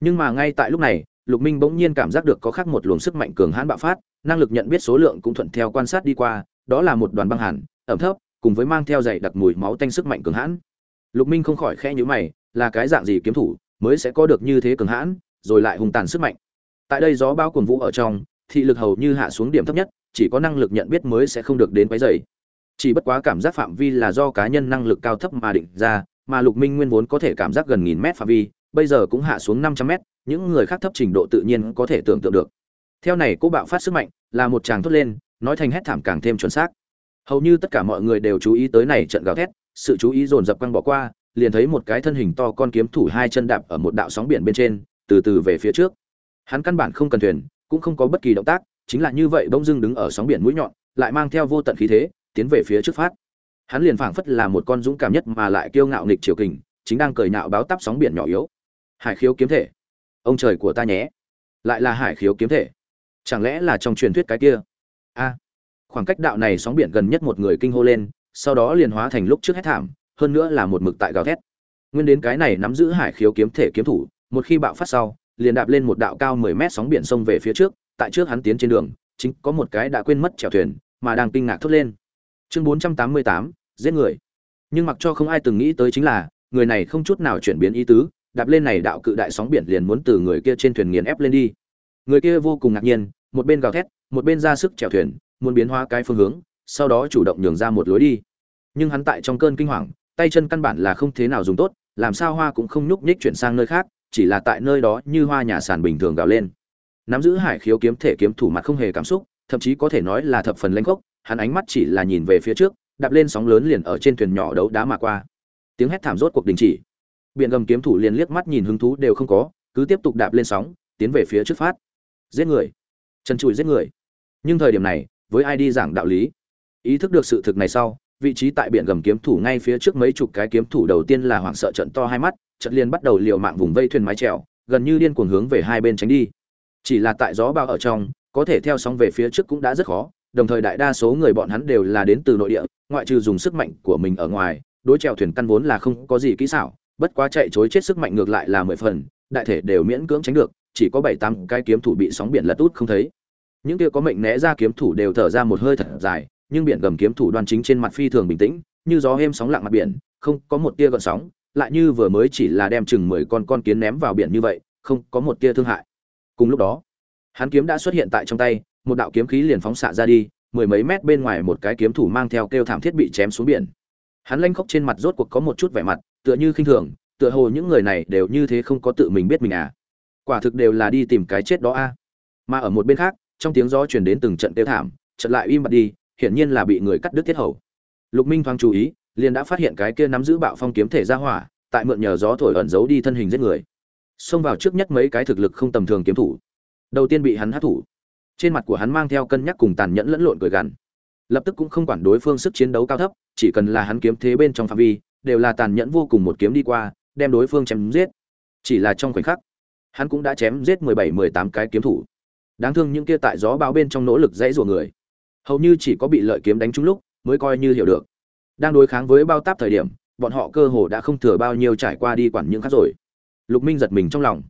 A: nhưng mà ngay tại lúc này, lục minh bỗng nhiên cảm giác được có khác một luồng sức mạnh cường hãn bạo phát, năng lực nhận biết số lượng cũng thuận theo quan sát đi qua, đó là một đoàn băng hàn, ẩm thấp, cùng với mang theo dày đặc mùi máu tanh sức mạnh cường hãn. Lục minh không khỏi khẽ nhíu mày, là cái dạng gì kiếm thủ mới sẽ có được như thế cường hãn, rồi lại hùng tàn sức mạnh. Tại đây gió bao cuồng vũ ở trong, thị lực hầu như hạ xuống điểm thấp nhất, chỉ có năng lực nhận biết mới sẽ không được đến quấy dày chỉ bất quá cảm giác phạm vi là do cá nhân năng lực cao thấp mà định ra, mà lục minh nguyên vốn có thể cảm giác gần nghìn mét phạm vi bây giờ cũng hạ xuống năm trăm mét, những người khác thấp trình độ tự nhiên có thể tưởng tượng được. Theo này cô bạo phát sức mạnh, là một chàng thốt lên, nói thành hét thảm càng thêm chuẩn xác. Hầu như tất cả mọi người đều chú ý tới này trận gào thét, sự chú ý dồn dập quăng bỏ qua, liền thấy một cái thân hình to con kiếm thủ hai chân đạp ở một đạo sóng biển bên trên, từ từ về phía trước. Hắn căn bản không cần thuyền, cũng không có bất kỳ động tác, chính là như vậy bỗng dưng đứng ở sóng biển mũi nhọn, lại mang theo vô tận khí thế, tiến về phía trước phát. Hắn liền phảng phất là một con dũng cảm nhất mà lại kiêu ngạo nghịch triều kình, chính đang cười nạo báo táp sóng biển nhỏ yếu hải khiếu kiếm thể. Ông trời của ta nhé. Lại là hải khiếu kiếm thể. Chẳng lẽ là trong truyền thuyết cái kia? A. Khoảng cách đạo này sóng biển gần nhất một người kinh hô lên sau đó liền hóa thành lúc trước hết thảm hơn nữa là một mực tại gào thét. Nguyên đến cái này nắm giữ hải khiếu kiếm thể kiếm thủ một khi bạo phát sau liền đạp lên một đạo cao 10 mét sóng biển sông về phía trước tại trước hắn tiến trên đường chính có một cái đã quên mất chèo thuyền mà đang kinh ngạc thốt lên. Chương 488, giết người. Nhưng mặc cho không ai từng nghĩ tới chính là người này không chút nào chuyển biến ý tứ đạp lên này đạo cự đại sóng biển liền muốn từ người kia trên thuyền nghiền ép lên đi. Người kia vô cùng ngạc nhiên, một bên gào thét, một bên ra sức chèo thuyền, muốn biến hóa cái phương hướng, sau đó chủ động nhường ra một lối đi. Nhưng hắn tại trong cơn kinh hoàng, tay chân căn bản là không thế nào dùng tốt, làm sao hoa cũng không nhúc nhích chuyển sang nơi khác, chỉ là tại nơi đó như hoa nhà sàn bình thường gào lên. Nắm giữ hải khiếu kiếm thể kiếm thủ mặt không hề cảm xúc, thậm chí có thể nói là thập phần lãnh khốc, hắn ánh mắt chỉ là nhìn về phía trước, đạp lên sóng lớn liền ở trên thuyền nhỏ đấu đá mà qua. Tiếng hét thảm rốt cuộc đình chỉ biển gầm kiếm thủ liền liếc mắt nhìn hứng thú đều không có, cứ tiếp tục đạp lên sóng, tiến về phía trước phát. Giết người. Chân trụi giết người. Nhưng thời điểm này, với ai đi giảng đạo lý? Ý thức được sự thực này sau, vị trí tại biển gầm kiếm thủ ngay phía trước mấy chục cái kiếm thủ đầu tiên là hoảng sợ trận to hai mắt, trận liền bắt đầu liều mạng vùng vây thuyền mái trèo gần như điên cuồng hướng về hai bên tránh đi. Chỉ là tại gió bao ở trong, có thể theo sóng về phía trước cũng đã rất khó, đồng thời đại đa số người bọn hắn đều là đến từ nội địa, ngoại trừ dùng sức mạnh của mình ở ngoài, đối chèo thuyền căn vốn là không có gì kỹ xảo bất quá chạy chối chết sức mạnh ngược lại là mười phần, đại thể đều miễn cưỡng tránh được, chỉ có bảy tám cái kiếm thủ bị sóng biển lật út không thấy. Những kia có mệnh né ra kiếm thủ đều thở ra một hơi thật dài, nhưng biển gầm kiếm thủ đoan chính trên mặt phi thường bình tĩnh, như gió êm sóng lặng mặt biển, không có một tia gợn sóng, lại như vừa mới chỉ là đem chừng mười con con kiến ném vào biển như vậy, không có một tia thương hại. Cùng lúc đó, hắn kiếm đã xuất hiện tại trong tay, một đạo kiếm khí liền phóng xạ ra đi, mười mấy mét bên ngoài một cái kiếm thủ mang theo kêu thảm thiết bị chém xuống biển. Hắn lanh khóc trên mặt rốt cuộc có một chút vẻ mặt tựa như khinh thường, tựa hồ những người này đều như thế không có tự mình biết mình à. Quả thực đều là đi tìm cái chết đó a. Mà ở một bên khác, trong tiếng gió truyền đến từng trận tiêu thảm, chợt lại im bặt đi, hiển nhiên là bị người cắt đứt tiết hầu. Lục minh thoáng chú ý, liền đã phát hiện cái kia nắm giữ bạo phong kiếm thể ra hỏa, tại mượn nhờ gió thổi ẩn giấu đi thân hình giết người. Xông vào trước nhất mấy cái thực lực không tầm thường kiếm thủ. Đầu tiên bị hắn hát thủ. Trên mặt của hắn mang theo cân nhắc cùng tàn nhẫn lẫn lộn cười gằn. Lập tức cũng không quản đối phương sức chiến đấu cao thấp, chỉ cần là hắn kiếm thế bên trong phạm vi đều là tàn nhẫn vô cùng một kiếm đi qua, đem đối phương chém giết. Chỉ là trong khoảnh khắc, hắn cũng đã chém giết mười bảy, mười tám cái kiếm thủ. Đáng thương những kia tại gió bao bên trong nỗ lực dãy rủa người. Hầu như chỉ có bị lợi kiếm đánh trúng lúc mới coi như hiểu được. Đang đối kháng với bao táp thời điểm, bọn họ cơ hồ đã không thừa bao nhiêu trải qua đi quản những khác rồi. Lục minh giật mình trong lòng.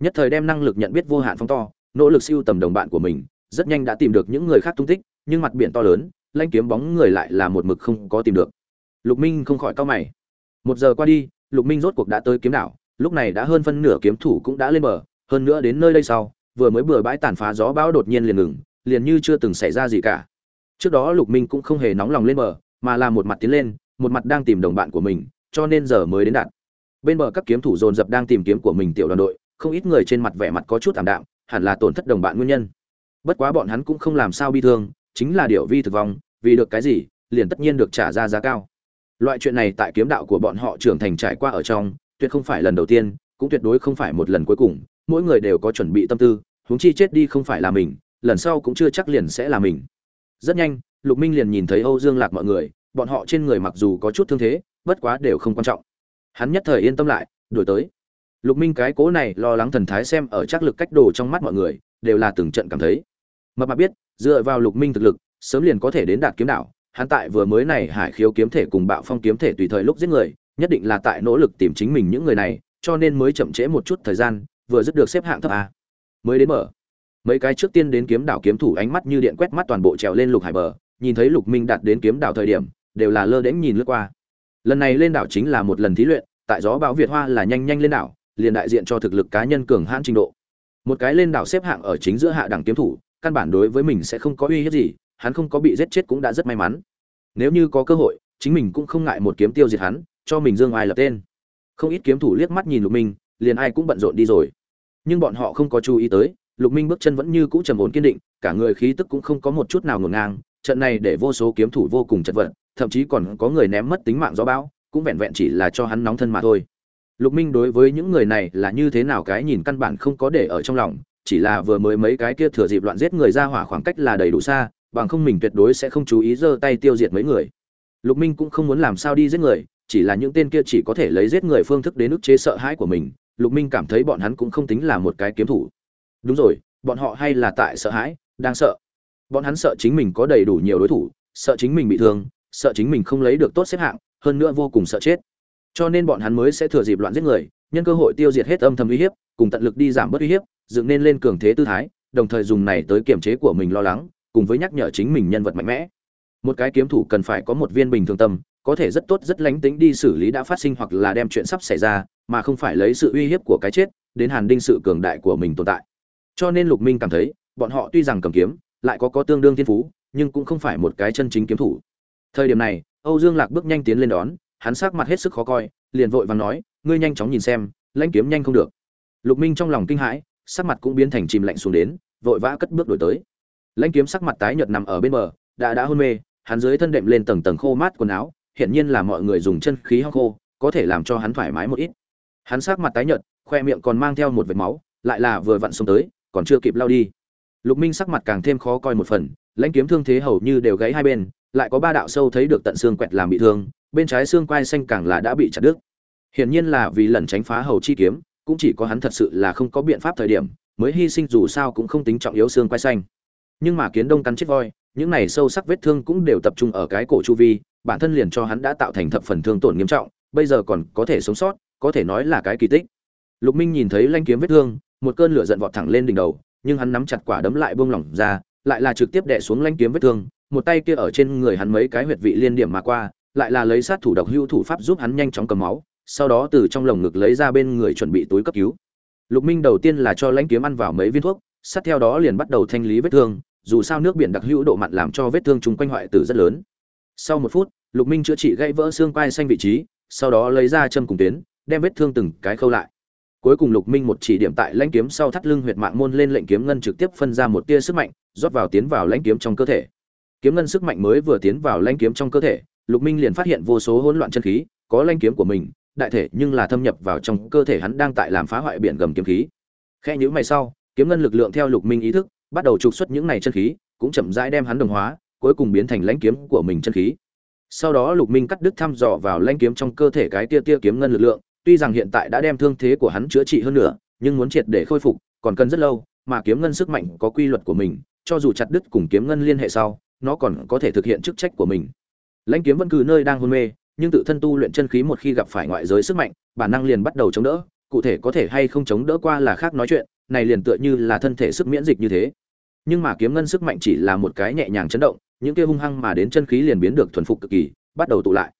A: Nhất thời đem năng lực nhận biết vô hạn phóng to, nỗ lực siêu tầm đồng bạn của mình, rất nhanh đã tìm được những người khác tung tích, nhưng mặt biển to lớn lanh kiếm bóng người lại là một mực không có tìm được lục minh không khỏi cau mày. Một giờ qua đi, lục minh rốt cuộc đã tới kiếm đảo, lúc này đã hơn phân nửa kiếm thủ cũng đã lên bờ, hơn nữa đến nơi đây sau, vừa mới bừa bãi tàn phá gió bão đột nhiên liền ngừng, liền như chưa từng xảy ra gì cả. Trước đó lục minh cũng không hề nóng lòng lên bờ, mà là một mặt tiến lên, một mặt đang tìm đồng bạn của mình, cho nên giờ mới đến đạt. Bên bờ các kiếm thủ dồn dập đang tìm kiếm của mình tiểu đoàn đội, không ít người trên mặt vẻ mặt có chút thảm đạm, hẳn là tổn thất đồng bạn nguyên nhân. Bất quá bọn hắn cũng không làm sao bi thương, chính là điều vi thực vong, vì được cái gì, liền tất nhiên được trả ra giá cao loại chuyện này tại kiếm đạo của bọn họ trưởng thành trải qua ở trong, tuyệt không phải lần đầu tiên, cũng tuyệt đối không phải một lần cuối cùng. Mỗi người đều có chuẩn bị tâm tư, huống chi chết đi không phải là mình, lần sau cũng chưa chắc liền sẽ là mình. Rất nhanh, lục minh liền nhìn thấy âu dương lạc mọi người, bọn họ trên người mặc dù có chút thương thế, bất quá đều không quan trọng. Hắn nhất thời yên tâm lại đuổi tới. Lục minh cái cố này lo lắng thần thái xem ở chắc lực cách đồ trong mắt mọi người, đều là từng trận cảm thấy. Mập mạp biết, dựa vào lục minh thực lực, sớm liền có thể đến đạt kiếm đạo hắn tại vừa mới này hải khiếu kiếm thể cùng bạo phong kiếm thể tùy thời lúc giết người, nhất định là tại nỗ lực tìm chính mình những người này, cho nên mới chậm trễ một chút thời gian, vừa dứt được xếp hạng thấp a. Mới đến mở. Mấy cái trước tiên đến kiếm đảo kiếm thủ ánh mắt như điện quét mắt toàn bộ trèo lên lục hải bờ, nhìn thấy lục minh đạt đến kiếm đảo thời điểm, đều là lơ đễnh nhìn lướt qua. Lần này lên đảo chính là một lần thí luyện, tại gió bão việt hoa là nhanh nhanh lên đảo, liền đại diện cho thực lực cá nhân cường hãn trình độ. Một cái lên đảo xếp hạng ở chính giữa hạ đẳng kiếm thủ, căn bản đối với mình sẽ không có uy hiếp gì hắn không có bị giết chết cũng đã rất may mắn. Nếu như có cơ hội, chính mình cũng không ngại một kiếm tiêu diệt hắn, cho mình dương ai lập tên. Không ít kiếm thủ liếc mắt nhìn lục minh, liền ai cũng bận rộn đi rồi. Nhưng bọn họ không có chú ý tới, lục minh bước chân vẫn như cũ trầm ổn kiên định, cả người khí tức cũng không có một chút nào ngổn ngang, trận này để vô số kiếm thủ vô cùng chật vật, thậm chí còn có người ném mất tính mạng gió bão, cũng vẹn vẹn chỉ là cho hắn nóng thân mà thôi. Lục minh đối với những người này là như thế nào cái nhìn căn bản không có để ở trong lòng, chỉ là vừa mới mấy cái kia thừa dịp loạn giết người ra hỏa khoảng cách là đầy đủ xa bằng không mình tuyệt đối sẽ không chú ý giơ tay tiêu diệt mấy người. Lục minh cũng không muốn làm sao đi giết người, chỉ là những tên kia chỉ có thể lấy giết người phương thức đến ức chế sợ hãi của mình, lục minh cảm thấy bọn hắn cũng không tính là một cái kiếm thủ. Đúng rồi, bọn họ hay là tại sợ hãi, đang sợ. Bọn hắn sợ chính mình có đầy đủ nhiều đối thủ, sợ chính mình bị thương, sợ chính mình không lấy được tốt xếp hạng, hơn nữa vô cùng sợ chết. Cho nên bọn hắn mới sẽ thừa dịp loạn giết người, nhân cơ hội tiêu diệt hết âm thầm uy hiếp, cùng tận lực đi giảm bớt uy hiếp, dựng nên lên cường thế tư thái, đồng thời dùng này tới kiềm chế của mình lo lắng cùng với nhắc nhở chính mình nhân vật mạnh mẽ. Một cái kiếm thủ cần phải có một viên bình thường tâm, có thể rất tốt, rất lánh tính đi xử lý đã phát sinh hoặc là đem chuyện sắp xảy ra, mà không phải lấy sự uy hiếp của cái chết, đến hàn đinh sự cường đại của mình tồn tại. Cho nên lục minh cảm thấy, bọn họ tuy rằng cầm kiếm, lại có có tương đương thiên phú, nhưng cũng không phải một cái chân chính kiếm thủ. Thời điểm này, âu dương lạc bước nhanh tiến lên đón, hắn sắc mặt hết sức khó coi, liền vội vàng nói, ngươi nhanh chóng nhìn xem, lãnh kiếm nhanh không được. Lục minh trong lòng kinh hãi, sắc mặt cũng biến thành chìm lạnh xuống đến, vội vã cất bước đổi tới lãnh kiếm sắc mặt tái nhợt nằm ở bên bờ, đã đã hôn mê, hắn dưới thân đệm lên tầng tầng khô mát quần áo, hiển nhiên là mọi người dùng chân khí hong khô, có thể làm cho hắn thoải mái một ít. Hắn sắc mặt tái nhợt, khoe miệng còn mang theo một vệt máu, lại là vừa vặn xông tới, còn chưa kịp lao đi. Lục minh sắc mặt càng thêm khó coi một phần, lãnh kiếm thương thế hầu như đều gãy hai bên, lại có ba đạo sâu thấy được tận xương quẹt làm bị thương, bên trái xương quai xanh càng là đã bị chặt đứt. Hiển nhiên là vì lần tránh phá hầu chi kiếm, cũng chỉ có hắn thật sự là không có biện pháp thời điểm, mới hy sinh dù sao cũng không tính trọng yếu xương quai xanh nhưng mà kiến đông cắn chết voi, những này sâu sắc vết thương cũng đều tập trung ở cái cổ chu vi, bản thân liền cho hắn đã tạo thành thập phần thương tổn nghiêm trọng, bây giờ còn có thể sống sót, có thể nói là cái kỳ tích. Lục minh nhìn thấy lanh kiếm vết thương, một cơn lửa giận vọt thẳng lên đỉnh đầu, nhưng hắn nắm chặt quả đấm lại buông lỏng ra, lại là trực tiếp đè xuống lanh kiếm vết thương, một tay kia ở trên người hắn mấy cái huyệt vị liên điểm mà qua, lại là lấy sát thủ độc hưu thủ pháp giúp hắn nhanh chóng cầm máu, sau đó từ trong lồng ngực lấy ra bên người chuẩn bị túi cấp cứu. Lục minh đầu tiên là cho lãnh kiếm ăn vào mấy viên thuốc, sát theo đó liền bắt đầu thanh lý vết thương dù sao nước biển đặc hữu độ mặn làm cho vết thương chung quanh hoại tử rất lớn. Sau một phút, lục minh chữa trị gãy vỡ xương quai xanh vị trí, sau đó lấy ra châm cùng tuyến, đem vết thương từng cái khâu lại. Cuối cùng lục minh một chỉ điểm tại lãnh kiếm sau thắt lưng huyệt mạng môn lên lệnh kiếm ngân trực tiếp phân ra một tia sức mạnh, rót vào tiến vào lãnh kiếm trong cơ thể. Kiếm ngân sức mạnh mới vừa tiến vào lãnh kiếm trong cơ thể, lục minh liền phát hiện vô số hỗn loạn chân khí, có lãnh kiếm của mình, đại thể nhưng là thâm nhập vào trong cơ thể hắn đang tại làm phá hoại biển gầm kiếm khí. Khe nhữ mày sau, kiếm ngân lực lượng theo lục minh ý thức bắt đầu trục xuất những này chân khí, cũng chậm rãi đem hắn đồng hóa, cuối cùng biến thành lãnh kiếm của mình chân khí. Sau đó lục minh cắt đứt thăm dò vào lãnh kiếm trong cơ thể cái tia tia kiếm ngân lực lượng, tuy rằng hiện tại đã đem thương thế của hắn chữa trị hơn nữa nhưng muốn triệt để khôi phục, còn cần rất lâu, mà kiếm ngân sức mạnh có quy luật của mình, cho dù chặt đứt cùng kiếm ngân liên hệ sau, nó còn có thể thực hiện chức trách của mình. Lãnh kiếm vẫn cứ nơi đang hôn mê, nhưng tự thân tu luyện chân khí một khi gặp phải ngoại giới sức mạnh, bản năng liền bắt đầu chống đỡ, cụ thể có thể hay không chống đỡ qua là khác nói chuyện, này liền tựa như là thân thể sức miễn dịch như thế nhưng mà kiếm ngân sức mạnh chỉ là một cái nhẹ nhàng chấn động, những kia hung hăng mà đến chân khí liền biến được thuần phục cực kỳ, bắt đầu tụ lại.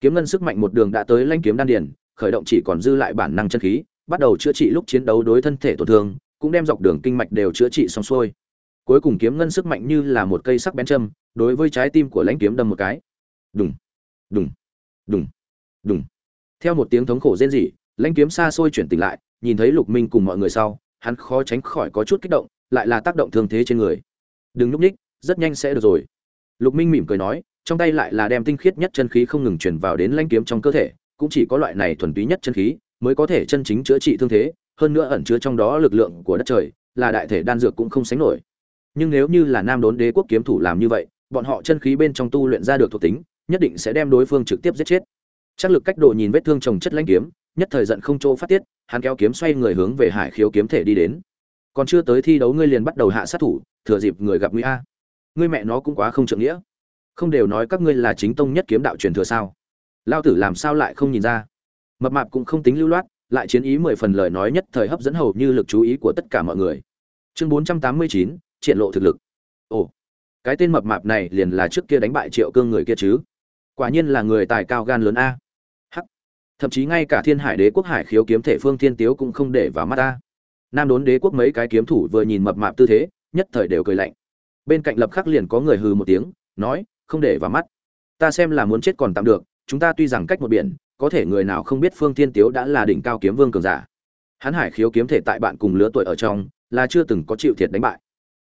A: Kiếm ngân sức mạnh một đường đã tới lãnh kiếm đan điền, khởi động chỉ còn dư lại bản năng chân khí, bắt đầu chữa trị lúc chiến đấu đối thân thể tổn thương, cũng đem dọc đường kinh mạch đều chữa trị xong xuôi. Cuối cùng kiếm ngân sức mạnh như là một cây sắc bén châm, đối với trái tim của lãnh kiếm đâm một cái. Đùng đùng đùng đùng. Theo một tiếng thống khổ rên rỉ, lãnh kiếm xa xôi chuyển tỉnh lại, nhìn thấy lục minh cùng mọi người sau, hắn khó tránh khỏi có chút kích động lại là tác động thương thế trên người. Đừng núp ních rất nhanh sẽ được rồi. Lục minh mỉm cười nói, trong tay lại là đem tinh khiết nhất chân khí không ngừng chuyển vào đến lãnh kiếm trong cơ thể, cũng chỉ có loại này thuần túy nhất chân khí mới có thể chân chính chữa trị thương thế, hơn nữa ẩn chứa trong đó lực lượng của đất trời, là đại thể đan dược cũng không sánh nổi. Nhưng nếu như là nam đốn đế quốc kiếm thủ làm như vậy, bọn họ chân khí bên trong tu luyện ra được thuộc tính, nhất định sẽ đem đối phương trực tiếp giết chết. Chắc lực cách độ nhìn vết thương trồng chất lãnh kiếm, nhất thời giận không chỗ phát tiết, hắn kéo kiếm xoay người hướng về hải khiếu kiếm thể đi đến còn chưa tới thi đấu ngươi liền bắt đầu hạ sát thủ, thừa dịp người gặp nguy a. Ngươi mẹ nó cũng quá không trượng nghĩa. Không đều nói các ngươi là chính tông nhất kiếm đạo truyền thừa sao? Lao tử làm sao lại không nhìn ra? Mập mạp cũng không tính lưu loát, lại chiến ý mười phần lời nói nhất thời hấp dẫn hầu như lực chú ý của tất cả mọi người. Chương bốn trăm tám mươi chín, triển lộ thực lực. Ồ, cái tên mập mạp này liền là trước kia đánh bại triệu cương người kia chứ? Quả nhiên là người tài cao gan lớn a. Hắc. Thậm chí ngay cả thiên hải đế quốc hải khiếu kiếm thể phương thiên tiếu cũng không để vào mắt ta nam đốn đế quốc mấy cái kiếm thủ vừa nhìn mập mạp tư thế, nhất thời đều cười lạnh. Bên cạnh lập khắc liền có người hừ một tiếng, nói, không để vào mắt. Ta xem là muốn chết còn tạm được, chúng ta tuy rằng cách một biển, có thể người nào không biết phương thiên tiếu đã là đỉnh cao kiếm vương cường giả. Hắn hải khiếu kiếm thể tại bạn cùng lứa tuổi ở trong, là chưa từng có chịu thiệt đánh bại.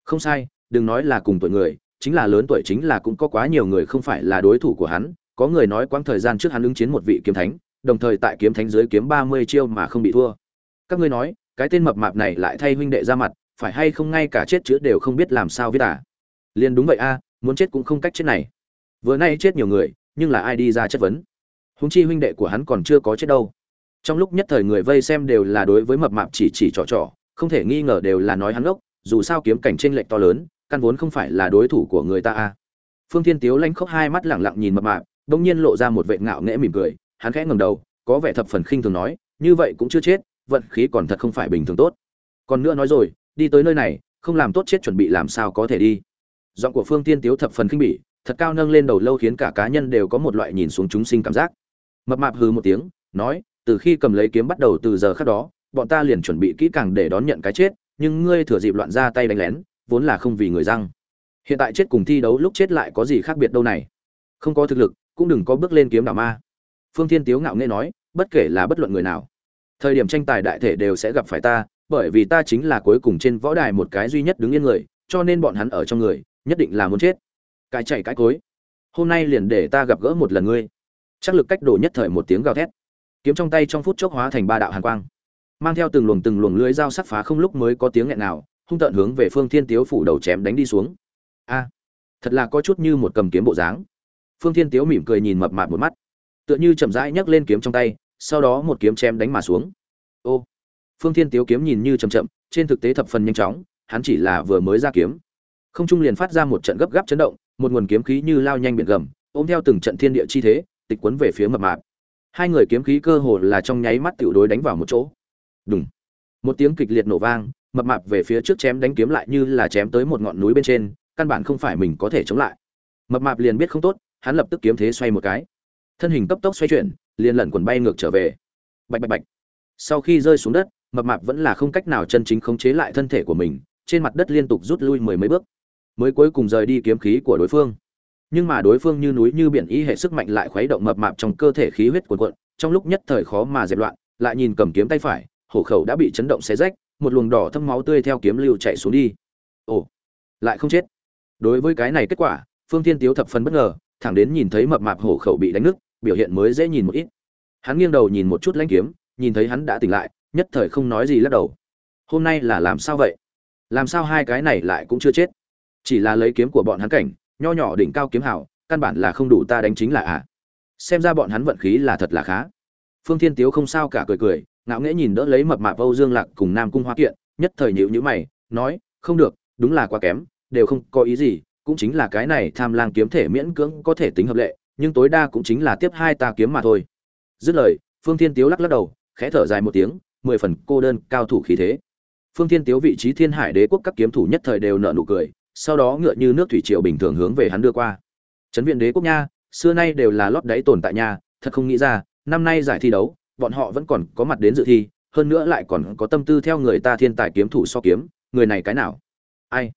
A: Không sai, đừng nói là cùng tuổi người, chính là lớn tuổi chính là cũng có quá nhiều người không phải là đối thủ của hắn, có người nói quãng thời gian trước hắn ứng chiến một vị kiếm thánh, đồng thời tại kiếm thánh dưới kiếm ba mươi chiêu mà không bị thua. Các ngươi nói cái tên mập mạp này lại thay huynh đệ ra mặt, phải hay không ngay cả chết chữa đều không biết làm sao viết à? Liền đúng vậy a, muốn chết cũng không cách chết này. Vừa nay chết nhiều người, nhưng là ai đi ra chất vấn? Húng chi huynh đệ của hắn còn chưa có chết đâu. Trong lúc nhất thời người vây xem đều là đối với mập mạp chỉ chỉ trò trò, không thể nghi ngờ đều là nói hắn ốc dù sao kiếm cảnh tranh lệch to lớn, căn vốn không phải là đối thủ của người ta a. Phương thiên tiếu lanh khóc hai mắt lẳng lặng nhìn mập mạp, bỗng nhiên lộ ra một vệ ngạo nghễ mỉm cười, hắn khẽ ngầm đầu, có vẻ thập phần khinh thường nói, như vậy cũng chưa chết vận khí còn thật không phải bình thường tốt. Còn nữa nói rồi, đi tới nơi này, không làm tốt chết chuẩn bị làm sao có thể đi. Giọng của phương tiên tiếu thập phần khinh bỉ, thật cao nâng lên đầu lâu khiến cả cá nhân đều có một loại nhìn xuống chúng sinh cảm giác. Mập mạp hừ một tiếng, nói, từ khi cầm lấy kiếm bắt đầu từ giờ khác đó, bọn ta liền chuẩn bị kỹ càng để đón nhận cái chết, nhưng ngươi thừa dịp loạn ra tay đánh lén, vốn là không vì người răng. Hiện tại chết cùng thi đấu lúc chết lại có gì khác biệt đâu này? Không có thực lực, cũng đừng có bước lên kiếm đảo ma. Phương thiên tiếu ngạo nghễ nói, bất kể là bất luận người nào thời điểm tranh tài đại thể đều sẽ gặp phải ta, bởi vì ta chính là cuối cùng trên võ đài một cái duy nhất đứng yên người, cho nên bọn hắn ở trong người, nhất định là muốn chết. Cái chạy cái cối. Hôm nay liền để ta gặp gỡ một lần ngươi. Chắc lực cách đổ nhất thời một tiếng gào thét. Kiếm trong tay trong phút chốc hóa thành ba đạo hàn quang. Mang theo từng luồng từng luồng lưới dao sắc phá không lúc mới có tiếng nghẹn nào, hung tợn hướng về phương thiên tiếu phủ đầu chém đánh đi xuống. A, thật là có chút như một cầm kiếm bộ dáng. Phương thiên tiếu mỉm cười nhìn mập mạp một mắt. Tựa như chậm rãi nhấc lên kiếm trong tay sau đó một kiếm chém đánh mà xuống. Ô phương thiên tiếu kiếm nhìn như chậm chậm trên thực tế thập phần nhanh chóng hắn chỉ là vừa mới ra kiếm. Không trung liền phát ra một trận gấp gáp chấn động một nguồn kiếm khí như lao nhanh biển gầm ôm theo từng trận thiên địa chi thế tịch cuốn về phía mập mạp. Hai người kiếm khí cơ hồ là trong nháy mắt tiểu đối đánh vào một chỗ. Đùng, một tiếng kịch liệt nổ vang mập mạp về phía trước chém đánh kiếm lại như là chém tới một ngọn núi bên trên căn bản không phải mình có thể chống lại. Mập mạp liền biết không tốt hắn lập tức kiếm thế xoay một cái. Thân hình cấp tốc xoay chuyển liền lẩn quần bay ngược trở về. Bạch bạch bạch. Sau khi rơi xuống đất, mập mạp vẫn là không cách nào chân chính khống chế lại thân thể của mình, trên mặt đất liên tục rút lui mười mấy bước, mới cuối cùng rời đi kiếm khí của đối phương. Nhưng mà đối phương như núi như biển ý hệ sức mạnh lại khuấy động mập mạp trong cơ thể khí huyết cuồn cuộn, trong lúc nhất thời khó mà dẹp loạn, lại nhìn cầm kiếm tay phải, hổ khẩu đã bị chấn động xé rách, một luồng đỏ thâm máu tươi theo kiếm lưu chạy xuống đi. Ồ, lại không chết. Đối với cái này kết quả, phương thiên tiếu thập phần bất ngờ, thẳng đến nhìn thấy mập mạp hổ khẩu bị đánh nứt biểu hiện mới dễ nhìn một ít. Hắn nghiêng đầu nhìn một chút lãnh kiếm, nhìn thấy hắn đã tỉnh lại, nhất thời không nói gì lắc đầu. Hôm nay là làm sao vậy? Làm sao hai cái này lại cũng chưa chết? Chỉ là lấy kiếm của bọn hắn cảnh, nho nhỏ đỉnh cao kiếm hảo căn bản là không đủ ta đánh chính là ạ. À. xem ra bọn hắn vận khí là thật là khá. Phương thiên tiếu không sao cả cười cười, ngạo nghễ nhìn đỡ lấy mập mạp âu dương lạc cùng nam cung hoa kiện, nhất thời nhịu nhữ mày, nói, không được, đúng là quá kém, đều không có ý gì, cũng chính là cái này tham lang kiếm thể miễn cưỡng có thể tính hợp lệ nhưng tối đa cũng chính là tiếp hai ta kiếm mà thôi. Dứt lời, phương thiên tiếu lắc lắc đầu, khẽ thở dài một tiếng, mười phần cô đơn, cao thủ khí thế. Phương thiên tiếu vị trí thiên hải đế quốc các kiếm thủ nhất thời đều nợ nụ cười, sau đó ngựa như nước thủy triều bình thường hướng về hắn đưa qua. Trấn viện đế quốc nha, xưa nay đều là lót đáy tồn tại nha, thật không nghĩ ra, năm nay giải thi đấu, bọn họ vẫn còn có mặt đến dự thi, hơn nữa lại còn có tâm tư theo người ta thiên tài kiếm thủ so kiếm, người này cái nào? Ai?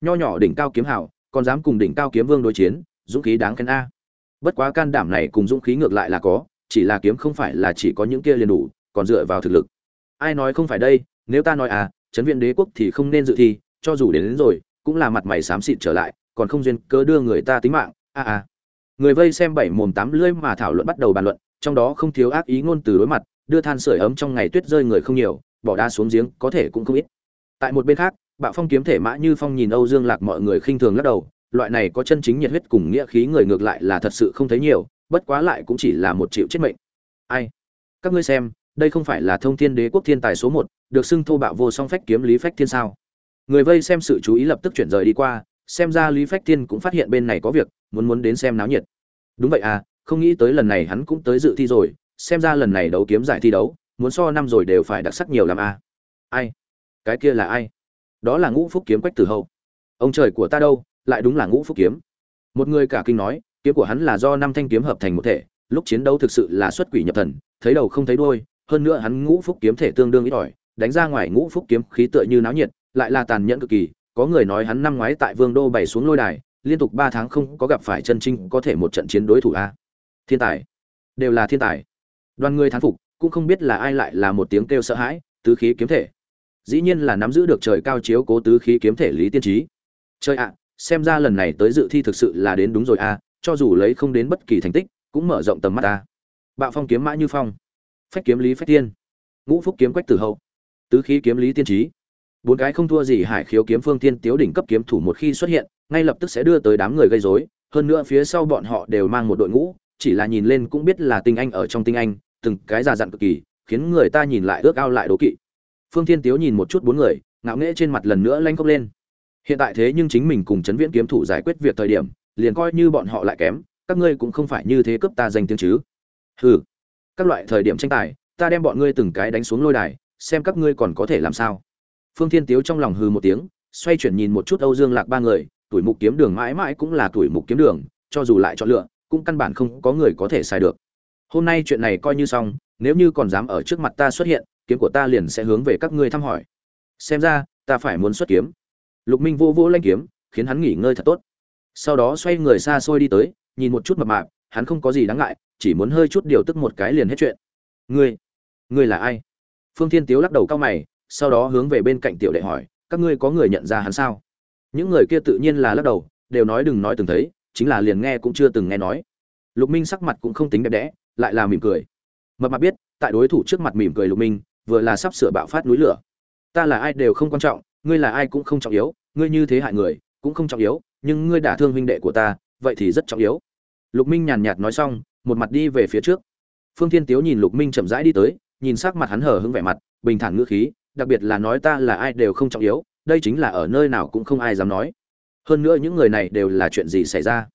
A: Nho nhỏ đỉnh cao kiếm hảo, còn dám cùng đỉnh cao kiếm vương đối chiến, dũng khí đáng khen a bất quá can đảm này cùng dũng khí ngược lại là có chỉ là kiếm không phải là chỉ có những kia liền đủ còn dựa vào thực lực. Ai nói không phải đây nếu ta nói à chấn viện đế quốc thì không nên dự thi cho dù đến, đến rồi cũng là mặt mày xám xịt trở lại còn không duyên cớ đưa người ta tính mạng a a. Người vây xem bảy mồm tám lưỡi mà thảo luận bắt đầu bàn luận trong đó không thiếu ác ý ngôn từ đối mặt đưa than sưởi ấm trong ngày tuyết rơi người không nhiều bỏ đá xuống giếng có thể cũng không ít. Tại một bên khác bạo phong kiếm thể mã như phong nhìn âu dương lạc mọi người khinh thường lắc đầu loại này có chân chính nhiệt huyết cùng nghĩa khí người ngược lại là thật sự không thấy nhiều, bất quá lại cũng chỉ là một triệu chết mệnh. Ai? Các ngươi xem, đây không phải là thông thiên đế quốc thiên tài số một, được xưng thô bạo vô song phách kiếm lý phách thiên sao? Người vây xem sự chú ý lập tức chuyển rời đi qua, xem ra lý phách thiên cũng phát hiện bên này có việc, muốn muốn đến xem náo nhiệt. Đúng vậy à không nghĩ tới lần này hắn cũng tới dự thi rồi, xem ra lần này đấu kiếm giải thi đấu, muốn so năm rồi đều phải đặc sắc nhiều làm à. ai? Cái kia là ai? Đó là ngũ phúc kiếm quách tử hậu. Ông trời của ta đâu? Lại đúng là ngũ phúc kiếm. Một người cả kinh nói, kiếm của hắn là do năm thanh kiếm hợp thành một thể, lúc chiến đấu thực sự là xuất quỷ nhập thần, thấy đầu không thấy đuôi, hơn nữa hắn ngũ phúc kiếm thể tương đương ít ỏi, đánh ra ngoài ngũ phúc kiếm khí tựa như náo nhiệt, lại là tàn nhẫn cực kỳ, có người nói hắn năm ngoái tại vương đô bày xuống lôi đài, liên tục ba tháng không có gặp phải chân trinh có thể một trận chiến đối thủ a. Thiên tài, đều là thiên tài. Đoàn người thán phục, cũng không biết là ai lại là một tiếng kêu sợ hãi, tứ khí kiếm thể. Dĩ nhiên là nắm giữ được trời cao chiếu cố tứ khí kiếm thể lý tiên trí chơi ạ xem ra lần này tới dự thi thực sự là đến đúng rồi a, cho dù lấy không đến bất kỳ thành tích, cũng mở rộng tầm mắt ta. Bạo phong kiếm mã như phong. Phách kiếm lý phách tiên. Ngũ phúc kiếm quách tử hậu. Tứ khí kiếm lý tiên trí. Bốn cái không thua gì hải khiếu kiếm phương tiên tiếu đỉnh cấp kiếm thủ một khi xuất hiện, ngay lập tức sẽ đưa tới đám người gây rối. Hơn nữa phía sau bọn họ đều mang một đội ngũ, chỉ là nhìn lên cũng biết là tinh anh ở trong tinh anh, từng cái già dặn cực kỳ, khiến người ta nhìn lại ước ao lại đố kỵ. Phương thiên tiếu nhìn một chút bốn người, ngạo nghễ trên mặt lần nữa lanh cốc lên hiện tại thế nhưng chính mình cùng chấn viễn kiếm thủ giải quyết việc thời điểm, liền coi như bọn họ lại kém, các ngươi cũng không phải như thế cấp ta danh tiếng chứ. Hừ, các loại thời điểm tranh tài, ta đem bọn ngươi từng cái đánh xuống lôi đài, xem các ngươi còn có thể làm sao. Phương thiên tiếu trong lòng hừ một tiếng, xoay chuyển nhìn một chút âu dương lạc ba người, tuổi mục kiếm đường mãi mãi cũng là tuổi mục kiếm đường, cho dù lại chọn lựa, cũng căn bản không có người có thể xài được. Hôm nay chuyện này coi như xong, nếu như còn dám ở trước mặt ta xuất hiện, kiếm của ta liền sẽ hướng về các ngươi thăm hỏi. Xem ra, ta phải muốn xuất kiếm lục minh vô vô lanh kiếm, khiến hắn nghỉ ngơi thật tốt. Sau đó xoay người xa xôi đi tới, nhìn một chút mập mạp, hắn không có gì đáng ngại, chỉ muốn hơi chút điều tức một cái liền hết chuyện. Ngươi ngươi là ai? Phương thiên tiếu lắc đầu cao mày, sau đó hướng về bên cạnh tiểu đệ hỏi, các ngươi có người nhận ra hắn sao? Những người kia tự nhiên là lắc đầu, đều nói đừng nói từng thấy, chính là liền nghe cũng chưa từng nghe nói. Lục minh sắc mặt cũng không tính đẹp đẽ, lại là mỉm cười. Mập mạp biết, tại đối thủ trước mặt mỉm cười lục minh, vừa là sắp sửa bạo phát núi lửa. Ta là ai đều không quan trọng, ngươi là ai cũng không trọng yếu ngươi như thế hại người, cũng không trọng yếu, nhưng ngươi đả thương huynh đệ của ta, vậy thì rất trọng yếu. Lục minh nhàn nhạt nói xong, một mặt đi về phía trước. Phương thiên tiếu nhìn lục minh chậm rãi đi tới, nhìn sắc mặt hắn hờ hững vẻ mặt, bình thản ngữ khí, đặc biệt là nói ta là ai đều không trọng yếu, đây chính là ở nơi nào cũng không ai dám nói. Hơn nữa những người này đều là chuyện gì xảy ra?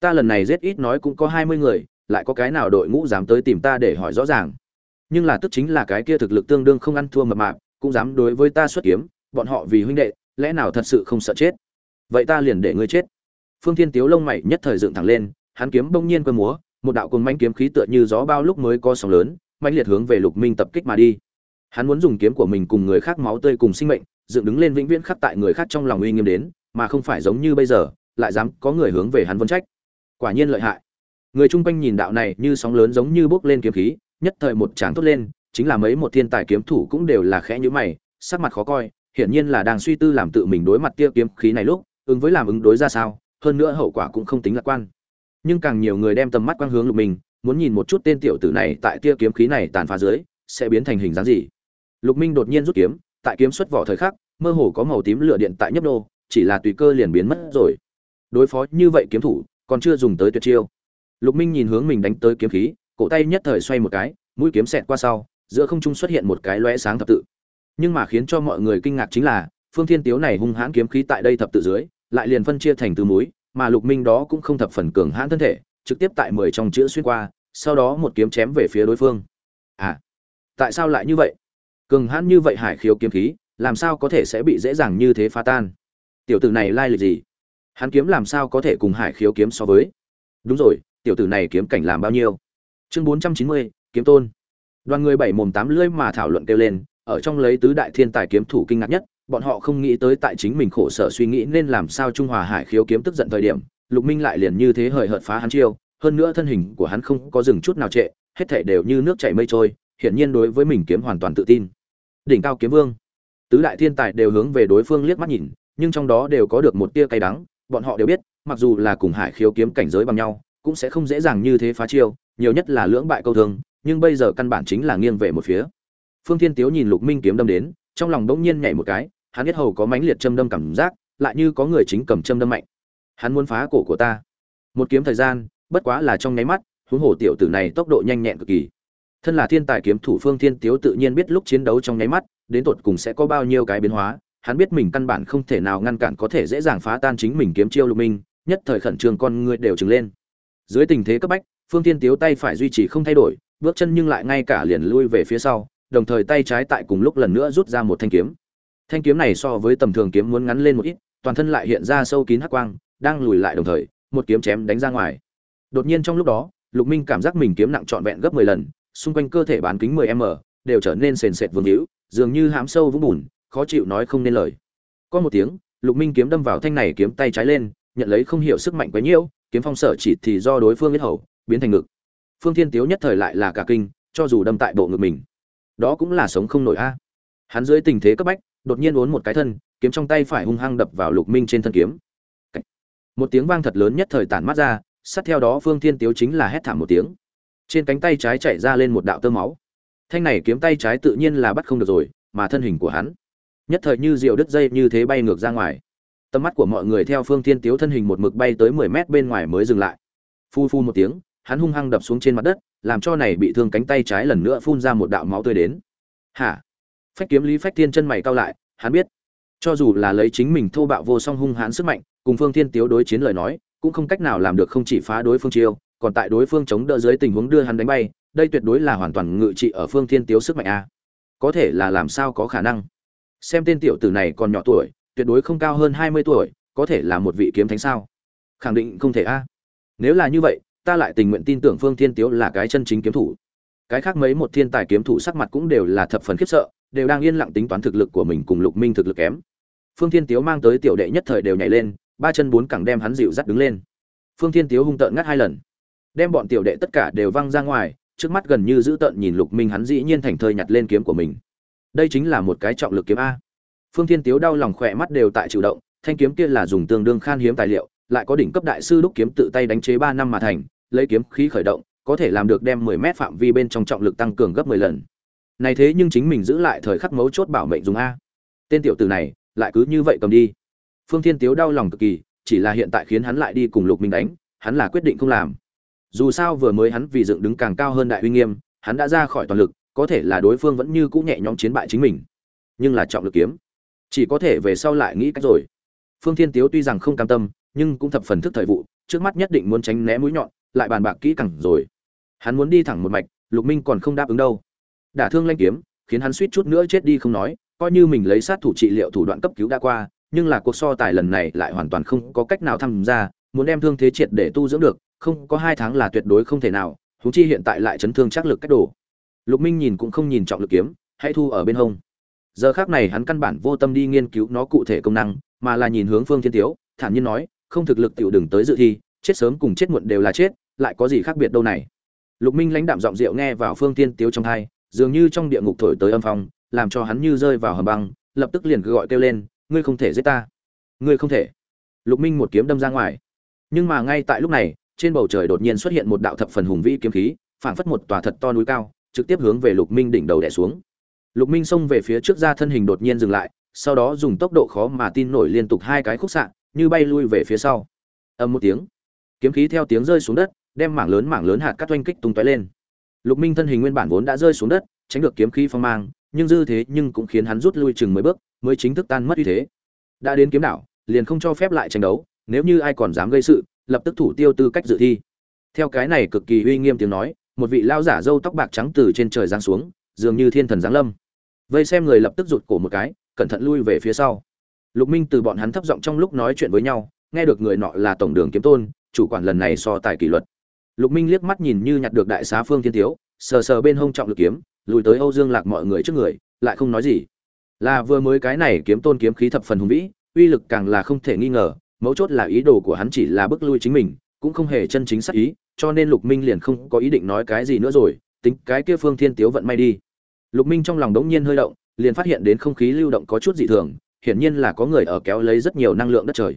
A: Ta lần này giết ít nói cũng có hai mươi người, lại có cái nào đội ngũ dám tới tìm ta để hỏi rõ ràng? Nhưng là tức chính là cái kia thực lực tương đương không ăn thua mập mạp, cũng dám đối với ta xuất kiếm, bọn họ vì huynh đệ lẽ nào thật sự không sợ chết? Vậy ta liền để ngươi chết. Phương thiên tiếu lông mày nhất thời dựng thẳng lên, hắn kiếm bỗng nhiên quơ múa, một đạo cồn manh kiếm khí tựa như gió bao lúc mới có sóng lớn, mãnh liệt hướng về lục minh tập kích mà đi. Hắn muốn dùng kiếm của mình cùng người khác máu tươi cùng sinh mệnh, dựng đứng lên vĩnh viễn khắc tại người khác trong lòng uy nghiêm đến, mà không phải giống như bây giờ, lại dám có người hướng về hắn vân trách. Quả nhiên lợi hại. Người chung quanh nhìn đạo này như sóng lớn giống như bốc lên kiếm khí, nhất thời một tràng tốt lên, chính là mấy một thiên tài kiếm thủ cũng đều là khẽ nhíu mày, sắc mặt khó coi hiển nhiên là đang suy tư làm tự mình đối mặt tia kiếm khí này lúc, ứng với làm ứng đối ra sao, hơn nữa hậu quả cũng không tính lạc quan. Nhưng càng nhiều người đem tầm mắt quang hướng lục mình, muốn nhìn một chút tên tiểu tử này tại tia kiếm khí này tàn phá dưới, sẽ biến thành hình dáng gì. Lục minh đột nhiên rút kiếm, tại kiếm xuất vỏ thời khắc, mơ hồ có màu tím lửa điện tại nhấp đô chỉ là tùy cơ liền biến mất rồi. Đối phó như vậy kiếm thủ, còn chưa dùng tới tuyệt chiêu. Lục minh nhìn hướng mình đánh tới kiếm khí, cổ tay nhất thời xoay một cái, mũi kiếm xẹt qua sau, giữa không trung xuất hiện một cái lóe sáng thập tự nhưng mà khiến cho mọi người kinh ngạc chính là, phương thiên tiếu này hung hãn kiếm khí tại đây thập tự dưới, lại liền phân chia thành từ mũi mà lục minh đó cũng không thập phần cường hãn thân thể, trực tiếp tại mười trong chữ xuyên qua, sau đó một kiếm chém về phía đối phương. À tại sao lại như vậy? Cường hãn như vậy hải khiếu kiếm khí, làm sao có thể sẽ bị dễ dàng như thế phá tan? Tiểu tử này lai lịch gì? Hắn kiếm làm sao có thể cùng hải khiếu kiếm so với? Đúng rồi, tiểu tử này kiếm cảnh làm bao nhiêu? Chương bốn trăm chín mươi, kiếm tôn. Đoàn người bảy mồm tám lưỡi mà thảo luận kêu lên ở trong lấy tứ đại thiên tài kiếm thủ kinh ngạc nhất, bọn họ không nghĩ tới tại chính mình khổ sở suy nghĩ nên làm sao trung hòa hải khiếu kiếm tức giận thời điểm, lục minh lại liền như thế hời hợt phá hắn chiêu, hơn nữa thân hình của hắn không có dừng chút nào trệ, hết thảy đều như nước chảy mây trôi, hiển nhiên đối với mình kiếm hoàn toàn tự tin. Đỉnh cao kiếm vương. Tứ đại thiên tài đều hướng về đối phương liếc mắt nhìn, nhưng trong đó đều có được một tia cay đắng, bọn họ đều biết, mặc dù là cùng hải khiếu kiếm cảnh giới bằng nhau, cũng sẽ không dễ dàng như thế phá chiêu, nhiều nhất là lưỡng bại câu thương, nhưng bây giờ căn bản chính là nghiêng về một phía phương thiên tiếu nhìn lục minh kiếm đâm đến, trong lòng đống nhiên nhảy một cái, hắn biết hầu có mãnh liệt châm đâm cảm giác, lại như có người chính cầm châm đâm mạnh. Hắn muốn phá cổ của ta. Một kiếm thời gian, bất quá là trong nháy mắt, huống hồ tiểu tử này tốc độ nhanh nhẹn cực kỳ. Thân là thiên tài kiếm thủ phương thiên tiếu tự nhiên biết lúc chiến đấu trong nháy mắt, đến tột cùng sẽ có bao nhiêu cái biến hóa, hắn biết mình căn bản không thể nào ngăn cản có thể dễ dàng phá tan chính mình kiếm chiêu lục minh, nhất thời khẩn trương con người đều trừng lên. Dưới tình thế cấp bách, phương thiên tiếu tay phải duy trì không thay đổi, bước chân nhưng lại ngay cả liền lui về phía sau đồng thời tay trái tại cùng lúc lần nữa rút ra một thanh kiếm. Thanh kiếm này so với tầm thường kiếm muốn ngắn lên một ít, toàn thân lại hiện ra sâu kín hắc quang, đang lùi lại đồng thời, một kiếm chém đánh ra ngoài. Đột nhiên trong lúc đó, lục minh cảm giác mình kiếm nặng trọn vẹn gấp mười lần, xung quanh cơ thể bán kính mười m, đều trở nên sền sệt vương hữu, dường như hãm sâu vũng bùn, khó chịu nói không nên lời. Có một tiếng, lục minh kiếm đâm vào thanh này kiếm tay trái lên, nhận lấy không hiểu sức mạnh quá nhiễu, kiếm phong sở chỉ thì do đối phương biết hầu, biến thành ngực. Phương thiên tiếu nhất thời lại là cả kinh, cho dù đâm tại bộ ngực mình đó cũng là sống không nổi a. Hắn dưới tình thế cấp bách, đột nhiên uốn một cái thân, kiếm trong tay phải hung hăng đập vào lục minh trên thân kiếm. Một tiếng vang thật lớn nhất thời tản mắt ra, sát theo đó phương thiên tiếu chính là hét thảm một tiếng. Trên cánh tay trái chạy ra lên một đạo tơ máu. Thanh này kiếm tay trái tự nhiên là bắt không được rồi, mà thân hình của hắn, nhất thời như diều đứt dây như thế bay ngược ra ngoài. Tầm mắt của mọi người theo phương thiên tiếu thân hình một mực bay tới mười mét bên ngoài mới dừng lại. Phu phu một tiếng hắn hung hăng đập xuống trên mặt đất, làm cho này bị thương cánh tay trái lần nữa phun ra một đạo máu tươi đến. Hả? Phách kiếm lý phách thiên chân mày cao lại, hắn biết. Cho dù là lấy chính mình thô bạo vô song hung hãn sức mạnh, cùng phương thiên tiếu đối chiến lời nói, cũng không cách nào làm được không chỉ phá đối phương chiêu, còn tại đối phương chống đỡ dưới tình huống đưa hắn đánh bay, đây tuyệt đối là hoàn toàn ngự trị ở phương thiên tiếu sức mạnh a. Có thể là làm sao có khả năng? Xem tên tiểu tử này còn nhỏ tuổi, tuyệt đối không cao hơn hai mươi tuổi, có thể là một vị kiếm thánh sao? Khẳng định không thể a. Nếu là như vậy ta lại tình nguyện tin tưởng phương thiên tiếu là cái chân chính kiếm thủ. Cái khác mấy một thiên tài kiếm thủ sắc mặt cũng đều là thập phần khiếp sợ, đều đang yên lặng tính toán thực lực của mình cùng lục minh thực lực kém. Phương thiên tiếu mang tới tiểu đệ nhất thời đều nhảy lên, ba chân bốn cẳng đem hắn dịu dắt đứng lên. Phương thiên tiếu hung tợn ngắt hai lần. Đem bọn tiểu đệ tất cả đều văng ra ngoài, trước mắt gần như giữ tợn nhìn lục minh hắn dĩ nhiên thành thơi nhặt lên kiếm của mình. Đây chính là một cái trọng lực kiếm a. Phương thiên tiếu đau lòng khỏe mắt đều tại chịu động, thanh kiếm kia là dùng tương đương khan hiếm tài liệu, lại có đỉnh cấp đại sư đúc kiếm tự tay đánh chế ba năm mà thành lấy kiếm khí khởi động, có thể làm được đem 10 mét phạm vi bên trong trọng lực tăng cường gấp 10 lần. Này thế nhưng chính mình giữ lại thời khắc mấu chốt bảo mệnh dùng a. Tên tiểu tử này, lại cứ như vậy cầm đi. Phương thiên tiếu đau lòng cực kỳ, chỉ là hiện tại khiến hắn lại đi cùng lục minh đánh, hắn là quyết định không làm. Dù sao vừa mới hắn vì dựng đứng càng cao hơn đại uy nghiêm, hắn đã ra khỏi toàn lực, có thể là đối phương vẫn như cũ nhẹ nhõm chiến bại chính mình. Nhưng là trọng lực kiếm, chỉ có thể về sau lại nghĩ cách rồi. Phương thiên tiếu tuy rằng không cam tâm, nhưng cũng thập phần thức thời vụ, trước mắt nhất định muốn tránh né mũi nhọn lại bàn bạc kỹ càng rồi. Hắn muốn đi thẳng một mạch, lục minh còn không đáp ứng đâu. Đả thương lanh kiếm, khiến hắn suýt chút nữa chết đi không nói, coi như mình lấy sát thủ trị liệu thủ đoạn cấp cứu đã qua, nhưng là cuộc so tài lần này lại hoàn toàn không có cách nào tham gia, muốn đem thương thế triệt để tu dưỡng được, không có hai tháng là tuyệt đối không thể nào, huống chi hiện tại lại chấn thương chắc lực cách đổ lục minh nhìn cũng không nhìn trọng lực kiếm, hãy thu ở bên hông. Giờ khắc này hắn căn bản vô tâm đi nghiên cứu nó cụ thể công năng, mà là nhìn hướng phương thiên tiếu, thản nhiên nói, không thực lực tiểu đừng tới dự thi chết sớm cùng chết muộn đều là chết, lại có gì khác biệt đâu này? Lục minh lãnh đạm giọng rượu nghe vào phương thiên tiếu trong thai dường như trong địa ngục thổi tới âm phong, làm cho hắn như rơi vào hầm băng, lập tức liền gọi kêu lên, ngươi không thể giết ta. Ngươi không thể. Lục minh một kiếm đâm ra ngoài. Nhưng mà ngay tại lúc này, trên bầu trời đột nhiên xuất hiện một đạo thập phần hùng vĩ kiếm khí, phảng phất một tòa thật to núi cao, trực tiếp hướng về lục minh đỉnh đầu đè xuống. Lục minh xông về phía trước ra thân hình đột nhiên dừng lại, sau đó dùng tốc độ khó mà tin nổi liên tục hai cái khúc xạ, như bay lui về phía sau. Âm một tiếng kiếm khí theo tiếng rơi xuống đất, đem mảng lớn mảng lớn hạt cắt oanh kích tung tóe lên. Lục minh thân hình nguyên bản vốn đã rơi xuống đất, tránh được kiếm khí phong mang, nhưng dư thế nhưng cũng khiến hắn rút lui chừng mấy bước, mới chính thức tan mất uy thế. Đã đến kiếm đảo, liền không cho phép lại tranh đấu, nếu như ai còn dám gây sự, lập tức thủ tiêu tư cách dự thi. Theo cái này cực kỳ uy nghiêm tiếng nói, một vị lao giả râu tóc bạc trắng từ trên trời giáng xuống, dường như thiên thần giáng lâm. Vây xem người lập tức rụt cổ một cái, cẩn thận lui về phía sau. Lục minh từ bọn hắn thấp giọng trong lúc nói chuyện với nhau, nghe được người nọ là tổng đường kiếm tôn chủ quản lần này so tài kỷ luật. Lục minh liếc mắt nhìn như nhặt được đại xá phương thiên thiếu sờ sờ bên hông trọng lực kiếm, lùi tới âu dương lạc mọi người trước người, lại không nói gì. Là vừa mới cái này kiếm tôn kiếm khí thập phần hùng vĩ, uy lực càng là không thể nghi ngờ, mấu chốt là ý đồ của hắn chỉ là bức lui chính mình, cũng không hề chân chính sắc ý, cho nên lục minh liền không có ý định nói cái gì nữa rồi, tính cái kia phương thiên tiếu vận may đi. Lục minh trong lòng đống nhiên hơi động, liền phát hiện đến không khí lưu động có chút dị thường, hiển nhiên là có người ở kéo lấy rất nhiều năng lượng đất trời.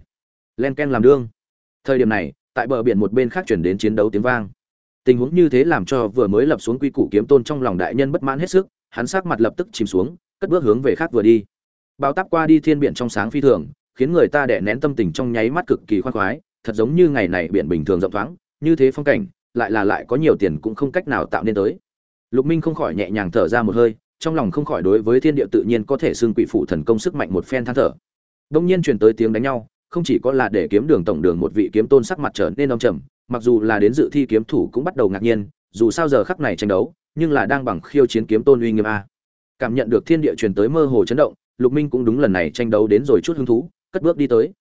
A: Len ken làm đương. Thời điểm này tại bờ biển một bên khác chuyển đến chiến đấu tiếng vang. Tình huống như thế làm cho vừa mới lập xuống quy củ kiếm tôn trong lòng đại nhân bất mãn hết sức, hắn sắc mặt lập tức chìm xuống, cất bước hướng về khác vừa đi. Bao tắp qua đi thiên biển trong sáng phi thường, khiến người ta đè nén tâm tình trong nháy mắt cực kỳ khoan khoái, thật giống như ngày này biển bình thường rộng thoáng, như thế phong cảnh, lại là lại có nhiều tiền cũng không cách nào tạo nên tới. Lục minh không khỏi nhẹ nhàng thở ra một hơi, trong lòng không khỏi đối với thiên địa tự nhiên có thể xương quỷ phụ thần công sức mạnh một phen than thở. Đông nhiên truyền tới tiếng đánh nhau không chỉ có là để kiếm đường tổng đường một vị kiếm tôn sắc mặt trở nên đông trầm, mặc dù là đến dự thi kiếm thủ cũng bắt đầu ngạc nhiên, dù sao giờ khắc này tranh đấu, nhưng là đang bằng khiêu chiến kiếm tôn uy nghiêm a. Cảm nhận được thiên địa truyền tới mơ hồ chấn động, lục minh cũng đúng lần này tranh đấu đến rồi chút hứng thú, cất bước đi tới.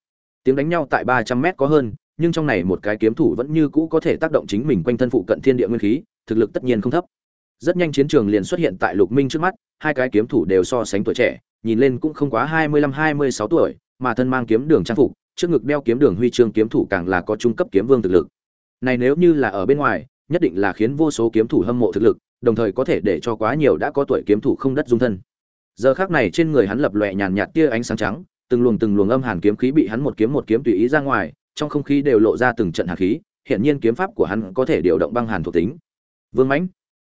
A: Tiếng đánh nhau tại ba trăm mét có hơn, nhưng trong này một cái kiếm thủ vẫn như cũ có thể tác động chính mình quanh thân phụ cận thiên địa nguyên khí, thực lực tất nhiên không thấp. Rất nhanh chiến trường liền xuất hiện tại lục minh trước mắt, hai cái kiếm thủ đều so sánh tuổi trẻ, nhìn lên cũng không quá hai mươi lăm, hai mươi sáu tuổi, mà thân mang kiếm đường trang phục trước ngực đeo kiếm đường huy chương kiếm thủ càng là có trung cấp kiếm vương thực lực. Này nếu như là ở bên ngoài, nhất định là khiến vô số kiếm thủ hâm mộ thực lực, đồng thời có thể để cho quá nhiều đã có tuổi kiếm thủ không đất dung thân. Giờ khắc này trên người hắn lập lòe nhàn nhạt tia ánh sáng trắng, từng luồng từng luồng âm hàn kiếm khí bị hắn một kiếm một kiếm tùy ý ra ngoài, trong không khí đều lộ ra từng trận hàn khí hiện nhiên kiếm pháp của hắn có thể điều động băng hàn thuộc tính. Vương mãnh,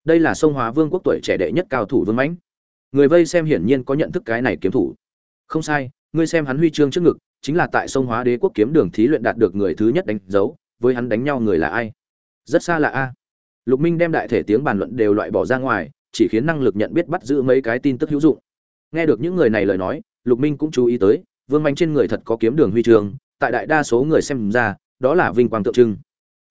A: đây là sông hóa vương quốc tuổi trẻ đệ nhất cao thủ vương mãnh. Người vây xem hiển nhiên có nhận thức cái này kiếm thủ. Không sai, ngươi xem hắn huy chương trước ngực chính là tại sông hóa đế quốc kiếm đường thí luyện đạt được người thứ nhất đánh dấu, với hắn đánh nhau người là ai? Rất xa là a. Lục minh đem đại thể tiếng bàn luận đều loại bỏ ra ngoài, chỉ khiến năng lực nhận biết bắt giữ mấy cái tin tức hữu dụng. Nghe được những người này lời nói, lục minh cũng chú ý tới, vương manh trên người thật có kiếm đường huy chương tại đại đa số người xem ra, đó là vinh quang tượng trưng.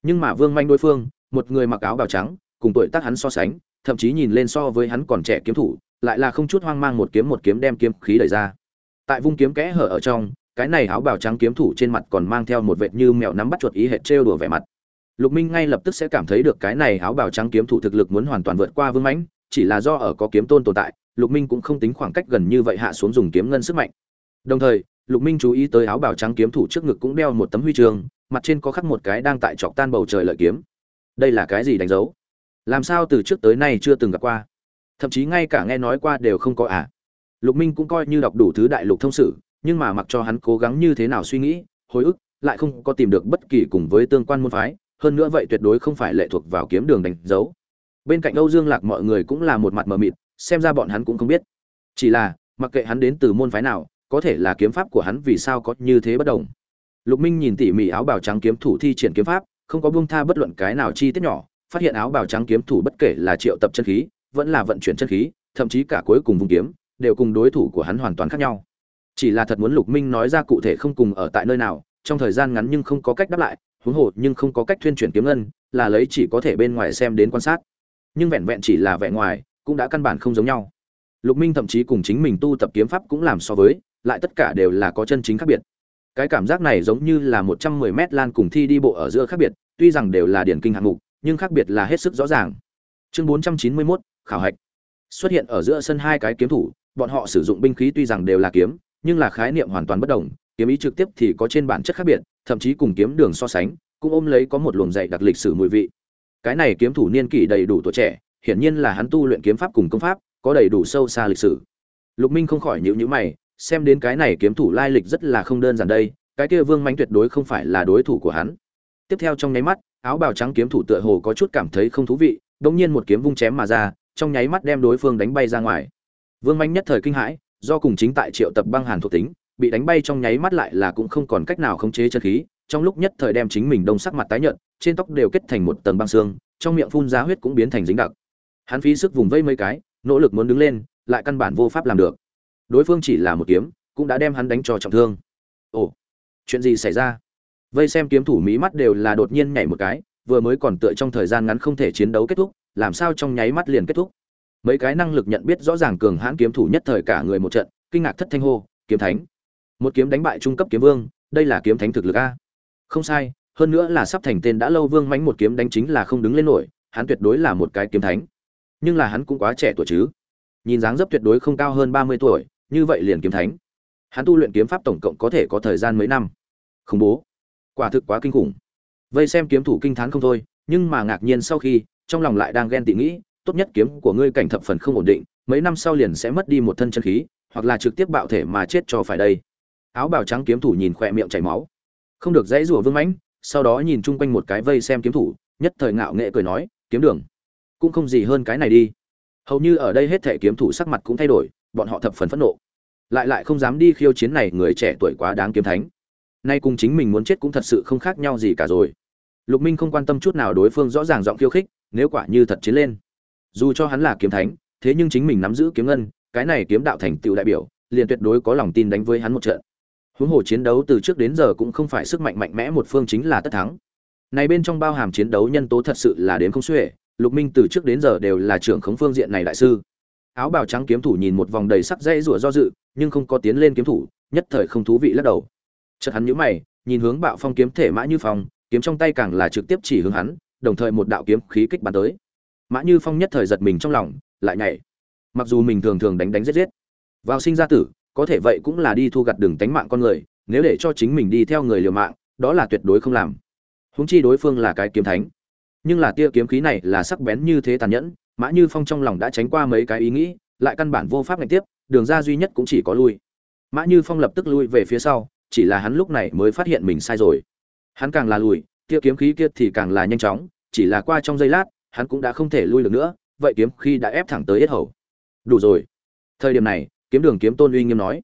A: Nhưng mà vương manh đối phương, một người mặc áo bào trắng, cùng tuổi tác hắn so sánh, thậm chí nhìn lên so với hắn còn trẻ kiếm thủ, lại là không chút hoang mang một kiếm một kiếm đem kiếm khí đẩy ra. Tại vung kiếm kẽ hở ở trong cái này áo bào trắng kiếm thủ trên mặt còn mang theo một vệt như mèo nắm bắt chuột ý hệt trêu đùa vẻ mặt. Lục minh ngay lập tức sẽ cảm thấy được cái này áo bào trắng kiếm thủ thực lực muốn hoàn toàn vượt qua vương mãnh, chỉ là do ở có kiếm tôn tồn tại, lục minh cũng không tính khoảng cách gần như vậy hạ xuống dùng kiếm ngân sức mạnh. Đồng thời, lục minh chú ý tới áo bào trắng kiếm thủ trước ngực cũng đeo một tấm huy chương, mặt trên có khắc một cái đang tại chọc tan bầu trời lợi kiếm. Đây là cái gì đánh dấu? Làm sao từ trước tới nay chưa từng gặp qua? Thậm chí ngay cả nghe nói qua đều không có à? Lục minh cũng coi như đọc đủ thứ đại lục thông sử nhưng mà mặc cho hắn cố gắng như thế nào suy nghĩ, hồi ức lại không có tìm được bất kỳ cùng với tương quan môn phái, hơn nữa vậy tuyệt đối không phải lệ thuộc vào kiếm đường đánh dấu. Bên cạnh âu dương lạc mọi người cũng là một mặt mờ mịt, xem ra bọn hắn cũng không biết. Chỉ là, mặc kệ hắn đến từ môn phái nào, có thể là kiếm pháp của hắn vì sao có như thế bất đồng. Lục minh nhìn tỉ mỉ áo bào trắng kiếm thủ thi triển kiếm pháp, không có buông tha bất luận cái nào chi tiết nhỏ, phát hiện áo bào trắng kiếm thủ bất kể là triệu tập chân khí, vẫn là vận chuyển chân khí, thậm chí cả cuối cùng vùng kiếm, đều cùng đối thủ của hắn hoàn toàn khác nhau chỉ là thật muốn lục minh nói ra cụ thể không cùng ở tại nơi nào trong thời gian ngắn nhưng không có cách đáp lại huống hồ nhưng không có cách thuyên chuyển kiếm ngân là lấy chỉ có thể bên ngoài xem đến quan sát. Nhưng vẹn vẹn chỉ là vẻ ngoài cũng đã căn bản không giống nhau. Lục minh thậm chí cùng chính mình tu tập kiếm pháp cũng làm so với lại tất cả đều là có chân chính khác biệt. Cái cảm giác này giống như là một trăm mười mét lan cùng thi đi bộ ở giữa khác biệt tuy rằng đều là điển kinh hạng mục nhưng khác biệt là hết sức rõ ràng. Chương bốn trăm chín mươi 491, khảo hạch. Xuất hiện ở giữa sân hai cái kiếm thủ bọn họ sử dụng binh khí tuy rằng đều là kiếm nhưng là khái niệm hoàn toàn bất đồng, kiếm ý trực tiếp thì có trên bản chất khác biệt, thậm chí cùng kiếm đường so sánh, cũng ôm lấy có một luồng dạy đặc lịch sử mùi vị. Cái này kiếm thủ niên kỷ đầy đủ tuổi trẻ, hiển nhiên là hắn tu luyện kiếm pháp cùng công pháp, có đầy đủ sâu xa lịch sử. Lục minh không khỏi nhíu nhíu mày, xem đến cái này kiếm thủ lai lịch rất là không đơn giản đây, cái kia vương mãnh tuyệt đối không phải là đối thủ của hắn. Tiếp theo trong nháy mắt, áo bào trắng kiếm thủ tựa hồ có chút cảm thấy không thú vị đung nhiên một kiếm vung chém mà ra, trong nháy mắt đem đối phương đánh bay ra ngoài. Vương mãnh nhất thời kinh hãi do cùng chính tại triệu tập băng hàn thuộc tính, bị đánh bay trong nháy mắt lại là cũng không còn cách nào khống chế chân khí, trong lúc nhất thời đem chính mình đông sắc mặt tái nhợt, trên tóc đều kết thành một tầng băng xương, trong miệng phun ra huyết cũng biến thành dính đặc. Hắn phí sức vùng vây mấy cái, nỗ lực muốn đứng lên, lại căn bản vô pháp làm được. Đối phương chỉ là một kiếm, cũng đã đem hắn đánh cho trọng thương. Ồ, chuyện gì xảy ra? Vây xem kiếm thủ mỹ mắt đều là đột nhiên nhảy một cái, vừa mới còn tựa trong thời gian ngắn không thể chiến đấu kết thúc, làm sao trong nháy mắt liền kết thúc? Mấy cái năng lực nhận biết rõ ràng cường hãn kiếm thủ nhất thời cả người một trận, kinh ngạc thất thanh hô, kiếm thánh, một kiếm đánh bại trung cấp kiếm vương, đây là kiếm thánh thực lực a? Không sai, hơn nữa là sắp thành tên đã lâu vương mánh một kiếm đánh chính là không đứng lên nổi, hắn tuyệt đối là một cái kiếm thánh. Nhưng là hắn cũng quá trẻ tuổi chứ. Nhìn dáng dấp tuyệt đối không cao hơn ba mươi tuổi, như vậy liền kiếm thánh. Hắn tu luyện kiếm pháp tổng cộng có thể có thời gian mấy năm. Khủng bố, quả thực quá kinh khủng. Vây xem kiếm thủ kinh thán không thôi, nhưng mà ngạc nhiên sau khi, trong lòng lại đang ghen tị nghĩ tốt nhất kiếm của ngươi cảnh thập phần không ổn định, mấy năm sau liền sẽ mất đi một thân chân khí, hoặc là trực tiếp bạo thể mà chết cho phải đây. Áo bào trắng kiếm thủ nhìn khỏe miệng chảy máu. Không được dãy rủa vương mãnh, sau đó nhìn chung quanh một cái vây xem kiếm thủ, nhất thời ngạo nghệ cười nói, kiếm đường, cũng không gì hơn cái này đi. Hầu như ở đây hết thể kiếm thủ sắc mặt cũng thay đổi, bọn họ thập phần phẫn nộ. Lại lại không dám đi khiêu chiến này người trẻ tuổi quá đáng kiếm thánh. Nay cùng chính mình muốn chết cũng thật sự không khác nhau gì cả rồi. Lục minh không quan tâm chút nào đối phương rõ ràng giọng khiêu khích, nếu quả như thật chiến lên dù cho hắn là kiếm thánh, thế nhưng chính mình nắm giữ kiếm ngân, cái này kiếm đạo thành tựu đại biểu, liền tuyệt đối có lòng tin đánh với hắn một trận. Huống hồ chiến đấu từ trước đến giờ cũng không phải sức mạnh mạnh mẽ một phương chính là tất thắng. Này bên trong bao hàm chiến đấu nhân tố thật sự là đến không xuể, lục minh từ trước đến giờ đều là trưởng khống phương diện này đại sư. Áo bào trắng kiếm thủ nhìn một vòng đầy sắc dây rủa do dự, nhưng không có tiến lên kiếm thủ, nhất thời không thú vị lắc đầu. Chợt hắn nhíu mày, nhìn hướng bạo phong kiếm thể mã như phong, kiếm trong tay càng là trực tiếp chỉ hướng hắn, đồng thời một đạo kiếm khí kích bắn tới mã như phong nhất thời giật mình trong lòng, lại nhảy. Mặc dù mình thường thường đánh đánh giết giết, vào sinh ra tử, có thể vậy cũng là đi thu gặt đường tánh mạng con người, nếu để cho chính mình đi theo người liều mạng, đó là tuyệt đối không làm. Húng chi đối phương là cái kiếm thánh. Nhưng là tia kiếm khí này là sắc bén như thế tàn nhẫn, mã như phong trong lòng đã tránh qua mấy cái ý nghĩ, lại căn bản vô pháp ngạch tiếp, đường ra duy nhất cũng chỉ có lui. Mã như phong lập tức lui về phía sau, chỉ là hắn lúc này mới phát hiện mình sai rồi. Hắn càng là lùi, tia kiếm khí kia thì càng là nhanh chóng, chỉ là qua trong giây lát hắn cũng đã không thể lui được nữa, vậy kiếm khi đã ép thẳng tới yết hầu. Đủ rồi. Thời điểm này, kiếm đường kiếm tôn uy nghiêm nói.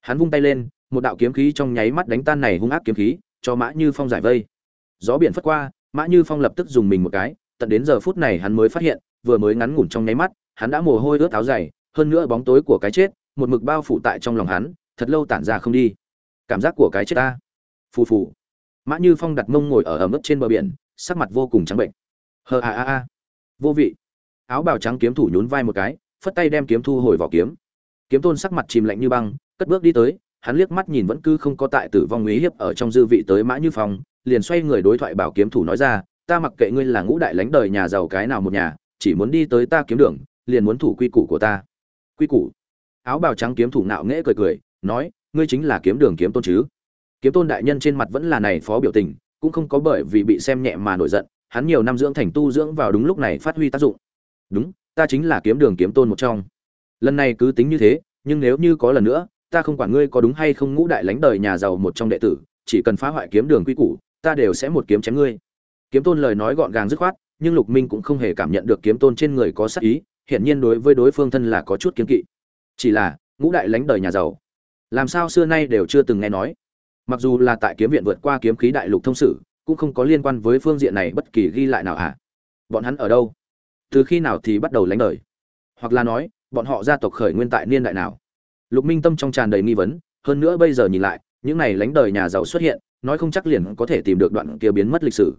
A: Hắn vung tay lên, một đạo kiếm khí trong nháy mắt đánh tan này hung ác kiếm khí, cho mã như phong giải vây. Gió biển phất qua, mã như phong lập tức dùng mình một cái, tận đến giờ phút này hắn mới phát hiện, vừa mới ngắn ngủn trong nháy mắt, hắn đã mồ hôi ướt áo dày, hơn nữa bóng tối của cái chết, một mực bao phủ tại trong lòng hắn, thật lâu tản ra không đi. Cảm giác của cái chết ta. Phù phù. Mã như phong đặt mông ngồi ở ẩm ướt trên bờ biển, sắc mặt vô cùng trắng bệnh hờ a a a. Vô vị. Áo bào trắng kiếm thủ nhún vai một cái, phất tay đem kiếm thu hồi vỏ kiếm. Kiếm tôn sắc mặt chìm lạnh như băng, cất bước đi tới, hắn liếc mắt nhìn vẫn cứ không có tại tử vong uy hiếp ở trong dư vị tới mã như phong, liền xoay người đối thoại bảo kiếm thủ nói ra, ta mặc kệ ngươi là ngũ đại lãnh đời nhà giàu cái nào một nhà, chỉ muốn đi tới ta kiếm đường, liền muốn thủ quy củ của ta. Quy củ. Áo bào trắng kiếm thủ nạo nghễ cười cười, nói, ngươi chính là kiếm đường kiếm tôn chứ? Kiếm tôn đại nhân trên mặt vẫn là này phó biểu tình, cũng không có bởi vì bị xem nhẹ mà nổi giận hắn nhiều năm dưỡng thành tu dưỡng vào đúng lúc này phát huy tác dụng. Đúng, ta chính là kiếm đường kiếm tôn một trong. Lần này cứ tính như thế, nhưng nếu như có lần nữa, ta không quản ngươi có đúng hay không ngũ đại lãnh đời nhà giàu một trong đệ tử, chỉ cần phá hoại kiếm đường quy củ, ta đều sẽ một kiếm chém ngươi. Kiếm tôn lời nói gọn gàng dứt khoát, nhưng lục minh cũng không hề cảm nhận được kiếm tôn trên người có sắc ý, hiển nhiên đối với đối phương thân là có chút kiếm kỵ. Chỉ là, ngũ đại lãnh đời nhà giàu, làm sao xưa nay đều chưa từng nghe nói. Mặc dù là tại kiếm viện vượt qua kiếm khí đại lục thông sử cũng không có liên quan với phương diện này bất kỳ ghi lại nào hả? Bọn hắn ở đâu? Từ khi nào thì bắt đầu lánh đời? Hoặc là nói, bọn họ gia tộc khởi nguyên tại niên đại nào? Lục minh tâm trong tràn đầy nghi vấn, hơn nữa bây giờ nhìn lại, những này lánh đời nhà giàu xuất hiện, nói không chắc liền có thể tìm được đoạn kia biến mất lịch sử.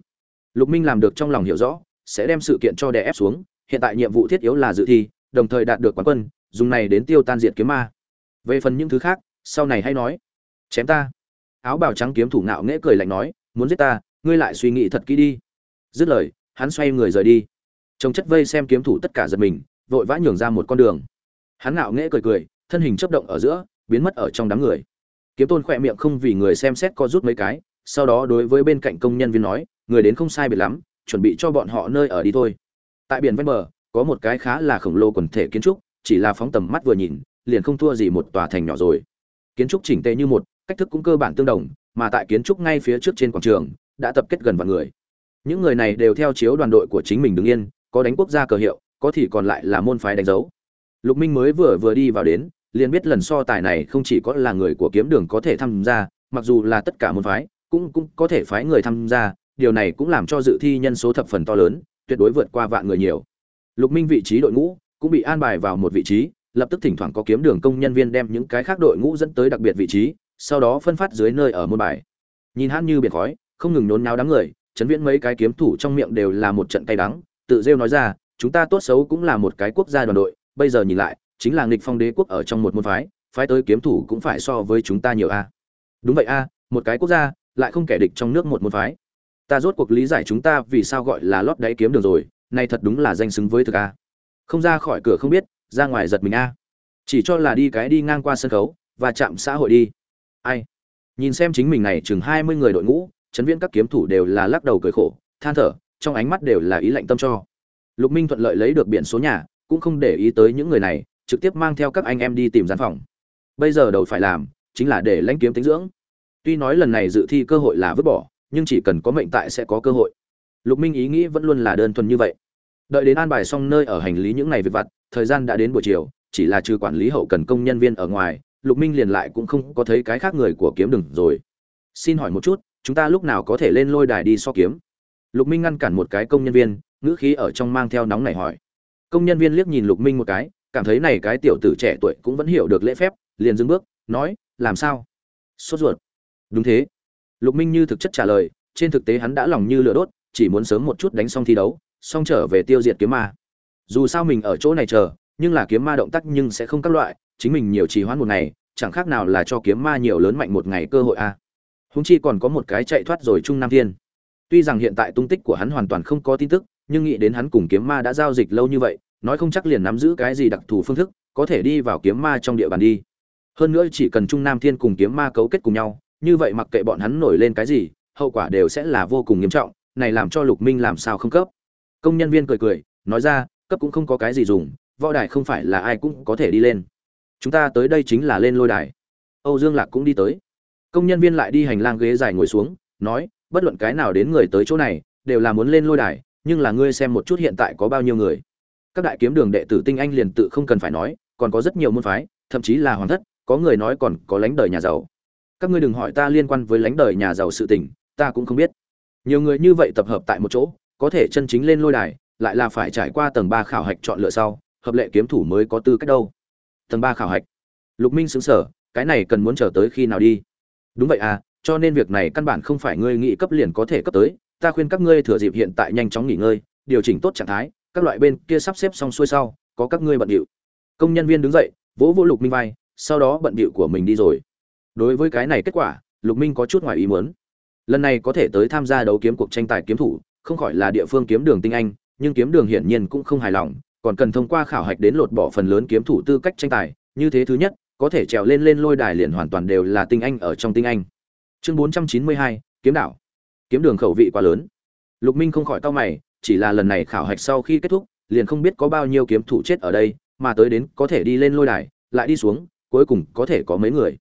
A: Lục minh làm được trong lòng hiểu rõ, sẽ đem sự kiện cho đè ép xuống, hiện tại nhiệm vụ thiết yếu là dự thi, đồng thời đạt được quán quân, dùng này đến tiêu tan diệt kiếm ma. Về phần những thứ khác, sau này hay nói. Chém ta. Áo bào trắng kiếm thủ ngạo nghễ cười lạnh nói, muốn giết ta ngươi lại suy nghĩ thật kỹ đi. Dứt lời, hắn xoay người rời đi. Trông chất vây xem kiếm thủ tất cả giật mình, vội vã nhường ra một con đường. Hắn ngạo nghễ cười cười, thân hình chấp động ở giữa, biến mất ở trong đám người. Kiếm tôn khỏe miệng không vì người xem xét co rút mấy cái, sau đó đối với bên cạnh công nhân viên nói, người đến không sai biệt lắm, chuẩn bị cho bọn họ nơi ở đi thôi. Tại biển ven bờ, có một cái khá là khổng lồ quần thể kiến trúc, chỉ là phóng tầm mắt vừa nhìn, liền không thua gì một tòa thành nhỏ rồi. Kiến trúc chỉnh tề như một, cách thức cũng cơ bản tương đồng, mà tại kiến trúc ngay phía trước trên quảng trường đã tập kết gần vạn người. Những người này đều theo chiếu đoàn đội của chính mình đứng yên, có đánh quốc gia cờ hiệu, có thì còn lại là môn phái đánh dấu. Lục minh mới vừa vừa đi vào đến, liền biết lần so tài này không chỉ có là người của kiếm đường có thể tham gia, mặc dù là tất cả môn phái, cũng cũng có thể phái người tham gia, điều này cũng làm cho dự thi nhân số thập phần to lớn, tuyệt đối vượt qua vạn người nhiều. Lục minh vị trí đội ngũ cũng bị an bài vào một vị trí, lập tức thỉnh thoảng có kiếm đường công nhân viên đem những cái khác đội ngũ dẫn tới đặc biệt vị trí, sau đó phân phát dưới nơi ở môn bài. Nhìn hắn như biển khói không ngừng nôn náo đám người, chấn viễn mấy cái kiếm thủ trong miệng đều là một trận cay đắng, tự rêu nói ra, chúng ta tốt xấu cũng là một cái quốc gia đoàn đội, bây giờ nhìn lại, chính là nghịch phong đế quốc ở trong một môn phái phái tới kiếm thủ cũng phải so với chúng ta nhiều a. Đúng vậy a, một cái quốc gia, lại không kẻ địch trong nước một môn phái. Ta rốt cuộc lý giải chúng ta vì sao gọi là lót đáy kiếm đường rồi, nay thật đúng là danh xứng với thực a. Không ra khỏi cửa không biết, ra ngoài giật mình a. Chỉ cho là đi cái đi ngang qua sân khấu, và chạm xã hội đi. Ai? Nhìn xem chính mình này chừng hai mươi người đội ngũ chấn viên các kiếm thủ đều là lắc đầu cười khổ, than thở, trong ánh mắt đều là ý lạnh tâm cho. Lục minh thuận lợi lấy được biển số nhà, cũng không để ý tới những người này, trực tiếp mang theo các anh em đi tìm gian phòng. Bây giờ đầu phải làm, chính là để lãnh kiếm tính dưỡng. Tuy nói lần này dự thi cơ hội là vứt bỏ, nhưng chỉ cần có mệnh tại sẽ có cơ hội. Lục minh ý nghĩ vẫn luôn là đơn thuần như vậy. Đợi đến an bài xong nơi ở hành lý những ngày việc vặt, thời gian đã đến buổi chiều, chỉ là trừ quản lý hậu cần công nhân viên ở ngoài, lục minh liền lại cũng không có thấy cái khác người của kiếm đừng rồi. Xin hỏi một chút chúng ta lúc nào có thể lên lôi đài đi so kiếm? Lục minh ngăn cản một cái công nhân viên, ngữ khí ở trong mang theo nóng này hỏi. Công nhân viên liếc nhìn lục minh một cái, cảm thấy này cái tiểu tử trẻ tuổi cũng vẫn hiểu được lễ phép, liền dừng bước, nói, làm sao? Sốt ruột. Đúng thế. Lục minh như thực chất trả lời, trên thực tế hắn đã lòng như lửa đốt, chỉ muốn sớm một chút đánh xong thi đấu, xong trở về tiêu diệt kiếm ma. Dù sao mình ở chỗ này chờ, nhưng là kiếm ma động tác nhưng sẽ không các loại, chính mình nhiều trì hoãn một ngày, chẳng khác nào là cho kiếm ma nhiều lớn mạnh một ngày cơ hội a à húng chi còn có một cái chạy thoát rồi trung nam thiên. Tuy rằng hiện tại tung tích của hắn hoàn toàn không có tin tức, nhưng nghĩ đến hắn cùng kiếm ma đã giao dịch lâu như vậy, nói không chắc liền nắm giữ cái gì đặc thù phương thức, có thể đi vào kiếm ma trong địa bàn đi. Hơn nữa chỉ cần trung nam thiên cùng kiếm ma cấu kết cùng nhau, như vậy mặc kệ bọn hắn nổi lên cái gì, hậu quả đều sẽ là vô cùng nghiêm trọng, này làm cho lục minh làm sao không cấp. Công nhân viên cười cười, nói ra, cấp cũng không có cái gì dùng, võ đài không phải là ai cũng có thể đi lên. Chúng ta tới đây chính là lên lôi đài. Âu dương lạc cũng đi tới công nhân viên lại đi hành lang ghế dài ngồi xuống, nói, bất luận cái nào đến người tới chỗ này, đều là muốn lên lôi đài, nhưng là ngươi xem một chút hiện tại có bao nhiêu người. Các đại kiếm đường đệ tử tinh anh liền tự không cần phải nói, còn có rất nhiều môn phái, thậm chí là hoàng thất, có người nói còn có lãnh đời nhà giàu. Các ngươi đừng hỏi ta liên quan với lãnh đời nhà giàu sự tình, ta cũng không biết. Nhiều người như vậy tập hợp tại một chỗ, có thể chân chính lên lôi đài, lại là phải trải qua tầng ba khảo hạch chọn lựa sau, hợp lệ kiếm thủ mới có tư cách đâu. Tầng ba khảo hạch. Lục minh xứng sở cái này cần muốn chờ tới khi nào đi? Đúng vậy à cho nên việc này căn bản không phải ngươi nghĩ cấp liền có thể cấp tới, ta khuyên các ngươi thừa dịp hiện tại nhanh chóng nghỉ ngơi, điều chỉnh tốt trạng thái, các loại bên kia sắp xếp xong xuôi sau, có các ngươi bận điệu công nhân viên đứng dậy, vỗ vỗ lục minh vai, sau đó bận điệu của mình đi rồi. Đối với cái này kết quả, lục minh có chút ngoài ý muốn. Lần này có thể tới tham gia đấu kiếm cuộc tranh tài kiếm thủ, không khỏi là địa phương kiếm đường tinh anh, nhưng kiếm đường hiển nhiên cũng không hài lòng, còn cần thông qua khảo hạch đến lột bỏ phần lớn kiếm thủ tư cách tranh tài, như thế thứ nhất có thể trèo lên lên lôi đài liền hoàn toàn đều là tinh anh ở trong tinh anh. Chương bốn trăm chín mươi hai, kiếm đảo. Kiếm đường khẩu vị quá lớn. Lục minh không khỏi cau mày, chỉ là lần này khảo hạch sau khi kết thúc, liền không biết có bao nhiêu kiếm thủ chết ở đây, mà tới đến có thể đi lên lôi đài, lại đi xuống, cuối cùng có thể có mấy người.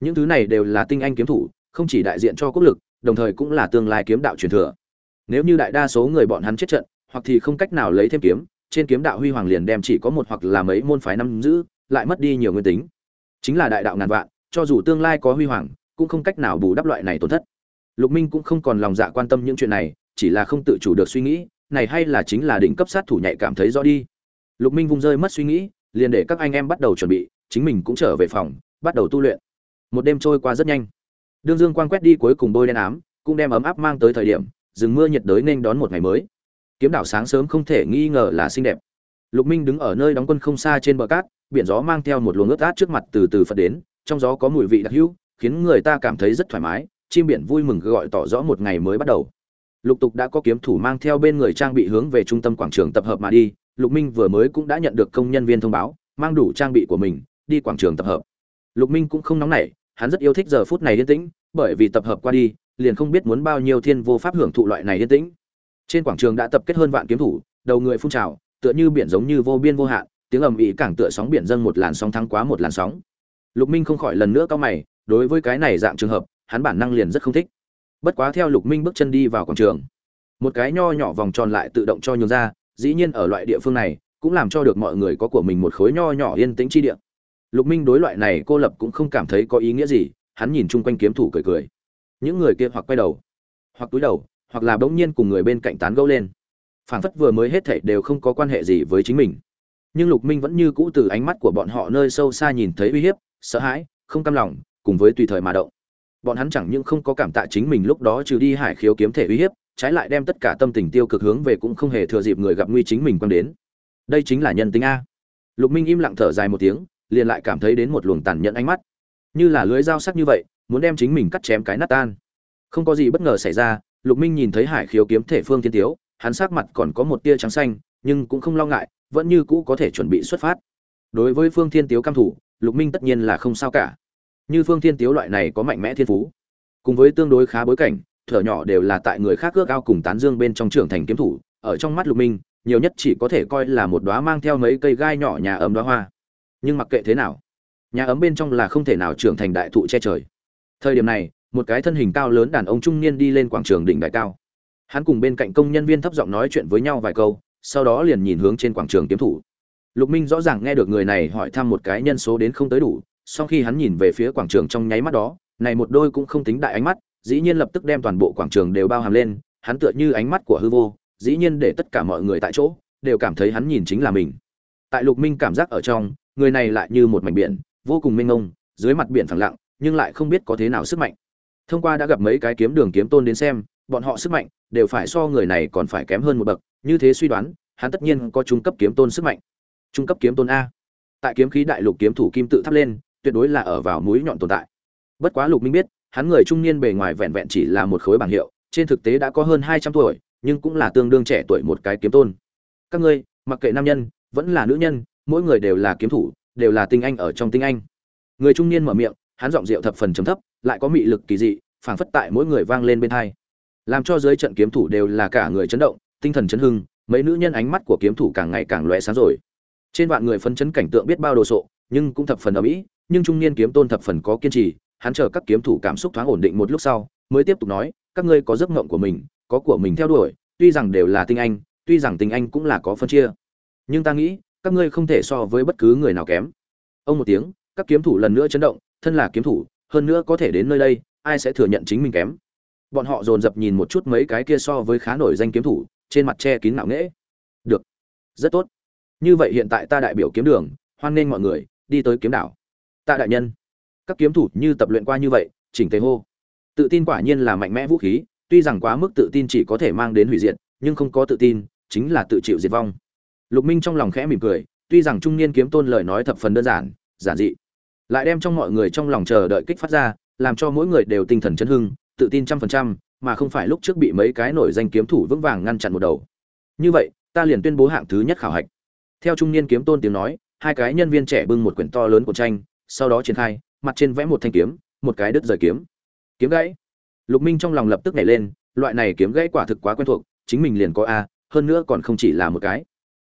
A: Những thứ này đều là tinh anh kiếm thủ, không chỉ đại diện cho quốc lực, đồng thời cũng là tương lai kiếm đạo truyền thừa. Nếu như đại đa số người bọn hắn chết trận, hoặc thì không cách nào lấy thêm kiếm, trên kiếm đạo huy hoàng liền đem chỉ có một hoặc là mấy môn phái năm giữ, lại mất đi nhiều nguyên tính chính là đại đạo ngàn vạn, cho dù tương lai có huy hoàng, cũng không cách nào bù đắp loại này tổn thất. Lục minh cũng không còn lòng dạ quan tâm những chuyện này, chỉ là không tự chủ được suy nghĩ, này hay là chính là đỉnh cấp sát thủ nhạy cảm thấy rõ đi. Lục minh vung rơi mất suy nghĩ, liền để các anh em bắt đầu chuẩn bị, chính mình cũng trở về phòng, bắt đầu tu luyện. Một đêm trôi qua rất nhanh. Đương dương quang quét đi cuối cùng bôi đen ám, cũng đem ấm áp mang tới thời điểm, rừng mưa nhiệt đới nên đón một ngày mới. Kiếm đảo sáng sớm không thể nghi ngờ là xinh đẹp. Lục minh đứng ở nơi đóng quân không xa trên bờ cát biển gió mang theo một luồng ướt át trước mặt từ từ phật đến, trong gió có mùi vị đặc hữu, khiến người ta cảm thấy rất thoải mái, chim biển vui mừng gọi tỏ rõ một ngày mới bắt đầu. Lục tục đã có kiếm thủ mang theo bên người trang bị hướng về trung tâm quảng trường tập hợp mà đi, lục minh vừa mới cũng đã nhận được công nhân viên thông báo, mang đủ trang bị của mình, đi quảng trường tập hợp. Lục minh cũng không nóng nảy, hắn rất yêu thích giờ phút này yên tĩnh, bởi vì tập hợp qua đi, liền không biết muốn bao nhiêu thiên vô pháp hưởng thụ loại này yên tĩnh. Trên quảng trường đã tập kết hơn vạn kiếm thủ, đầu người phun trào, tựa như biển giống như vô biên vô hạn tiếng ầm ĩ càng tựa sóng biển dâng một làn sóng thắng quá một làn sóng. Lục minh không khỏi lần nữa cao mày, đối với cái này dạng trường hợp, hắn bản năng liền rất không thích. Bất quá theo lục minh bước chân đi vào quảng trường, một cái nho nhỏ vòng tròn lại tự động cho nhường ra, dĩ nhiên ở loại địa phương này, cũng làm cho được mọi người có của mình một khối nho nhỏ yên tĩnh chi địa. Lục minh đối loại này cô lập cũng không cảm thấy có ý nghĩa gì, hắn nhìn chung quanh kiếm thủ cười cười. Những người kia hoặc quay đầu, hoặc túi đầu, hoặc là bỗng nhiên cùng người bên cạnh tán gẫu lên. Phảng phất vừa mới hết thảy đều không có quan hệ gì với chính mình nhưng lục minh vẫn như cũ từ ánh mắt của bọn họ nơi sâu xa nhìn thấy uy hiếp, sợ hãi, không cam lòng, cùng với tùy thời mà động. Bọn hắn chẳng những không có cảm tạ chính mình lúc đó trừ đi hải khiếu kiếm thể uy hiếp, trái lại đem tất cả tâm tình tiêu cực hướng về cũng không hề thừa dịp người gặp nguy chính mình quăng đến. Đây chính là nhân tính a. Lục minh im lặng thở dài một tiếng, liền lại cảm thấy đến một luồng tàn nhẫn ánh mắt. Như là lưới dao sắc như vậy, muốn đem chính mình cắt chém cái nát tan. Không có gì bất ngờ xảy ra, lục minh nhìn thấy hải khiếu kiếm thể phương thiên tiếu, hắn sắc mặt còn có một tia trắng xanh, nhưng cũng không lo ngại vẫn như cũ có thể chuẩn bị xuất phát. Đối với phương thiên tiếu cam thủ, lục minh tất nhiên là không sao cả. Như phương thiên tiếu loại này có mạnh mẽ thiên phú, cùng với tương đối khá bối cảnh, thở nhỏ đều là tại người khác ước ao cùng tán dương bên trong trưởng thành kiếm thủ, ở trong mắt lục minh, nhiều nhất chỉ có thể coi là một đóa mang theo mấy cây gai nhỏ nhà ấm đóa hoa. Nhưng mặc kệ thế nào, nhà ấm bên trong là không thể nào trưởng thành đại thụ che trời. Thời điểm này, một cái thân hình cao lớn đàn ông trung niên đi lên quảng trường đỉnh đại cao. Hắn cùng bên cạnh công nhân viên thấp giọng nói chuyện với nhau vài câu sau đó liền nhìn hướng trên quảng trường kiếm thủ. Lục minh rõ ràng nghe được người này hỏi thăm một cái nhân số đến không tới đủ sau khi hắn nhìn về phía quảng trường trong nháy mắt đó, này một đôi cũng không tính đại ánh mắt, dĩ nhiên lập tức đem toàn bộ quảng trường đều bao hàm lên, hắn tựa như ánh mắt của hư vô, dĩ nhiên để tất cả mọi người tại chỗ, đều cảm thấy hắn nhìn chính là mình. Tại lục minh cảm giác ở trong, người này lại như một mảnh biển, vô cùng mênh mông, dưới mặt biển phẳng lặng, nhưng lại không biết có thế nào sức mạnh. Thông qua đã gặp mấy cái kiếm đường kiếm tôn đến xem, bọn họ sức mạnh đều phải so người này còn phải kém hơn một bậc như thế suy đoán, hắn tất nhiên có trung cấp kiếm tôn sức mạnh. Trung cấp kiếm tôn a. Tại kiếm khí đại lục kiếm thủ kim tự thắp lên, tuyệt đối là ở vào mũi nhọn tồn tại. Bất quá lục minh biết, hắn người trung niên bề ngoài vẹn vẹn chỉ là một khối bảng hiệu, trên thực tế đã có hơn hai trăm tuổi, nhưng cũng là tương đương trẻ tuổi một cái kiếm tôn. Các ngươi, mặc kệ nam nhân, vẫn là nữ nhân, mỗi người đều là kiếm thủ, đều là tinh anh ở trong tinh anh. Người trung niên mở miệng, hắn giọng rượu thập phần trầm thấp, lại có mị lực kỳ dị, phảng phất tại mỗi người vang lên bên hai. Làm cho dưới trận kiếm thủ đều là cả người chấn động tinh thần chấn hưng mấy nữ nhân ánh mắt của kiếm thủ càng ngày càng lóe sáng rồi. Trên vạn người phấn chấn cảnh tượng biết bao đồ sộ nhưng cũng thập phần ầm ĩ, nhưng trung niên kiếm tôn thập phần có kiên trì hắn chờ các kiếm thủ cảm xúc thoáng ổn định một lúc sau mới tiếp tục nói các ngươi có giấc mộng của mình có của mình theo đuổi tuy rằng đều là tinh anh tuy rằng tinh anh cũng là có phân chia. Nhưng ta nghĩ các ngươi không thể so với bất cứ người nào kém. Ông một tiếng các kiếm thủ lần nữa chấn động thân là kiếm thủ hơn nữa có thể đến nơi đây ai sẽ thừa nhận chính mình kém? Bọn họ dồn dập nhìn một chút mấy cái kia so với khá nổi danh kiếm thủ trên mặt che kín nạo nghễ. Được. Rất tốt. Như vậy hiện tại ta đại biểu kiếm đường, hoan nghênh mọi người, đi tới kiếm đảo. Tạ đại nhân. Các kiếm thủ như tập luyện qua như vậy, chỉnh tề hô. Tự tin quả nhiên là mạnh mẽ vũ khí, tuy rằng quá mức tự tin chỉ có thể mang đến hủy diệt, nhưng không có tự tin, chính là tự chịu diệt vong. Lục minh trong lòng khẽ mỉm cười, tuy rằng trung niên kiếm tôn lời nói thập phần đơn giản giản dị, lại đem trong mọi người trong lòng chờ đợi kích phát ra, làm cho mỗi người đều tinh thần chấn hưng, tự tin trăm phần trăm mà không phải lúc trước bị mấy cái nổi danh kiếm thủ vững vàng ngăn chặn một đầu. Như vậy, ta liền tuyên bố hạng thứ nhất khảo hạch. Theo trung niên kiếm tôn tiếng nói, hai cái nhân viên trẻ bưng một quyển to lớn của tranh, sau đó triển khai, mặt trên vẽ một thanh kiếm, một cái đứt rời kiếm. Kiếm gãy. Lục minh trong lòng lập tức nhảy lên, loại này kiếm gãy quả thực quá quen thuộc, chính mình liền có a, hơn nữa còn không chỉ là một cái.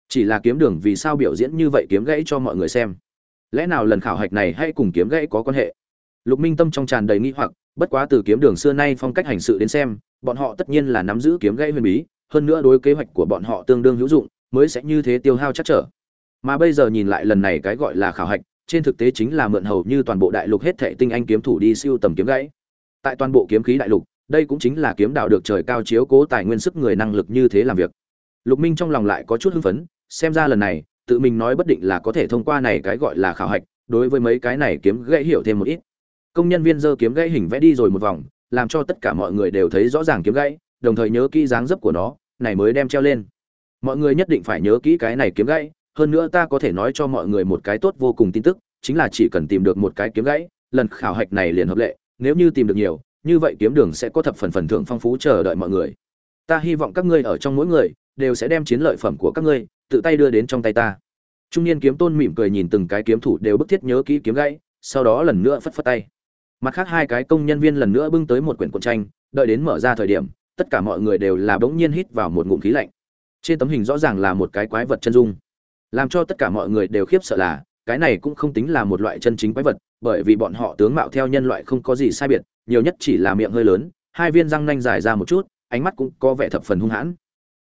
A: Chỉ là kiếm đường vì sao biểu diễn như vậy kiếm gãy cho mọi người xem. Lẽ nào lần khảo hạch này hay cùng kiếm gãy có quan hệ? Lục minh tâm trong tràn đầy nghi hoặc bất quá từ kiếm đường xưa nay phong cách hành sự đến xem, bọn họ tất nhiên là nắm giữ kiếm gãy huyền bí, hơn nữa đối kế hoạch của bọn họ tương đương hữu dụng, mới sẽ như thế tiêu hao chắc trở. Mà bây giờ nhìn lại lần này cái gọi là khảo hạch, trên thực tế chính là mượn hầu như toàn bộ đại lục hết thệ tinh anh kiếm thủ đi siêu tầm kiếm gãy. Tại toàn bộ kiếm khí đại lục, đây cũng chính là kiếm đạo được trời cao chiếu cố tài nguyên sức người năng lực như thế làm việc. Lục minh trong lòng lại có chút hưng phấn, xem ra lần này, tự mình nói bất định là có thể thông qua này cái gọi là khảo hạch, đối với mấy cái này kiếm gãy hiểu thêm một ít công nhân viên giơ kiếm gãy hình vẽ đi rồi một vòng, làm cho tất cả mọi người đều thấy rõ ràng kiếm gãy, đồng thời nhớ kỹ dáng dấp của nó, này mới đem treo lên. Mọi người nhất định phải nhớ kỹ cái này kiếm gãy, hơn nữa ta có thể nói cho mọi người một cái tốt vô cùng tin tức, chính là chỉ cần tìm được một cái kiếm gãy, lần khảo hạch này liền hợp lệ, nếu như tìm được nhiều, như vậy kiếm đường sẽ có thập phần phần thưởng phong phú chờ đợi mọi người. Ta hy vọng các ngươi ở trong mỗi người, đều sẽ đem chiến lợi phẩm của các ngươi, tự tay đưa đến trong tay ta. Trung niên kiếm tôn mỉm cười nhìn từng cái kiếm thủ đều bức thiết nhớ kỹ kiếm gãy, sau đó lần nữa phất phất tay mặt khác hai cái công nhân viên lần nữa bưng tới một quyển cuộn tranh, đợi đến mở ra thời điểm, tất cả mọi người đều là bỗng nhiên hít vào một ngụm khí lạnh. Trên tấm hình rõ ràng là một cái quái vật chân dung. Làm cho tất cả mọi người đều khiếp sợ là, cái này cũng không tính là một loại chân chính quái vật, bởi vì bọn họ tướng mạo theo nhân loại không có gì sai biệt, nhiều nhất chỉ là miệng hơi lớn, hai viên răng nanh dài ra một chút, ánh mắt cũng có vẻ thập phần hung hãn.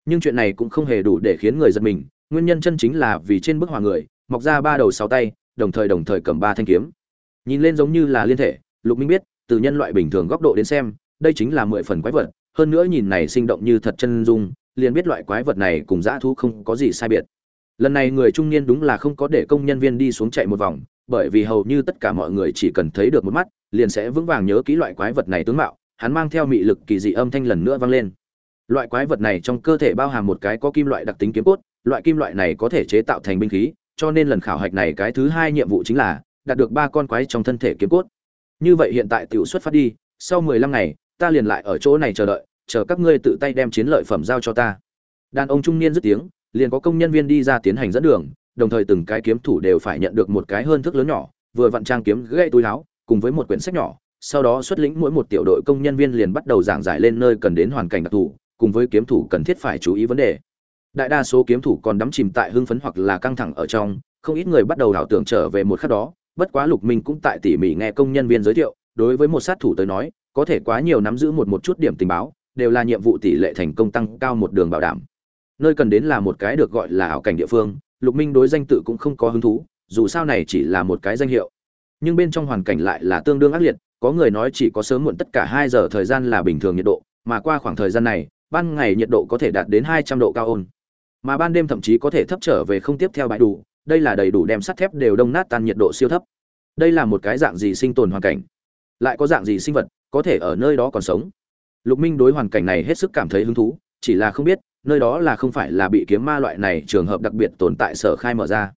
A: Nhưng chuyện này cũng không hề đủ để khiến người giật mình, nguyên nhân chân chính là vì trên bức họa người, mọc ra ba đầu sáu tay, đồng thời đồng thời cầm ba thanh kiếm. Nhìn lên giống như là liên thể lục minh biết, từ nhân loại bình thường góc độ đến xem, đây chính là mười phần quái vật, hơn nữa nhìn này sinh động như thật chân dung, liền biết loại quái vật này cùng dã thú không có gì sai biệt. Lần này người trung niên đúng là không có để công nhân viên đi xuống chạy một vòng, bởi vì hầu như tất cả mọi người chỉ cần thấy được một mắt, liền sẽ vững vàng nhớ kỹ loại quái vật này tướng mạo, hắn mang theo mị lực kỳ dị âm thanh lần nữa vang lên. Loại quái vật này trong cơ thể bao hàm một cái có kim loại đặc tính kiếm cốt, loại kim loại này có thể chế tạo thành binh khí, cho nên lần khảo hạch này cái thứ hai nhiệm vụ chính là đạt được ba con quái trong thân thể kiếm cốt như vậy hiện tại tiểu xuất phát đi, sau mười lăm ngày, ta liền lại ở chỗ này chờ đợi, chờ các ngươi tự tay đem chiến lợi phẩm giao cho ta. Đàn ông trung niên dứt tiếng, liền có công nhân viên đi ra tiến hành dẫn đường, đồng thời từng cái kiếm thủ đều phải nhận được một cái hơn thước lớn nhỏ, vừa vặn trang kiếm gãy túi áo, cùng với một quyển sách nhỏ, sau đó xuất lĩnh mỗi một tiểu đội công nhân viên liền bắt đầu giảng giải lên nơi cần đến hoàn cảnh đặc thù, cùng với kiếm thủ cần thiết phải chú ý vấn đề. Đại đa số kiếm thủ còn đắm chìm tại hưng phấn hoặc là căng thẳng ở trong, không ít người bắt đầu ảo tưởng trở về một khắc đó bất quá lục minh cũng tại tỉ mỉ nghe công nhân viên giới thiệu, đối với một sát thủ tới nói, có thể quá nhiều nắm giữ một một chút điểm tình báo, đều là nhiệm vụ tỷ lệ thành công tăng cao một đường bảo đảm. Nơi cần đến là một cái được gọi là ảo cảnh địa phương, lục minh đối danh tự cũng không có hứng thú, dù sao này chỉ là một cái danh hiệu. Nhưng bên trong hoàn cảnh lại là tương đương ác liệt, có người nói chỉ có sớm muộn tất cả hai giờ thời gian là bình thường nhiệt độ, mà qua khoảng thời gian này, ban ngày nhiệt độ có thể đạt đến hai trăm độ cao ôn. Mà ban đêm thậm chí có thể thấp trở về không tiếp theo bãi đủ đây là đầy đủ đem sắt thép đều đông nát tan nhiệt độ siêu thấp. Đây là một cái dạng gì sinh tồn hoàn cảnh? Lại có dạng gì sinh vật có thể ở nơi đó còn sống? Lục minh đối hoàn cảnh này hết sức cảm thấy hứng thú, chỉ là không biết, nơi đó là không phải là bị kiếm ma loại này trường hợp đặc biệt tồn tại sở khai mở ra.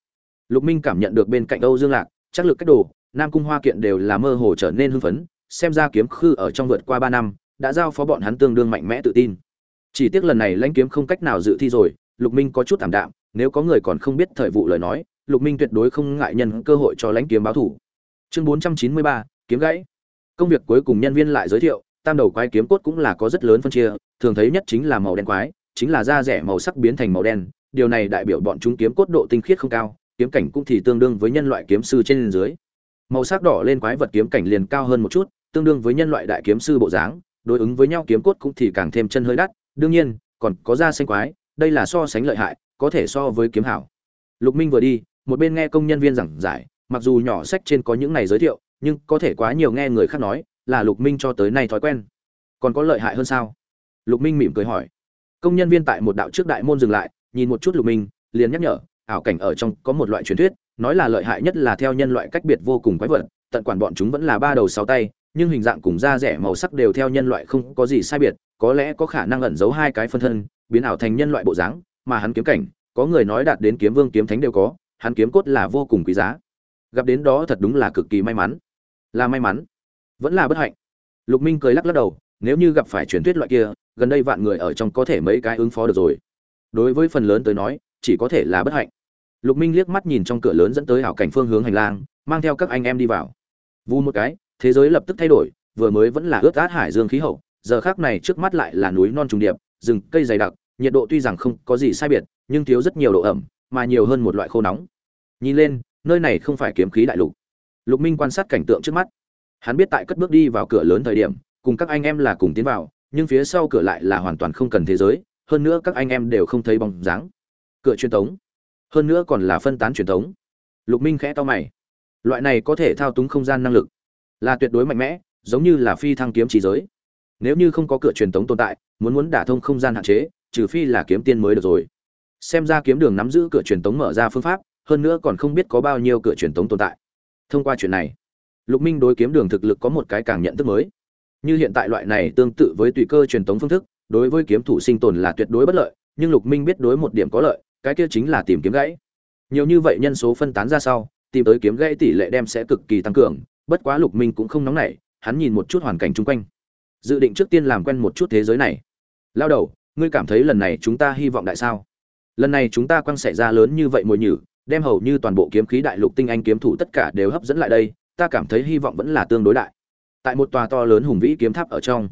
A: Lục minh cảm nhận được bên cạnh âu dương lạc, chắc lực cách đồ, nam cung hoa kiện đều là mơ hồ trở nên hưng phấn, xem ra kiếm khư ở trong vượt qua ba năm, đã giao phó bọn hắn tương đương mạnh mẽ tự tin. Chỉ tiếc lần này lãnh kiếm không cách nào dự thi rồi, lục minh có chút thảm đạm nếu có người còn không biết thời vụ lời nói, lục minh tuyệt đối không ngại nhân cơ hội cho lãnh kiếm báo thủ. Chương bốn trăm chín mươi ba, kiếm gãy. Công việc cuối cùng nhân viên lại giới thiệu, tam đầu quái kiếm cốt cũng là có rất lớn phân chia, thường thấy nhất chính là màu đen quái, chính là da rẻ màu sắc biến thành màu đen, điều này đại biểu bọn chúng kiếm cốt độ tinh khiết không cao, kiếm cảnh cũng thì tương đương với nhân loại kiếm sư trên dưới. Màu sắc đỏ lên quái vật kiếm cảnh liền cao hơn một chút, tương đương với nhân loại đại kiếm sư bộ dáng, đối ứng với nhau kiếm cốt cũng thì càng thêm chân hơi đắt. Đương nhiên, còn có da xanh quái, đây là so sánh lợi hại có thể so với kiếm hảo. Lục minh vừa đi, một bên nghe công nhân viên giảng giải, mặc dù nhỏ sách trên có những này giới thiệu, nhưng có thể quá nhiều nghe người khác nói, là lục minh cho tới nay thói quen. Còn có lợi hại hơn sao? Lục minh mỉm cười hỏi. Công nhân viên tại một đạo trước đại môn dừng lại, nhìn một chút lục minh, liền nhắc nhở, ảo cảnh ở trong có một loại truyền thuyết, nói là lợi hại nhất là theo nhân loại cách biệt vô cùng quái vật, tận quản bọn chúng vẫn là ba đầu sáu tay, nhưng hình dạng cùng da rẻ màu sắc đều theo nhân loại không có gì sai biệt, có lẽ có khả năng ẩn giấu hai cái phân thân, biến ảo thành nhân loại bộ dáng mà hắn kiếm cảnh, có người nói đạt đến kiếm vương kiếm thánh đều có, hắn kiếm cốt là vô cùng quý giá. Gặp đến đó thật đúng là cực kỳ may mắn. Là may mắn. Vẫn là bất hạnh. Lục minh cười lắc lắc đầu, nếu như gặp phải truyền thuyết loại kia, gần đây vạn người ở trong có thể mấy cái ứng phó được rồi. Đối với phần lớn tới nói, chỉ có thể là bất hạnh. Lục minh liếc mắt nhìn trong cửa lớn dẫn tới hảo cảnh phương hướng hành lang, mang theo các anh em đi vào. Vu một cái, thế giới lập tức thay đổi, vừa mới vẫn là ướt át hải dương khí hậu, giờ khác này trước mắt lại là núi non trùng điệp, rừng cây dày đặc nhiệt độ tuy rằng không có gì sai biệt nhưng thiếu rất nhiều độ ẩm mà nhiều hơn một loại khô nóng. Nhìn lên nơi này không phải kiếm khí đại lục. Lục minh quan sát cảnh tượng trước mắt. Hắn biết tại cất bước đi vào cửa lớn thời điểm cùng các anh em là cùng tiến vào nhưng phía sau cửa lại là hoàn toàn không cần thế giới hơn nữa các anh em đều không thấy bóng dáng. Cửa truyền tống, hơn nữa còn là phân tán truyền tống. lục minh khẽ to mày. Loại này có thể thao túng không gian năng lực là tuyệt đối mạnh mẽ giống như là phi thăng kiếm chỉ giới. Nếu như không có cửa truyền tống tồn tại muốn muốn đả thông không gian hạn chế trừ phi là kiếm tiên mới được rồi. Xem ra kiếm đường nắm giữ cửa truyền tống mở ra phương pháp, hơn nữa còn không biết có bao nhiêu cửa truyền tống tồn tại. Thông qua chuyện này, lục minh đối kiếm đường thực lực có một cái càng nhận thức mới. Như hiện tại loại này tương tự với tùy cơ truyền tống phương thức, đối với kiếm thủ sinh tồn là tuyệt đối bất lợi, nhưng lục minh biết đối một điểm có lợi, cái kia chính là tìm kiếm gãy. Nhiều như vậy nhân số phân tán ra sau, tìm tới kiếm gãy tỷ lệ đem sẽ cực kỳ tăng cường, bất quá lục minh cũng không nóng nảy, hắn nhìn một chút hoàn cảnh chung quanh. Dự định trước tiên làm quen một chút thế giới này. Lao đầu ngươi cảm thấy lần này chúng ta hy vọng đại sao? Lần này chúng ta quăng xảy ra lớn như vậy mồi nhử, đem hầu như toàn bộ kiếm khí đại lục tinh anh kiếm thủ tất cả đều hấp dẫn lại đây, ta cảm thấy hy vọng vẫn là tương đối đại. Tại một tòa to lớn hùng vĩ kiếm tháp ở trong,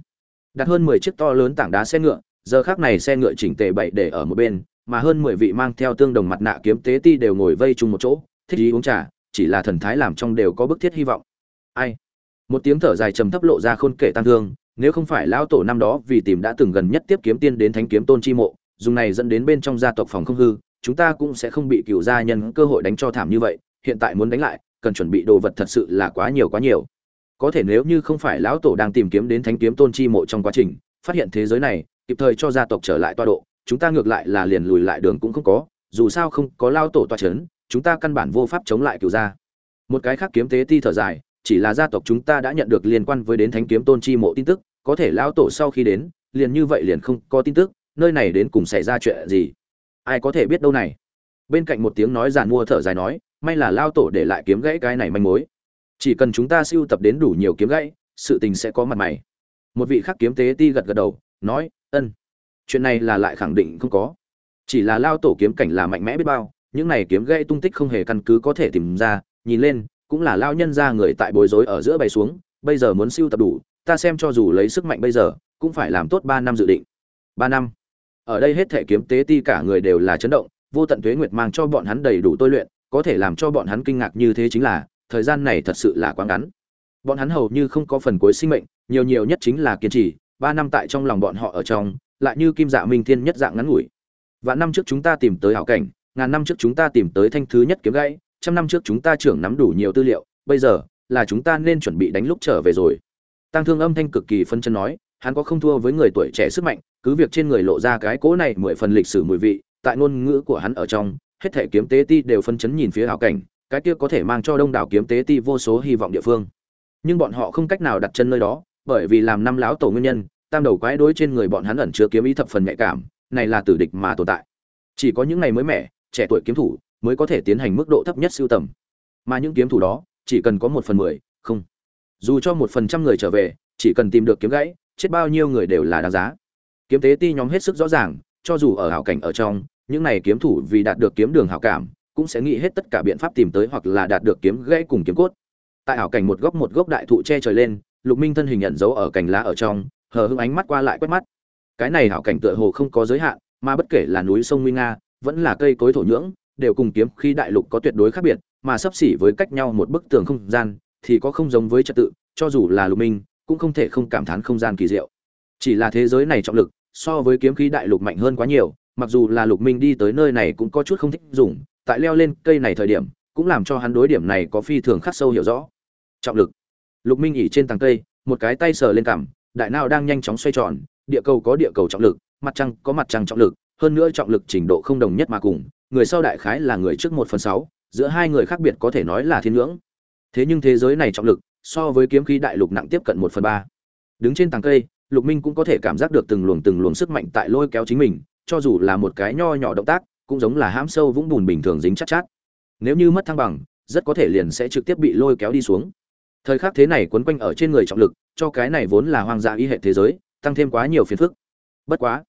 A: đặt hơn mười chiếc to lớn tảng đá xe ngựa, giờ khác này xe ngựa chỉnh tề bậy để ở một bên, mà hơn mười vị mang theo tương đồng mặt nạ kiếm tế ti đều ngồi vây chung một chỗ, thích ý uống trà, chỉ là thần thái làm trong đều có bức thiết hy vọng. Ai? Một tiếng thở dài trầm thấp lộ ra khôn kể tăng thương nếu không phải lão tổ năm đó vì tìm đã từng gần nhất tiếp kiếm tiên đến thánh kiếm tôn chi mộ, dùng này dẫn đến bên trong gia tộc phòng không hư, chúng ta cũng sẽ không bị cựu gia nhân cơ hội đánh cho thảm như vậy, hiện tại muốn đánh lại, cần chuẩn bị đồ vật thật sự là quá nhiều quá nhiều. Có thể nếu như không phải lão tổ đang tìm kiếm đến thánh kiếm tôn chi mộ trong quá trình, phát hiện thế giới này, kịp thời cho gia tộc trở lại toa độ, chúng ta ngược lại là liền lùi lại đường cũng không có, dù sao không có lao tổ toa c h ấ n chúng ta căn bản vô pháp chống lại cựu gia. Một cái khác kiếm tế ti thở dài chỉ là gia tộc chúng ta đã nhận được liên quan với đến thánh kiếm tôn chi mộ tin tức, có thể lao tổ sau khi đến, liền như vậy liền không có tin tức, nơi này đến cùng xảy ra chuyện gì? Ai có thể biết đâu này? Bên cạnh một tiếng nói giàn mua thở dài nói, may là lao tổ để lại kiếm gãy cái này manh mối. Chỉ cần chúng ta siêu tập đến đủ nhiều kiếm gãy, sự tình sẽ có mặt mày. Một vị khắc kiếm tế ti gật gật đầu, nói, ân, chuyện này là lại khẳng định không có. Chỉ là lao tổ kiếm cảnh là mạnh mẽ biết bao, những này kiếm gãy tung tích không hề căn cứ có thể tìm ra, nhìn lên cũng là lao nhân ra người tại bối rối ở giữa bày xuống, bây giờ muốn siêu tập đủ, ta xem cho dù lấy sức mạnh bây giờ, cũng phải làm tốt ba năm dự định. Ba năm? Ở đây hết thể kiếm tế ti cả người đều là chấn động, vô tận tuế nguyệt mang cho bọn hắn đầy đủ tôi luyện, có thể làm cho bọn hắn kinh ngạc như thế chính là, thời gian này thật sự là quá ngắn. Bọn hắn hầu như không có phần cuối sinh mệnh, nhiều nhiều nhất chính là kiên trì, ba năm tại trong lòng bọn họ ở trong, lại như kim dạ minh thiên nhất dạng ngắn ngủi. Và năm trước chúng ta tìm tới hảo cảnh, ngàn năm trước chúng ta tìm tới thanh thứ nhất kiếm gãy trăm năm trước chúng ta trưởng nắm đủ nhiều tư liệu, bây giờ là chúng ta nên chuẩn bị đánh lúc trở về rồi. Tăng thương âm thanh cực kỳ phân chân nói, hắn có không thua với người tuổi trẻ sức mạnh, cứ việc trên người lộ ra cái cỗ này mười phần lịch sử mùi vị, tại ngôn ngữ của hắn ở trong, hết thể kiếm tế ti đều phân chấn nhìn phía hảo cảnh, cái kia có thể mang cho đông đảo kiếm tế ti vô số hy vọng địa phương. Nhưng bọn họ không cách nào đặt chân nơi đó, bởi vì làm năm lão tổ nguyên nhân, tam đầu quái đối trên người bọn hắn ẩn chứa kiếm ý thập phần nhạy cảm, này là tử địch mà tồn tại. Chỉ có những ngày mới mẻ, trẻ tuổi kiếm thủ mới có thể tiến hành mức độ thấp nhất siêu tầm. Mà những kiếm thủ đó, chỉ cần có một phần mười, không. Dù cho một phần trăm người trở về, chỉ cần tìm được kiếm gãy, chết bao nhiêu người đều là đáng giá. Kiếm tế ti nhóm hết sức rõ ràng, cho dù ở hảo cảnh ở trong, những này kiếm thủ vì đạt được kiếm đường hảo cảm, cũng sẽ nghĩ hết tất cả biện pháp tìm tới hoặc là đạt được kiếm gãy cùng kiếm cốt. Tại hảo cảnh một góc một gốc đại thụ che trời lên, lục minh thân hình nhận dấu ở cành lá ở trong, hờ hững ánh mắt qua lại quét mắt. Cái này hảo cảnh tựa hồ không có giới hạn, mà bất kể là núi sông nguy nga, vẫn là cây cối thổ nhưỡng đều cùng kiếm khi đại lục có tuyệt đối khác biệt, mà sắp xỉ với cách nhau một bức tường không gian thì có không giống với trật tự, cho dù là lục minh, cũng không thể không cảm thán không gian kỳ diệu. Chỉ là thế giới này trọng lực, so với kiếm khí đại lục mạnh hơn quá nhiều, mặc dù là lục minh đi tới nơi này cũng có chút không thích dùng, tại leo lên cây này thời điểm, cũng làm cho hắn đối điểm này có phi thường khắc sâu hiểu rõ. Trọng lực. Lục minh nghỉ trên tầng cây, một cái tay sờ lên cằm, đại não đang nhanh chóng xoay tròn, địa cầu có địa cầu trọng lực, mặt trăng có mặt trăng trọng lực, hơn nữa trọng lực trình độ không đồng nhất mà cùng người sau đại khái là người trước một phần sáu giữa hai người khác biệt có thể nói là thiên ngưỡng. Thế nhưng thế giới này trọng lực so với kiếm khí đại lục nặng tiếp cận một phần ba. Đứng trên tàng cây lục minh cũng có thể cảm giác được từng luồng từng luồng sức mạnh tại lôi kéo chính mình cho dù là một cái nho nhỏ động tác cũng giống là hãm sâu vũng bùn bình thường dính chắc chát, chát. Nếu như mất thăng bằng rất có thể liền sẽ trực tiếp bị lôi kéo đi xuống. Thời khắc thế này quấn quanh ở trên người trọng lực cho cái này vốn là hoang dã y hệ thế giới tăng thêm quá nhiều phiền phức. Bất quá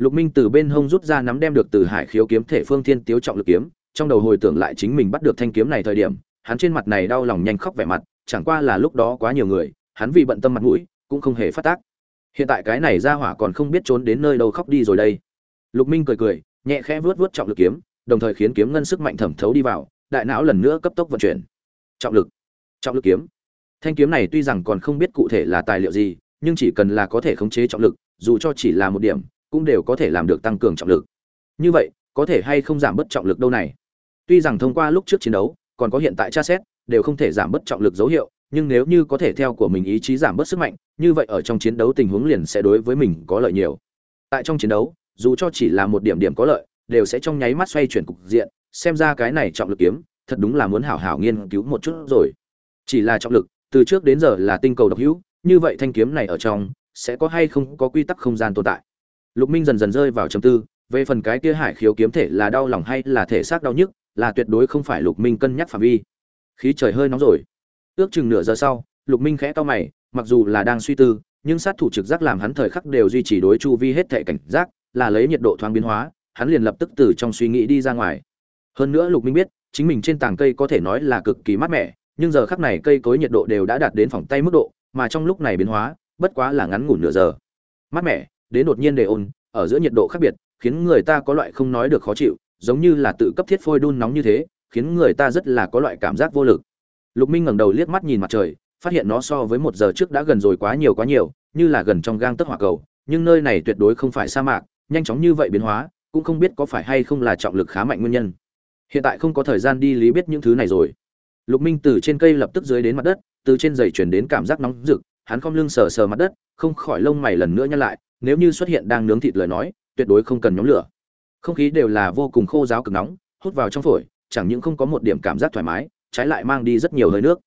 A: lục minh từ bên hông rút ra nắm đem được từ hải khiếu kiếm thể phương thiên tiếu trọng lực kiếm, trong đầu hồi tưởng lại chính mình bắt được thanh kiếm này thời điểm, hắn trên mặt này đau lòng nhanh khóc vẻ mặt, chẳng qua là lúc đó quá nhiều người, hắn vì bận tâm mặt mũi, cũng không hề phát tác. Hiện tại cái này ra hỏa còn không biết trốn đến nơi đâu khóc đi rồi đây. Lục minh cười cười, nhẹ khẽ vuốt vuốt trọng lực kiếm, đồng thời khiến kiếm ngân sức mạnh thẩm thấu đi vào, đại não lần nữa cấp tốc vận chuyển. Trọng lực. Trọng lực kiếm. Thanh kiếm này tuy rằng còn không biết cụ thể là tài liệu gì, nhưng chỉ cần là có thể khống chế trọng lực, dù cho chỉ là một điểm cũng đều có thể làm được tăng cường trọng lực. Như vậy, có thể hay không giảm bớt trọng lực đâu này? Tuy rằng thông qua lúc trước chiến đấu, còn có hiện tại tra xét, đều không thể giảm bớt trọng lực dấu hiệu, nhưng nếu như có thể theo của mình ý chí giảm bớt sức mạnh, như vậy ở trong chiến đấu tình huống liền sẽ đối với mình có lợi nhiều. Tại trong chiến đấu, dù cho chỉ là một điểm điểm có lợi, đều sẽ trong nháy mắt xoay chuyển cục diện, xem ra cái này trọng lực kiếm, thật đúng là muốn hảo hảo nghiên cứu một chút rồi. Chỉ là trọng lực, từ trước đến giờ là tinh cầu độc hữu, như vậy thanh kiếm này ở trong, sẽ có hay không có quy tắc không gian tồn tại? Lục minh dần dần rơi vào trầm tư, về phần cái kia hải khiếu kiếm thể là đau lòng hay là thể xác đau nhức, là tuyệt đối không phải lục minh cân nhắc phạm vi. Khí trời hơi nóng rồi. Ước chừng nửa giờ sau, lục minh khẽ to mày, mặc dù là đang suy tư, nhưng sát thủ trực giác làm hắn thời khắc đều duy trì đối chu vi hết thệ cảnh giác, là lấy nhiệt độ thoáng biến hóa, hắn liền lập tức từ trong suy nghĩ đi ra ngoài. Hơn nữa lục minh biết, chính mình trên tảng cây có thể nói là cực kỳ mát mẻ, nhưng giờ khắc này cây cối nhiệt độ đều đã đạt đến phòng tay mức độ, mà trong lúc này biến hóa, bất quá là ngắn ngủn nửa giờ. Mát mẻ đến đột nhiên đề ôn, ở giữa nhiệt độ khác biệt, khiến người ta có loại không nói được khó chịu, giống như là tự cấp thiết phôi đun nóng như thế, khiến người ta rất là có loại cảm giác vô lực. Lục minh ngẩng đầu liếc mắt nhìn mặt trời, phát hiện nó so với một giờ trước đã gần rồi quá nhiều quá nhiều, như là gần trong gang tấc hỏa cầu, nhưng nơi này tuyệt đối không phải sa mạc, nhanh chóng như vậy biến hóa, cũng không biết có phải hay không là trọng lực khá mạnh nguyên nhân. Hiện tại không có thời gian đi lý biết những thứ này rồi. Lục minh từ trên cây lập tức dưới đến mặt đất, từ trên giày chuyển đến cảm giác nóng rực hắn không lưng sờ sờ mặt đất, không khỏi lông mày lần nữa nhăn lại, nếu như xuất hiện đang nướng thịt lời nói, tuyệt đối không cần nhóm lửa. Không khí đều là vô cùng khô giáo cực nóng, hút vào trong phổi, chẳng những không có một điểm cảm giác thoải mái, trái lại mang đi rất nhiều hơi nước.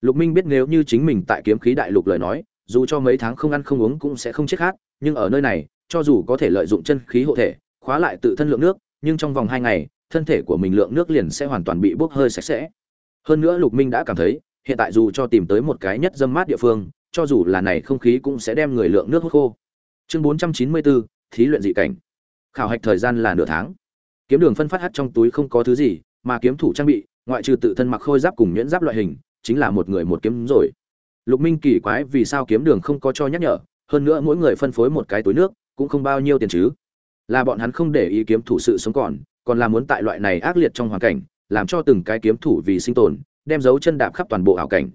A: Lục minh biết nếu như chính mình tại kiếm khí đại lục lời nói, dù cho mấy tháng không ăn không uống cũng sẽ không chết khát, nhưng ở nơi này, cho dù có thể lợi dụng chân khí hộ thể, khóa lại tự thân lượng nước, nhưng trong vòng hai ngày, thân thể của mình lượng nước liền sẽ hoàn toàn bị bốc hơi sạch sẽ. Hơn nữa lục minh đã cảm thấy, hiện tại dù cho tìm tới một cái nhất dâm mát địa phương cho dù là này không khí cũng sẽ đem người lượng nước hút khô. Chương bốn trăm chín mươi bốn, thí luyện dị cảnh. Khảo hạch thời gian là nửa tháng. Kiếm đường phân phát hắt trong túi không có thứ gì, mà kiếm thủ trang bị, ngoại trừ tự thân mặc khôi giáp cùng nhuyễn giáp loại hình, chính là một người một kiếm rồi. Lục minh kỳ quái vì sao kiếm đường không có cho nhắc nhở, hơn nữa mỗi người phân phối một cái túi nước, cũng không bao nhiêu tiền chứ. Là bọn hắn không để ý kiếm thủ sự sống còn còn là muốn tại loại này ác liệt trong hoàn cảnh, làm cho từng cái kiếm thủ vì sinh tồn, đem dấu chân đạp khắp toàn bộ ảo cảnh.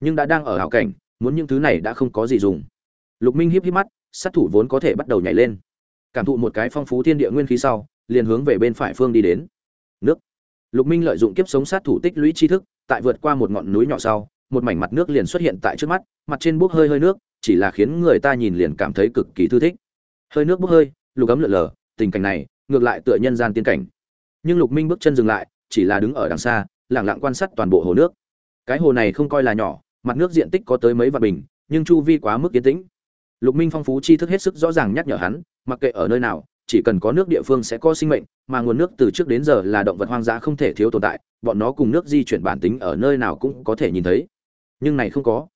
A: Nhưng đã đang ở ảo cảnh muốn những thứ này đã không có gì dùng. Lục minh híp híp mắt, sát thủ vốn có thể bắt đầu nhảy lên. Cảm thụ một cái phong phú thiên địa nguyên khí sau, liền hướng về bên phải phương đi đến. Nước. Lục minh lợi dụng kiếp sống sát thủ tích lũy tri thức, tại vượt qua một ngọn núi nhỏ sau, một mảnh mặt nước liền xuất hiện tại trước mắt, mặt trên bốc hơi hơi nước, chỉ là khiến người ta nhìn liền cảm thấy cực kỳ thư thích. Hơi nước bốc hơi, lục ấm lượn lờ, tình cảnh này, ngược lại tựa nhân gian tiên cảnh. Nhưng lục minh bước chân dừng lại, chỉ là đứng ở đằng xa lẳng lặng quan sát toàn bộ hồ nước. Cái hồ này không coi là nhỏ mặt nước diện tích có tới mấy vạn bình, nhưng chu vi quá mức yên tĩnh. Lục minh phong phú tri thức hết sức rõ ràng nhắc nhở hắn, mặc kệ ở nơi nào, chỉ cần có nước địa phương sẽ có sinh mệnh, mà nguồn nước từ trước đến giờ là động vật hoang dã không thể thiếu tồn tại, bọn nó cùng nước di chuyển bản tính ở nơi nào cũng có thể nhìn thấy. Nhưng này không có.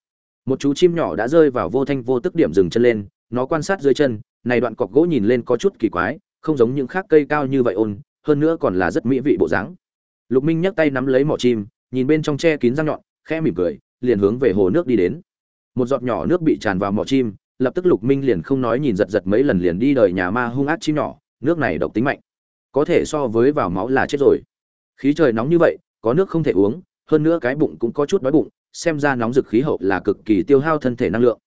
A: Một chú chim nhỏ đã rơi vào vô thanh vô tức điểm dừng chân lên, nó quan sát dưới chân, này đoạn cọc gỗ nhìn lên có chút kỳ quái, không giống những khác cây cao như vậy ôn, hơn nữa còn là rất mỹ vị bộ dáng. Lục minh nhấc tay nắm lấy mỏ chim, nhìn bên trong che kín răng nhọn, khẽ mỉm cười liền hướng về hồ nước đi đến. Một giọt nhỏ nước bị tràn vào mỏ chim, lập tức lục minh liền không nói nhìn giật giật mấy lần liền đi đời nhà ma hung ác chim nhỏ, nước này độc tính mạnh. Có thể so với vào máu là chết rồi. Khí trời nóng như vậy, có nước không thể uống, hơn nữa cái bụng cũng có chút đói bụng, xem ra nóng rực khí hậu là cực kỳ tiêu hao thân thể năng lượng.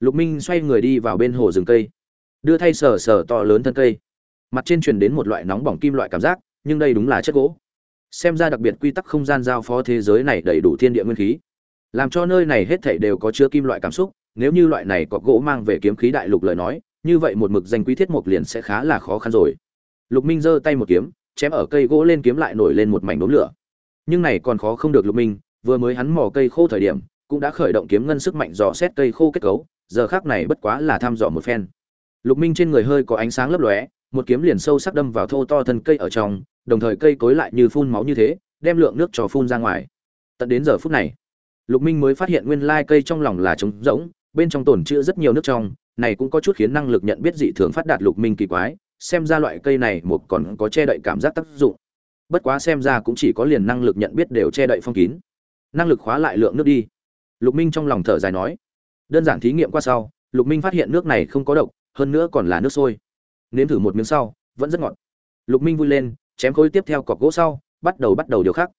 A: Lục minh xoay người đi vào bên hồ rừng cây, đưa thay sờ sờ to lớn thân cây. Mặt trên truyền đến một loại nóng bỏng kim loại cảm giác, nhưng đây đúng là chất gỗ. Xem ra đặc biệt quy tắc không gian giao phó thế giới này đầy đủ thiên địa nguyên khí làm cho nơi này hết thảy đều có chứa kim loại cảm xúc, nếu như loại này có gỗ mang về kiếm khí đại lục lời nói, như vậy một mực danh quý thiết mục liền sẽ khá là khó khăn rồi. Lục minh giơ tay một kiếm, chém ở cây gỗ lên kiếm lại nổi lên một mảnh đốm lửa. Nhưng này còn khó không được lục minh, vừa mới hắn mò cây khô thời điểm, cũng đã khởi động kiếm ngân sức mạnh dò xét cây khô kết cấu, giờ khác này bất quá là thăm dò một phen. Lục minh trên người hơi có ánh sáng lấp lóe, một kiếm liền sâu sắc đâm vào thô to thân cây ở trong, đồng thời cây cối lại như phun máu như thế, đem lượng nước trò phun ra ngoài. Tận đến giờ phút này lục minh mới phát hiện nguyên lai cây trong lòng là trống rỗng, bên trong tồn chứa rất nhiều nước trong, này cũng có chút khiến năng lực nhận biết dị thường phát đạt lục minh kỳ quái, xem ra loại cây này một còn có che đậy cảm giác tác dụng. Bất quá xem ra cũng chỉ có liền năng lực nhận biết đều che đậy phong kín. Năng lực khóa lại lượng nước đi. Lục minh trong lòng thở dài nói. Đơn giản thí nghiệm qua sau, lục minh phát hiện nước này không có độc, hơn nữa còn là nước sôi. Nếm thử một miếng sau, vẫn rất ngọt. Lục minh vui lên, chém khối tiếp theo cọc gỗ sau, bắt đầu bắt đầu điều khác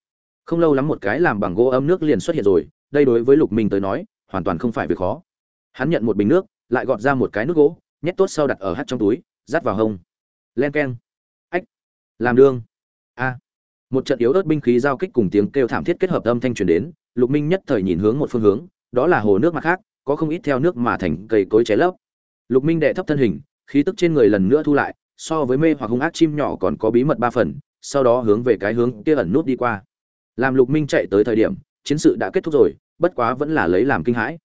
A: không lâu lắm một cái làm bằng gỗ ấm nước liền xuất hiện rồi, đây đối với lục minh tới nói, hoàn toàn không phải việc khó. Hắn nhận một bình nước, lại gọt ra một cái nước gỗ, nhét tốt sau đặt ở hắt trong túi dắt vào hông. Len keng. Ách. Làm đương a. Một trận yếu ớt binh khí giao kích cùng tiếng kêu thảm thiết kết hợp âm thanh truyền đến, lục minh nhất thời nhìn hướng một phương hướng, đó là hồ nước mặt khác, có không ít theo nước mà thành cây cối cháy lấp. Lục minh đệ thấp thân hình, khí tức trên người lần nữa thu lại, so với mê hoặc hung ác chim nhỏ còn có bí mật ba phần, sau đó hướng về cái hướng kia ẩn nút đi qua làm lục minh chạy tới thời điểm, chiến sự đã kết thúc rồi, bất quá vẫn là lấy làm kinh hãi.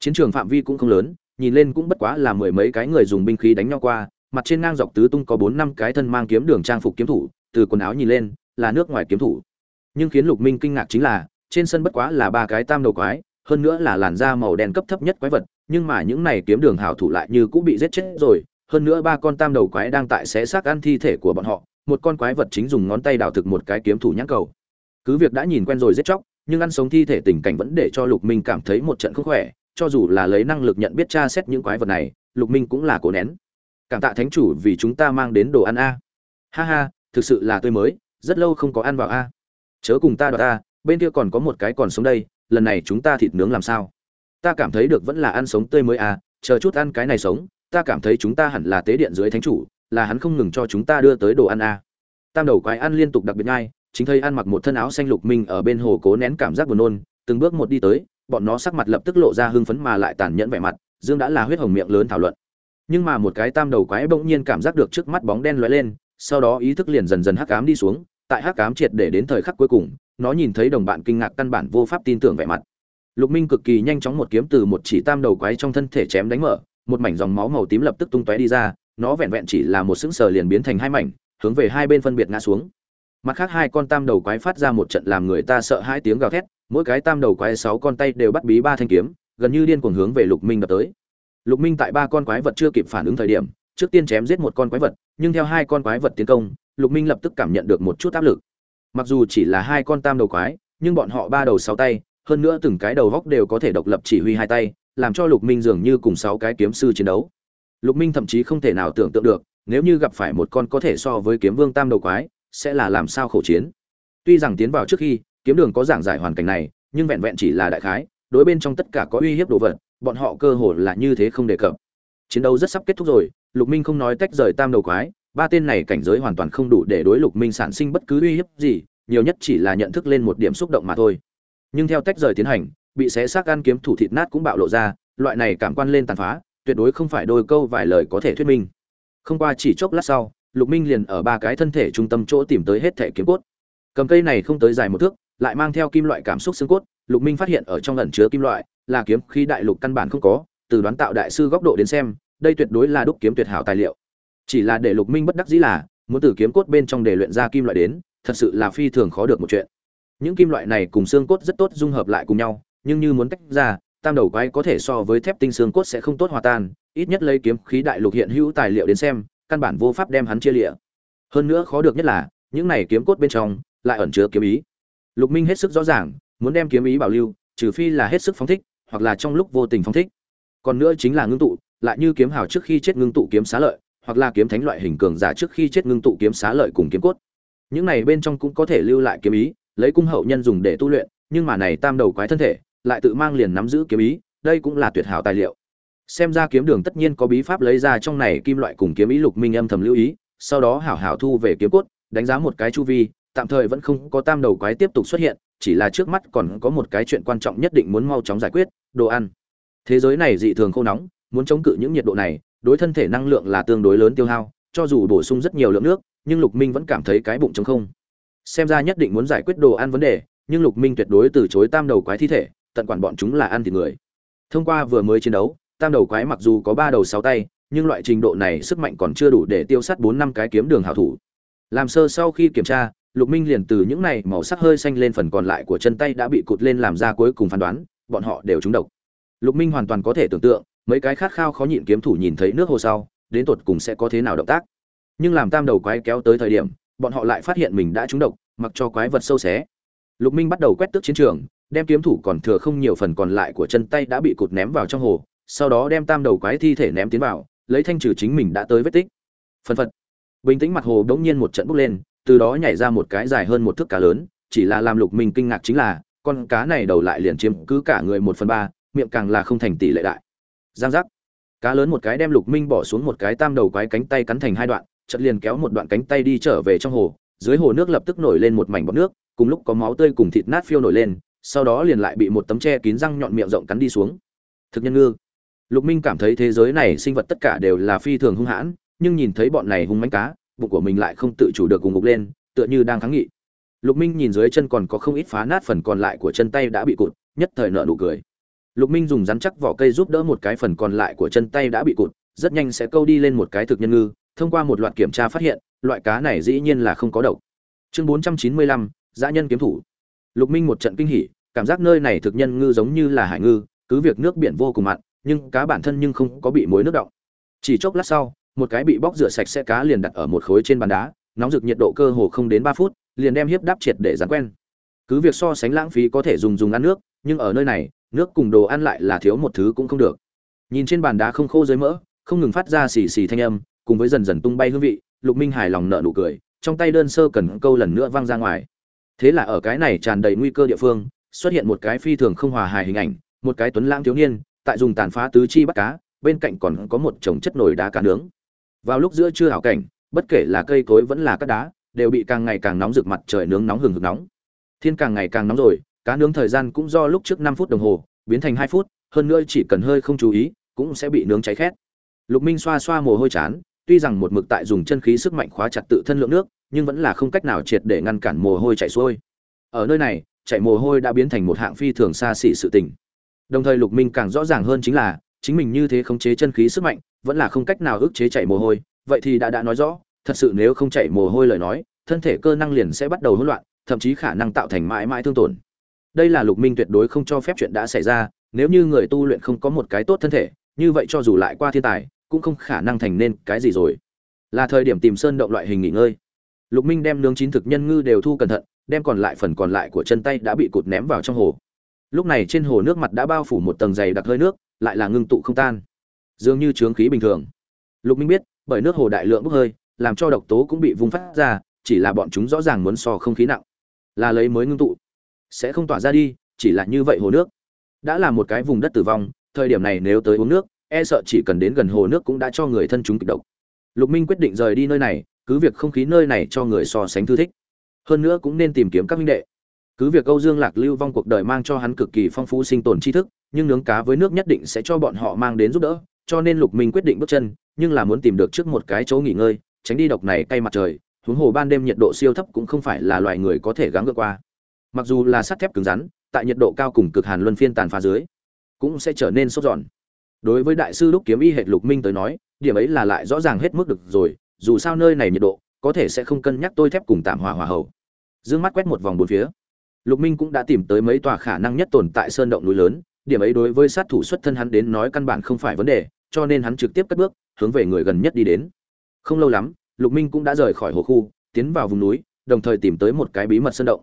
A: Chiến trường phạm vi cũng không lớn, nhìn lên cũng bất quá là mười mấy cái người dùng binh khí đánh nhau qua, mặt trên ngang dọc tứ tung có bốn năm cái thân mang kiếm đường trang phục kiếm thủ, từ quần áo nhìn lên, là nước ngoài kiếm thủ. Nhưng khiến lục minh kinh ngạc chính là, trên sân bất quá là ba cái tam đầu quái, hơn nữa là làn da màu đen cấp thấp nhất quái vật, nhưng mà những này kiếm đường hảo thủ lại như cũng bị giết chết rồi, hơn nữa ba con tam đầu quái đang tại xé xác ăn thi thể của bọn họ, một con quái vật chính dùng ngón tay đào thực một cái kiếm thủ nhãn cầu cứ việc đã nhìn quen rồi giết chóc, nhưng ăn sống thi thể tình cảnh vẫn để cho lục minh cảm thấy một trận không khỏe, cho dù là lấy năng lực nhận biết tra xét những quái vật này, lục minh cũng là cố nén. Cảm tạ thánh chủ vì chúng ta mang đến đồ ăn a. Ha ha, thực sự là tươi mới, rất lâu không có ăn vào a. Chớ cùng ta đoạt ta, bên kia còn có một cái còn sống đây, lần này chúng ta thịt nướng làm sao? Ta cảm thấy được vẫn là ăn sống tươi mới a, chờ chút ăn cái này sống, ta cảm thấy chúng ta hẳn là tế điện dưới thánh chủ, là hắn không ngừng cho chúng ta đưa tới đồ ăn a. Tam đầu quái ăn liên tục đặc biệt ngay chính thầy ăn mặc một thân áo xanh lục minh ở bên hồ cố nén cảm giác buồn nôn, từng bước một đi tới, bọn nó sắc mặt lập tức lộ ra hưng phấn mà lại tàn nhẫn vẻ mặt, dương đã là huyết hồng miệng lớn thảo luận. Nhưng mà một cái tam đầu quái bỗng nhiên cảm giác được trước mắt bóng đen lóe lên, sau đó ý thức liền dần dần hắc ám đi xuống, tại hắc ám triệt để đến thời khắc cuối cùng, nó nhìn thấy đồng bạn kinh ngạc căn bản vô pháp tin tưởng vẻ mặt. Lục minh cực kỳ nhanh chóng một kiếm từ một chỉ tam đầu quái trong thân thể chém đánh mở, một mảnh dòng máu màu tím lập tức tung tóe đi ra, nó vẹn vẹn chỉ là một sững sờ liền biến thành hai mảnh, hướng về hai bên phân biệt ngã xuống mặt khác hai con tam đầu quái phát ra một trận làm người ta sợ hai tiếng gào thét, mỗi cái tam đầu quái sáu con tay đều bắt bí ba thanh kiếm, gần như điên cuồng hướng về lục minh đập tới. Lục minh tại ba con quái vật chưa kịp phản ứng thời điểm, trước tiên chém giết một con quái vật, nhưng theo hai con quái vật tiến công, lục minh lập tức cảm nhận được một chút áp lực. Mặc dù chỉ là hai con tam đầu quái, nhưng bọn họ ba đầu sáu tay, hơn nữa từng cái đầu góc đều có thể độc lập chỉ huy hai tay, làm cho lục minh dường như cùng sáu cái kiếm sư chiến đấu. Lục minh thậm chí không thể nào tưởng tượng được, nếu như gặp phải một con có thể so với kiếm vương tam đầu quái sẽ là làm sao khổ chiến. Tuy rằng tiến vào trước khi, kiếm đường có giảng giải hoàn cảnh này, nhưng vẹn vẹn chỉ là đại khái, đối bên trong tất cả có uy hiếp đồ vật, bọn họ cơ hồ là như thế không đề cập. Chiến đấu rất sắp kết thúc rồi, lục minh không nói tách rời tam đầu quái, ba tên này cảnh giới hoàn toàn không đủ để đối lục minh sản sinh bất cứ uy hiếp gì, nhiều nhất chỉ là nhận thức lên một điểm xúc động mà thôi. Nhưng theo tách rời tiến hành, bị xé xác ăn kiếm thủ thịt nát cũng bạo lộ ra, loại này cảm quan lên tàn phá, tuyệt đối không phải đôi câu vài lời có thể thuyết minh. Không qua chỉ chốc lát sau lục minh liền ở ba cái thân thể trung tâm chỗ tìm tới hết thể kiếm cốt. Cầm cây này không tới dài một thước, lại mang theo kim loại cảm xúc xương cốt, lục minh phát hiện ở trong ẩn chứa kim loại là kiếm khí đại lục căn bản không có, từ đoán tạo đại sư góc độ đến xem, đây tuyệt đối là đúc kiếm tuyệt hảo tài liệu. Chỉ là để lục minh bất đắc dĩ là, muốn từ kiếm cốt bên trong để luyện ra kim loại đến, thật sự là phi thường khó được một chuyện. Những kim loại này cùng xương cốt rất tốt dung hợp lại cùng nhau, nhưng như muốn tách ra, tam đầu quái có thể so với thép tinh xương cốt sẽ không tốt hòa tan, ít nhất lấy kiếm khí đại lục hiện hữu tài liệu đến xem căn bản vô pháp đem hắn chia lịa. Hơn nữa khó được nhất là, những này kiếm cốt bên trong lại ẩn chứa kiếm ý. Lục minh hết sức rõ ràng, muốn đem kiếm ý bảo lưu, trừ phi là hết sức phóng thích, hoặc là trong lúc vô tình phóng thích. Còn nữa chính là ngưng tụ, lại như kiếm hào trước khi chết ngưng tụ kiếm xá lợi, hoặc là kiếm thánh loại hình cường giả trước khi chết ngưng tụ kiếm xá lợi cùng kiếm cốt. Những này bên trong cũng có thể lưu lại kiếm ý, lấy cung hậu nhân dùng để tu luyện, nhưng mà này tam đầu quái thân thể, lại tự mang liền nắm giữ kiếm ý, đây cũng là tuyệt hảo tài liệu xem ra kiếm đường tất nhiên có bí pháp lấy ra trong này kim loại cùng kiếm ý lục minh âm thầm lưu ý, sau đó hảo hảo thu về kiếm cốt, đánh giá một cái chu vi, tạm thời vẫn không có tam đầu quái tiếp tục xuất hiện, chỉ là trước mắt còn có một cái chuyện quan trọng nhất định muốn mau chóng giải quyết, đồ ăn. Thế giới này dị thường khô nóng, muốn chống cự những nhiệt độ này, đối thân thể năng lượng là tương đối lớn tiêu hao, cho dù bổ sung rất nhiều lượng nước, nhưng lục minh vẫn cảm thấy cái bụng trống không. Xem ra nhất định muốn giải quyết đồ ăn vấn đề, nhưng lục minh tuyệt đối từ chối tam đầu quái thi thể, tận quản bọn chúng là ăn thịt người. Thông qua vừa mới chiến đấu tam đầu quái mặc dù có ba đầu sáu tay, nhưng loại trình độ này sức mạnh còn chưa đủ để tiêu sát bốn năm cái kiếm đường hảo thủ. Làm sơ sau khi kiểm tra, lục minh liền từ những này màu sắc hơi xanh lên phần còn lại của chân tay đã bị cụt lên làm ra cuối cùng phán đoán, bọn họ đều trúng độc. Lục minh hoàn toàn có thể tưởng tượng, mấy cái khát khao khó nhịn kiếm thủ nhìn thấy nước hồ sau, đến tột cùng sẽ có thế nào động tác. Nhưng làm tam đầu quái kéo tới thời điểm, bọn họ lại phát hiện mình đã trúng độc, mặc cho quái vật sâu xé. Lục minh bắt đầu quét tước chiến trường, đem kiếm thủ còn thừa không nhiều phần còn lại của chân tay đã bị cụt ném vào trong hồ sau đó đem tam đầu quái thi thể ném tiến vào, lấy thanh trừ chính mình đã tới vết tích. Phân phật. Bình tĩnh mặt hồ đ n g nhiên một trận bốc lên, từ đó nhảy ra một cái dài hơn một thước cá lớn, chỉ là làm lục minh kinh ngạc chính là, con cá này đầu lại liền chiếm cứ cả người một phần ba, miệng càng là không thành tỷ lệ đại. Giang giác. Cá lớn một cái đem lục minh bỏ xuống một cái tam đầu quái cánh tay cắn thành hai đoạn chật liền kéo một đoạn cánh tay đi trở về trong hồ, dưới hồ nước lập tức nổi lên một mảnh bọt nước, cùng lúc có máu tươi cùng thịt nát phiêu nổi lên, sau đó liền lại bị một tấm tre kín răng nhọn miệng rộng cắn đi xuống. Thực nhân ngư lục minh cảm thấy thế giới này sinh vật tất cả đều là phi thường hung hãn, nhưng nhìn thấy bọn này hung mánh cá, bụng của mình lại không tự chủ được cùng ngục lên, tựa như đang kháng nghị. Lục minh nhìn dưới chân còn có không ít phá nát phần còn lại của chân tay đã bị cụt, nhất thời nợ nụ cười. Lục minh dùng rắn chắc vỏ cây giúp đỡ một cái phần còn lại của chân tay đã bị cụt, rất nhanh sẽ câu đi lên một cái thực nhân ngư, thông qua một loạt kiểm tra phát hiện, loại cá này dĩ nhiên là không có độc. Chương bốn trăm chín mươi lăm, dã nhân kiếm thủ. Lục minh một trận kinh hỉ, cảm giác nơi này thực nhân ngư giống như là hải ngư, cứ việc nước biển vô cùng mặn nhưng cá bản thân nhưng không có bị muối nước động. Chỉ chốc lát sau, một cái bị bóc rửa sạch sẽ cá liền đặt ở một khối trên bàn đá, nóng rực nhiệt độ cơ hồ không đến ba phút, liền đem hiếp đáp triệt để dán quen. Cứ việc so sánh lãng phí có thể dùng dùng ăn nước, nhưng ở nơi này, nước cùng đồ ăn lại là thiếu một thứ cũng không được. Nhìn trên bàn đá không khô dưới mỡ, không ngừng phát ra xì xì thanh âm, cùng với dần dần tung bay hương vị, lục minh hài lòng nợ nụ cười, trong tay đơn sơ cần câu lần nữa văng ra ngoài. Thế là ở cái này tràn đầy nguy cơ địa phương, xuất hiện một cái phi thường không hòa hài hình ảnh, một cái tuấn lãng thiếu niên tại dùng tàn phá tứ chi bắt cá, bên cạnh còn có một chồng chất nồi đá cá nướng. Vào lúc giữa trưa hảo cảnh, bất kể là cây cối vẫn là các đá, đều bị càng ngày càng nóng rực mặt trời nướng nóng hừng hực nóng. Thiên càng ngày càng nóng rồi, cá nướng thời gian cũng do lúc trước năm phút đồng hồ, biến thành hai phút, hơn nữa chỉ cần hơi không chú ý, cũng sẽ bị nướng cháy khét. Lục minh xoa xoa mồ hôi chán, tuy rằng một mực tại dùng chân khí sức mạnh khóa chặt tự thân lượng nước, nhưng vẫn là không cách nào triệt để ngăn cản mồ hôi chảy xuôi. Ở nơi này chạy mồ hôi đã biến thành một hạng phi thường xa xỉ sự tình đồng thời lục minh càng rõ ràng hơn chính là, chính mình như thế khống chế chân khí sức mạnh, vẫn là không cách nào ức chế chảy mồ hôi. Vậy thì đã đã nói rõ, thật sự nếu không chảy mồ hôi lời nói, thân thể cơ năng liền sẽ bắt đầu hỗn loạn, thậm chí khả năng tạo thành mãi mãi thương tổn. Đây là lục minh tuyệt đối không cho phép chuyện đã xảy ra, nếu như người tu luyện không có một cái tốt thân thể, như vậy cho dù lại qua thiên tài, cũng không khả năng thành nên cái gì rồi. Là thời điểm tìm sơn động loại hình nghỉ ngơi. Lục minh đem nướng chín thực nhân ngư đều thu cẩn thận, đem còn lại phần còn lại của chân tay đã bị cụt ném vào trong hồ lúc này trên hồ nước mặt đã bao phủ một tầng dày đặc hơi nước, lại là ngưng tụ không tan. Dường như trướng khí bình thường. Lục minh biết, bởi nước hồ đại lượng bốc hơi, làm cho độc tố cũng bị vung phát ra, chỉ là bọn chúng rõ ràng muốn so không khí nặng. Là lấy mới ngưng tụ. Sẽ không tỏa ra đi, chỉ là như vậy hồ nước. Đã là một cái vùng đất tử vong, thời điểm này nếu tới uống nước e sợ chỉ cần đến gần hồ nước cũng đã cho người thân chúng kịch độc. Lục minh quyết định rời đi nơi này, cứ việc không khí nơi này cho người so sánh thư thích. Hơn nữa cũng nên tìm kiếm các minh đệ cứ việc Âu Dương Lạc lưu vong cuộc đời mang cho hắn cực kỳ phong phú sinh tồn tri thức, nhưng nướng cá với nước nhất định sẽ cho bọn họ mang đến giúp đỡ, cho nên Lục Minh quyết định bước chân, nhưng là muốn tìm được trước một cái chỗ nghỉ ngơi, tránh đi độc này cay mặt trời, huống hồ ban đêm nhiệt độ siêu thấp cũng không phải là loài người có thể gắng vượt qua. Mặc dù là sắt thép cứng rắn, tại nhiệt độ cao cùng cực hàn luân phiên tàn phá dưới, cũng sẽ trở nên sốt giòn. Đối với đại sư lúc kiếm y hệ Lục Minh tới nói, điểm ấy là lại rõ ràng hết mức được rồi, dù sao nơi này nhiệt độ, có thể sẽ không cân nhắc tôi thép cùng tạm hòa hòa hậu. Dương mắt quét một vòng bốn phía lục minh cũng đã tìm tới mấy tòa khả năng nhất tồn tại sơn động núi lớn, điểm ấy đối với sát thủ xuất thân hắn đến nói căn bản không phải vấn đề, cho nên hắn trực tiếp cất bước, hướng về người gần nhất đi đến. Không lâu lắm, lục minh cũng đã rời khỏi hồ khu, tiến vào vùng núi, đồng thời tìm tới một cái bí mật sơn động.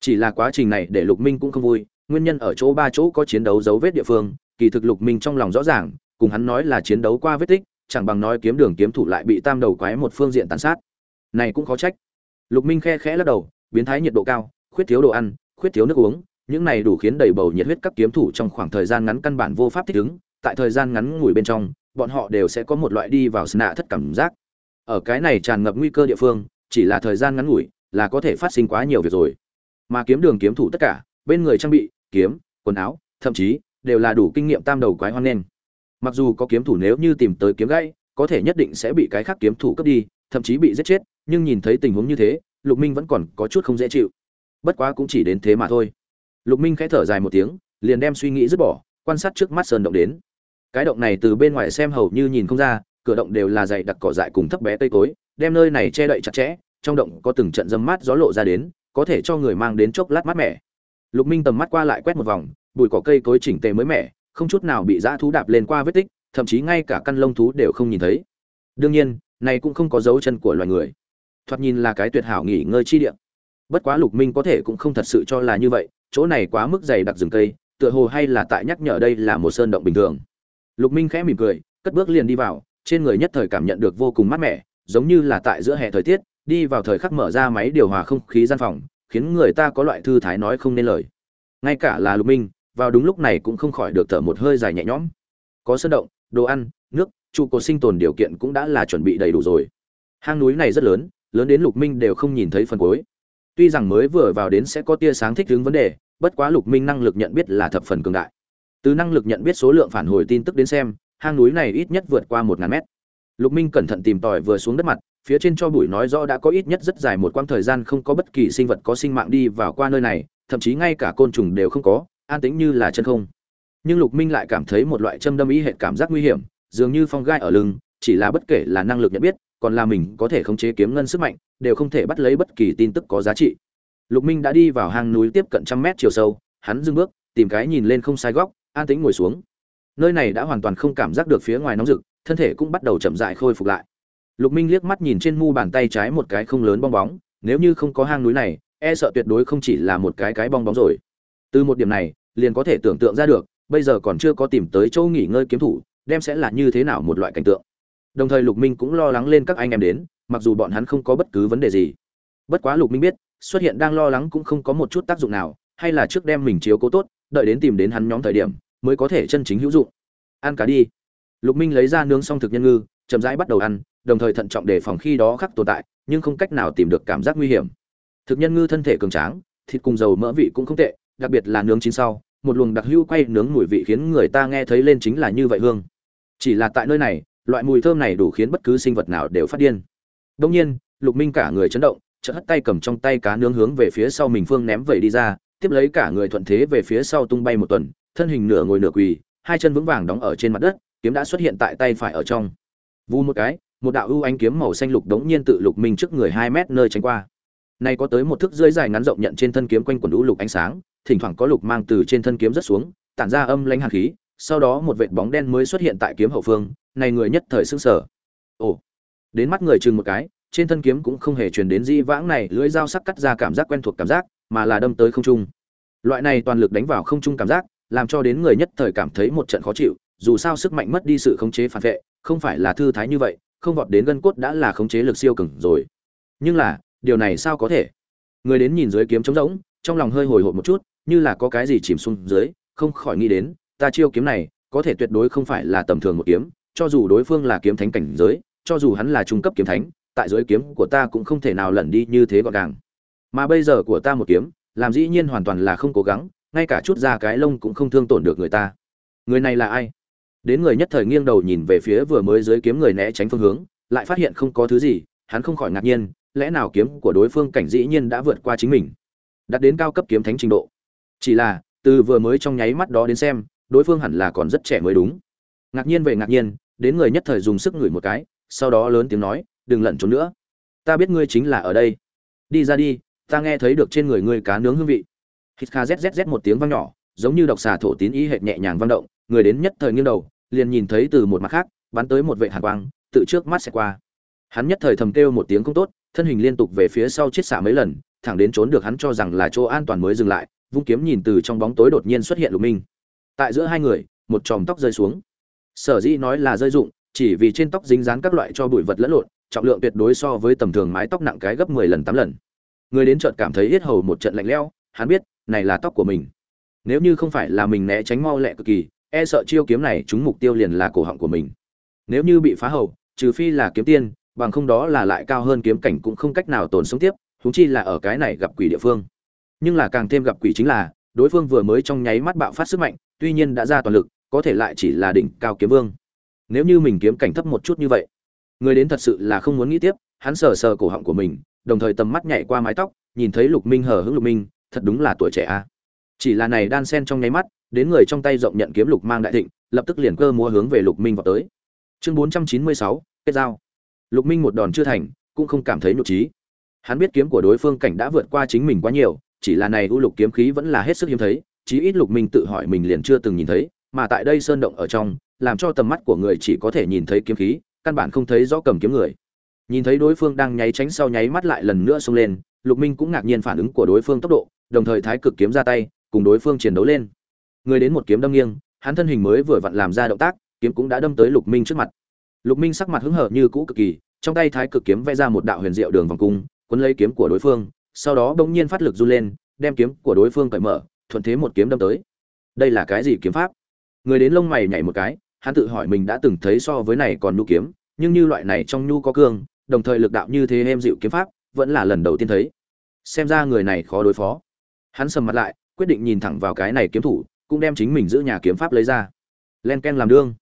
A: Chỉ là quá trình này để lục minh cũng không vui, nguyên nhân ở chỗ ba chỗ có chiến đấu dấu vết địa phương, kỳ thực lục minh trong lòng rõ ràng, cùng hắn nói là chiến đấu qua vết tích, chẳng bằng nói kiếm đường kiếm thủ lại bị tam đầu quái một phương diện tàn sát. Này cũng khó trách. Lục minh khe khẽ lắc đầu, biến thái nhiệt độ cao khuyết thiếu đồ ăn, khuyết thiếu nước uống, những này đủ khiến đầy bầu nhiệt huyết các kiếm thủ trong khoảng thời gian ngắn căn bản vô pháp thích ứng. Tại thời gian ngắn ngủi bên trong, bọn họ đều sẽ có một loại đi vào sna thất cảm giác. Ở cái này tràn ngập nguy cơ địa phương, chỉ là thời gian ngắn ngủi là có thể phát sinh quá nhiều việc rồi. Mà kiếm đường kiếm thủ tất cả, bên người trang bị, kiếm, quần áo, thậm chí đều là đủ kinh nghiệm tam đầu quái hoan nên. mặc dù có kiếm thủ nếu như tìm tới kiếm gãy, có thể nhất định sẽ bị cái khác kiếm thủ cướp đi, thậm chí bị giết chết, nhưng nhìn thấy tình huống như thế, lục minh vẫn còn có chút không dễ chịu bất quá cũng chỉ đến thế mà thôi. Lục minh khẽ thở dài một tiếng, liền đem suy nghĩ dứt bỏ, quan sát trước mắt sơn động đến. Cái động này từ bên ngoài xem hầu như nhìn không ra, cửa động đều là dày đặc cỏ dại cùng thấp bé cây cối, đem nơi này che đậy chặt chẽ, trong động có từng trận dâm mát gió lộ ra đến, có thể cho người mang đến chốc lát mát mẻ. Lục minh tầm mắt qua lại quét một vòng, bụi cỏ cây cối chỉnh tề mới mẻ, không chút nào bị dã thú đạp lên qua vết tích, thậm chí ngay cả căn lông thú đều không nhìn thấy. Đương nhiên, này cũng không có dấu chân của loài người. Thoạt nhìn là cái tuyệt hảo nghỉ ngơi chi địa bất quá lục minh có thể cũng không thật sự cho là như vậy, chỗ này quá mức dày đặc rừng cây, tựa hồ hay là tại nhắc nhở đây là một sơn động bình thường. Lục minh khẽ mỉm cười, cất bước liền đi vào, trên người nhất thời cảm nhận được vô cùng mát mẻ, giống như là tại giữa hè thời tiết, đi vào thời khắc mở ra máy điều hòa không khí gian phòng, khiến người ta có loại thư thái nói không nên lời. Ngay cả là lục minh, vào đúng lúc này cũng không khỏi được thở một hơi dài nhẹ nhõm. Có sơn động, đồ ăn, nước, trụ cột sinh tồn điều kiện cũng đã là chuẩn bị đầy đủ rồi. Hang núi này rất lớn lớn đến lục minh đều không nhìn thấy phần cuối. Tuy rằng mới vừa vào đến sẽ có tia sáng thích ứng vấn đề, bất quá Lục Minh năng lực nhận biết là thập phần cường đại. Từ năng lực nhận biết số lượng phản hồi tin tức đến xem, hang núi này ít nhất vượt qua 1000 mét. Lục Minh cẩn thận tìm tòi vừa xuống đất mặt, phía trên cho bụi nói rõ đã có ít nhất rất dài một quãng thời gian không có bất kỳ sinh vật có sinh mạng đi vào qua nơi này, thậm chí ngay cả côn trùng đều không có, an tĩnh như là chân không. Nhưng Lục Minh lại cảm thấy một loại châm đâm ý hệ cảm giác nguy hiểm, dường như phong gai ở lưng, chỉ là bất kể là năng lực nhận biết, còn là mình có thể khống chế kiếm ngân sức mạnh, đều không thể bắt lấy bất kỳ tin tức có giá trị. Lục Minh đã đi vào hang núi tiếp cận trăm mét chiều sâu, hắn dừng bước, tìm cái nhìn lên không sai góc, an tĩnh ngồi xuống. Nơi này đã hoàn toàn không cảm giác được phía ngoài nóng rực, thân thể cũng bắt đầu chậm rãi khôi phục lại. Lục Minh liếc mắt nhìn trên mu bàn tay trái một cái không lớn bong bóng, nếu như không có hang núi này, e sợ tuyệt đối không chỉ là một cái cái bong bóng rồi. Từ một điểm này, liền có thể tưởng tượng ra được, bây giờ còn chưa có tìm tới chỗ nghỉ ngơi kiếm thủ, đem sẽ là như thế nào một loại cảnh tượng đồng thời lục minh cũng lo lắng lên các anh em đến, mặc dù bọn hắn không có bất cứ vấn đề gì. Bất quá lục minh biết, xuất hiện đang lo lắng cũng không có một chút tác dụng nào, hay là trước đem mình chiếu cố tốt, đợi đến tìm đến hắn nhóm thời điểm, mới có thể chân chính hữu dụng. Ăn cá đi. Lục minh lấy ra nướng xong thực nhân ngư, chậm rãi bắt đầu ăn, đồng thời thận trọng đề phòng khi đó khắc tồn tại, nhưng không cách nào tìm được cảm giác nguy hiểm. Thực nhân ngư thân thể cường tráng, thịt cùng dầu mỡ vị cũng không tệ, đặc biệt là nướng chín sau, một luồng đặc hữu quay nướng mùi vị khiến người ta nghe thấy lên chính là như vậy hương. Chỉ là tại nơi này loại mùi thơm này đủ khiến bất cứ sinh vật nào đều phát điên. Đông nhiên, lục minh cả người chấn động, chợt hất tay cầm trong tay cá nướng hướng về phía sau mình phương ném vẩy đi ra, tiếp lấy cả người thuận thế về phía sau tung bay một tuần, thân hình nửa ngồi nửa quỳ, hai chân vững vàng đóng ở trên mặt đất, kiếm đã xuất hiện tại tay phải ở trong. Vu một cái, một đạo ưu ánh kiếm màu xanh lục đống nhiên tự lục minh trước người hai mét nơi tránh qua. Này có tới một thước rưỡi dài ngắn rộng nhận trên thân kiếm quanh quần lũ lục ánh sáng, thỉnh thoảng có lục mang từ trên thân kiếm rất xuống, tản ra âm lãnh hàn khí, sau đó một vệt bóng đen mới xuất hiện tại kiếm hậu phương này người nhất thời sững sờ. Ồ. Đến mắt người chừng một cái, trên thân kiếm cũng không hề truyền đến di vãng này lưỡi dao sắc cắt ra cảm giác quen thuộc cảm giác, mà là đâm tới không trung. Loại này toàn lực đánh vào không trung cảm giác, làm cho đến người nhất thời cảm thấy một trận khó chịu, dù sao sức mạnh mất đi sự khống chế phản vệ, không phải là thư thái như vậy, không vọt đến gân cốt đã là khống chế lực siêu cường rồi. Nhưng là, điều này sao có thể? người đến nhìn dưới kiếm trống rỗng trong lòng hơi hồi hộp một chút như là có cái gì chìm xuống dưới không khỏi nghĩ đến ta chiêu kiếm này có thể tuyệt đối không phải là tầm thường một kiếm cho dù đối phương là kiếm thánh cảnh giới, cho dù hắn là trung cấp kiếm thánh, tại dưới kiếm của ta cũng không thể nào lẩn đi như thế gọn gàng. Mà bây giờ của ta một kiếm, làm dĩ nhiên hoàn toàn là không cố gắng, ngay cả chút ra cái lông cũng không thương tổn được người ta. Người này là ai? Đến người nhất thời nghiêng đầu nhìn về phía vừa mới dưới kiếm người né tránh phương hướng, lại phát hiện không có thứ gì, hắn không khỏi ngạc nhiên, lẽ nào kiếm của đối phương cảnh dĩ nhiên đã vượt qua chính mình? Đạt đến cao cấp kiếm thánh trình độ. Chỉ là, từ vừa mới trong nháy mắt đó đến xem, đối phương hẳn là còn rất trẻ mới đúng ngạc nhiên về ngạc nhiên, đến người nhất thời dùng sức ngửi một cái, sau đó lớn tiếng nói, đừng lẩn trốn nữa. Ta biết ngươi chính là ở đây. Đi ra đi, ta nghe thấy được trên người ngươi cá nướng hương vị. Hít kha zzz một tiếng vang nhỏ, giống như độc xà thổ tín ý hệt nhẹ nhàng vang động, người đến nhất thời nghiêng đầu, liền nhìn thấy từ một mặt khác, bắn tới một vệ hàn quang, tự trước mắt sẽ qua. Hắn nhất thời thầm kêu một tiếng không tốt, thân hình liên tục về phía sau chết xả mấy lần, thẳng đến trốn được hắn cho rằng là chỗ an toàn mới dừng lại, vung kiếm nhìn từ trong bóng tối đột nhiên xuất hiện lục minh. Tại giữa hai người, một chòm tóc rơi xuống sở dĩ nói là rơi dụng, chỉ vì trên tóc dính dán các loại cho bụi vật lẫn lộn, trọng lượng tuyệt đối so với tầm thường mái tóc nặng cái gấp mười lần tám lần. Người đến chợt cảm thấy yết hầu một trận lạnh lẽo, hắn biết, này là tóc của mình. Nếu như không phải là mình né tránh mau lẹ cực kỳ e sợ chiêu kiếm này trúng mục tiêu liền là cổ họng của mình. Nếu như bị phá hầu, trừ phi là kiếm tiên, bằng không đó là lại cao hơn kiếm cảnh cũng không cách nào tồn sống tiếp húng chi là ở cái này gặp quỷ địa phương. Nhưng là càng thêm gặp quỷ chính là, đối phương vừa mới trong nháy mắt bạo phát sức mạnh, tuy nhiên đã ra toàn lực có thể lại chỉ là đỉnh cao kiếm vương. Nếu như mình kiếm cảnh thấp một chút như vậy, người đến thật sự là không muốn nghĩ tiếp, hắn sờ sờ cổ họng của mình, đồng thời tầm mắt nhảy qua mái tóc, nhìn thấy lục minh hờ hững lục minh, thật đúng là tuổi trẻ a. Chỉ là này đan sen trong nháy mắt, đến người trong tay rộng nhận kiếm lục mang đại thịnh, lập tức liền cơ múa hướng về lục minh vào tới. Chương bốn trăm chín mươi sáu, kết giao. Lục minh một đòn chưa thành, cũng không cảm thấy nhục trí hắn biết kiếm của đối phương cảnh đã vượt qua chính mình quá nhiều, chỉ là này u lục kiếm khí vẫn là hết sức hiếm thấy, chí ít lục minh tự hỏi mình liền chưa từng nhìn thấy mà tại đây sơn động ở trong, làm cho tầm mắt của người chỉ có thể nhìn thấy kiếm khí, căn bản không thấy rõ cầm kiếm người. Nhìn thấy đối phương đang nháy tránh sau nháy mắt lại lần nữa xông lên, lục minh cũng ngạc nhiên phản ứng của đối phương tốc độ, đồng thời thái cực kiếm ra tay, cùng đối phương chiến đấu lên. Người đến một kiếm đâm nghiêng, hắn thân hình mới vừa vặn làm ra động tác, kiếm cũng đã đâm tới lục minh trước mặt. Lục minh sắc mặt hứng hở như cũ cực kỳ, trong tay thái cực kiếm vẽ ra một đạo huyền diệu đường vòng cung, cuốn lấy kiếm của đối phương, sau đó bỗng nhiên phát lực du lên, đem kiếm của đối phương cởi mở, thuận thế một kiếm đâm tới. Đây là cái gì kiếm pháp? Người đến lông mày nhảy một cái, hắn tự hỏi mình đã từng thấy so với này còn nhu kiếm, nhưng như loại này trong nhu có cương, đồng thời lực đạo như thế em dịu kiếm pháp, vẫn là lần đầu tiên thấy. Xem ra người này khó đối phó. Hắn sầm mặt lại, quyết định nhìn thẳng vào cái này kiếm thủ, cũng đem chính mình giữ nhà kiếm pháp lấy ra. Len ken làm đương.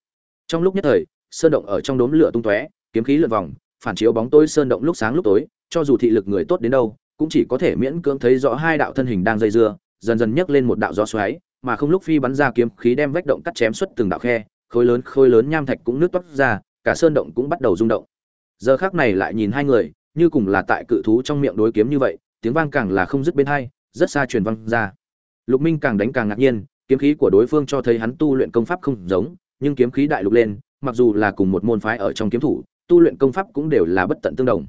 A: Trong lúc nhất thời, sơn động ở trong đốm lửa tung tóe, kiếm khí lượn vòng, phản chiếu bóng tối sơn động lúc sáng lúc tối, cho dù thị lực người tốt đến đâu, cũng chỉ có thể miễn cưỡng thấy rõ hai đạo thân hình đang dây dưa, dần dần nhấc lên một đạo gió xoáy mà không lúc phi bắn ra kiếm khí đem vách động cắt chém xuất từng đạo khe, khối lớn khối lớn nham thạch cũng nước toát ra, cả sơn động cũng bắt đầu rung động. Giờ khác này lại nhìn hai người, như cùng là tại cự thú trong miệng đối kiếm như vậy, tiếng vang càng là không dứt bên hai, rất xa truyền vang ra. Lục minh càng đánh càng ngạc nhiên, kiếm khí của đối phương cho thấy hắn tu luyện công pháp không giống, nhưng kiếm khí đại lục lên, mặc dù là cùng một môn phái ở trong kiếm thủ, tu luyện công pháp cũng đều là bất tận tương đồng.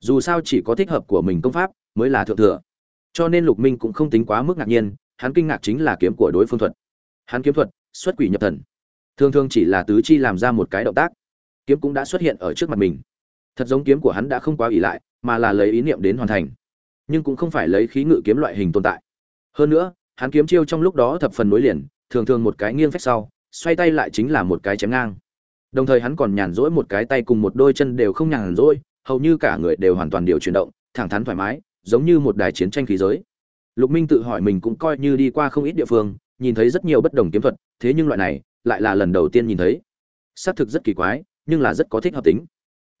A: Dù sao chỉ có thích hợp của mình công pháp mới là thượng thừa. Cho nên lục minh cũng không tính quá mức ngạc nhiên hắn kinh ngạc chính là kiếm của đối phương thuật. Hắn kiếm thuật, xuất quỷ nhập thần. Thường thường chỉ là tứ chi làm ra một cái động tác. Kiếm cũng đã xuất hiện ở trước mặt mình. Thật giống kiếm của hắn đã không quá ỷ lại, mà là lấy ý niệm đến hoàn thành. Nhưng cũng không phải lấy khí ngự kiếm loại hình tồn tại. Hơn nữa, hắn kiếm chiêu trong lúc đó thập phần nối liền, thường thường một cái nghiêng phách sau, xoay tay lại chính là một cái chém ngang. Đồng thời hắn còn nhàn rỗi một cái tay cùng một đôi chân đều không nhàn rỗi, hầu như cả người đều hoàn toàn điều chuyển động, thẳng thắn thoải mái, giống như một đài chiến tranh khí giới lục minh tự hỏi mình cũng coi như đi qua không ít địa phương, nhìn thấy rất nhiều bất đồng kiếm thuật, thế nhưng loại này lại là lần đầu tiên nhìn thấy. Xác thực rất kỳ quái, nhưng là rất có thích hợp tính.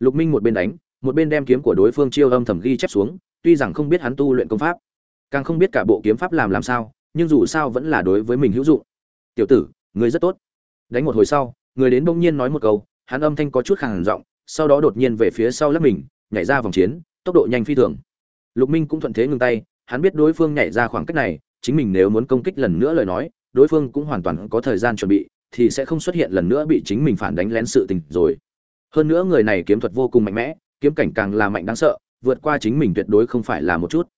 A: Lục minh một bên đánh, một bên đem kiếm của đối phương chiêu âm thầm ghi chép xuống, tuy rằng không biết hắn tu luyện công pháp, càng không biết cả bộ kiếm pháp làm làm sao, nhưng dù sao vẫn là đối với mình hữu dụng. Tiểu tử người rất tốt. Đánh một hồi sau, người đến bỗng nhiên nói một câu, hắn âm thanh có chút khàn giọng, sau đó đột nhiên về phía sau lấp mình, nhảy ra vòng chiến, tốc độ nhanh phi thường. Lục minh cũng thuận thế ngừng tay hắn biết đối phương nhảy ra khoảng cách này, chính mình nếu muốn công kích lần nữa lời nói, đối phương cũng hoàn toàn có thời gian chuẩn bị, thì sẽ không xuất hiện lần nữa bị chính mình phản đánh lén sự tình rồi. Hơn nữa người này kiếm thuật vô cùng mạnh mẽ, kiếm cảnh càng là mạnh đáng sợ, vượt qua chính mình tuyệt đối không phải là một chút.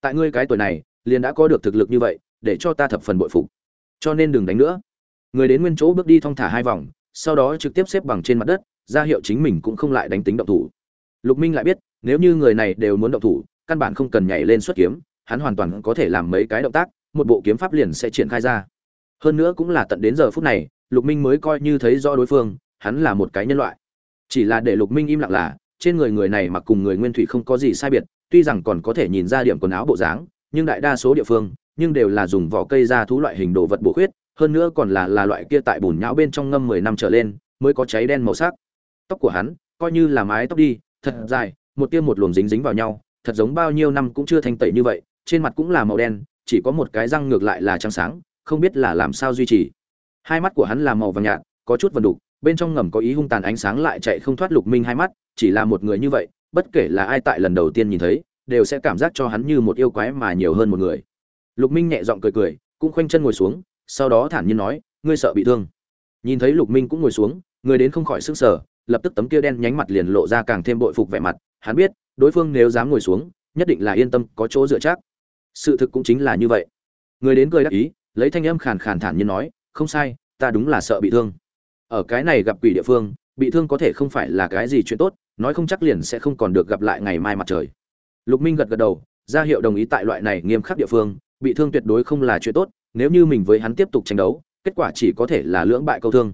A: Tại ngươi cái tuổi này, liền đã có được thực lực như vậy, để cho ta thập phần bội phục. Cho nên đừng đánh nữa. Người đến nguyên chỗ bước đi thong thả hai vòng, sau đó trực tiếp xếp bằng trên mặt đất, ra hiệu chính mình cũng không lại đánh tính động thủ. Lục minh lại biết, nếu như người này đều muốn động thủ, căn bản không cần nhảy lên xuất kiếm hắn hoàn toàn có thể làm mấy cái động tác, một bộ kiếm pháp liền sẽ triển khai ra. Hơn nữa cũng là tận đến giờ phút này, lục minh mới coi như thấy rõ đối phương, hắn là một cái nhân loại. Chỉ là để lục minh im lặng là, trên người người này mặc cùng người nguyên thủy không có gì sai biệt, tuy rằng còn có thể nhìn ra điểm quần áo bộ dáng, nhưng đại đa số địa phương, nhưng đều là dùng vỏ cây ra thú loại hình đồ vật bổ khuyết, hơn nữa còn là là loại kia tại bùn nhão bên trong ngâm mười năm trở lên, mới có cháy đen màu sắc. Tóc của hắn, coi như là mái tóc đi, thật dài, một tia một luồng dính dính vào nhau, thật giống bao nhiêu năm cũng chưa thanh tẩy như vậy trên mặt cũng là màu đen, chỉ có một cái răng ngược lại là trắng sáng, không biết là làm sao duy trì. Hai mắt của hắn là màu vàng nhạt, có chút vần đục, bên trong ngầm có ý hung tàn ánh sáng lại chạy không thoát lục minh hai mắt, chỉ là một người như vậy, bất kể là ai tại lần đầu tiên nhìn thấy, đều sẽ cảm giác cho hắn như một yêu quái mà nhiều hơn một người. Lục minh nhẹ giọng cười cười, cũng khoanh chân ngồi xuống, sau đó thản nhiên nói, ngươi sợ bị thương. Nhìn thấy lục minh cũng ngồi xuống, người đến không khỏi sức sở lập tức tấm kia đen nhánh mặt liền lộ ra càng thêm bội phục vẻ mặt, hắn biết, đối phương nếu dám ngồi xuống, nhất định là yên tâm có chỗ dựa chắc sự thực cũng chính là như vậy. Người đến cười đắc ý, lấy thanh âm khàn khàn thản nhiên nói, không sai, ta đúng là sợ bị thương. Ở cái này gặp quỷ địa phương, bị thương có thể không phải là cái gì chuyện tốt, nói không chắc liền sẽ không còn được gặp lại ngày mai mặt trời. Lục minh gật gật đầu, ra hiệu đồng ý tại loại này nghiêm khắc địa phương, bị thương tuyệt đối không là chuyện tốt, nếu như mình với hắn tiếp tục tranh đấu, kết quả chỉ có thể là lưỡng bại câu thương.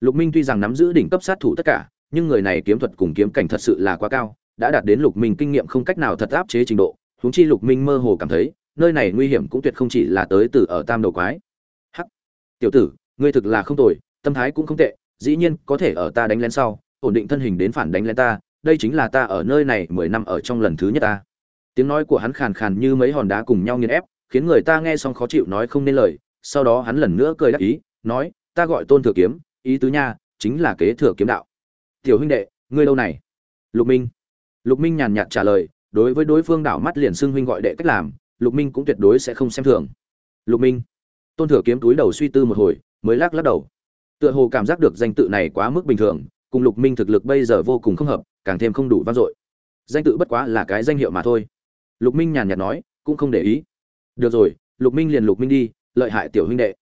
A: Lục minh tuy rằng nắm giữ đỉnh cấp sát thủ tất cả, nhưng người này kiếm thuật cùng kiếm cảnh thật sự là quá cao, đã đạt đến lục minh kinh nghiệm không cách nào thật áp chế trình độ huống chi lục minh mơ hồ cảm thấy, nơi này nguy hiểm cũng tuyệt không chỉ là tới từ ở tam đầu quái. Hắc! Tiểu tử, ngươi thực là không tồi, tâm thái cũng không tệ, dĩ nhiên có thể ở ta đánh lén sau, ổn định thân hình đến phản đánh lén ta, đây chính là ta ở nơi này mười năm ở trong lần thứ nhất ta. Tiếng nói của hắn khàn khàn như mấy hòn đá cùng nhau nghiền ép, khiến người ta nghe xong khó chịu nói không nên lời, sau đó hắn lần nữa cười đắc ý, nói, ta gọi tôn thừa kiếm, ý tứ nha, chính là kế thừa kiếm đạo. Tiểu huynh đệ, ngươi lâu này? Lục minh. Lục minh nhàn nhạt trả lời đối với đối phương đảo mắt liền xưng huynh gọi đệ cách làm, lục minh cũng tuyệt đối sẽ không xem thường. Lục minh, tôn thừa kiếm túi đầu suy tư một hồi, mới lắc lắc đầu. Tựa hồ cảm giác được danh tự này quá mức bình thường, cùng lục minh thực lực bây giờ vô cùng không hợp, càng thêm không đủ vang dội. Danh tự bất quá là cái danh hiệu mà thôi. Lục minh nhàn nhạt nói, cũng không để ý. Được rồi, lục minh liền lục minh đi, lợi hại tiểu huynh đệ.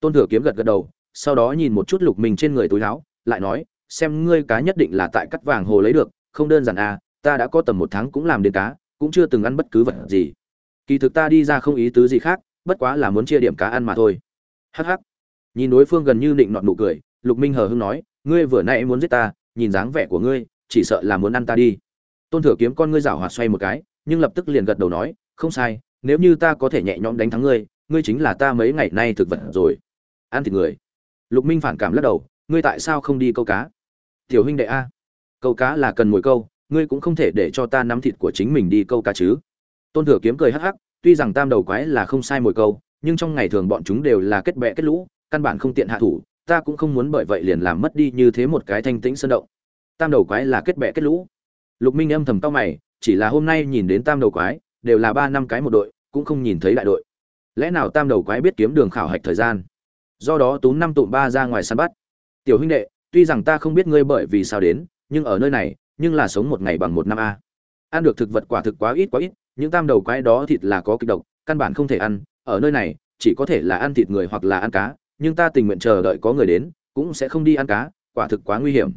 A: Tôn thừa kiếm gật gật đầu, sau đó nhìn một chút lục minh trên người túi áo, lại nói, xem ngươi cá nhất định là tại cắt vàng hồ lấy được, không đơn giản à ta đã có tầm một tháng cũng làm đến cá, cũng chưa từng ăn bất cứ vật gì. Kỳ thực ta đi ra không ý tứ gì khác, bất quá là muốn chia điểm cá ăn mà thôi. Hắc hắc. Nhìn đối phương gần như định nọt nụ cười, lục minh hờ hưng nói, ngươi vừa nay muốn giết ta, nhìn dáng vẻ của ngươi, chỉ sợ là muốn ăn ta đi. Tôn thừa kiếm con ngươi rảo hoạt xoay một cái, nhưng lập tức liền gật đầu nói, không sai, nếu như ta có thể nhẹ nhõm đánh thắng ngươi ngươi chính là ta mấy ngày nay thực vật rồi. Ăn thịt người. Lục minh phản cảm lắc đầu, ngươi tại sao không đi câu cá? Tiểu huynh đệ a, câu cá là cần mồi câu ngươi cũng không thể để cho ta nắm thịt của chính mình đi câu cá chứ. Tôn thừa kiếm cười hắc hắc, tuy rằng tam đầu quái là không sai mồi câu, nhưng trong ngày thường bọn chúng đều là kết bẹ kết lũ, căn bản không tiện hạ thủ, ta cũng không muốn bởi vậy liền làm mất đi như thế một cái thanh tĩnh sơn động. Tam đầu quái là kết bẹ kết lũ. Lục minh âm thầm tao mày, chỉ là hôm nay nhìn đến tam đầu quái, đều là ba năm cái một đội, cũng không nhìn thấy đại đội. Lẽ nào tam đầu quái biết kiếm đường khảo hạch thời gian? Do đó tú năm tụm ba ra ngoài săn bắt. Tiểu huynh đệ, tuy rằng ta không biết ngươi bởi vì sao đến, nhưng ở nơi này nhưng là sống một ngày bằng một năm a. Ăn được thực vật quả thực quá ít quá ít, những tam đầu quái đó thịt là có kịch độc, căn bản không thể ăn. Ở nơi này, chỉ có thể là ăn thịt người hoặc là ăn cá, nhưng ta tình nguyện chờ đợi có người đến, cũng sẽ không đi ăn cá, quả thực quá nguy hiểm.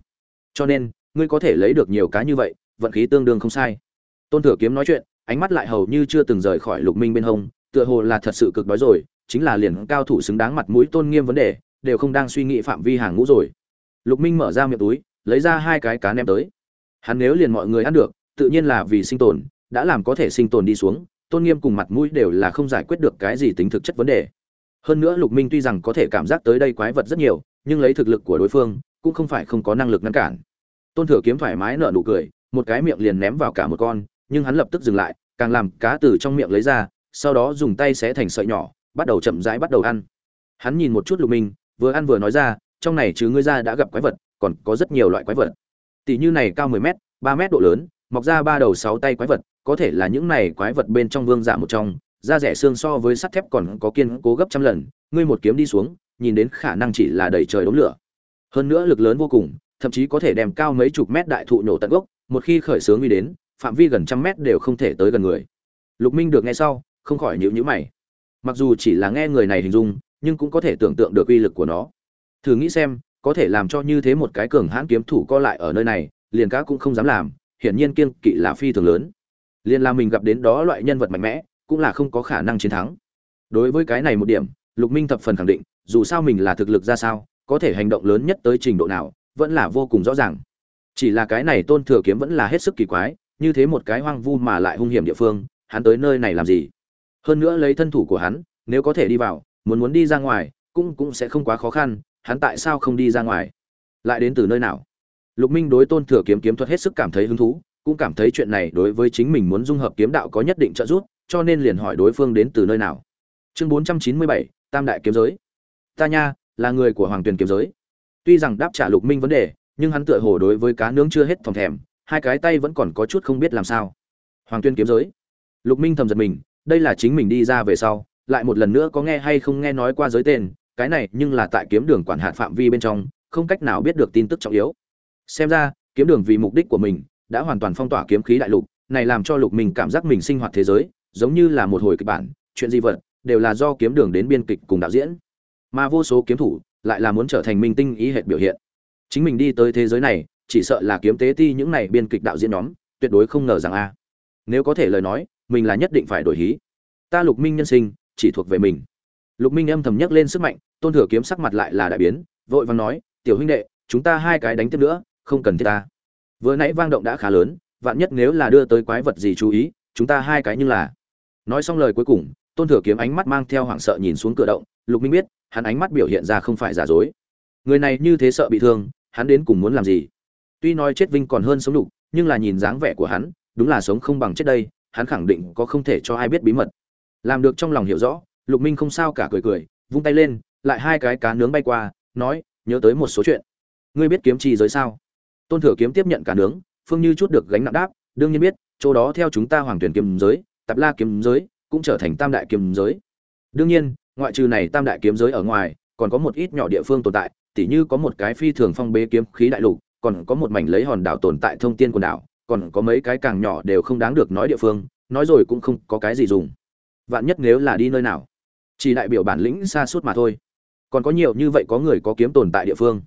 A: Cho nên, ngươi có thể lấy được nhiều cá như vậy, vận khí tương đương không sai. Tôn thừa kiếm nói chuyện, ánh mắt lại hầu như chưa từng rời khỏi lục minh bên hông, tựa hồ là thật sự cực đói rồi, chính là liền cao thủ xứng đáng mặt mũi tôn nghiêm vấn đề, đều không đang suy nghĩ phạm vi hàng ngũ rồi. Lục minh mở ra miệng túi, lấy ra hai cái cá ném tới hắn nếu liền mọi người ăn được, tự nhiên là vì sinh tồn, đã làm có thể sinh tồn đi xuống, tôn nghiêm cùng mặt mũi đều là không giải quyết được cái gì tính thực chất vấn đề. Hơn nữa lục minh tuy rằng có thể cảm giác tới đây quái vật rất nhiều, nhưng lấy thực lực của đối phương, cũng không phải không có năng lực ngăn cản. Tôn thừa kiếm thoải mái nở nụ cười, một cái miệng liền ném vào cả một con, nhưng hắn lập tức dừng lại, càng làm cá từ trong miệng lấy ra, sau đó dùng tay xé thành sợi nhỏ, bắt đầu chậm rãi bắt đầu ăn. Hắn nhìn một chút lục minh, vừa ăn vừa nói ra, trong này chứ ngươi ra đã gặp quái vật, còn có rất nhiều loại quái vật tỷ như này cao 10 mét 3 mét độ lớn, mọc ra ba đầu sáu tay quái vật, có thể là những này quái vật bên trong vương giả một trong, da rẻ xương so với sắt thép còn có kiên cố gấp trăm lần, ngươi một kiếm đi xuống, nhìn đến khả năng chỉ là đầy trời đống lửa. Hơn nữa lực lớn vô cùng, thậm chí có thể đem cao mấy chục mét đại thụ nhổ tận gốc, một khi khởi sướng uy đến, phạm vi gần trăm mét đều không thể tới gần người. Lục minh được nghe sau, không khỏi nhíu nhíu mày. Mặc dù chỉ là nghe người này hình dung, nhưng cũng có thể tưởng tượng được uy lực của nó. Thử nghĩ xem có thể làm cho như thế một cái cường hãn kiếm thủ co lại ở nơi này, liền cá cũng không dám làm, hiển nhiên kiên kỵ là phi thường lớn. Liền là mình gặp đến đó loại nhân vật mạnh mẽ, cũng là không có khả năng chiến thắng. Đối với cái này một điểm, lục minh thập phần khẳng định, dù sao mình là thực lực ra sao, có thể hành động lớn nhất tới trình độ nào, vẫn là vô cùng rõ ràng. Chỉ là cái này tôn thừa kiếm vẫn là hết sức kỳ quái, như thế một cái hoang vu mà lại hung hiểm địa phương, hắn tới nơi này làm gì? Hơn nữa lấy thân thủ của hắn, nếu có thể đi vào, muốn muốn đi ra ngoài, cũng cũng sẽ không quá khó khăn hắn tại sao không đi ra ngoài? Lại đến từ nơi nào? Lục minh đối tôn thừa kiếm kiếm thuật hết sức cảm thấy hứng thú, cũng cảm thấy chuyện này đối với chính mình muốn dung hợp kiếm đạo có nhất định trợ giúp, cho nên liền hỏi đối phương đến từ nơi nào. Chương bốn trăm chín mươi bảy, tam đại kiếm giới. Ta nha, là người của hoàng tuyền kiếm giới. Tuy rằng đáp trả lục minh vấn đề, nhưng hắn tựa hồ đối với cá nướng chưa hết phòng thèm, hai cái tay vẫn còn có chút không biết làm sao. Hoàng tuyên kiếm giới. Lục minh thầm giật mình, đây là chính mình đi ra về sau, lại một lần nữa có nghe hay không nghe nói qua giới tên cái này nhưng là tại kiếm đường quản hạt phạm vi bên trong, không cách nào biết được tin tức trọng yếu. Xem ra, kiếm đường vì mục đích của mình, đã hoàn toàn phong tỏa kiếm khí đại lục, này làm cho lục minh cảm giác mình sinh hoạt thế giới, giống như là một hồi kịch bản, chuyện gì vật, đều là do kiếm đường đến biên kịch cùng đạo diễn. Mà vô số kiếm thủ, lại là muốn trở thành minh tinh ý hệ biểu hiện. Chính mình đi tới thế giới này, chỉ sợ là kiếm tế ti những này biên kịch đạo diễn nhóm, tuyệt đối không ngờ rằng a. Nếu có thể lời nói, mình là nhất định phải đổi hí. Ta lục minh nhân sinh, chỉ thuộc về mình lục minh âm thầm nhấc lên sức mạnh tôn thừa kiếm sắc mặt lại là đại biến vội vàng nói tiểu huynh đệ chúng ta hai cái đánh tiếp nữa không cần thiết ta. Vừa nãy vang động đã khá lớn vạn nhất nếu là đưa tới quái vật gì chú ý chúng ta hai cái như là. Nói xong lời cuối cùng tôn thừa kiếm ánh mắt mang theo hoảng sợ nhìn xuống cửa động lục minh biết hắn ánh mắt biểu hiện ra không phải giả dối. Người này như thế sợ bị thương hắn đến cùng muốn làm gì? Tuy nói chết vinh còn hơn sống đủ, nhưng là nhìn dáng vẻ của hắn đúng là sống không bằng chết đây hắn khẳng định có không thể cho ai biết bí mật. Làm được trong lòng hiểu rõ lục minh không sao cả cười cười, vung tay lên, lại hai cái cá nướng bay qua, nói, nhớ tới một số chuyện. Ngươi biết kiếm chi giới sao? Tôn thừa kiếm tiếp nhận cả nướng, phương như chút được gánh nặng đáp, đương nhiên biết, chỗ đó theo chúng ta hoàng tuyển kiếm giới, tạp la kiếm giới, cũng trở thành tam đại kiếm giới. Đương nhiên, ngoại trừ này tam đại kiếm giới ở ngoài, còn có một ít nhỏ địa phương tồn tại, tỉ như có một cái phi thường phong bế kiếm khí đại lục, còn có một mảnh lấy hòn đảo tồn tại thông tiên quần đảo, còn có mấy cái càng nhỏ đều không đáng được nói địa phương, nói rồi cũng không có cái gì dùng. Vạn nhất nếu là đi nơi nào? Chỉ đại biểu bản lĩnh xa suốt mà thôi. Còn có nhiều như vậy có người có kiếm tồn tại địa phương.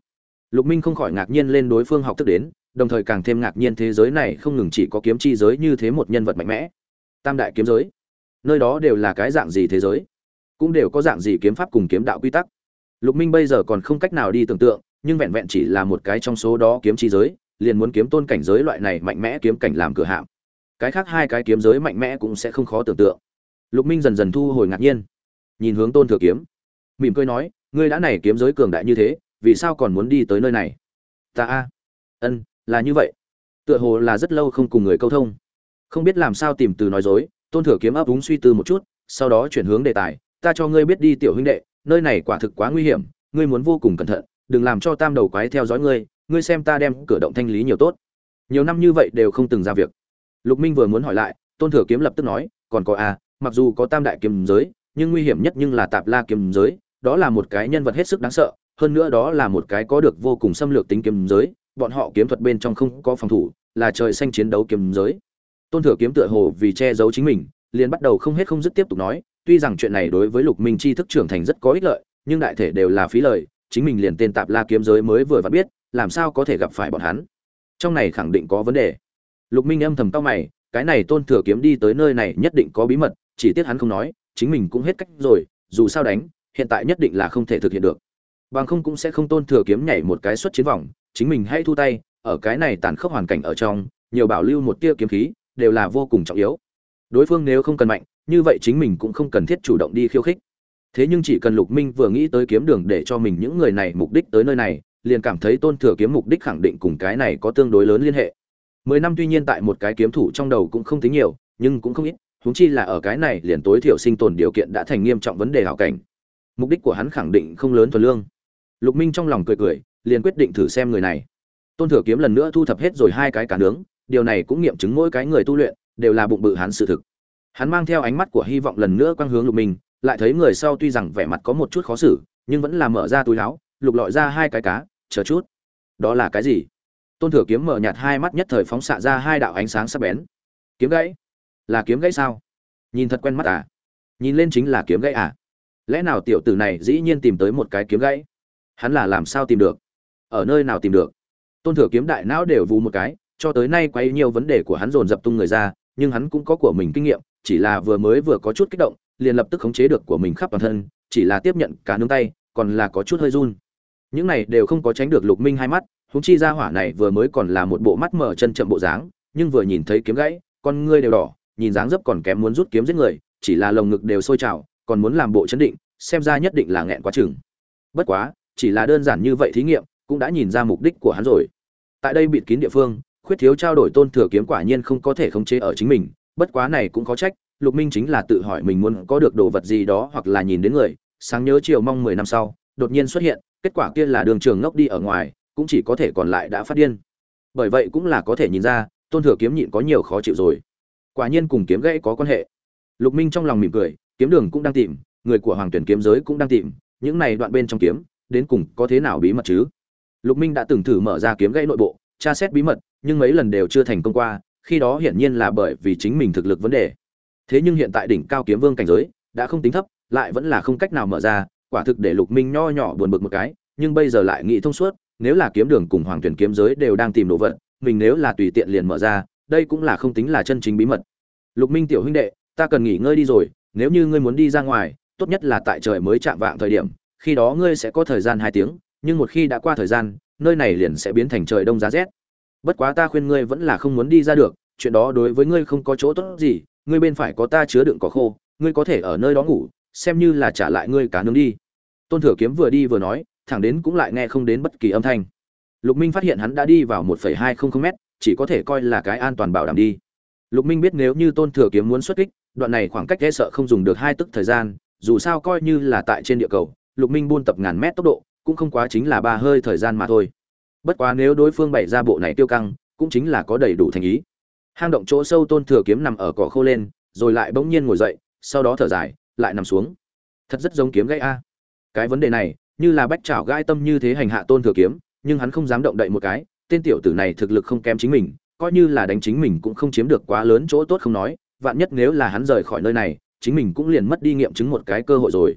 A: Lục minh không khỏi ngạc nhiên lên đối phương học thức đến, đồng thời càng thêm ngạc nhiên thế giới này không ngừng chỉ có kiếm chi giới như thế một nhân vật mạnh mẽ. Tam đại kiếm giới. Nơi đó đều là cái dạng gì thế giới? Cũng đều có dạng gì kiếm pháp cùng kiếm đạo quy tắc? Lục minh bây giờ còn không cách nào đi tưởng tượng, nhưng vẹn vẹn chỉ là một cái trong số đó kiếm chi giới, liền muốn kiếm tôn cảnh giới loại này mạnh mẽ kiếm cảnh làm cửa hạm cái khác hai cái kiếm giới mạnh mẽ cũng sẽ không khó tưởng tượng. Lục minh dần dần thu hồi ngạc nhiên nhìn hướng tôn thừa kiếm. Mỉm cười nói, ngươi đã này kiếm giới cường đại như thế, vì sao còn muốn đi tới nơi này? Ta a. Ân, là như vậy. Tựa hồ là rất lâu không cùng người câu thông. Không biết làm sao tìm từ nói dối. Tôn thừa kiếm ấp úng suy tư một chút, sau đó chuyển hướng đề tài. Ta cho ngươi biết đi, tiểu huynh đệ, nơi này quả thực quá nguy hiểm, ngươi muốn vô cùng cẩn thận, đừng làm cho tam đầu quái theo dõi ngươi ngươi xem ta đem cửa động thanh lý nhiều tốt. Nhiều năm như vậy đều không từng ra việc. Lục minh vừa muốn hỏi lại, tôn thừa kiếm lập tức nói, còn có a, mặc dù có tam đại kiếm giới nhưng nguy hiểm nhất nhưng là tạp la kiếm giới, đó là một cái nhân vật hết sức đáng sợ, hơn nữa đó là một cái có được vô cùng xâm lược tính kiếm giới, bọn họ kiếm thuật bên trong không có phòng thủ, là trời xanh chiến đấu kiếm giới. Tôn thừa kiếm tựa hồ vì che giấu chính mình, liền bắt đầu không hết không dứt tiếp tục nói, tuy rằng chuyện này đối với lục minh tri thức trưởng thành rất có ích lợi, nhưng đại thể đều là phí lợi chính mình liền tên tạp la kiếm giới mới vừa vặn biết, làm sao có thể gặp phải bọn hắn. Trong này khẳng định có vấn đề. Lục minh âm thầm tao mày, cái này tôn thừa kiếm đi tới nơi này nhất định có bí mật, chỉ tiếc hắn không nói chính mình cũng hết cách rồi, dù sao đánh, hiện tại nhất định là không thể thực hiện được. Bằng không cũng sẽ không tôn thừa kiếm nhảy một cái xuất chiến vòng, chính mình hãy thu tay, ở cái này tàn khốc hoàn cảnh ở trong, nhiều bảo lưu một tia kiếm khí, đều là vô cùng trọng yếu. Đối phương nếu không cần mạnh, như vậy chính mình cũng không cần thiết chủ động đi khiêu khích. Thế nhưng chỉ cần lục minh vừa nghĩ tới kiếm đường để cho mình những người này mục đích tới nơi này, liền cảm thấy tôn thừa kiếm mục đích khẳng định cùng cái này có tương đối lớn liên hệ. Mười năm tuy nhiên tại một cái kiếm thủ trong đầu cũng không tính nhiều, nhưng cũng không ít huống chi là ở cái này liền tối thiểu sinh tồn điều kiện đã thành nghiêm trọng vấn đề hảo cảnh. Mục đích của hắn khẳng định không lớn thuần lương. Lục minh trong lòng cười cười, liền quyết định thử xem người này. Tôn thừa kiếm lần nữa thu thập hết rồi hai cái cả nướng, điều này cũng nghiệm chứng mỗi cái người tu luyện đều là bụng bự hắn sự thực. Hắn mang theo ánh mắt của hy vọng lần nữa quang hướng lục minh, lại thấy người sau tuy rằng vẻ mặt có một chút khó xử, nhưng vẫn là mở ra túi láo lục lọi ra hai cái cá, chờ chút. Đó là cái gì? Tôn thừa kiếm mở nhạt hai mắt nhất thời phóng xạ ra hai đạo ánh sáng sắc bén. Kiếm gãy là kiếm gãy sao? Nhìn thật quen mắt à? Nhìn lên chính là kiếm gãy à? Lẽ nào tiểu tử này dĩ nhiên tìm tới một cái kiếm gãy? Hắn là làm sao tìm được? Ở nơi nào tìm được? Tôn thừa kiếm đại não đều vù một cái, cho tới nay quay nhiều vấn đề của hắn dồn dập tung người ra, nhưng hắn cũng có của mình kinh nghiệm, chỉ là vừa mới vừa có chút kích động, liền lập tức khống chế được của mình khắp toàn thân, chỉ là tiếp nhận cả nương tay, còn là có chút hơi run. Những này đều không có tránh được lục minh hai mắt húng chi ra hỏa này vừa mới còn là một bộ mắt mở chân chậm bộ dáng, nhưng vừa nhìn thấy kiếm gãy, con ngươi đều đỏ nhìn dáng dấp còn kém muốn rút kiếm giết người, chỉ là lồng ngực đều sôi trào, còn muốn làm bộ chấn định, xem ra nhất định là nghẹn quá chừng. Bất quá, chỉ là đơn giản như vậy thí nghiệm, cũng đã nhìn ra mục đích của hắn rồi. Tại đây bịt kín địa phương, khuyết thiếu trao đổi tôn thừa kiếm quả nhiên không có thể khống chế ở chính mình, bất quá này cũng có trách, lục minh chính là tự hỏi mình muốn có được đồ vật gì đó hoặc là nhìn đến người, sáng nhớ chiều mong mười năm sau, đột nhiên xuất hiện, kết quả kia là đường trường ngốc đi ở ngoài, cũng chỉ có thể còn lại đã phát điên. Bởi vậy cũng là có thể nhìn ra, tôn thừa kiếm nhịn có nhiều khó chịu rồi quả nhiên cùng kiếm gãy có quan hệ. Lục minh trong lòng mỉm cười, kiếm đường cũng đang tìm, người của hoàng tuyển kiếm giới cũng đang tìm, những này đoạn bên trong kiếm, đến cùng có thế nào bí mật chứ? Lục minh đã từng thử mở ra kiếm gãy nội bộ, tra xét bí mật, nhưng mấy lần đều chưa thành công qua, khi đó hiển nhiên là bởi vì chính mình thực lực vấn đề. Thế nhưng hiện tại đỉnh cao kiếm vương cảnh giới, đã không tính thấp, lại vẫn là không cách nào mở ra, quả thực để lục minh nho nhỏ buồn bực một cái, nhưng bây giờ lại nghĩ thông suốt, nếu là kiếm đường cùng hoàng tuyển kiếm giới đều đang tìm đồ vật, mình nếu là tùy tiện liền mở ra đây cũng là không tính là chân chính bí mật. Lục minh tiểu huynh đệ, ta cần nghỉ ngơi đi rồi, nếu như ngươi muốn đi ra ngoài, tốt nhất là tại trời mới chạm vạng thời điểm, khi đó ngươi sẽ có thời gian hai tiếng, nhưng một khi đã qua thời gian, nơi này liền sẽ biến thành trời đông giá rét. Bất quá ta khuyên ngươi vẫn là không muốn đi ra được, chuyện đó đối với ngươi không có chỗ tốt gì, ngươi bên phải có ta chứa đựng cỏ khô, ngươi có thể ở nơi đó ngủ, xem như là trả lại ngươi cá nướng đi. Tôn thừa kiếm vừa đi vừa nói, thẳng đến cũng lại nghe không đến bất kỳ âm thanh. Lục minh phát hiện hắn đã đi vào một hai không không m chỉ có thể coi là cái an toàn bảo đảm đi. Lục minh biết nếu như tôn thừa kiếm muốn xuất kích, đoạn này khoảng cách e sợ không dùng được hai tức thời gian, dù sao coi như là tại trên địa cầu, lục minh buôn tập ngàn mét tốc độ, cũng không quá chính là ba hơi thời gian mà thôi. Bất quá nếu đối phương bày ra bộ này tiêu căng, cũng chính là có đầy đủ thành ý. Hang động chỗ sâu tôn thừa kiếm nằm ở cỏ khô lên, rồi lại bỗng nhiên ngồi dậy, sau đó thở dài, lại nằm xuống. Thật rất giống kiếm gãy a. Cái vấn đề này, như là bách chảo gai tâm như thế hành hạ tôn thừa kiếm, nhưng hắn không dám động đậy một cái tên tiểu tử này thực lực không kém chính mình, coi như là đánh chính mình cũng không chiếm được quá lớn chỗ tốt không nói, vạn nhất nếu là hắn rời khỏi nơi này, chính mình cũng liền mất đi nghiệm chứng một cái cơ hội rồi.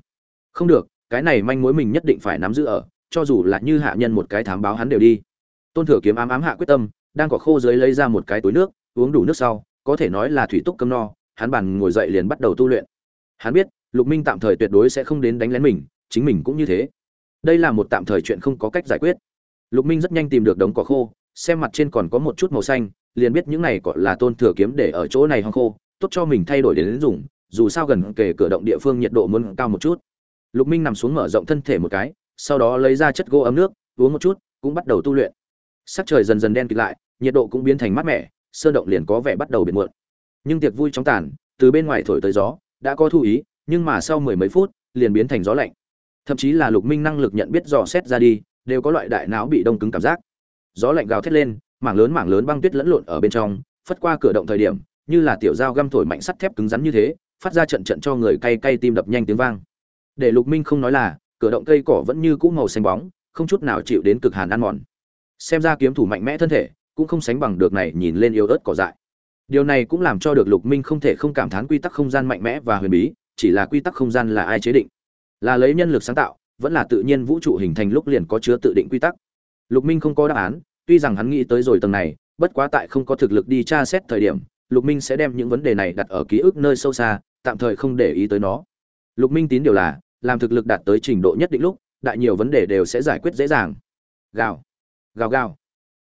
A: Không được, cái này manh mối mình nhất định phải nắm giữ ở, cho dù là như hạ nhân một cái thám báo hắn đều đi. Tôn thừa kiếm ám ám hạ quyết tâm, đang có khô dưới lấy ra một cái túi nước, uống đủ nước sau, có thể nói là thủy túc cơm no, hắn bàn ngồi dậy liền bắt đầu tu luyện. Hắn biết, lục minh tạm thời tuyệt đối sẽ không đến đánh lén mình, chính mình cũng như thế. Đây là một tạm thời chuyện không có cách giải quyết lục minh rất nhanh tìm được đống cỏ khô, xem mặt trên còn có một chút màu xanh, liền biết những này gọi là tôn thừa kiếm để ở chỗ này hoang khô, tốt cho mình thay đổi đến dùng, dù sao gần kề cửa động địa phương nhiệt độ muốn cao một chút. Lục minh nằm xuống mở rộng thân thể một cái, sau đó lấy ra chất gỗ ấm nước, uống một chút, cũng bắt đầu tu luyện. Sắc trời dần dần đen kịt lại, nhiệt độ cũng biến thành mát mẻ, sơn động liền có vẻ bắt đầu biến muộn. Nhưng tiệc vui chóng tàn, từ bên ngoài thổi tới gió, đã có thu ý, nhưng mà sau mười mấy phút, liền biến thành gió lạnh. Thậm chí là lục minh năng lực nhận biết dò xét ra đi đều có loại đại não bị đông cứng cảm giác. Gió lạnh gào thét lên, mảng lớn mảng lớn băng tuyết lẫn lộn ở bên trong, phất qua cửa động thời điểm, như là tiểu dao găm thổi mạnh sắt thép cứng rắn như thế, phát ra trận trận cho người cay cay tim đập nhanh tiếng vang. Để lục minh không nói là, cửa động cây cỏ vẫn như cũ màu xanh bóng, không chút nào chịu đến cực hàn ăn mòn. Xem ra kiếm thủ mạnh mẽ thân thể, cũng không sánh bằng được này nhìn lên yếu ớt cỏ dại. Điều này cũng làm cho được lục minh không thể không cảm thán quy tắc không gian mạnh mẽ và huyền bí, chỉ là quy tắc không gian là ai chế định? Là lấy nhân lực sáng tạo vẫn là tự nhiên vũ trụ hình thành lúc liền có chứa tự định quy tắc. Lục minh không có đáp án, tuy rằng hắn nghĩ tới rồi tầng này, bất quá tại không có thực lực đi tra xét thời điểm, lục minh sẽ đem những vấn đề này đặt ở ký ức nơi sâu xa, tạm thời không để ý tới nó. Lục minh tín điều là, làm thực lực đạt tới trình độ nhất định lúc, đại nhiều vấn đề đều sẽ giải quyết dễ dàng. Gào gào gào.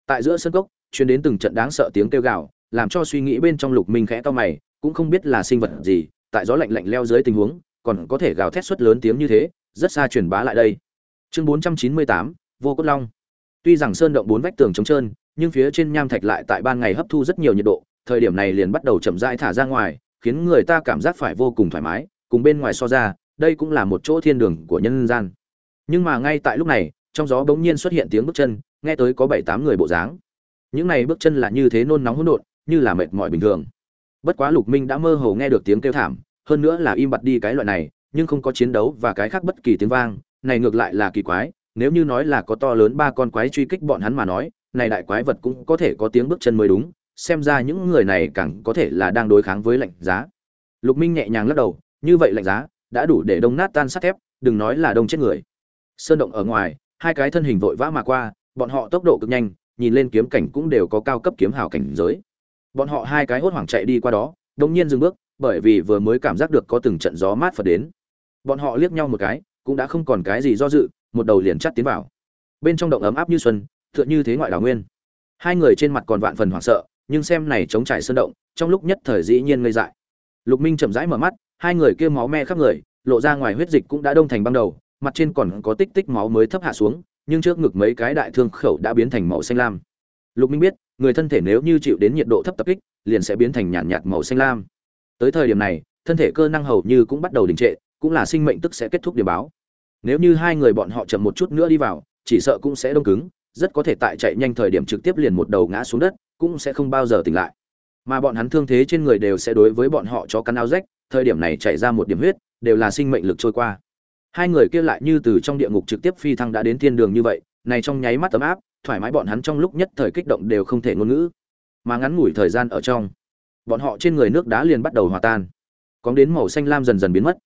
A: Tại giữa sân cốc chuyến đến từng trận đáng sợ tiếng kêu gào, làm cho suy nghĩ bên trong lục minh khẽ to mày, cũng không biết là sinh vật gì, tại gió lạnh lạnh leo dưới tình huống, còn có thể gào thét suất lớn tiếng như thế rất xa truyền bá lại đây. Chương 498, vô cốt long. Tuy rằng sơn động bốn vách tường trống trơn nhưng phía trên nham thạch lại tại ban ngày hấp thu rất nhiều nhiệt độ thời điểm này liền bắt đầu chậm rãi thả ra ngoài khiến người ta cảm giác phải vô cùng thoải mái cùng bên ngoài so ra đây cũng là một chỗ thiên đường của nhân gian. Nhưng mà ngay tại lúc này trong gió bỗng nhiên xuất hiện tiếng bước chân nghe tới có bảy tám người bộ dáng. Những này bước chân là như thế nôn nóng hỗn độn như là mệt mỏi bình thường. Bất quá lục minh đã mơ hồ nghe được tiếng kêu thảm hơn nữa là im bặt đi cái loại này nhưng không có chiến đấu và cái khác bất kỳ tiếng vang, này ngược lại là kỳ quái, nếu như nói là có to lớn ba con quái truy kích bọn hắn mà nói, này đại quái vật cũng có thể có tiếng bước chân mới đúng, xem ra những người này càng có thể là đang đối kháng với lạnh giá. Lục minh nhẹ nhàng lắc đầu, như vậy lạnh giá đã đủ để đông nát tan sắt thép, đừng nói là đông chết người. Sơn động ở ngoài, hai cái thân hình vội vã mà qua, bọn họ tốc độ cực nhanh, nhìn lên kiếm cảnh cũng đều có cao cấp kiếm hào cảnh giới. Bọn họ hai cái hốt hoảng chạy đi qua đó đông nhiên dừng bước, bởi vì vừa mới cảm giác được có từng trận gió mát phật đến bọn họ liếc nhau một cái cũng đã không còn cái gì do dự một đầu liền chắt tiến vào. Bên trong động ấm áp như xuân tựa như thế ngoại đảo nguyên. Hai người trên mặt còn vạn phần hoảng sợ nhưng xem này chống trải sơn động trong lúc nhất thời dĩ nhiên ngây dại. Lục minh chậm rãi mở mắt hai người kia máu me khắp người lộ ra ngoài huyết dịch cũng đã đông thành băng đầu mặt trên còn có tích tích máu mới thấp hạ xuống nhưng trước ngực mấy cái đại thương khẩu đã biến thành màu xanh lam. Lục minh biết người thân thể nếu như chịu đến nhiệt độ thấp tập kích liền sẽ biến thành nhàn nhạt, nhạt màu xanh lam. Tới thời điểm này thân thể cơ năng hầu như cũng bắt đầu đình trệ cũng là sinh mệnh tức sẽ kết thúc điểm báo. Nếu như hai người bọn họ chậm một chút nữa đi vào, chỉ sợ cũng sẽ đông cứng, rất có thể tại chạy nhanh thời điểm trực tiếp liền một đầu ngã xuống đất, cũng sẽ không bao giờ tỉnh lại. Mà bọn hắn thương thế trên người đều sẽ đối với bọn họ cho cắn áo rách, thời điểm này chảy ra một điểm huyết, đều là sinh mệnh lực trôi qua. Hai người kia lại như từ trong địa ngục trực tiếp phi thăng đã đến thiên đường như vậy, này trong nháy mắt ấm áp, thoải mái bọn hắn trong lúc nhất thời kích động đều không thể ngôn ngữ. Mà ngắn ngủi thời gian ở trong, bọn họ trên người nước đá liền bắt đầu hòa tan. Có đến màu xanh lam dần dần biến mất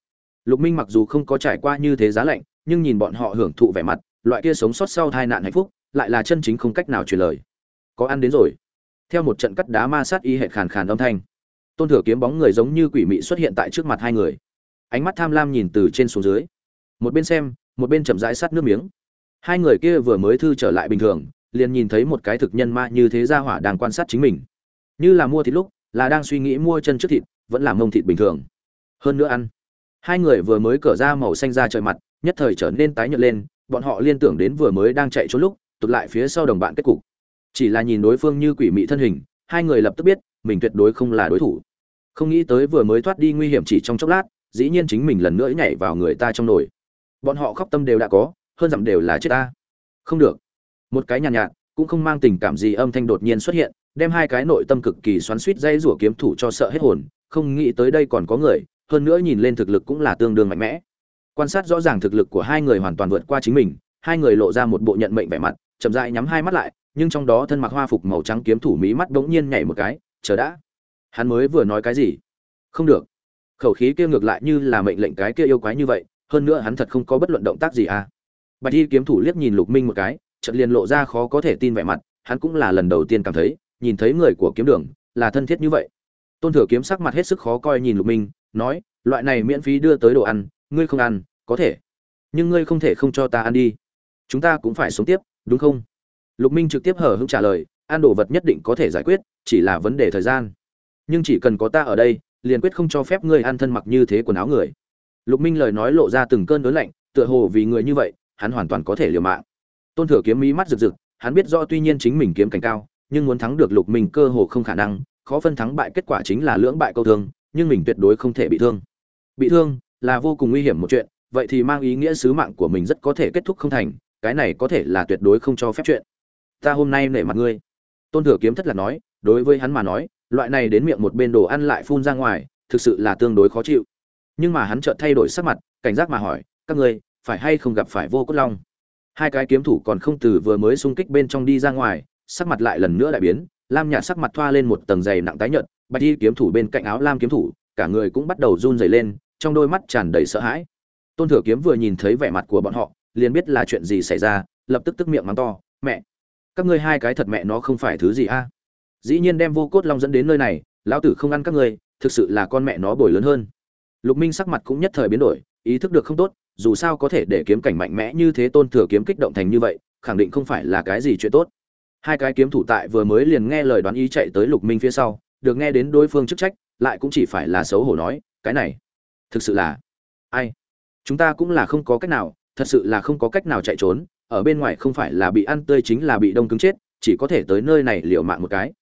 A: lục minh mặc dù không có trải qua như thế giá lạnh, nhưng nhìn bọn họ hưởng thụ vẻ mặt, loại kia sống sót sau tai nạn hạnh phúc, lại là chân chính không cách nào truyền lời. Có ăn đến rồi. Theo một trận cắt đá ma sát y hệ khàn khàn âm thanh. Tôn thừa kiếm bóng người giống như quỷ mị xuất hiện tại trước mặt hai người. Ánh mắt tham lam nhìn từ trên xuống dưới. Một bên xem, một bên chậm rãi sát nước miếng. Hai người kia vừa mới thư trở lại bình thường, liền nhìn thấy một cái thực nhân ma như thế ra hỏa đang quan sát chính mình. Như là mua thịt lúc, là đang suy nghĩ mua chân trước thịt, vẫn là mông thịt bình thường. Hơn nữa ăn hai người vừa mới cởi ra màu xanh ra trời mặt nhất thời trở nên tái nhợt lên bọn họ liên tưởng đến vừa mới đang chạy trốn lúc tụt lại phía sau đồng bạn kết cục. Chỉ là nhìn đối phương như quỷ mị thân hình hai người lập tức biết mình tuyệt đối không là đối thủ. Không nghĩ tới vừa mới thoát đi nguy hiểm chỉ trong chốc lát dĩ nhiên chính mình lần nữa nhảy vào người ta trong nồi. Bọn họ khóc tâm đều đã có hơn dặm đều là chết ta. Không được. Một cái nhàn nhạt, nhạt cũng không mang tình cảm gì âm thanh đột nhiên xuất hiện đem hai cái nội tâm cực kỳ xoắn suýt dây rủa kiếm thủ cho sợ hết hồn không nghĩ tới đây còn có người hơn nữa nhìn lên thực lực cũng là tương đương mạnh mẽ. Quan sát rõ ràng thực lực của hai người hoàn toàn vượt qua chính mình, hai người lộ ra một bộ nhận mệnh vẻ mặt, chậm rãi nhắm hai mắt lại, nhưng trong đó thân mặc hoa phục màu trắng kiếm thủ mí mắt bỗng nhiên nhảy một cái, chờ đã. Hắn mới vừa nói cái gì? Không được. Khẩu khí kia ngược lại như là mệnh lệnh cái kia yêu quái như vậy, hơn nữa hắn thật không có bất luận động tác gì à. Bạch y kiếm thủ liếc nhìn lục minh một cái, chợt liền lộ ra khó có thể tin vẻ mặt, hắn cũng là lần đầu tiên cảm thấy, nhìn thấy người của kiếm đường, là thân thiết như vậy. Tôn thừa kiếm sắc mặt hết sức khó coi nhìn lục minh nói, loại này miễn phí đưa tới đồ ăn, ngươi không ăn, có thể. Nhưng ngươi không thể không cho ta ăn đi. Chúng ta cũng phải sống tiếp, đúng không? Lục minh trực tiếp hở hững trả lời, ăn đồ vật nhất định có thể giải quyết, chỉ là vấn đề thời gian. Nhưng chỉ cần có ta ở đây, liền quyết không cho phép ngươi ăn thân mặc như thế quần áo người. Lục minh lời nói lộ ra từng cơn đớn lạnh, tựa hồ vì người như vậy, hắn hoàn toàn có thể liều mạng. Tôn thừa kiếm mí mắt rực rực, hắn biết rõ tuy nhiên chính mình kiếm cảnh cao, nhưng muốn thắng được lục minh cơ hồ không khả năng, khó phân thắng bại kết quả chính là lưỡng bại câu thương nhưng mình tuyệt đối không thể bị thương. Bị thương là vô cùng nguy hiểm một chuyện, vậy thì mang ý nghĩa sứ mạng của mình rất có thể kết thúc không thành, cái này có thể là tuyệt đối không cho phép chuyện. Ta hôm nay nể mặt ngươi. Tôn thừa kiếm thất là nói, đối với hắn mà nói, loại này đến miệng một bên đồ ăn lại phun ra ngoài, thực sự là tương đối khó chịu. Nhưng mà hắn chợt thay đổi sắc mặt, cảnh giác mà hỏi, các ngươi phải hay không gặp phải vô cốt long? Hai cái kiếm thủ còn không từ vừa mới xung kích bên trong đi ra ngoài, sắc mặt lại lần nữa đại biến, lam nhạt sắc mặt thoa lên một tầng dày nặng tái nhợt bạch y kiếm thủ bên cạnh áo lam kiếm thủ, cả người cũng bắt đầu run rẩy lên, trong đôi mắt tràn đầy sợ hãi. Tôn thừa kiếm vừa nhìn thấy vẻ mặt của bọn họ, liền biết là chuyện gì xảy ra, lập tức tức miệng mắng to, mẹ, các ngươi hai cái thật mẹ nó không phải thứ gì a? Dĩ nhiên đem vô cốt long dẫn đến nơi này, lão tử không ăn các ngươi, thực sự là con mẹ nó bồi lớn hơn. Lục minh sắc mặt cũng nhất thời biến đổi, ý thức được không tốt, dù sao có thể để kiếm cảnh mạnh mẽ như thế tôn thừa kiếm kích động thành như vậy, khẳng định không phải là cái gì chuyện tốt. Hai cái kiếm thủ tại vừa mới liền nghe lời đoán ý chạy tới lục minh phía sau được nghe đến đối phương chức trách, lại cũng chỉ phải là xấu hổ nói, cái này, thực sự là ai? Chúng ta cũng là không có cách nào, thật sự là không có cách nào chạy trốn, ở bên ngoài không phải là bị ăn tươi chính là bị đông cứng chết, chỉ có thể tới nơi này liều mạng một cái.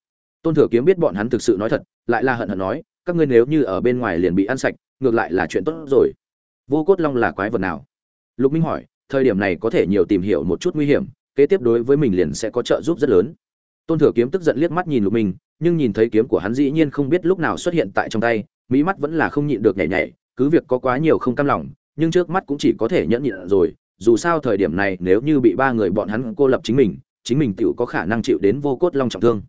A: Tôn thừa kiếm biết bọn hắn thực sự nói thật, lại là hận hận nói, các ngươi nếu như ở bên ngoài liền bị ăn sạch, ngược lại là chuyện tốt rồi. Vô cốt long là quái vật nào? Lục minh hỏi, thời điểm này có thể nhiều tìm hiểu một chút nguy hiểm, kế tiếp đối với mình liền sẽ có trợ giúp rất lớn tôn thừa kiếm tức giận liếc mắt nhìn lục minh, nhưng nhìn thấy kiếm của hắn dĩ nhiên không biết lúc nào xuất hiện tại trong tay mỹ mắt vẫn là không nhịn được nhảy nhảy, cứ việc có quá nhiều không cam lòng, nhưng trước mắt cũng chỉ có thể nhẫn nhịn rồi, dù sao thời điểm này nếu như bị ba người bọn hắn cô lập chính mình chính mình tựu có khả năng chịu đến vô cốt long trọng thương.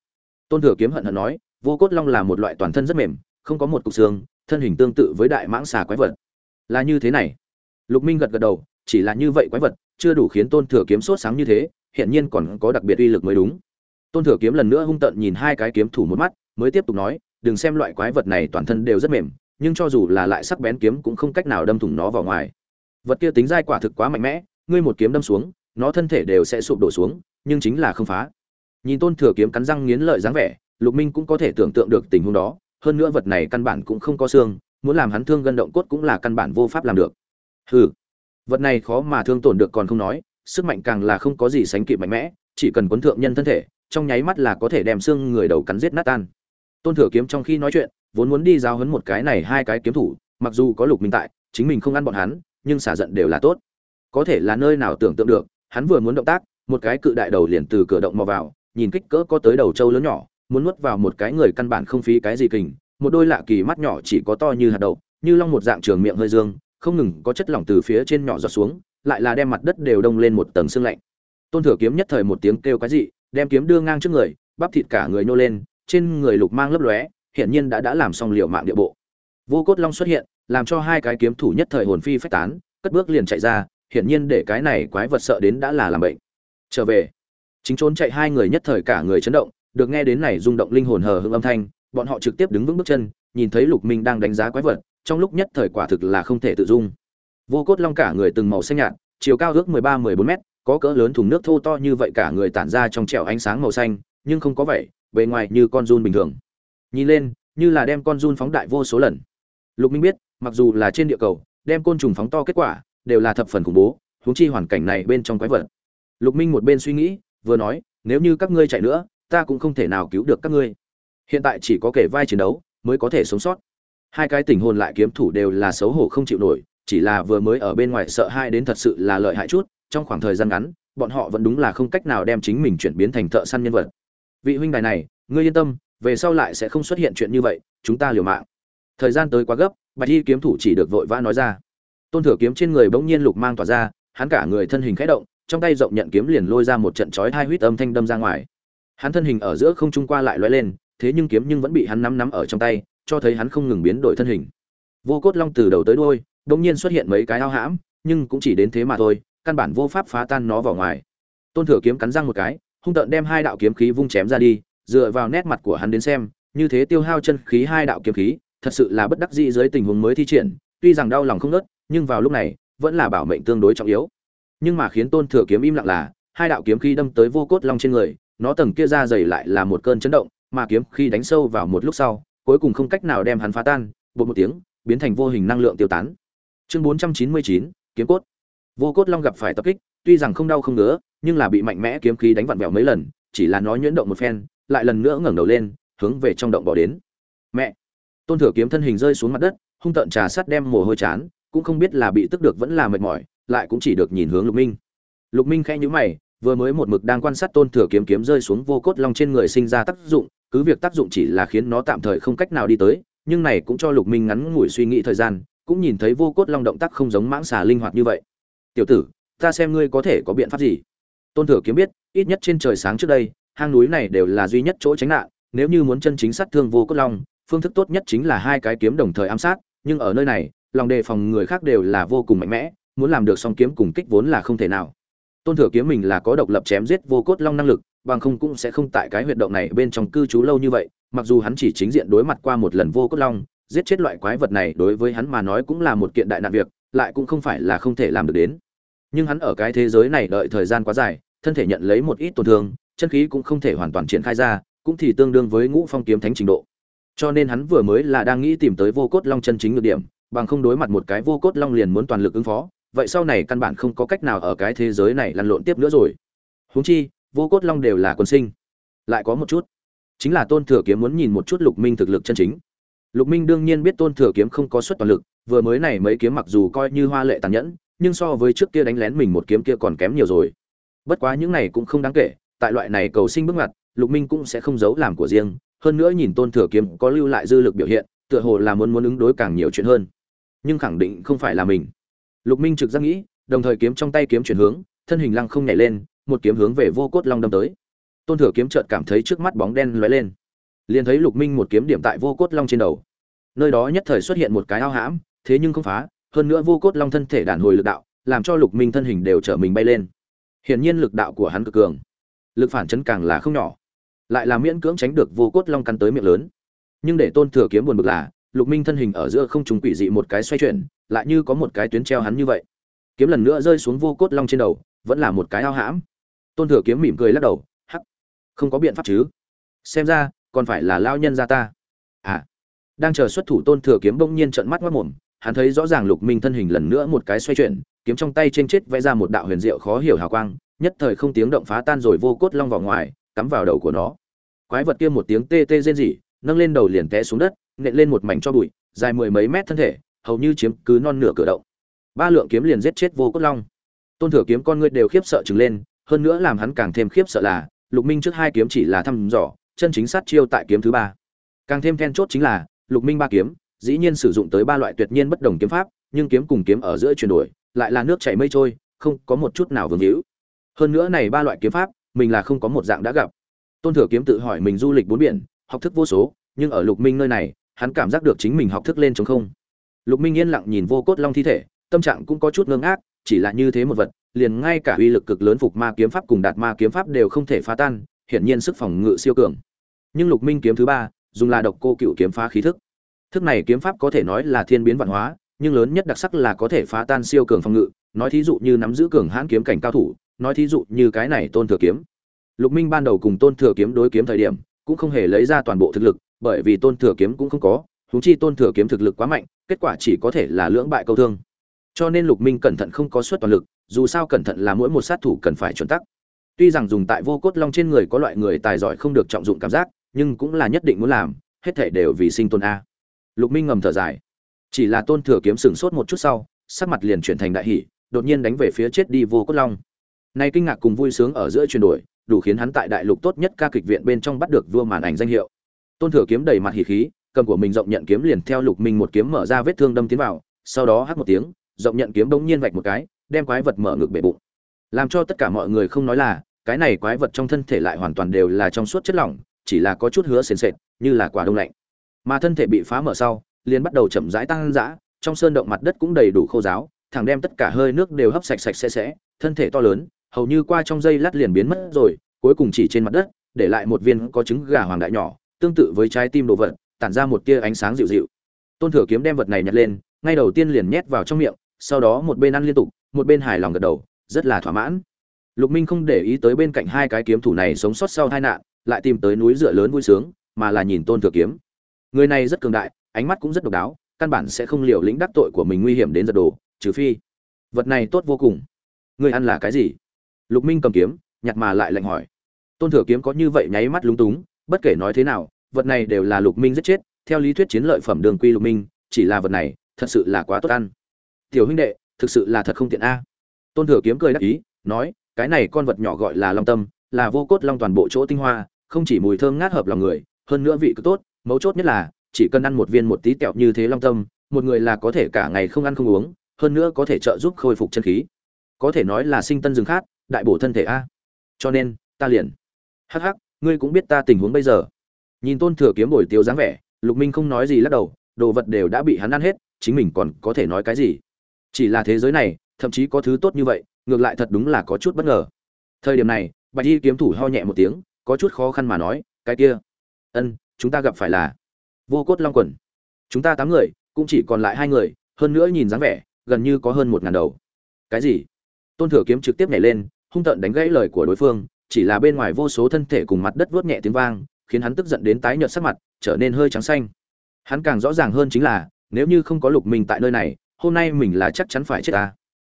A: Tôn thừa kiếm hận hận nói, vô cốt long là một loại toàn thân rất mềm, không có một cục xương, thân hình tương tự với đại mãng xà quái vật. Là như thế này. Lục minh gật gật đầu, chỉ là như vậy quái vật, chưa đủ khiến tôn thừa kiếm sốt sáng như thế hiện nhiên còn có đặc biệt uy lực mới đúng tôn thừa kiếm lần nữa hung tợn nhìn hai cái kiếm thủ một mắt, mới tiếp tục nói, đừng xem loại quái vật này toàn thân đều rất mềm, nhưng cho dù là lại sắc bén kiếm cũng không cách nào đâm thủng nó vào ngoài. Vật kia tính dai quả thực quá mạnh mẽ, ngươi một kiếm đâm xuống, nó thân thể đều sẽ sụp đổ xuống, nhưng chính là không phá. Nhìn tôn thừa kiếm cắn răng nghiến lợi dáng vẻ, lục minh cũng có thể tưởng tượng được tình huống đó, hơn nữa vật này căn bản cũng không có xương, muốn làm hắn thương gân động cốt cũng là căn bản vô pháp làm được. Hừ, vật này khó mà thương tổn được còn không nói, sức mạnh càng là không có gì sánh kịp mạnh mẽ, chỉ cần quấn thượng nhân thân thể trong nháy mắt là có thể đem xương người đầu cắn giết nát tan. Tôn thừa kiếm trong khi nói chuyện, vốn muốn đi giao hấn một cái này hai cái kiếm thủ, mặc dù có lục minh tại, chính mình không ăn bọn hắn, nhưng xả giận đều là tốt. Có thể là nơi nào tưởng tượng được, hắn vừa muốn động tác, một cái cự đại đầu liền từ cửa động mò vào, nhìn kích cỡ có tới đầu trâu lớn nhỏ, muốn nuốt vào một cái người căn bản không phí cái gì kình, một đôi lạ kỳ mắt nhỏ chỉ có to như hạt đậu, như long một dạng trường miệng hơi dương, không ngừng có chất lỏng từ phía trên nhỏ giọt xuống, lại là đem mặt đất đều đông lên một tầng sương lạnh. Tôn thừa kiếm nhất thời một tiếng kêu cái gì đem kiếm đưa ngang trước người, bắp thịt cả người nô lên, trên người lục mang lấp lóe, hiển nhiên đã đã làm xong liều mạng địa bộ. Vô cốt long xuất hiện, làm cho hai cái kiếm thủ nhất thời hồn phi phách tán, cất bước liền chạy ra, hiển nhiên để cái này quái vật sợ đến đã là làm bệnh. Trở về. Chính trốn chạy hai người nhất thời cả người chấn động, được nghe đến này rung động linh hồn hờ hững âm thanh, bọn họ trực tiếp đứng vững bước chân, nhìn thấy lục minh đang đánh giá quái vật, trong lúc nhất thời quả thực là không thể tự dung. Vô cốt long cả người từng màu xanh nhạt, chiều cao ước mười ba mười bốn mét có cỡ lớn thùng nước thô to như vậy cả người tản ra trong trẻo ánh sáng màu xanh, nhưng không có vậy bề ngoài như con run bình thường. Nhìn lên, như là đem con run phóng đại vô số lần. Lục minh biết, mặc dù là trên địa cầu, đem côn trùng phóng to kết quả đều là thập phần khủng bố, huống chi hoàn cảnh này bên trong quái vật. Lục minh một bên suy nghĩ, vừa nói, nếu như các ngươi chạy nữa, ta cũng không thể nào cứu được các ngươi. Hiện tại chỉ có kể vai chiến đấu mới có thể sống sót. Hai cái tình hồn lại kiếm thủ đều là xấu hổ không chịu nổi, chỉ là vừa mới ở bên ngoài sợ hai đến thật sự là lợi hại chút trong khoảng thời gian ngắn, bọn họ vẫn đúng là không cách nào đem chính mình chuyển biến thành thợ săn nhân vật. Vị huynh đài này, ngươi yên tâm, về sau lại sẽ không xuất hiện chuyện như vậy, chúng ta liều mạng. Thời gian tới quá gấp, bạch y kiếm thủ chỉ được vội vã nói ra. Tôn thừa kiếm trên người bỗng nhiên lục mang tỏa ra, hắn cả người thân hình khẽ động, trong tay rộng nhận kiếm liền lôi ra một trận chói hai huýt âm thanh đâm ra ngoài. Hắn thân hình ở giữa không trung qua lại lóe lên, thế nhưng kiếm nhưng vẫn bị hắn nắm nắm ở trong tay, cho thấy hắn không ngừng biến đổi thân hình. Vô cốt long từ đầu tới đuôi bỗng nhiên xuất hiện mấy cái ao hãm, nhưng cũng chỉ đến thế mà thôi căn bản vô pháp phá tan nó vào ngoài. Tôn thừa kiếm cắn răng một cái, hung tợn đem hai đạo kiếm khí vung chém ra đi, dựa vào nét mặt của hắn đến xem, như thế tiêu hao chân khí hai đạo kiếm khí, thật sự là bất đắc dĩ dưới tình huống mới thi triển, tuy rằng đau lòng không nớt nhưng vào lúc này, vẫn là bảo mệnh tương đối trọng yếu. Nhưng mà khiến tôn thừa kiếm im lặng là, hai đạo kiếm khí đâm tới vô cốt long trên người, nó tầng kia ra dày lại là một cơn chấn động, mà kiếm khi đánh sâu vào một lúc sau, cuối cùng không cách nào đem hắn phá tan bột một tiếng, biến thành vô hình năng lượng tiêu tán. Chương bốn trăm chín mươi chín, kiếm cốt vô cốt long gặp phải tập kích, tuy rằng không đau không ngứa, nhưng là bị mạnh mẽ kiếm khí đánh vặn vẹo mấy lần, chỉ là nó nhuyễn động một phen, lại lần nữa ngẩng đầu lên, hướng về trong động bỏ đến. Mẹ! Tôn thừa kiếm thân hình rơi xuống mặt đất, hung tợn trà sắt đem mồ hôi chán, cũng không biết là bị tức được vẫn là mệt mỏi, lại cũng chỉ được nhìn hướng lục minh. Lục minh khẽ nhíu mày, vừa mới một mực đang quan sát tôn thừa kiếm kiếm rơi xuống vô cốt long trên người sinh ra tác dụng, cứ việc tác dụng chỉ là khiến nó tạm thời không cách nào đi tới, nhưng này cũng cho lục minh ngắn ngủi suy nghĩ thời gian, cũng nhìn thấy vô cốt long động tác không giống mãng xà linh hoạt như vậy tiểu tử, ta xem ngươi có thể có biện pháp gì. Tôn thừa kiếm biết, ít nhất trên trời sáng trước đây, hang núi này đều là duy nhất chỗ tránh nạn, nếu như muốn chân chính sát thương vô cốt long, phương thức tốt nhất chính là hai cái kiếm đồng thời ám sát, nhưng ở nơi này, lòng đề phòng người khác đều là vô cùng mạnh mẽ, muốn làm được song kiếm cùng kích vốn là không thể nào. Tôn thừa kiếm mình là có độc lập chém giết vô cốt long năng lực, bằng không cũng sẽ không tại cái huyệt động này bên trong cư trú lâu như vậy, mặc dù hắn chỉ chính diện đối mặt qua một lần vô cốt long, giết chết loại quái vật này đối với hắn mà nói cũng là một kiện đại nạn việc lại cũng không phải là không thể làm được đến. Nhưng hắn ở cái thế giới này đợi thời gian quá dài, thân thể nhận lấy một ít tổn thương, chân khí cũng không thể hoàn toàn triển khai ra, cũng thì tương đương với ngũ phong kiếm thánh trình độ. Cho nên hắn vừa mới là đang nghĩ tìm tới vô cốt long chân chính nhược điểm, bằng không đối mặt một cái vô cốt long liền muốn toàn lực ứng phó, vậy sau này căn bản không có cách nào ở cái thế giới này lăn lộn tiếp nữa rồi. Huống chi, vô cốt long đều là quân sinh. Lại có một chút, chính là tôn thừa kiếm muốn nhìn một chút lục minh thực lực chân chính. Lục minh đương nhiên biết tôn thừa kiếm không có suất toàn lực vừa mới này mấy kiếm mặc dù coi như hoa lệ tàn nhẫn, nhưng so với trước kia đánh lén mình một kiếm kia còn kém nhiều rồi. Bất quá những này cũng không đáng kể, tại loại này cầu sinh bước ngoặt, lục minh cũng sẽ không giấu làm của riêng, hơn nữa nhìn tôn thừa kiếm có lưu lại dư lực biểu hiện, tựa hồ là muốn muốn ứng đối càng nhiều chuyện hơn. Nhưng khẳng định không phải là mình. Lục minh trực giác nghĩ, đồng thời kiếm trong tay kiếm chuyển hướng, thân hình lăng không nhảy lên, một kiếm hướng về vô cốt long đâm tới. Tôn thừa kiếm chợt cảm thấy trước mắt bóng đen lóe lên. Liền thấy lục minh một kiếm điểm tại vô cốt long trên đầu. Nơi đó nhất thời xuất hiện một cái ao hãm thế nhưng không phá, hơn nữa vô cốt long thân thể đàn hồi lực đạo, làm cho lục minh thân hình đều trở mình bay lên. Hiển nhiên lực đạo của hắn cực cường, lực phản chấn càng là không nhỏ, lại là miễn cưỡng tránh được vô cốt long cắn tới miệng lớn. Nhưng để tôn thừa kiếm buồn bực là, lục minh thân hình ở giữa không trùng quỷ dị một cái xoay chuyển, lại như có một cái tuyến treo hắn như vậy. Kiếm lần nữa rơi xuống vô cốt long trên đầu, vẫn là một cái ao hãm. Tôn thừa kiếm mỉm cười lắc đầu, hắc, không có biện pháp chứ. Xem ra, còn phải là lao nhân ra ta. À đang chờ xuất thủ tôn thừa kiếm bỗng nhiên trợn mắt mất mồm hắn thấy rõ ràng lục minh thân hình lần nữa một cái xoay chuyển, kiếm trong tay trên chết vẽ ra một đạo huyền diệu khó hiểu hào quang, nhất thời không tiếng động phá tan rồi vô cốt long vào ngoài, cắm vào đầu của nó. Quái vật kia một tiếng tê tê rên rỉ, nâng lên đầu liền té xuống đất, nện lên một mảnh cho bụi, dài mười mấy mét thân thể, hầu như chiếm cứ non nửa cửa động. Ba lượng kiếm liền giết chết vô cốt long. Tôn thừa kiếm con ngươi đều khiếp sợ trừng lên, hơn nữa làm hắn càng thêm khiếp sợ là, lục minh trước hai kiếm chỉ là thăm dò, chân chính sát chiêu tại kiếm thứ ba. Càng thêm then chốt chính là, lục minh ba kiếm dĩ nhiên sử dụng tới ba loại tuyệt nhiên bất đồng kiếm pháp, nhưng kiếm cùng kiếm ở giữa chuyển đổi, lại là nước chảy mây trôi, không có một chút nào vương hữu. Hơn nữa này ba loại kiếm pháp, mình là không có một dạng đã gặp. Tôn thừa kiếm tự hỏi mình du lịch bốn biển, học thức vô số, nhưng ở lục minh nơi này, hắn cảm giác được chính mình học thức lên chống không. Lục minh yên lặng nhìn vô cốt long thi thể, tâm trạng cũng có chút ngơ ngác, chỉ là như thế một vật, liền ngay cả uy lực cực lớn phục ma kiếm pháp cùng đạt ma kiếm pháp đều không thể phá tan, hiển nhiên sức phòng ngự siêu cường. Nhưng lục minh kiếm thứ ba, dùng là độc cô cựu kiếm phá khí thức thức này kiếm pháp có thể nói là thiên biến văn hóa, nhưng lớn nhất đặc sắc là có thể phá tan siêu cường phòng ngự. Nói thí dụ như nắm giữ cường hãn kiếm cảnh cao thủ, nói thí dụ như cái này tôn thừa kiếm. Lục minh ban đầu cùng tôn thừa kiếm đối kiếm thời điểm, cũng không hề lấy ra toàn bộ thực lực, bởi vì tôn thừa kiếm cũng không có húng chi tôn thừa kiếm thực lực quá mạnh, kết quả chỉ có thể là lưỡng bại câu thương. Cho nên lục minh cẩn thận không có suất toàn lực, dù sao cẩn thận là mỗi một sát thủ cần phải chuẩn tắc. Tuy rằng dùng tại vô cốt long trên người có loại người tài giỏi không được trọng dụng cảm giác, nhưng cũng là nhất định muốn làm, hết thể đều vì sinh tôn a lục minh ngầm thở dài. Chỉ là tôn thừa kiếm sừng sốt một chút sau, sắc mặt liền chuyển thành đại hỷ đột nhiên đánh về phía chết đi vô cốt long. Nay kinh ngạc cùng vui sướng ở giữa chuyển đổi, đủ khiến hắn tại đại lục tốt nhất ca kịch viện bên trong bắt được vua màn ảnh danh hiệu. Tôn thừa kiếm đầy mặt hỉ khí, cầm của mình rộng nhận kiếm liền theo lục minh một kiếm mở ra vết thương đâm tiến vào, sau đó hắt một tiếng, rộng nhận kiếm bỗng nhiên vạch một cái, đem quái vật mở ngực bể bụng. Làm cho tất cả mọi người không nói là, cái này quái vật trong thân thể lại hoàn toàn đều là trong suốt chất lỏng, chỉ là có chút hứa sền sệt, như là quả đông lạnh mà thân thể bị phá mở sau, liền bắt đầu chậm rãi tăng dã, trong sơn động mặt đất cũng đầy đủ khô giáo thẳng đem tất cả hơi nước đều hấp sạch sạch sẽ sẽ, thân thể to lớn, hầu như qua trong dây lát liền biến mất rồi, cuối cùng chỉ trên mặt đất, để lại một viên có trứng gà hoàng đại nhỏ, tương tự với trái tim đồ vật, tản ra một tia ánh sáng dịu dịu. Tôn thừa kiếm đem vật này nhặt lên, ngay đầu tiên liền nhét vào trong miệng, sau đó một bên ăn liên tục, một bên hài lòng gật đầu, rất là thỏa mãn. Lục minh không để ý tới bên cạnh hai cái kiếm thủ này sống sót sau tai nạn, lại tìm tới núi dựa lớn vui sướng, mà là nhìn tôn thừa kiếm người này rất cường đại, ánh mắt cũng rất độc đáo, căn bản sẽ không liều lĩnh đắc tội của mình nguy hiểm đến giật đồ, trừ phi. Vật này tốt vô cùng. Người ăn là cái gì? Lục minh cầm kiếm, nhặt mà lại lạnh hỏi. Tôn thừa kiếm có như vậy nháy mắt lúng túng, bất kể nói thế nào, vật này đều là lục minh giết chết, theo lý thuyết chiến lợi phẩm đường quy lục minh, chỉ là vật này, thật sự là quá tốt ăn. Tiểu huynh đệ, thực sự là thật không tiện a. Tôn thừa kiếm cười đắc ý, nói, cái này con vật nhỏ gọi là long tâm, là vô cốt long toàn bộ chỗ tinh hoa, không chỉ mùi thơm ngát hợp lòng người, hơn nữa vị cứ tốt mấu chốt nhất là, chỉ cần ăn một viên một tí kẹo như thế long tâm, một người là có thể cả ngày không ăn không uống, hơn nữa có thể trợ giúp khôi phục chân khí. Có thể nói là sinh tân rừng khát đại bổ thân thể a. Cho nên, ta liền. Hắc hắc, ngươi cũng biết ta tình huống bây giờ. Nhìn tôn thừa kiếm bồi tiêu dáng vẻ, lục minh không nói gì lắc đầu, đồ vật đều đã bị hắn ăn hết, chính mình còn có thể nói cái gì? Chỉ là thế giới này, thậm chí có thứ tốt như vậy, ngược lại thật đúng là có chút bất ngờ. Thời điểm này, bạch y kiếm thủ ho nhẹ một tiếng, có chút khó khăn mà nói, cái kia. Ân chúng ta gặp phải là vô cốt long quần. Chúng ta tám người, cũng chỉ còn lại hai người, hơn nữa nhìn dáng vẻ, gần như có hơn một ngàn đầu. Cái gì? Tôn thừa kiếm trực tiếp nhảy lên, hung tợn đánh gãy lời của đối phương, chỉ là bên ngoài vô số thân thể cùng mặt đất vớt nhẹ tiếng vang, khiến hắn tức giận đến tái nhợt sắc mặt, trở nên hơi trắng xanh. Hắn càng rõ ràng hơn chính là, nếu như không có lục minh tại nơi này, hôm nay mình là chắc chắn phải chết ta.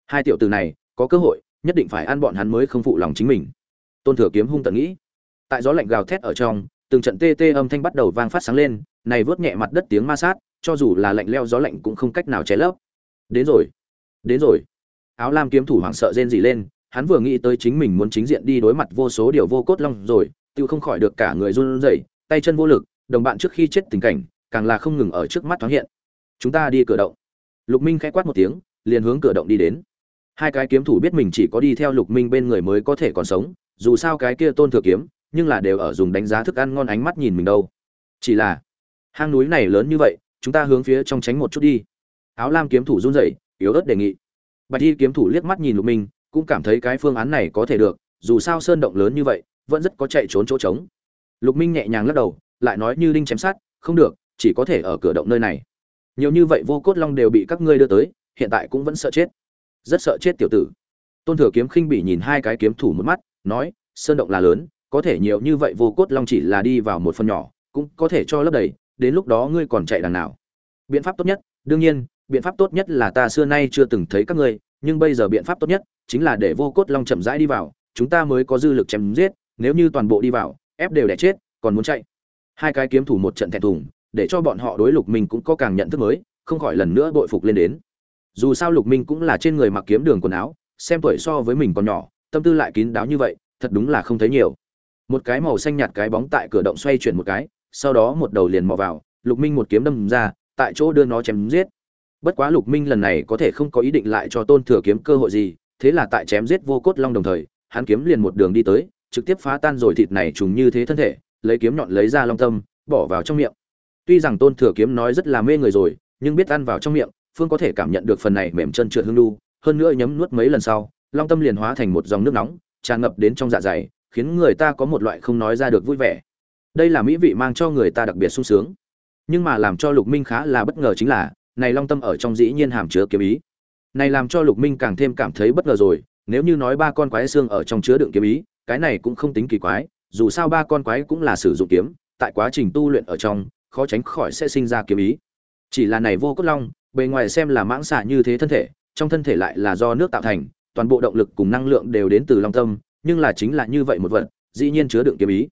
A: Hai tiểu từ này, có cơ hội, nhất định phải ăn bọn hắn mới không phụ lòng chính mình. Tôn thừa kiếm hung tận nghĩ. Tại gió lạnh gào thét ở trong từng trận tê tê âm thanh bắt đầu vang phát sáng lên, này vớt nhẹ mặt đất tiếng ma sát, cho dù là lạnh leo gió lạnh cũng không cách nào che lấp. Đến rồi đến rồi. Áo lam kiếm thủ hoảng sợ rên rỉ lên, hắn vừa nghĩ tới chính mình muốn chính diện đi đối mặt vô số điều vô cốt long rồi, tự không khỏi được cả người run rẩy, tay chân vô lực, đồng bạn trước khi chết tình cảnh, càng là không ngừng ở trước mắt thoáng hiện. Chúng ta đi cửa động. Lục minh khẽ quát một tiếng, liền hướng cửa động đi đến. Hai cái kiếm thủ biết mình chỉ có đi theo lục minh bên người mới có thể còn sống, dù sao cái kia tôn thừa kiếm nhưng là đều ở dùng đánh giá thức ăn ngon ánh mắt nhìn mình đâu. Chỉ là, hang núi này lớn như vậy, chúng ta hướng phía trong tránh một chút đi. Áo lam kiếm thủ run rẩy, yếu ớt đề nghị. Bạch y kiếm thủ liếc mắt nhìn lục minh, cũng cảm thấy cái phương án này có thể được, dù sao sơn động lớn như vậy, vẫn rất có chạy trốn chỗ trống. Lục minh nhẹ nhàng lắc đầu, lại nói như đinh chém sát không được, chỉ có thể ở cửa động nơi này. Nhiều như vậy vô cốt long đều bị các ngươi đưa tới, hiện tại cũng vẫn sợ chết. Rất sợ chết, tiểu tử. Tôn thừa kiếm khinh bị nhìn hai cái kiếm thủ một mắt, nói, sơn động là lớn có thể nhiều như vậy vô cốt long chỉ là đi vào một phần nhỏ, cũng có thể cho lấp đầy, đến lúc đó ngươi còn chạy đằng nào. Biện pháp tốt nhất, đương nhiên, biện pháp tốt nhất là ta xưa nay chưa từng thấy các ngươi, nhưng bây giờ biện pháp tốt nhất, chính là để vô cốt long chậm rãi đi vào, chúng ta mới có dư lực chém giết, nếu như toàn bộ đi vào, ép đều đẻ chết, còn muốn chạy. Hai cái kiếm thủ một trận thẹn thùng, để cho bọn họ đối lục minh cũng có càng nhận thức mới, không khỏi lần nữa bội phục lên đến. Dù sao lục minh cũng là trên người mặc kiếm đường quần áo, xem tuổi so với mình còn nhỏ, tâm tư lại kín đáo như vậy, thật đúng là không thấy nhiều một cái màu xanh nhạt cái bóng tại cửa động xoay chuyển một cái, sau đó một đầu liền mò vào, lục minh một kiếm đâm ra, tại chỗ đưa nó chém giết. Bất quá lục minh lần này có thể không có ý định lại cho tôn thừa kiếm cơ hội gì, thế là tại chém giết vô cốt long đồng thời, hắn kiếm liền một đường đi tới, trực tiếp phá tan rồi thịt này trùng như thế thân thể, lấy kiếm nhọn lấy ra long tâm, bỏ vào trong miệng. Tuy rằng tôn thừa kiếm nói rất là mê người rồi, nhưng biết ăn vào trong miệng, phương có thể cảm nhận được phần này mềm chân trượt hương đu hơn nữa nhấm nuốt mấy lần sau, long tâm liền hóa thành một dòng nước nóng, tràn ngập đến trong dạ dày khiến người ta có một loại không nói ra được vui vẻ. Đây là mỹ vị mang cho người ta đặc biệt sung sướng. Nhưng mà làm cho lục minh khá là bất ngờ chính là, này long tâm ở trong dĩ nhiên hàm chứa kiếm ý. Này làm cho lục minh càng thêm cảm thấy bất ngờ rồi, nếu như nói ba con quái xương ở trong chứa đựng kiếm ý, cái này cũng không tính kỳ quái, dù sao ba con quái cũng là sử dụng kiếm, tại quá trình tu luyện ở trong, khó tránh khỏi sẽ sinh ra kiếm ý. Chỉ là này vô cốt long, bề ngoài xem là mãng xả như thế thân thể, trong thân thể lại là do nước tạo thành, toàn bộ động lực cùng năng lượng đều đến từ long tâm nhưng là chính là như vậy một vật dĩ nhiên chứa đựng kiếm ý.